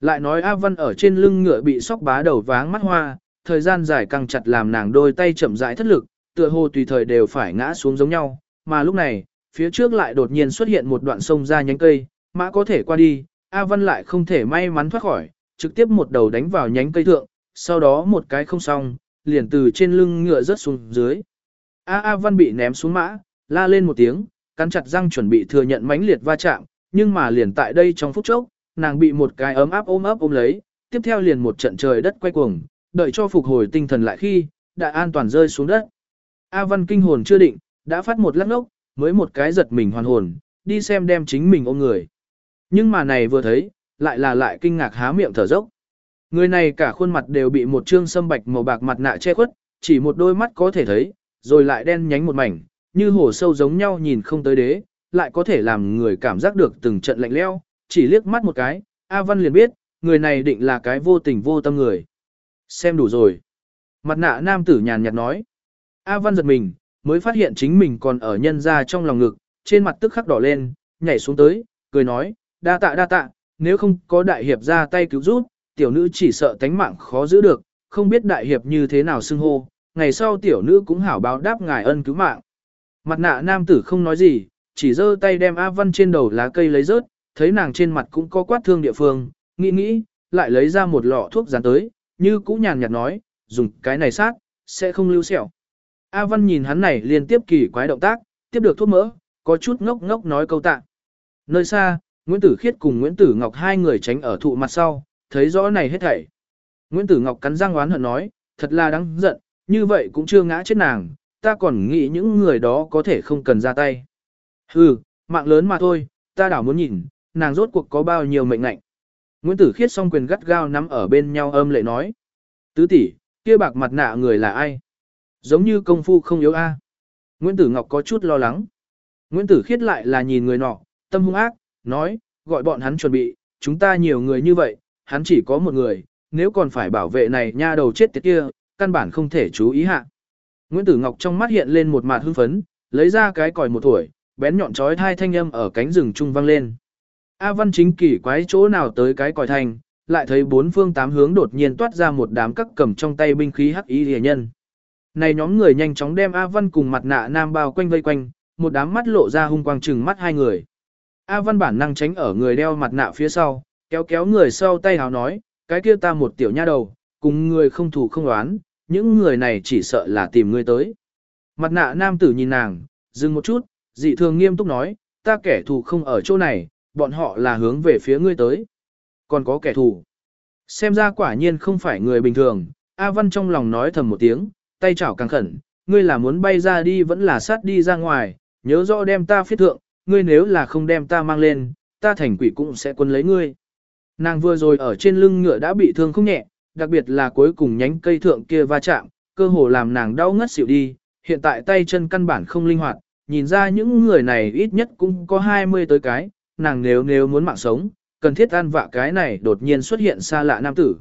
Lại nói A Văn ở trên lưng ngựa bị sóc bá đầu váng mắt hoa, thời gian dài căng chặt làm nàng đôi tay chậm rãi thất lực, tựa hồ tùy thời đều phải ngã xuống giống nhau, mà lúc này, phía trước lại đột nhiên xuất hiện một đoạn sông ra nhánh cây, mã có thể qua đi, A Văn lại không thể may mắn thoát khỏi, trực tiếp một đầu đánh vào nhánh cây thượng, sau đó một cái không xong, liền từ trên lưng ngựa rớt xuống dưới. A A Văn bị ném xuống mã, la lên một tiếng, cắn chặt răng chuẩn bị thừa nhận mãnh liệt va chạm, nhưng mà liền tại đây trong phút chốc, nàng bị một cái ấm áp ôm ấp ôm lấy, tiếp theo liền một trận trời đất quay cuồng, đợi cho phục hồi tinh thần lại khi, đã an toàn rơi xuống đất. A Văn kinh hồn chưa định, đã phát một lắc lốc mới một cái giật mình hoàn hồn, đi xem đem chính mình ôm người. Nhưng mà này vừa thấy, lại là lại kinh ngạc há miệng thở dốc. Người này cả khuôn mặt đều bị một trương sâm bạch màu bạc mặt nạ che khuất, chỉ một đôi mắt có thể thấy, rồi lại đen nhánh một mảnh, như hồ sâu giống nhau nhìn không tới đế, lại có thể làm người cảm giác được từng trận lạnh leo, chỉ liếc mắt một cái, A Văn liền biết, người này định là cái vô tình vô tâm người. Xem đủ rồi. Mặt nạ nam tử nhàn nhạt nói. A Văn giật mình, mới phát hiện chính mình còn ở nhân ra trong lòng ngực, trên mặt tức khắc đỏ lên, nhảy xuống tới, cười nói, đa tạ đa tạ, nếu không có đại hiệp ra tay cứu giúp, tiểu nữ chỉ sợ tánh mạng khó giữ được, không biết đại hiệp như thế nào xưng hô, ngày sau tiểu nữ cũng hảo báo đáp ngài ân cứu mạng. Mặt nạ nam tử không nói gì, chỉ giơ tay đem A Văn trên đầu lá cây lấy rớt, thấy nàng trên mặt cũng có quát thương địa phương, nghĩ nghĩ, lại lấy ra một lọ thuốc dán tới, như cũ nhàn nhạt nói, dùng cái này sát, sẽ không lưu sẹo. A Văn nhìn hắn này liên tiếp kỳ quái động tác, tiếp được thuốc mỡ, có chút ngốc ngốc nói câu tạ. Nơi xa, Nguyễn Tử Khiết cùng Nguyễn Tử Ngọc hai người tránh ở thụ mặt sau, thấy rõ này hết thảy. Nguyễn Tử Ngọc cắn răng oán hận nói, thật là đáng giận, như vậy cũng chưa ngã chết nàng, ta còn nghĩ những người đó có thể không cần ra tay. Hừ, mạng lớn mà thôi, ta đảo muốn nhìn, nàng rốt cuộc có bao nhiêu mệnh lệnh. Nguyễn Tử Khiết song quyền gắt gao nắm ở bên nhau âm lệ nói. Tứ tỷ, kia bạc mặt nạ người là ai? Giống như công phu không yếu a. Nguyễn Tử Ngọc có chút lo lắng. Nguyễn Tử Khiết lại là nhìn người nọ, tâm hung ác, nói, gọi bọn hắn chuẩn bị, chúng ta nhiều người như vậy, hắn chỉ có một người, nếu còn phải bảo vệ này nha đầu chết tiệt kia, căn bản không thể chú ý hạ. Nguyễn Tử Ngọc trong mắt hiện lên một mạt hưng phấn, lấy ra cái còi một tuổi, bén nhọn chói thai thanh âm ở cánh rừng trung vang lên. A Văn chính kỳ quái chỗ nào tới cái còi thành, lại thấy bốn phương tám hướng đột nhiên toát ra một đám các cầm trong tay binh khí hắc y rìa nhân. Này nhóm người nhanh chóng đem A Văn cùng mặt nạ nam bao quanh vây quanh, một đám mắt lộ ra hung quang chừng mắt hai người. A Văn bản năng tránh ở người đeo mặt nạ phía sau, kéo kéo người sau tay hào nói, cái kia ta một tiểu nha đầu, cùng người không thủ không đoán, những người này chỉ sợ là tìm ngươi tới. Mặt nạ nam tử nhìn nàng, dừng một chút, dị thường nghiêm túc nói, ta kẻ thù không ở chỗ này, bọn họ là hướng về phía ngươi tới. Còn có kẻ thù. Xem ra quả nhiên không phải người bình thường, A Văn trong lòng nói thầm một tiếng, tay chảo càng khẩn, ngươi là muốn bay ra đi vẫn là sát đi ra ngoài, nhớ rõ đem ta phiết thượng, ngươi nếu là không đem ta mang lên, ta thành quỷ cũng sẽ quân lấy ngươi. Nàng vừa rồi ở trên lưng ngựa đã bị thương không nhẹ, đặc biệt là cuối cùng nhánh cây thượng kia va chạm, cơ hồ làm nàng đau ngất xỉu đi, hiện tại tay chân căn bản không linh hoạt, nhìn ra những người này ít nhất cũng có 20 tới cái, nàng nếu nếu muốn mạng sống, cần thiết ăn vạ cái này đột nhiên xuất hiện xa lạ nam tử.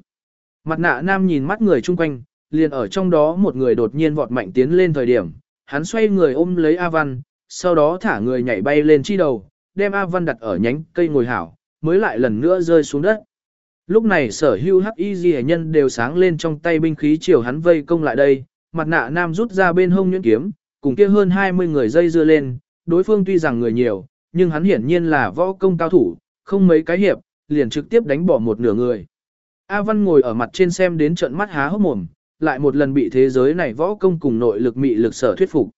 Mặt nạ nam nhìn mắt người chung quanh, liền ở trong đó một người đột nhiên vọt mạnh tiến lên thời điểm, hắn xoay người ôm lấy A Văn, sau đó thả người nhảy bay lên chi đầu, đem A Văn đặt ở nhánh cây ngồi hảo, mới lại lần nữa rơi xuống đất. Lúc này sở hưu hắc y ghi nhân đều sáng lên trong tay binh khí chiều hắn vây công lại đây, mặt nạ nam rút ra bên hông nhuyễn kiếm, cùng kia hơn 20 người dây dưa lên, đối phương tuy rằng người nhiều, nhưng hắn hiển nhiên là võ công cao thủ, không mấy cái hiệp, liền trực tiếp đánh bỏ một nửa người. A Văn ngồi ở mặt trên xem đến trận mắt há hốc mồm, lại một lần bị thế giới này võ công cùng nội lực mị lực sở thuyết phục.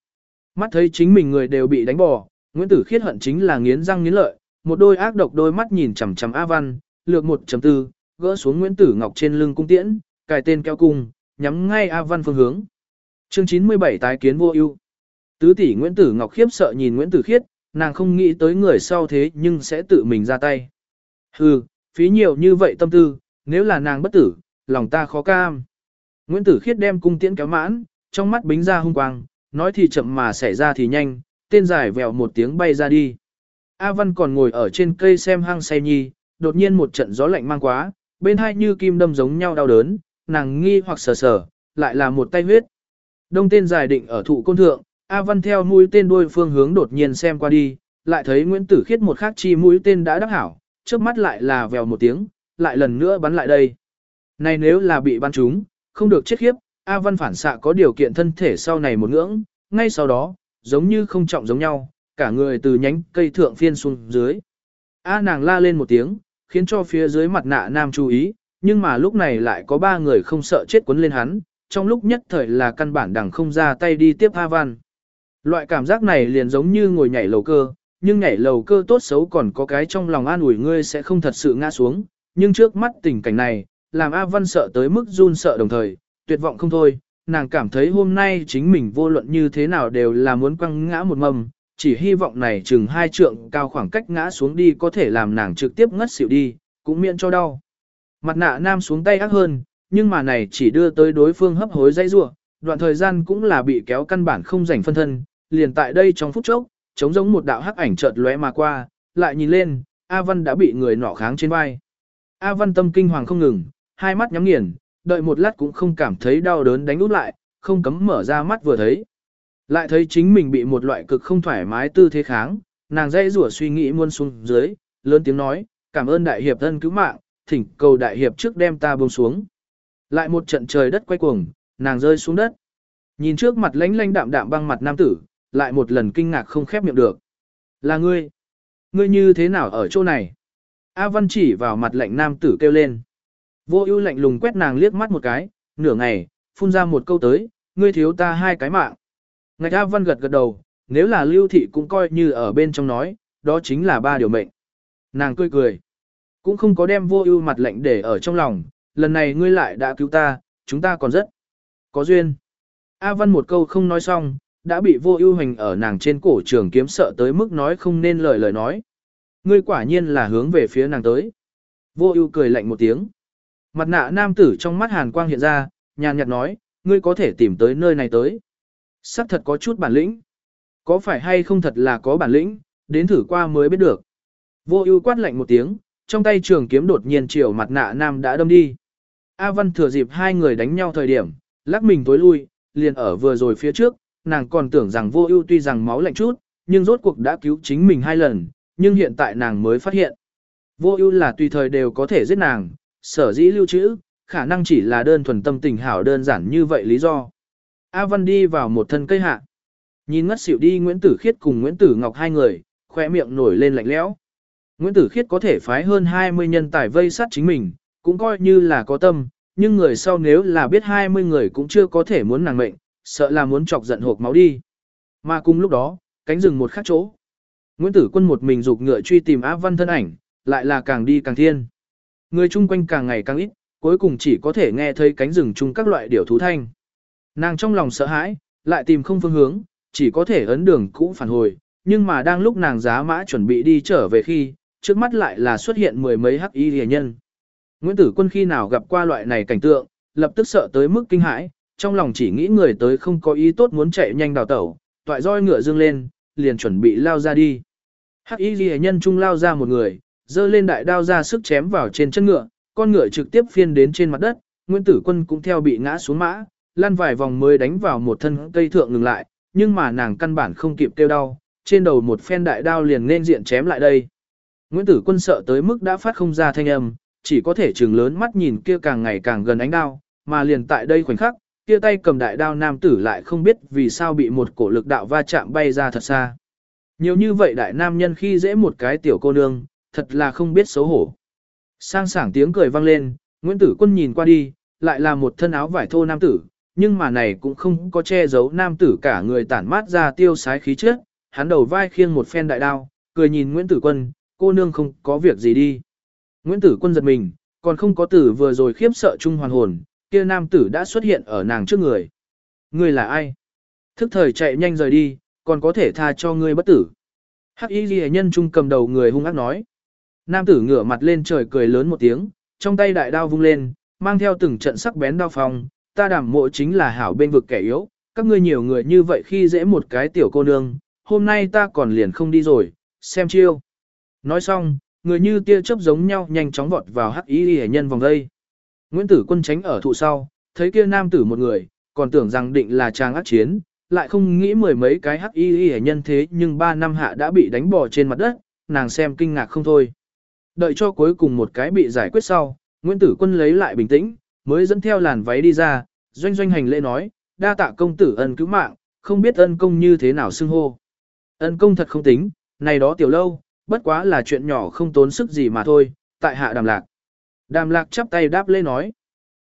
Mắt thấy chính mình người đều bị đánh bỏ, Nguyễn Tử Khiết hận chính là nghiến răng nghiến lợi, một đôi ác độc đôi mắt nhìn chằm chằm A Văn, lược 1.4, gỡ xuống Nguyễn Tử Ngọc trên lưng cung tiễn, cài tên keo cung, nhắm ngay A Văn phương hướng. Chương 97 tái kiến vô ưu. Tứ tỷ Nguyễn Tử Ngọc khiếp sợ nhìn Nguyễn Tử Khiết, nàng không nghĩ tới người sau thế nhưng sẽ tự mình ra tay. Hừ, phí nhiều như vậy tâm tư, nếu là nàng bất tử, lòng ta khó cam. Nguyễn Tử Khiết đem cung tiễn kéo mãn, trong mắt bính ra hung quang, nói thì chậm mà xảy ra thì nhanh, tên dài vèo một tiếng bay ra đi. A Văn còn ngồi ở trên cây xem hang say nhi, đột nhiên một trận gió lạnh mang quá, bên hai như kim đâm giống nhau đau đớn, nàng nghi hoặc sờ sờ, lại là một tay huyết. Đông tên dài định ở thụ côn thượng, A Văn theo mũi tên đuôi phương hướng đột nhiên xem qua đi, lại thấy Nguyễn Tử Khiết một khắc chi mũi tên đã đắc hảo, trước mắt lại là vèo một tiếng, lại lần nữa bắn lại đây. Này nếu là bị bắn trúng, không được chết khiếp, A Văn phản xạ có điều kiện thân thể sau này một ngưỡng, ngay sau đó, giống như không trọng giống nhau, cả người từ nhánh cây thượng phiên xuống dưới. A nàng la lên một tiếng, khiến cho phía dưới mặt nạ nam chú ý, nhưng mà lúc này lại có ba người không sợ chết quấn lên hắn, trong lúc nhất thời là căn bản đằng không ra tay đi tiếp A Văn. Loại cảm giác này liền giống như ngồi nhảy lầu cơ, nhưng nhảy lầu cơ tốt xấu còn có cái trong lòng an ủi ngươi sẽ không thật sự ngã xuống, nhưng trước mắt tình cảnh này, làm A Văn sợ tới mức run sợ đồng thời, tuyệt vọng không thôi, nàng cảm thấy hôm nay chính mình vô luận như thế nào đều là muốn quăng ngã một mầm, chỉ hy vọng này chừng hai trượng cao khoảng cách ngã xuống đi có thể làm nàng trực tiếp ngất xỉu đi, cũng miễn cho đau. Mặt nạ nam xuống tay ác hơn, nhưng mà này chỉ đưa tới đối phương hấp hối dây rua, đoạn thời gian cũng là bị kéo căn bản không rảnh phân thân, liền tại đây trong phút chốc, chống giống một đạo hắc ảnh chợt lóe mà qua, lại nhìn lên, A Văn đã bị người nọ kháng trên vai. A Văn tâm kinh hoàng không ngừng, hai mắt nhắm nghiền, đợi một lát cũng không cảm thấy đau đớn đánh út lại, không cấm mở ra mắt vừa thấy. Lại thấy chính mình bị một loại cực không thoải mái tư thế kháng, nàng dây rủa suy nghĩ muôn xuống dưới, lớn tiếng nói, cảm ơn đại hiệp thân cứu mạng, thỉnh cầu đại hiệp trước đem ta buông xuống. Lại một trận trời đất quay cuồng, nàng rơi xuống đất. Nhìn trước mặt lánh lánh đạm đạm băng mặt nam tử, lại một lần kinh ngạc không khép miệng được. Là ngươi. Ngươi như thế nào ở chỗ này? A Văn chỉ vào mặt lạnh nam tử kêu lên. Vô ưu lạnh lùng quét nàng liếc mắt một cái, nửa ngày, phun ra một câu tới, ngươi thiếu ta hai cái mạng. Ngạch A Văn gật gật đầu, nếu là lưu thị cũng coi như ở bên trong nói, đó chính là ba điều mệnh. Nàng cười cười, cũng không có đem vô ưu mặt lệnh để ở trong lòng, lần này ngươi lại đã cứu ta, chúng ta còn rất có duyên. A Văn một câu không nói xong, đã bị vô ưu hành ở nàng trên cổ trường kiếm sợ tới mức nói không nên lời lời nói. Ngươi quả nhiên là hướng về phía nàng tới. Vô ưu cười lạnh một tiếng. Mặt nạ nam tử trong mắt hàn quang hiện ra, nhàn nhạt nói, ngươi có thể tìm tới nơi này tới. Sắc thật có chút bản lĩnh. Có phải hay không thật là có bản lĩnh, đến thử qua mới biết được. Vô ưu quát lạnh một tiếng, trong tay trường kiếm đột nhiên chiều mặt nạ nam đã đâm đi. A Văn thừa dịp hai người đánh nhau thời điểm, lắc mình tối lui, liền ở vừa rồi phía trước, nàng còn tưởng rằng vô ưu tuy rằng máu lạnh chút, nhưng rốt cuộc đã cứu chính mình hai lần, nhưng hiện tại nàng mới phát hiện. Vô ưu là tùy thời đều có thể giết nàng, sở dĩ lưu trữ, khả năng chỉ là đơn thuần tâm tình hảo đơn giản như vậy lý do. A Văn đi vào một thân cây hạ. Nhìn ngất xỉu đi Nguyễn Tử Khiết cùng Nguyễn Tử Ngọc hai người, khỏe miệng nổi lên lạnh lẽo. Nguyễn Tử Khiết có thể phái hơn 20 nhân tài vây sát chính mình, cũng coi như là có tâm, nhưng người sau nếu là biết 20 người cũng chưa có thể muốn nàng mệnh, sợ là muốn chọc giận hộp máu đi. Mà cùng lúc đó, cánh rừng một khác chỗ. Nguyễn Tử Quân một mình dục ngựa truy tìm A Văn thân ảnh, lại là càng đi càng thiên. Người chung quanh càng ngày càng ít, cuối cùng chỉ có thể nghe thấy cánh rừng chung các loại điểu thú thanh. Nàng trong lòng sợ hãi, lại tìm không phương hướng, chỉ có thể ấn đường cũ phản hồi, nhưng mà đang lúc nàng giá mã chuẩn bị đi trở về khi, trước mắt lại là xuất hiện mười mấy hắc y rìa nhân. Nguyễn Tử Quân khi nào gặp qua loại này cảnh tượng, lập tức sợ tới mức kinh hãi, trong lòng chỉ nghĩ người tới không có ý tốt muốn chạy nhanh đào tẩu, toại roi ngựa dương lên, liền chuẩn bị lao ra đi. Hắc y rìa nhân trung lao ra một người, dơ lên đại đao ra sức chém vào trên chân ngựa, con ngựa trực tiếp phiên đến trên mặt đất, Nguyễn Tử Quân cũng theo bị ngã xuống mã, lăn vài vòng mới đánh vào một thân cây thượng ngừng lại, nhưng mà nàng căn bản không kịp kêu đau, trên đầu một phen đại đao liền nên diện chém lại đây. Nguyễn Tử Quân sợ tới mức đã phát không ra thanh âm, chỉ có thể trừng lớn mắt nhìn kia càng ngày càng gần ánh đao, mà liền tại đây khoảnh khắc, kia tay cầm đại đao nam tử lại không biết vì sao bị một cổ lực đạo va chạm bay ra thật xa. Nhiều như vậy đại nam nhân khi dễ một cái tiểu cô nương, thật là không biết xấu hổ. Sang sảng tiếng cười vang lên, Nguyễn Tử Quân nhìn qua đi, lại là một thân áo vải thô nam tử, nhưng mà này cũng không có che giấu nam tử cả người tản mát ra tiêu sái khí trước hắn đầu vai khiêng một phen đại đao, cười nhìn Nguyễn Tử Quân, cô nương không có việc gì đi. Nguyễn Tử Quân giật mình, còn không có tử vừa rồi khiếp sợ chung hoàn hồn, kia nam tử đã xuất hiện ở nàng trước người. Ngươi là ai? Thức thời chạy nhanh rời đi, còn có thể tha cho ngươi bất tử. Hắc y ghi nhân trung cầm đầu người hung ác nói. Nam tử ngửa mặt lên trời cười lớn một tiếng, trong tay đại đao vung lên, mang theo từng trận sắc bén đao phong, ta đảm mộ chính là hảo bên vực kẻ yếu, các ngươi nhiều người như vậy khi dễ một cái tiểu cô nương, hôm nay ta còn liền không đi rồi, xem chiêu. Nói xong, người như tia chớp giống nhau nhanh chóng vọt vào hắc y hệ nhân vòng đây. Nguyễn Tử Quân tránh ở thụ sau, thấy kia nam tử một người, còn tưởng rằng định là trang ác chiến, lại không nghĩ mười mấy cái hắc y hệ nhân thế nhưng ba năm hạ đã bị đánh bỏ trên mặt đất, nàng xem kinh ngạc không thôi. Đợi cho cuối cùng một cái bị giải quyết sau, Nguyễn Tử Quân lấy lại bình tĩnh, mới dẫn theo làn váy đi ra, doanh doanh hành lễ nói, đa tạ công tử ân cứu mạng, không biết ân công như thế nào xưng hô. Ân công thật không tính, này đó tiểu lâu, bất quá là chuyện nhỏ không tốn sức gì mà thôi, tại hạ đàm lạc. Đàm lạc chắp tay đáp lễ nói.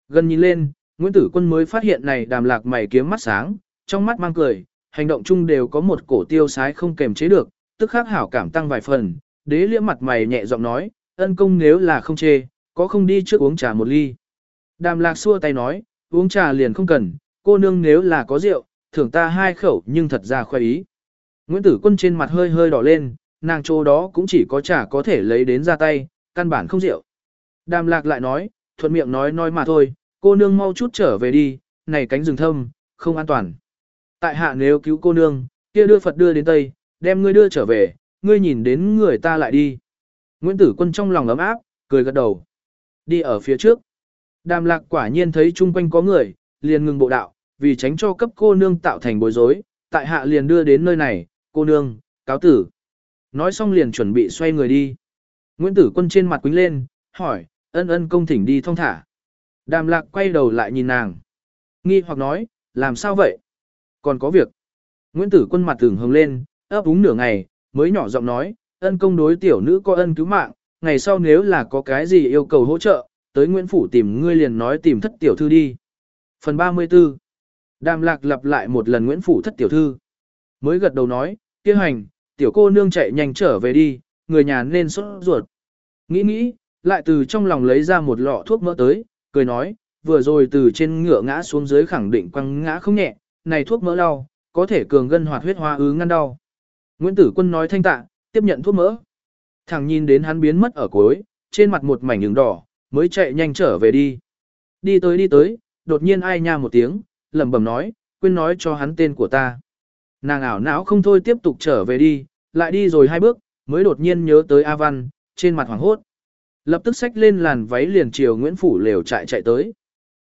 Gần nhìn lên, Nguyễn Tử Quân mới phát hiện này đàm lạc mày kiếm mắt sáng, trong mắt mang cười, hành động chung đều có một cổ tiêu sái không kềm chế được, tức khắc hảo cảm tăng vài phần, đế liễm mặt mày nhẹ giọng nói, ân công nếu là không chê, có không đi trước uống trà một ly. Đàm lạc xua tay nói, uống trà liền không cần, cô nương nếu là có rượu, thưởng ta hai khẩu nhưng thật ra khoe ý. Nguyễn Tử Quân trên mặt hơi hơi đỏ lên, nàng chỗ đó cũng chỉ có trà có thể lấy đến ra tay, căn bản không rượu. Đàm lạc lại nói, thuận miệng nói nói mà thôi, cô nương mau chút trở về đi, này cánh rừng thâm, không an toàn. Tại hạ nếu cứu cô nương, kia đưa Phật đưa đến Tây, đem ngươi đưa trở về, ngươi nhìn đến người ta lại đi. Nguyễn Tử Quân trong lòng ấm áp, cười gật đầu. Đi ở phía trước. Đàm lạc quả nhiên thấy chung quanh có người, liền ngừng bộ đạo, vì tránh cho cấp cô nương tạo thành bối rối, tại hạ liền đưa đến nơi này, cô nương, cáo tử. Nói xong liền chuẩn bị xoay người đi. Nguyễn Tử Quân trên mặt quính lên, hỏi, ân ân công thỉnh đi thong thả. Đàm lạc quay đầu lại nhìn nàng. Nghi hoặc nói, làm sao vậy? Còn có việc. Nguyễn Tử Quân mặt tưởng hồng lên, ấp úng nửa ngày, mới nhỏ giọng nói, ân công đối tiểu nữ có ân cứu mạng, ngày sau nếu là có cái gì yêu cầu hỗ trợ, tới Nguyễn Phủ tìm ngươi liền nói tìm thất tiểu thư đi. Phần 34 Đàm lạc lặp lại một lần Nguyễn Phủ thất tiểu thư. Mới gật đầu nói, kia hành, tiểu cô nương chạy nhanh trở về đi, người nhà nên sốt ruột. Nghĩ nghĩ, lại từ trong lòng lấy ra một lọ thuốc mỡ tới, cười nói, vừa rồi từ trên ngựa ngã xuống dưới khẳng định quăng ngã không nhẹ, này thuốc mỡ đau, có thể cường gân hoạt huyết hoa ứ ngăn đau. Nguyễn Tử Quân nói thanh tạ, tiếp nhận thuốc mỡ. Thằng nhìn đến hắn biến mất ở cuối, trên mặt một mảnh đường đỏ, mới chạy nhanh trở về đi. Đi tới đi tới, đột nhiên ai nha một tiếng, lẩm bẩm nói, quên nói cho hắn tên của ta. Nàng ảo não không thôi tiếp tục trở về đi, lại đi rồi hai bước, mới đột nhiên nhớ tới A Văn, trên mặt hoảng hốt. Lập tức xách lên làn váy liền chiều Nguyễn Phủ lều chạy chạy tới.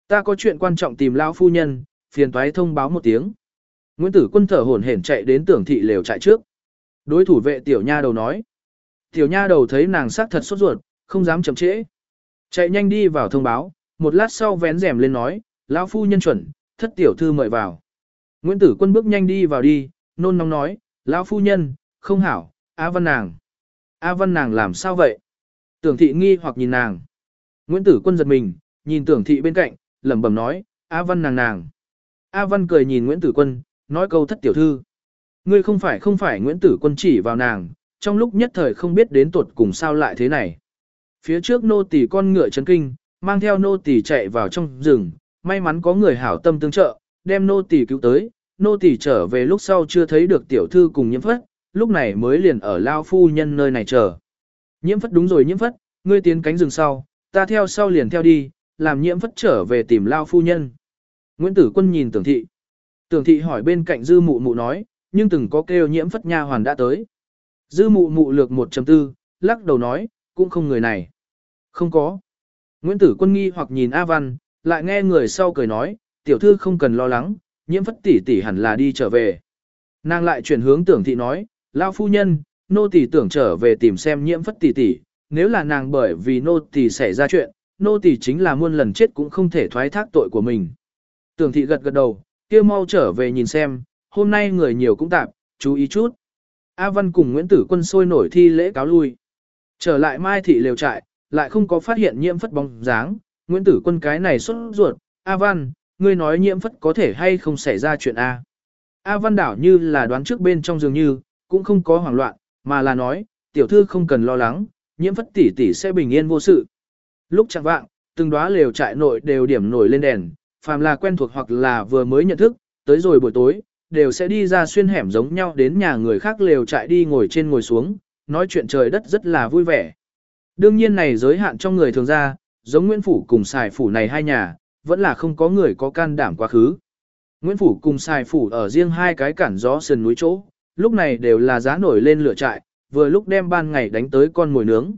Ta có chuyện quan trọng tìm lão phu nhân, phiền toái thông báo một tiếng. Nguyễn Tử Quân thở hổn hển chạy đến tưởng thị lều chạy trước. Đối thủ vệ tiểu nha đầu nói. Tiểu nha đầu thấy nàng sắc thật sốt ruột, không dám chậm trễ. Chạy nhanh đi vào thông báo, một lát sau vén rèm lên nói, lão phu nhân chuẩn, thất tiểu thư mời vào. Nguyễn Tử Quân bước nhanh đi vào đi, nôn nóng nói, lão phu nhân, không hảo, A Văn nàng. A Văn nàng làm sao vậy? Tưởng thị nghi hoặc nhìn nàng. Nguyễn Tử Quân giật mình, nhìn tưởng thị bên cạnh, lẩm bẩm nói, A Văn nàng nàng. A Văn cười nhìn Nguyễn Tử Quân, nói câu thất tiểu thư. Ngươi không phải không phải Nguyễn Tử Quân chỉ vào nàng, trong lúc nhất thời không biết đến tuột cùng sao lại thế này. Phía trước nô tỳ con ngựa chấn kinh, mang theo nô tỳ chạy vào trong rừng, may mắn có người hảo tâm tương trợ, đem nô tỳ cứu tới, nô tỳ trở về lúc sau chưa thấy được tiểu thư cùng nhiễm phất, lúc này mới liền ở lao phu nhân nơi này chờ. Nhiễm phất đúng rồi nhiễm phất, ngươi tiến cánh rừng sau, ta theo sau liền theo đi, làm nhiễm phất trở về tìm lao phu nhân. Nguyễn Tử Quân nhìn tưởng thị. Tưởng thị hỏi bên cạnh dư mụ mụ nói, nhưng từng có kêu nhiễm phất nha hoàn đã tới. Dư mụ mụ lược 1.4, lắc đầu nói, cũng không người này. Không có. Nguyễn Tử Quân nghi hoặc nhìn A Văn, lại nghe người sau cười nói, tiểu thư không cần lo lắng, nhiễm phất tỷ tỷ hẳn là đi trở về. Nàng lại chuyển hướng tưởng thị nói, lao phu nhân, nô tỷ tưởng trở về tìm xem nhiễm phất tỷ tỷ, nếu là nàng bởi vì nô tỷ xảy ra chuyện, nô tỷ chính là muôn lần chết cũng không thể thoái thác tội của mình. Tưởng thị gật gật đầu, kia mau trở về nhìn xem, hôm nay người nhiều cũng tạp, chú ý chút. A Văn cùng Nguyễn Tử Quân sôi nổi thi lễ cáo lui. Trở lại Mai thị lều trại, lại không có phát hiện nhiễm phất bóng dáng, Nguyễn Tử Quân cái này xuất ruột, A Văn, ngươi nói nhiễm phất có thể hay không xảy ra chuyện A. A Văn đảo như là đoán trước bên trong dường như, cũng không có hoảng loạn, mà là nói, tiểu thư không cần lo lắng, nhiễm phất tỷ tỷ sẽ bình yên vô sự. Lúc chẳng vạng, từng đóa lều trại nội đều điểm nổi lên đèn, phàm là quen thuộc hoặc là vừa mới nhận thức, tới rồi buổi tối, đều sẽ đi ra xuyên hẻm giống nhau đến nhà người khác lều trại đi ngồi trên ngồi xuống, nói chuyện trời đất rất là vui vẻ. Đương nhiên này giới hạn trong người thường ra, giống Nguyễn Phủ cùng Sài phủ này hai nhà, vẫn là không có người có can đảm quá khứ. Nguyễn Phủ cùng Sài phủ ở riêng hai cái cản gió sườn núi chỗ, lúc này đều là giá nổi lên lửa trại, vừa lúc đem ban ngày đánh tới con mồi nướng.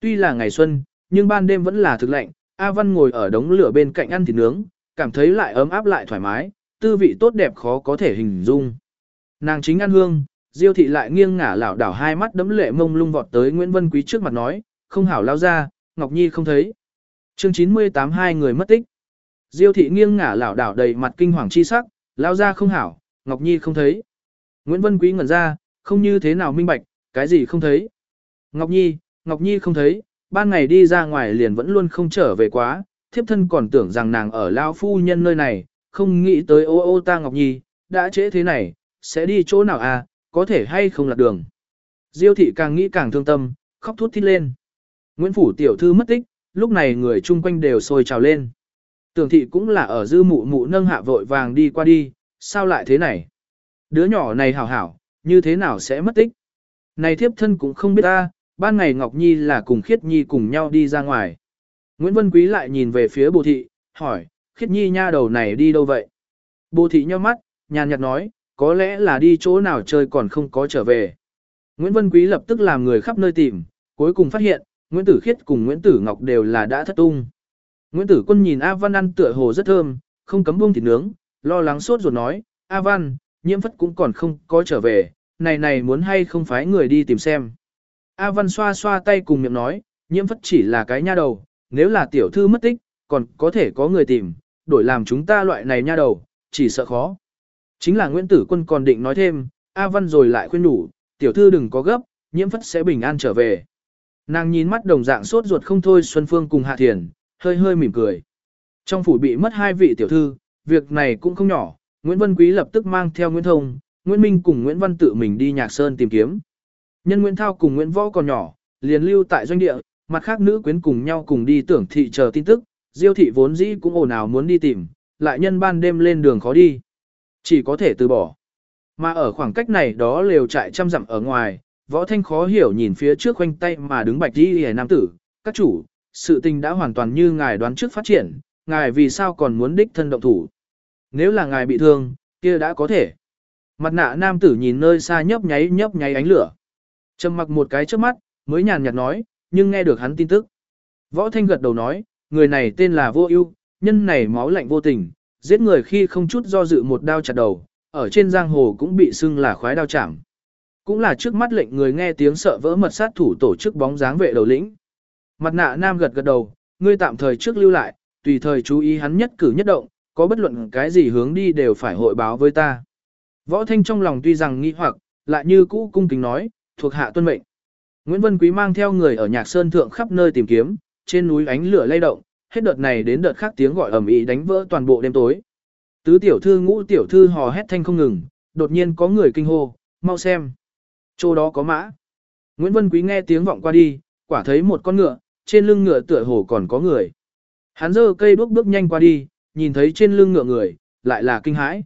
Tuy là ngày xuân, nhưng ban đêm vẫn là thực lạnh, A Văn ngồi ở đống lửa bên cạnh ăn thịt nướng, cảm thấy lại ấm áp lại thoải mái, tư vị tốt đẹp khó có thể hình dung. Nàng chính ăn hương, Diêu thị lại nghiêng ngả lảo đảo hai mắt đấm lệ mông lung vọt tới Nguyễn Vân Quý trước mặt nói, không hảo lao ra, Ngọc Nhi không thấy. Chương 98 hai người mất tích. Diêu thị nghiêng ngả lảo đảo đầy mặt kinh hoàng chi sắc, lao ra không hảo, Ngọc Nhi không thấy. Nguyễn Vân Quý ngẩn ra, không như thế nào minh bạch, cái gì không thấy. Ngọc Nhi, Ngọc Nhi không thấy, ban ngày đi ra ngoài liền vẫn luôn không trở về quá, thiếp thân còn tưởng rằng nàng ở lao phu nhân nơi này, không nghĩ tới ô ô ta Ngọc Nhi, đã trễ thế này, sẽ đi chỗ nào à, có thể hay không lạc đường. Diêu thị càng nghĩ càng thương tâm, khóc thút thít lên. Nguyễn Phủ tiểu thư mất tích, lúc này người chung quanh đều sôi trào lên. Tưởng thị cũng là ở dư mụ mụ nâng hạ vội vàng đi qua đi, sao lại thế này? Đứa nhỏ này hảo hảo, như thế nào sẽ mất tích? Này thiếp thân cũng không biết ta, ban ngày Ngọc Nhi là cùng Khiết Nhi cùng nhau đi ra ngoài. Nguyễn Vân Quý lại nhìn về phía bồ thị, hỏi, Khiết Nhi nha đầu này đi đâu vậy? Bồ thị nheo mắt, nhàn nhạt nói, có lẽ là đi chỗ nào chơi còn không có trở về. Nguyễn Vân Quý lập tức làm người khắp nơi tìm, cuối cùng phát hiện, Nguyễn Tử Khiết cùng Nguyễn Tử Ngọc đều là đã thất tung. Nguyễn Tử Quân nhìn A Văn ăn tựa hồ rất thơm, không cấm buông thịt nướng, lo lắng sốt ruột nói, A Văn, nhiễm phất cũng còn không có trở về, này này muốn hay không phải người đi tìm xem. A Văn xoa xoa tay cùng miệng nói, nhiễm phất chỉ là cái nha đầu, nếu là tiểu thư mất tích, còn có thể có người tìm, đổi làm chúng ta loại này nha đầu, chỉ sợ khó. Chính là Nguyễn Tử Quân còn định nói thêm, A Văn rồi lại khuyên đủ, tiểu thư đừng có gấp, nhiễm phất sẽ bình an trở về. Nàng nhìn mắt đồng dạng sốt ruột không thôi Xuân Phương cùng Hạ Thiền, hơi hơi mỉm cười. Trong phủ bị mất hai vị tiểu thư, việc này cũng không nhỏ, Nguyễn Văn Quý lập tức mang theo Nguyễn Thông, Nguyễn Minh cùng Nguyễn Văn tự mình đi Nhạc Sơn tìm kiếm. Nhân Nguyễn Thao cùng Nguyễn Võ còn nhỏ, liền lưu tại doanh địa, mặt khác nữ quyến cùng nhau cùng đi tưởng thị chờ tin tức, Diêu thị vốn dĩ cũng ồn ào muốn đi tìm, lại nhân ban đêm lên đường khó đi. Chỉ có thể từ bỏ. Mà ở khoảng cách này đó lều trại trăm dặm ở ngoài, võ thanh khó hiểu nhìn phía trước khoanh tay mà đứng bạch đi hề nam tử, các chủ, sự tình đã hoàn toàn như ngài đoán trước phát triển, ngài vì sao còn muốn đích thân động thủ. Nếu là ngài bị thương, kia đã có thể. Mặt nạ nam tử nhìn nơi xa nhấp nháy nhấp nháy ánh lửa. Trầm mặc một cái trước mắt, mới nhàn nhạt nói, nhưng nghe được hắn tin tức. Võ Thanh gật đầu nói, người này tên là Vô Ưu, nhân này máu lạnh vô tình, giết người khi không chút do dự một đao chặt đầu, ở trên giang hồ cũng bị xưng là khoái đao chạm. Cũng là trước mắt lệnh người nghe tiếng sợ vỡ mật sát thủ tổ chức bóng dáng vệ đầu lĩnh. Mặt nạ nam gật gật đầu, ngươi tạm thời trước lưu lại, tùy thời chú ý hắn nhất cử nhất động, có bất luận cái gì hướng đi đều phải hội báo với ta. Võ Thanh trong lòng tuy rằng nghi hoặc, lại như cũ cung kính nói, thuộc hạ tuân mệnh. Nguyễn Vân Quý mang theo người ở Nhạc Sơn thượng khắp nơi tìm kiếm, trên núi ánh lửa lay động, hết đợt này đến đợt khác tiếng gọi ầm ĩ đánh vỡ toàn bộ đêm tối. Tứ tiểu thư ngũ tiểu thư hò hét thanh không ngừng, đột nhiên có người kinh hô, mau xem. Chỗ đó có mã. Nguyễn Vân Quý nghe tiếng vọng qua đi, quả thấy một con ngựa, trên lưng ngựa tựa hồ còn có người. Hắn giơ cây đuốc bước nhanh qua đi, nhìn thấy trên lưng ngựa người, lại là kinh hãi.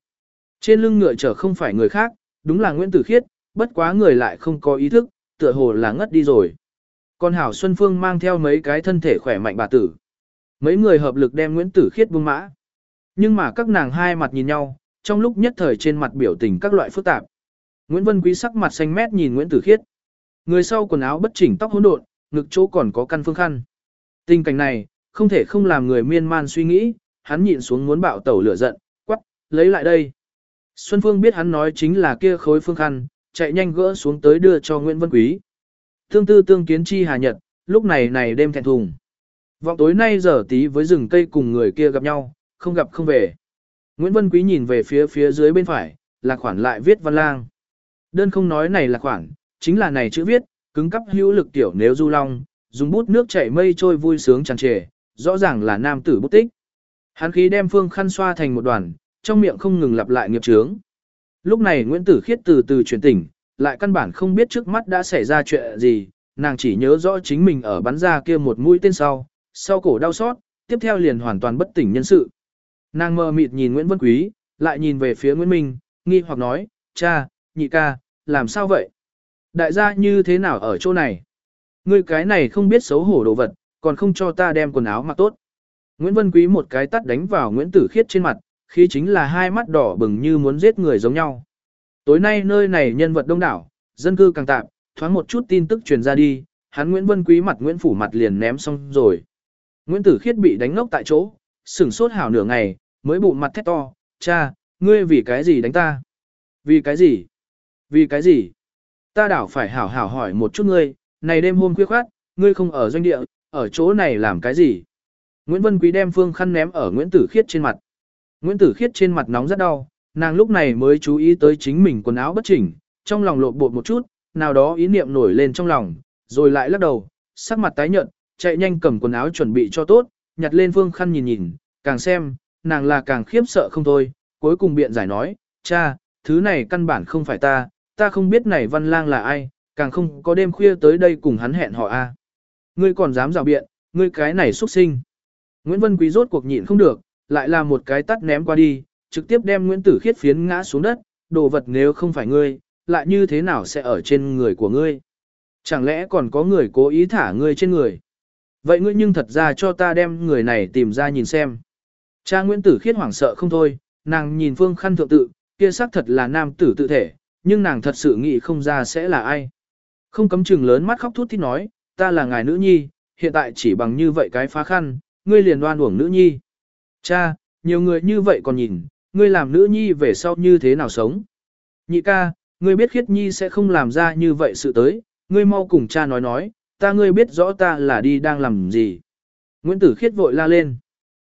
Trên lưng ngựa chở không phải người khác, đúng là Nguyễn Tử Khiết, bất quá người lại không có ý thức, tựa hồ là ngất đi rồi. Con Hảo Xuân Phương mang theo mấy cái thân thể khỏe mạnh bà tử. Mấy người hợp lực đem Nguyễn Tử Khiết buông mã. Nhưng mà các nàng hai mặt nhìn nhau, trong lúc nhất thời trên mặt biểu tình các loại phức tạp. Nguyễn Vân Quý sắc mặt xanh mét nhìn Nguyễn Tử Khiết. Người sau quần áo bất chỉnh tóc hỗn độn, ngực chỗ còn có căn phương khăn. Tình cảnh này, không thể không làm người miên man suy nghĩ, hắn nhịn xuống muốn bạo tẩu lửa giận, quắc, lấy lại đây. Xuân Phương biết hắn nói chính là kia khối phương khăn, chạy nhanh gỡ xuống tới đưa cho Nguyễn Vân Quý. Tương tư tương kiến chi hà nhật, lúc này này đêm thẹn thùng. Vọng tối nay giờ tí với rừng cây cùng người kia gặp nhau, không gặp không về. Nguyễn Vân Quý nhìn về phía phía dưới bên phải, là khoản lại viết văn lang. Đơn không nói này là khoản, chính là này chữ viết, cứng cắp hữu lực tiểu nếu du long, dùng bút nước chảy mây trôi vui sướng tràn trề, rõ ràng là nam tử bút tích. Hắn khí đem phương khăn xoa thành một đoàn, trong miệng không ngừng lặp lại nghiệp chướng. Lúc này Nguyễn Tử Khiết từ từ chuyển tỉnh, lại căn bản không biết trước mắt đã xảy ra chuyện gì, nàng chỉ nhớ rõ chính mình ở bắn ra kia một mũi tên sau, sau cổ đau xót, tiếp theo liền hoàn toàn bất tỉnh nhân sự. Nàng mơ mịt nhìn Nguyễn Vân Quý, lại nhìn về phía Nguyễn Minh, nghi hoặc nói, cha, nhị ca, làm sao vậy? Đại gia như thế nào ở chỗ này? Ngươi cái này không biết xấu hổ đồ vật, còn không cho ta đem quần áo mặc tốt. Nguyễn Vân Quý một cái tắt đánh vào Nguyễn Tử Khiết trên mặt, khi chính là hai mắt đỏ bừng như muốn giết người giống nhau. Tối nay nơi này nhân vật đông đảo, dân cư càng tạm, thoáng một chút tin tức truyền ra đi, hắn Nguyễn Vân Quý mặt Nguyễn Phủ mặt liền ném xong rồi. Nguyễn Tử Khiết bị đánh ngốc tại chỗ, sửng sốt hảo nửa ngày, mới bụng mặt thét to, cha, ngươi vì cái gì đánh ta? Vì cái gì? Vì cái gì? Ta đảo phải hảo hảo hỏi một chút ngươi, này đêm hôm khuya khoát, ngươi không ở doanh địa, ở chỗ này làm cái gì? Nguyễn Vân Quý đem phương khăn ném ở Nguyễn Tử Khiết trên mặt. Nguyễn Tử Khiết trên mặt nóng rất đau, nàng lúc này mới chú ý tới chính mình quần áo bất chỉnh, trong lòng lộn bột một chút, nào đó ý niệm nổi lên trong lòng, rồi lại lắc đầu, sắc mặt tái nhợt, chạy nhanh cầm quần áo chuẩn bị cho tốt, nhặt lên phương khăn nhìn nhìn, càng xem, nàng là càng khiếp sợ không thôi, cuối cùng biện giải nói, cha, thứ này căn bản không phải ta, ta không biết này văn lang là ai, càng không có đêm khuya tới đây cùng hắn hẹn họ a. Ngươi còn dám rào biện, ngươi cái này xuất sinh. Nguyễn Vân Quý rốt cuộc nhịn không được, lại là một cái tắt ném qua đi, trực tiếp đem Nguyễn Tử Khiết phiến ngã xuống đất, đồ vật nếu không phải ngươi, lại như thế nào sẽ ở trên người của ngươi? Chẳng lẽ còn có người cố ý thả ngươi trên người? Vậy ngươi nhưng thật ra cho ta đem người này tìm ra nhìn xem. Cha Nguyễn Tử Khiết hoảng sợ không thôi, nàng nhìn Phương Khăn thượng tự, kia xác thật là nam tử tự thể, nhưng nàng thật sự nghĩ không ra sẽ là ai. Không cấm chừng lớn mắt khóc thút thít nói, ta là ngài nữ nhi, hiện tại chỉ bằng như vậy cái phá khăn, ngươi liền đoan uổng nữ nhi. Cha, nhiều người như vậy còn nhìn, ngươi làm nữ nhi về sau như thế nào sống. Nhị ca, ngươi biết khiết nhi sẽ không làm ra như vậy sự tới, ngươi mau cùng cha nói nói, ta ngươi biết rõ ta là đi đang làm gì. Nguyễn Tử Khiết vội la lên.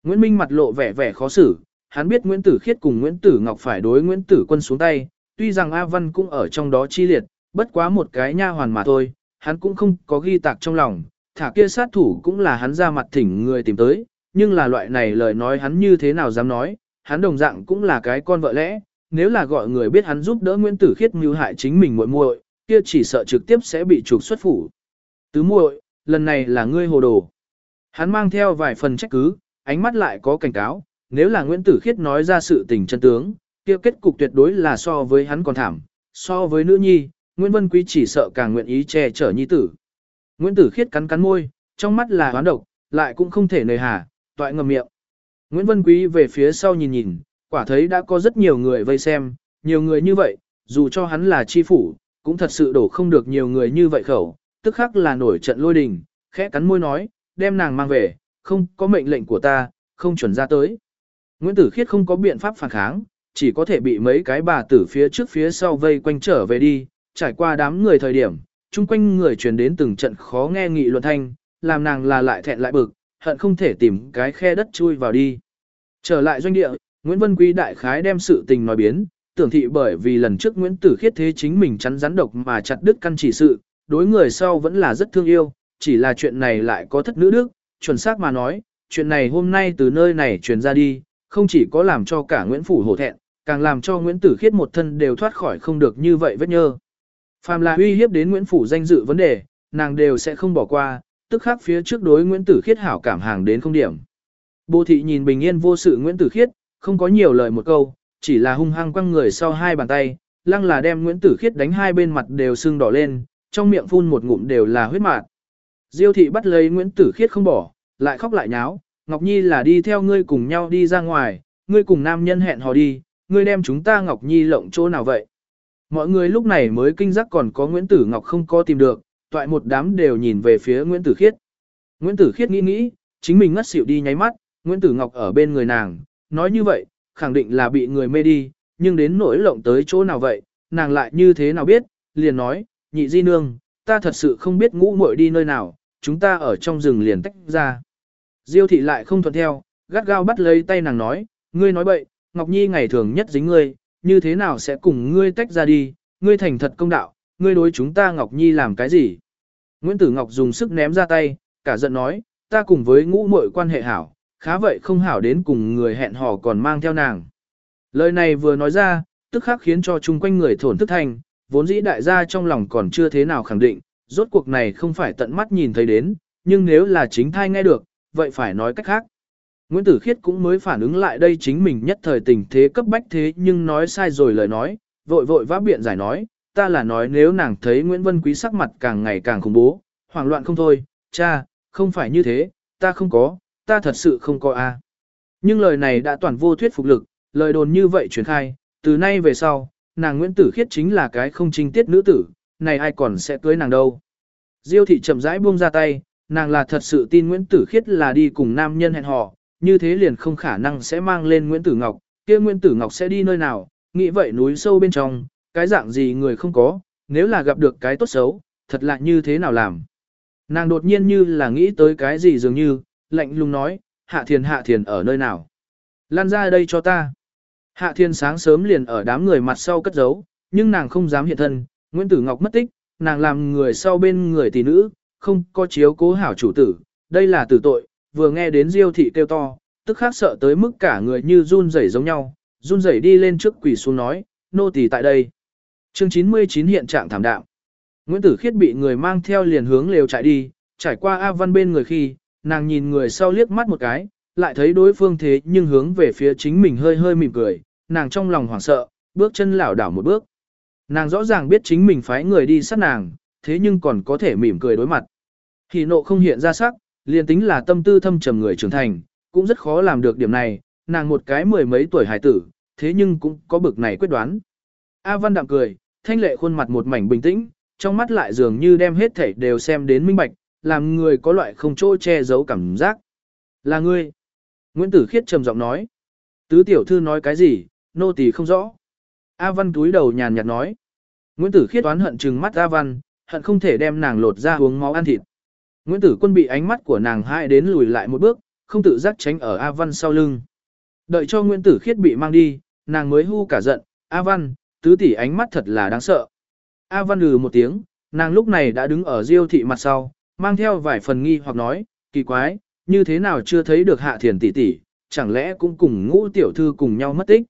Nguyễn Minh mặt lộ vẻ vẻ khó xử, hắn biết Nguyễn Tử Khiết cùng Nguyễn Tử Ngọc phải đối Nguyễn Tử Quân xuống tay, tuy rằng A Văn cũng ở trong đó chi liệt, bất quá một cái nha hoàn mà thôi, hắn cũng không có ghi tạc trong lòng, thả kia sát thủ cũng là hắn ra mặt thỉnh người tìm tới, nhưng là loại này lời nói hắn như thế nào dám nói, hắn đồng dạng cũng là cái con vợ lẽ, nếu là gọi người biết hắn giúp đỡ Nguyễn Tử Khiết mưu hại chính mình muội muội, kia chỉ sợ trực tiếp sẽ bị trục xuất phủ. Tứ muội, lần này là ngươi hồ đồ. Hắn mang theo vài phần trách cứ, ánh mắt lại có cảnh cáo, nếu là Nguyễn Tử Khiết nói ra sự tình chân tướng, kia kết cục tuyệt đối là so với hắn còn thảm, so với nữ nhi, Nguyễn Vân Quý chỉ sợ càng nguyện ý che chở nhi tử. Nguyễn Tử Khiết cắn cắn môi, trong mắt là hoán độc, lại cũng không thể nề hà, toại ngầm miệng. Nguyễn Vân Quý về phía sau nhìn nhìn, quả thấy đã có rất nhiều người vây xem, nhiều người như vậy, dù cho hắn là chi phủ, cũng thật sự đổ không được nhiều người như vậy khẩu, tức khắc là nổi trận lôi đình, khẽ cắn môi nói, đem nàng mang về, không có mệnh lệnh của ta, không chuẩn ra tới. Nguyễn Tử Khiết không có biện pháp phản kháng, chỉ có thể bị mấy cái bà tử phía trước phía sau vây quanh trở về đi, trải qua đám người thời điểm, chung quanh người truyền đến từng trận khó nghe nghị luận thanh, làm nàng là lại thẹn lại bực, hận không thể tìm cái khe đất chui vào đi. Trở lại doanh địa, Nguyễn Vân Quý đại khái đem sự tình nói biến, tưởng thị bởi vì lần trước Nguyễn Tử Khiết thế chính mình chắn rắn độc mà chặt đứt căn chỉ sự, đối người sau vẫn là rất thương yêu, chỉ là chuyện này lại có thất nữ đức, chuẩn xác mà nói, chuyện này hôm nay từ nơi này truyền ra đi, không chỉ có làm cho cả Nguyễn Phủ hổ thẹn, càng làm cho Nguyễn Tử Khiết một thân đều thoát khỏi không được như vậy vết nhơ. Phàm là uy hiếp đến Nguyễn Phủ danh dự vấn đề, nàng đều sẽ không bỏ qua, tức khác phía trước đối Nguyễn Tử Khiết hảo cảm hàng đến không điểm. Bồ thị nhìn bình yên vô sự Nguyễn Tử Khiết, không có nhiều lời một câu, chỉ là hung hăng quăng người sau hai bàn tay, lăng là đem Nguyễn Tử Khiết đánh hai bên mặt đều sưng đỏ lên, trong miệng phun một ngụm đều là huyết mạt. Diêu thị bắt lấy Nguyễn Tử Khiết không bỏ, lại khóc lại nháo, Ngọc Nhi là đi theo ngươi cùng nhau đi ra ngoài, ngươi cùng nam nhân hẹn hò đi, ngươi đem chúng ta Ngọc Nhi lộng chỗ nào vậy? Mọi người lúc này mới kinh giác còn có Nguyễn Tử Ngọc không có tìm được, toại một đám đều nhìn về phía Nguyễn Tử Khiết. Nguyễn Tử Khiết nghĩ nghĩ, chính mình ngất xỉu đi nháy mắt, Nguyễn Tử Ngọc ở bên người nàng, nói như vậy, khẳng định là bị người mê đi, nhưng đến nỗi lộng tới chỗ nào vậy, nàng lại như thế nào biết, liền nói, nhị di nương, ta thật sự không biết ngũ muội đi nơi nào, chúng ta ở trong rừng liền tách ra. Diêu thị lại không thuận theo, gắt gao bắt lấy tay nàng nói, ngươi nói bậy, Ngọc Nhi ngày thường nhất dính ngươi, như thế nào sẽ cùng ngươi tách ra đi, ngươi thành thật công đạo, ngươi đối chúng ta Ngọc Nhi làm cái gì? Nguyễn Tử Ngọc dùng sức ném ra tay, cả giận nói, ta cùng với ngũ muội quan hệ hảo, khá vậy không hảo đến cùng người hẹn hò còn mang theo nàng. Lời này vừa nói ra, tức khắc khiến cho chung quanh người thổn thức thành, vốn dĩ đại gia trong lòng còn chưa thế nào khẳng định, rốt cuộc này không phải tận mắt nhìn thấy đến, nhưng nếu là chính thai nghe được, vậy phải nói cách khác. Nguyễn Tử Khiết cũng mới phản ứng lại đây chính mình nhất thời tình thế cấp bách thế nhưng nói sai rồi lời nói, vội vội vã biện giải nói, ta là nói nếu nàng thấy Nguyễn Vân Quý sắc mặt càng ngày càng khủng bố, hoảng loạn không thôi, cha, không phải như thế, ta không có, ta thật sự không có a. Nhưng lời này đã toàn vô thuyết phục lực, lời đồn như vậy truyền khai, từ nay về sau, nàng Nguyễn Tử Khiết chính là cái không trinh tiết nữ tử, này ai còn sẽ cưới nàng đâu. Diêu thị chậm rãi buông ra tay, nàng là thật sự tin Nguyễn Tử Khiết là đi cùng nam nhân hẹn hò, như thế liền không khả năng sẽ mang lên Nguyễn Tử Ngọc, kia Nguyễn Tử Ngọc sẽ đi nơi nào, nghĩ vậy núi sâu bên trong, cái dạng gì người không có, nếu là gặp được cái tốt xấu, thật là như thế nào làm. Nàng đột nhiên như là nghĩ tới cái gì dường như, lạnh lùng nói, hạ thiền hạ thiền ở nơi nào. Lan ra đây cho ta. Hạ thiên sáng sớm liền ở đám người mặt sau cất giấu, nhưng nàng không dám hiện thân, Nguyễn Tử Ngọc mất tích, nàng làm người sau bên người tỷ nữ, không có chiếu cố hảo chủ tử, đây là tử tội, vừa nghe đến diêu thị kêu to, tức khắc sợ tới mức cả người như run rẩy giống nhau, run rẩy đi lên trước quỳ xuống nói, nô tỳ tại đây. Chương 99 hiện trạng thảm đạm. Nguyễn Tử Khiết bị người mang theo liền hướng lều chạy đi, trải qua A Văn bên người khi, nàng nhìn người sau liếc mắt một cái, lại thấy đối phương thế nhưng hướng về phía chính mình hơi hơi mỉm cười, nàng trong lòng hoảng sợ, bước chân lảo đảo một bước. Nàng rõ ràng biết chính mình phái người đi sát nàng, thế nhưng còn có thể mỉm cười đối mặt. Hỉ nộ không hiện ra sắc, liền tính là tâm tư thâm trầm người trưởng thành, cũng rất khó làm được điểm này, nàng một cái mười mấy tuổi hải tử, thế nhưng cũng có bực này quyết đoán. A Văn đạm cười, thanh lệ khuôn mặt một mảnh bình tĩnh, trong mắt lại dường như đem hết thảy đều xem đến minh bạch, làm người có loại không chỗ che giấu cảm giác. Là ngươi. Nguyễn Tử Khiết trầm giọng nói. Tứ tiểu thư nói cái gì, nô tỳ không rõ. A Văn túi đầu nhàn nhạt nói. Nguyễn Tử Khiết oán hận trừng mắt A Văn, hận không thể đem nàng lột ra uống máu ăn thịt. Nguyễn Tử Quân bị ánh mắt của nàng hai đến lùi lại một bước, không tự giác tránh ở A Văn sau lưng. Đợi cho Nguyễn Tử Khiết bị mang đi, nàng mới hu cả giận, A Văn, tứ tỷ ánh mắt thật là đáng sợ. A Văn lừ một tiếng, nàng lúc này đã đứng ở diêu thị mặt sau, mang theo vài phần nghi hoặc nói, kỳ quái, như thế nào chưa thấy được hạ thiền tỷ tỷ, chẳng lẽ cũng cùng ngũ tiểu thư cùng nhau mất tích.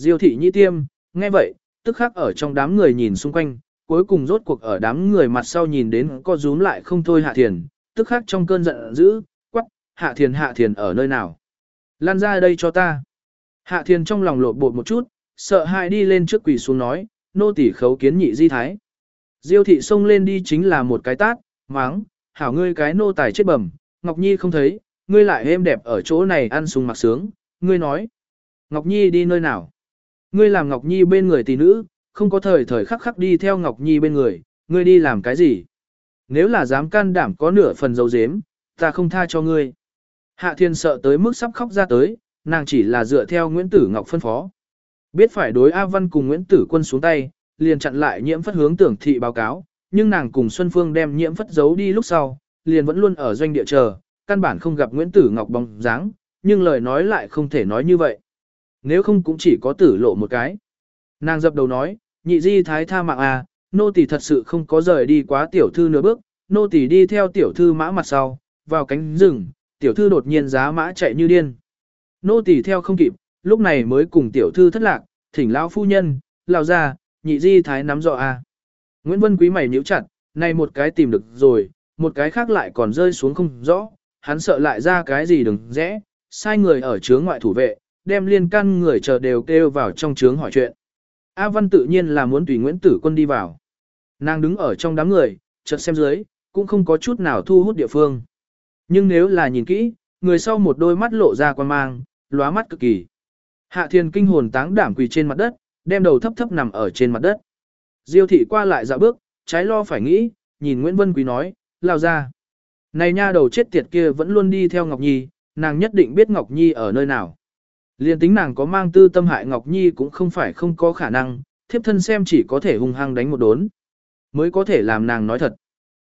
Diêu thị nhĩ tiêm, nghe vậy, tức khắc ở trong đám người nhìn xung quanh, cuối cùng rốt cuộc ở đám người mặt sau nhìn đến co rúm lại không thôi hạ thiền, tức khắc trong cơn giận dữ, quắc, hạ thiền hạ thiền ở nơi nào. Lan ra đây cho ta. Hạ thiền trong lòng lột bột một chút, sợ hãi đi lên trước quỳ xuống nói, nô tỳ khấu kiến nhị di thái. Diêu thị xông lên đi chính là một cái tát, máng, hảo ngươi cái nô tài chết bẩm, Ngọc Nhi không thấy, ngươi lại êm đẹp ở chỗ này ăn sung mặc sướng, ngươi nói. Ngọc Nhi đi nơi nào? Ngươi làm Ngọc Nhi bên người tỷ nữ, không có thời thời khắc khắc đi theo Ngọc Nhi bên người, ngươi đi làm cái gì? Nếu là dám can đảm có nửa phần dấu dếm, ta không tha cho ngươi. Hạ Thiên sợ tới mức sắp khóc ra tới, nàng chỉ là dựa theo Nguyễn Tử Ngọc phân phó. Biết phải đối A Văn cùng Nguyễn Tử Quân xuống tay, liền chặn lại nhiễm phất hướng tưởng thị báo cáo, nhưng nàng cùng Xuân Phương đem nhiễm phất giấu đi lúc sau, liền vẫn luôn ở doanh địa chờ, căn bản không gặp Nguyễn Tử Ngọc bóng dáng, nhưng lời nói lại không thể nói như vậy. Nếu không cũng chỉ có tử lộ một cái. Nàng dập đầu nói, nhị di thái tha mạng à, nô tỳ thật sự không có rời đi quá tiểu thư nửa bước, nô tỳ đi theo tiểu thư mã mặt sau, vào cánh rừng, tiểu thư đột nhiên giá mã chạy như điên. Nô tỳ theo không kịp, lúc này mới cùng tiểu thư thất lạc, thỉnh lão phu nhân, lão ra, nhị di thái nắm rõ à. Nguyễn Vân Quý mày nhíu chặt, này một cái tìm được rồi, một cái khác lại còn rơi xuống không rõ, hắn sợ lại ra cái gì đừng rẽ, sai người ở chướng ngoại thủ vệ, đem liên căn người chờ đều kêu vào trong trướng hỏi chuyện. A Văn tự nhiên là muốn tùy Nguyễn Tử Quân đi vào. Nàng đứng ở trong đám người, chợt xem dưới, cũng không có chút nào thu hút địa phương. Nhưng nếu là nhìn kỹ, người sau một đôi mắt lộ ra quan mang, lóa mắt cực kỳ. Hạ Thiên kinh hồn táng đảm quỳ trên mặt đất, đem đầu thấp thấp nằm ở trên mặt đất. Diêu thị qua lại dạo bước, trái lo phải nghĩ, nhìn Nguyễn Vân Quý nói, lao ra. Này nha đầu chết tiệt kia vẫn luôn đi theo Ngọc Nhi, nàng nhất định biết Ngọc Nhi ở nơi nào. Liên tính nàng có mang tư tâm hại Ngọc Nhi cũng không phải không có khả năng, thiếp thân xem chỉ có thể hung hăng đánh một đốn. Mới có thể làm nàng nói thật.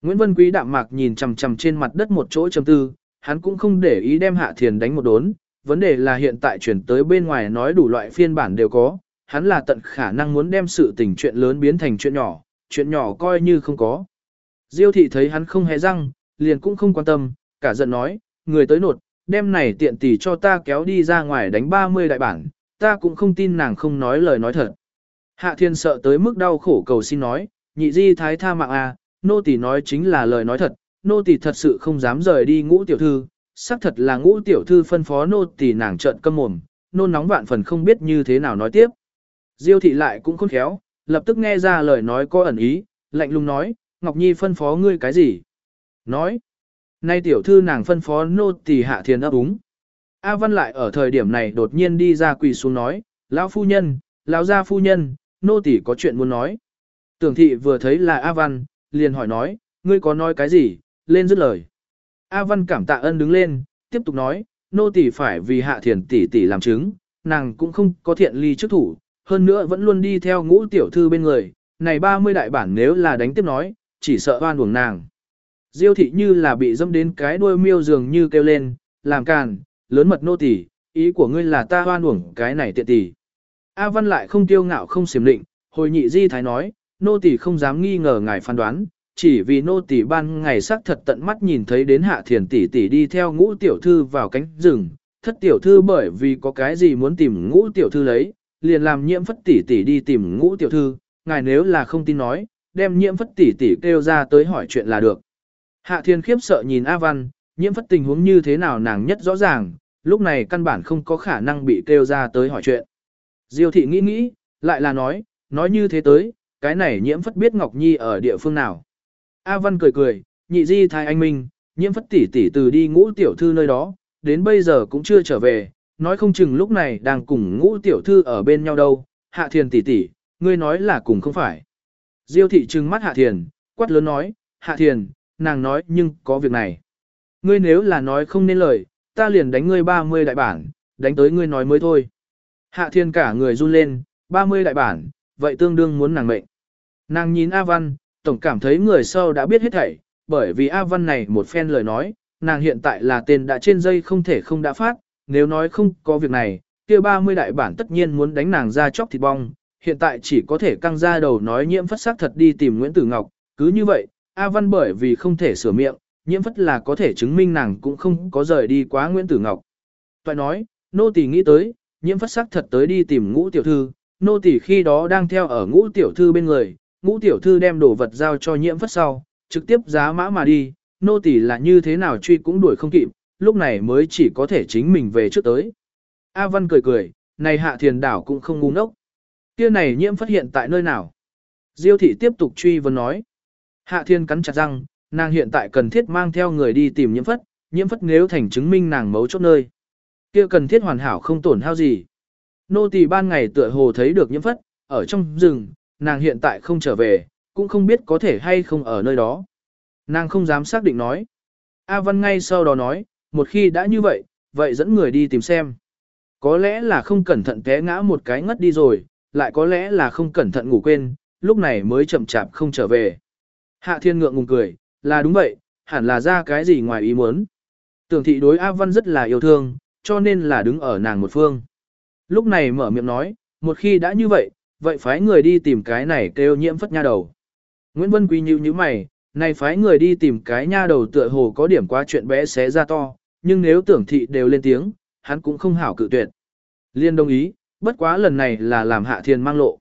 Nguyễn Vân Quý đạm mạc nhìn chằm chằm trên mặt đất một chỗ chấm tư, hắn cũng không để ý đem hạ thiền đánh một đốn. Vấn đề là hiện tại chuyển tới bên ngoài nói đủ loại phiên bản đều có, hắn là tận khả năng muốn đem sự tình chuyện lớn biến thành chuyện nhỏ, chuyện nhỏ coi như không có. Diêu thị thấy hắn không hề răng, liền cũng không quan tâm, cả giận nói, người tới nột, đem này tiện tỷ cho ta kéo đi ra ngoài đánh 30 đại bản, ta cũng không tin nàng không nói lời nói thật. Hạ thiên sợ tới mức đau khổ cầu xin nói, nhị di thái tha mạng à, nô tỷ nói chính là lời nói thật, nô tỷ thật sự không dám rời đi ngũ tiểu thư, xác thật là ngũ tiểu thư phân phó nô tỷ nàng trợn câm mồm, nôn nóng vạn phần không biết như thế nào nói tiếp. Diêu thị lại cũng khôn khéo, lập tức nghe ra lời nói có ẩn ý, lạnh lùng nói, Ngọc Nhi phân phó ngươi cái gì? Nói, nay tiểu thư nàng phân phó nô tỳ hạ thiền ấp úng. A Văn lại ở thời điểm này đột nhiên đi ra quỳ xuống nói, lão phu nhân, lão gia phu nhân, nô tỳ có chuyện muốn nói. Tưởng thị vừa thấy là A Văn, liền hỏi nói, ngươi có nói cái gì, lên dứt lời. A Văn cảm tạ ơn đứng lên, tiếp tục nói, nô tỳ phải vì hạ thiền tỷ tỷ làm chứng, nàng cũng không có thiện ly trước thủ, hơn nữa vẫn luôn đi theo ngũ tiểu thư bên người, này 30 đại bản nếu là đánh tiếp nói, chỉ sợ oan uổng nàng. Diêu thị như là bị dâm đến cái đuôi miêu dường như kêu lên, làm càn, lớn mật nô tỳ, ý của ngươi là ta hoan uổng cái này tiện tỷ. A Văn lại không tiêu ngạo không xiểm định, hồi nhị di thái nói, nô tỳ không dám nghi ngờ ngài phán đoán, chỉ vì nô tỳ ban ngày sắc thật tận mắt nhìn thấy đến hạ thiền tỷ tỷ đi theo ngũ tiểu thư vào cánh rừng, thất tiểu thư bởi vì có cái gì muốn tìm ngũ tiểu thư lấy, liền làm nhiễm phất tỷ tỷ đi tìm ngũ tiểu thư, ngài nếu là không tin nói, đem nhiễm phất tỷ tỷ kêu ra tới hỏi chuyện là được. Hạ thiên khiếp sợ nhìn A Văn, nhiễm phất tình huống như thế nào nàng nhất rõ ràng, lúc này căn bản không có khả năng bị kêu ra tới hỏi chuyện. Diêu thị nghĩ nghĩ, lại là nói, nói như thế tới, cái này nhiễm phất biết Ngọc Nhi ở địa phương nào. A Văn cười cười, nhị di thái anh minh, nhiễm phất tỷ tỷ từ đi ngũ tiểu thư nơi đó, đến bây giờ cũng chưa trở về, nói không chừng lúc này đang cùng ngũ tiểu thư ở bên nhau đâu, hạ thiền tỷ tỷ, ngươi nói là cùng không phải. Diêu thị trừng mắt hạ thiền, quát lớn nói, hạ thiền, nàng nói nhưng có việc này. Ngươi nếu là nói không nên lời, ta liền đánh ngươi 30 đại bản, đánh tới ngươi nói mới thôi. Hạ Thiên cả người run lên, 30 đại bản, vậy tương đương muốn nàng mệnh. Nàng nhìn A Văn, tổng cảm thấy người sau đã biết hết thảy, bởi vì A Văn này một phen lời nói, nàng hiện tại là tên đã trên dây không thể không đã phát, nếu nói không có việc này, kia 30 đại bản tất nhiên muốn đánh nàng ra chóc thịt bong, hiện tại chỉ có thể căng ra đầu nói nhiễm phất xác thật đi tìm Nguyễn Tử Ngọc, cứ như vậy, A Văn bởi vì không thể sửa miệng, nhiễm phất là có thể chứng minh nàng cũng không có rời đi quá Nguyễn Tử Ngọc. Toại nói, nô tỳ nghĩ tới, nhiễm phất xác thật tới đi tìm ngũ tiểu thư, nô tỳ khi đó đang theo ở ngũ tiểu thư bên người, ngũ tiểu thư đem đồ vật giao cho nhiễm phất sau, trực tiếp giá mã mà đi, nô tỳ là như thế nào truy cũng đuổi không kịp, lúc này mới chỉ có thể chính mình về trước tới. A Văn cười cười, này hạ thiền đảo cũng không ngu ngốc. Kia này nhiễm phát hiện tại nơi nào? Diêu thị tiếp tục truy vấn nói. Hạ thiên cắn chặt răng, nàng hiện tại cần thiết mang theo người đi tìm nhiễm phất, nhiễm phất nếu thành chứng minh nàng mấu chốt nơi. Kia cần thiết hoàn hảo không tổn hao gì. Nô tỳ ban ngày tựa hồ thấy được nhiễm phất, ở trong rừng, nàng hiện tại không trở về, cũng không biết có thể hay không ở nơi đó. Nàng không dám xác định nói. A Văn ngay sau đó nói, một khi đã như vậy, vậy dẫn người đi tìm xem. Có lẽ là không cẩn thận té ngã một cái ngất đi rồi, lại có lẽ là không cẩn thận ngủ quên, lúc này mới chậm chạp không trở về. Hạ thiên ngượng ngùng cười, là đúng vậy, hẳn là ra cái gì ngoài ý muốn. Tưởng thị đối A Văn rất là yêu thương, cho nên là đứng ở nàng một phương. Lúc này mở miệng nói, một khi đã như vậy, vậy phái người đi tìm cái này kêu nhiễm phất nha đầu. Nguyễn Vân Quý như như mày, này phái người đi tìm cái nha đầu tựa hồ có điểm quá chuyện bé xé ra to, nhưng nếu tưởng thị đều lên tiếng, hắn cũng không hảo cự tuyệt. Liên đồng ý, bất quá lần này là làm hạ thiên mang lộ.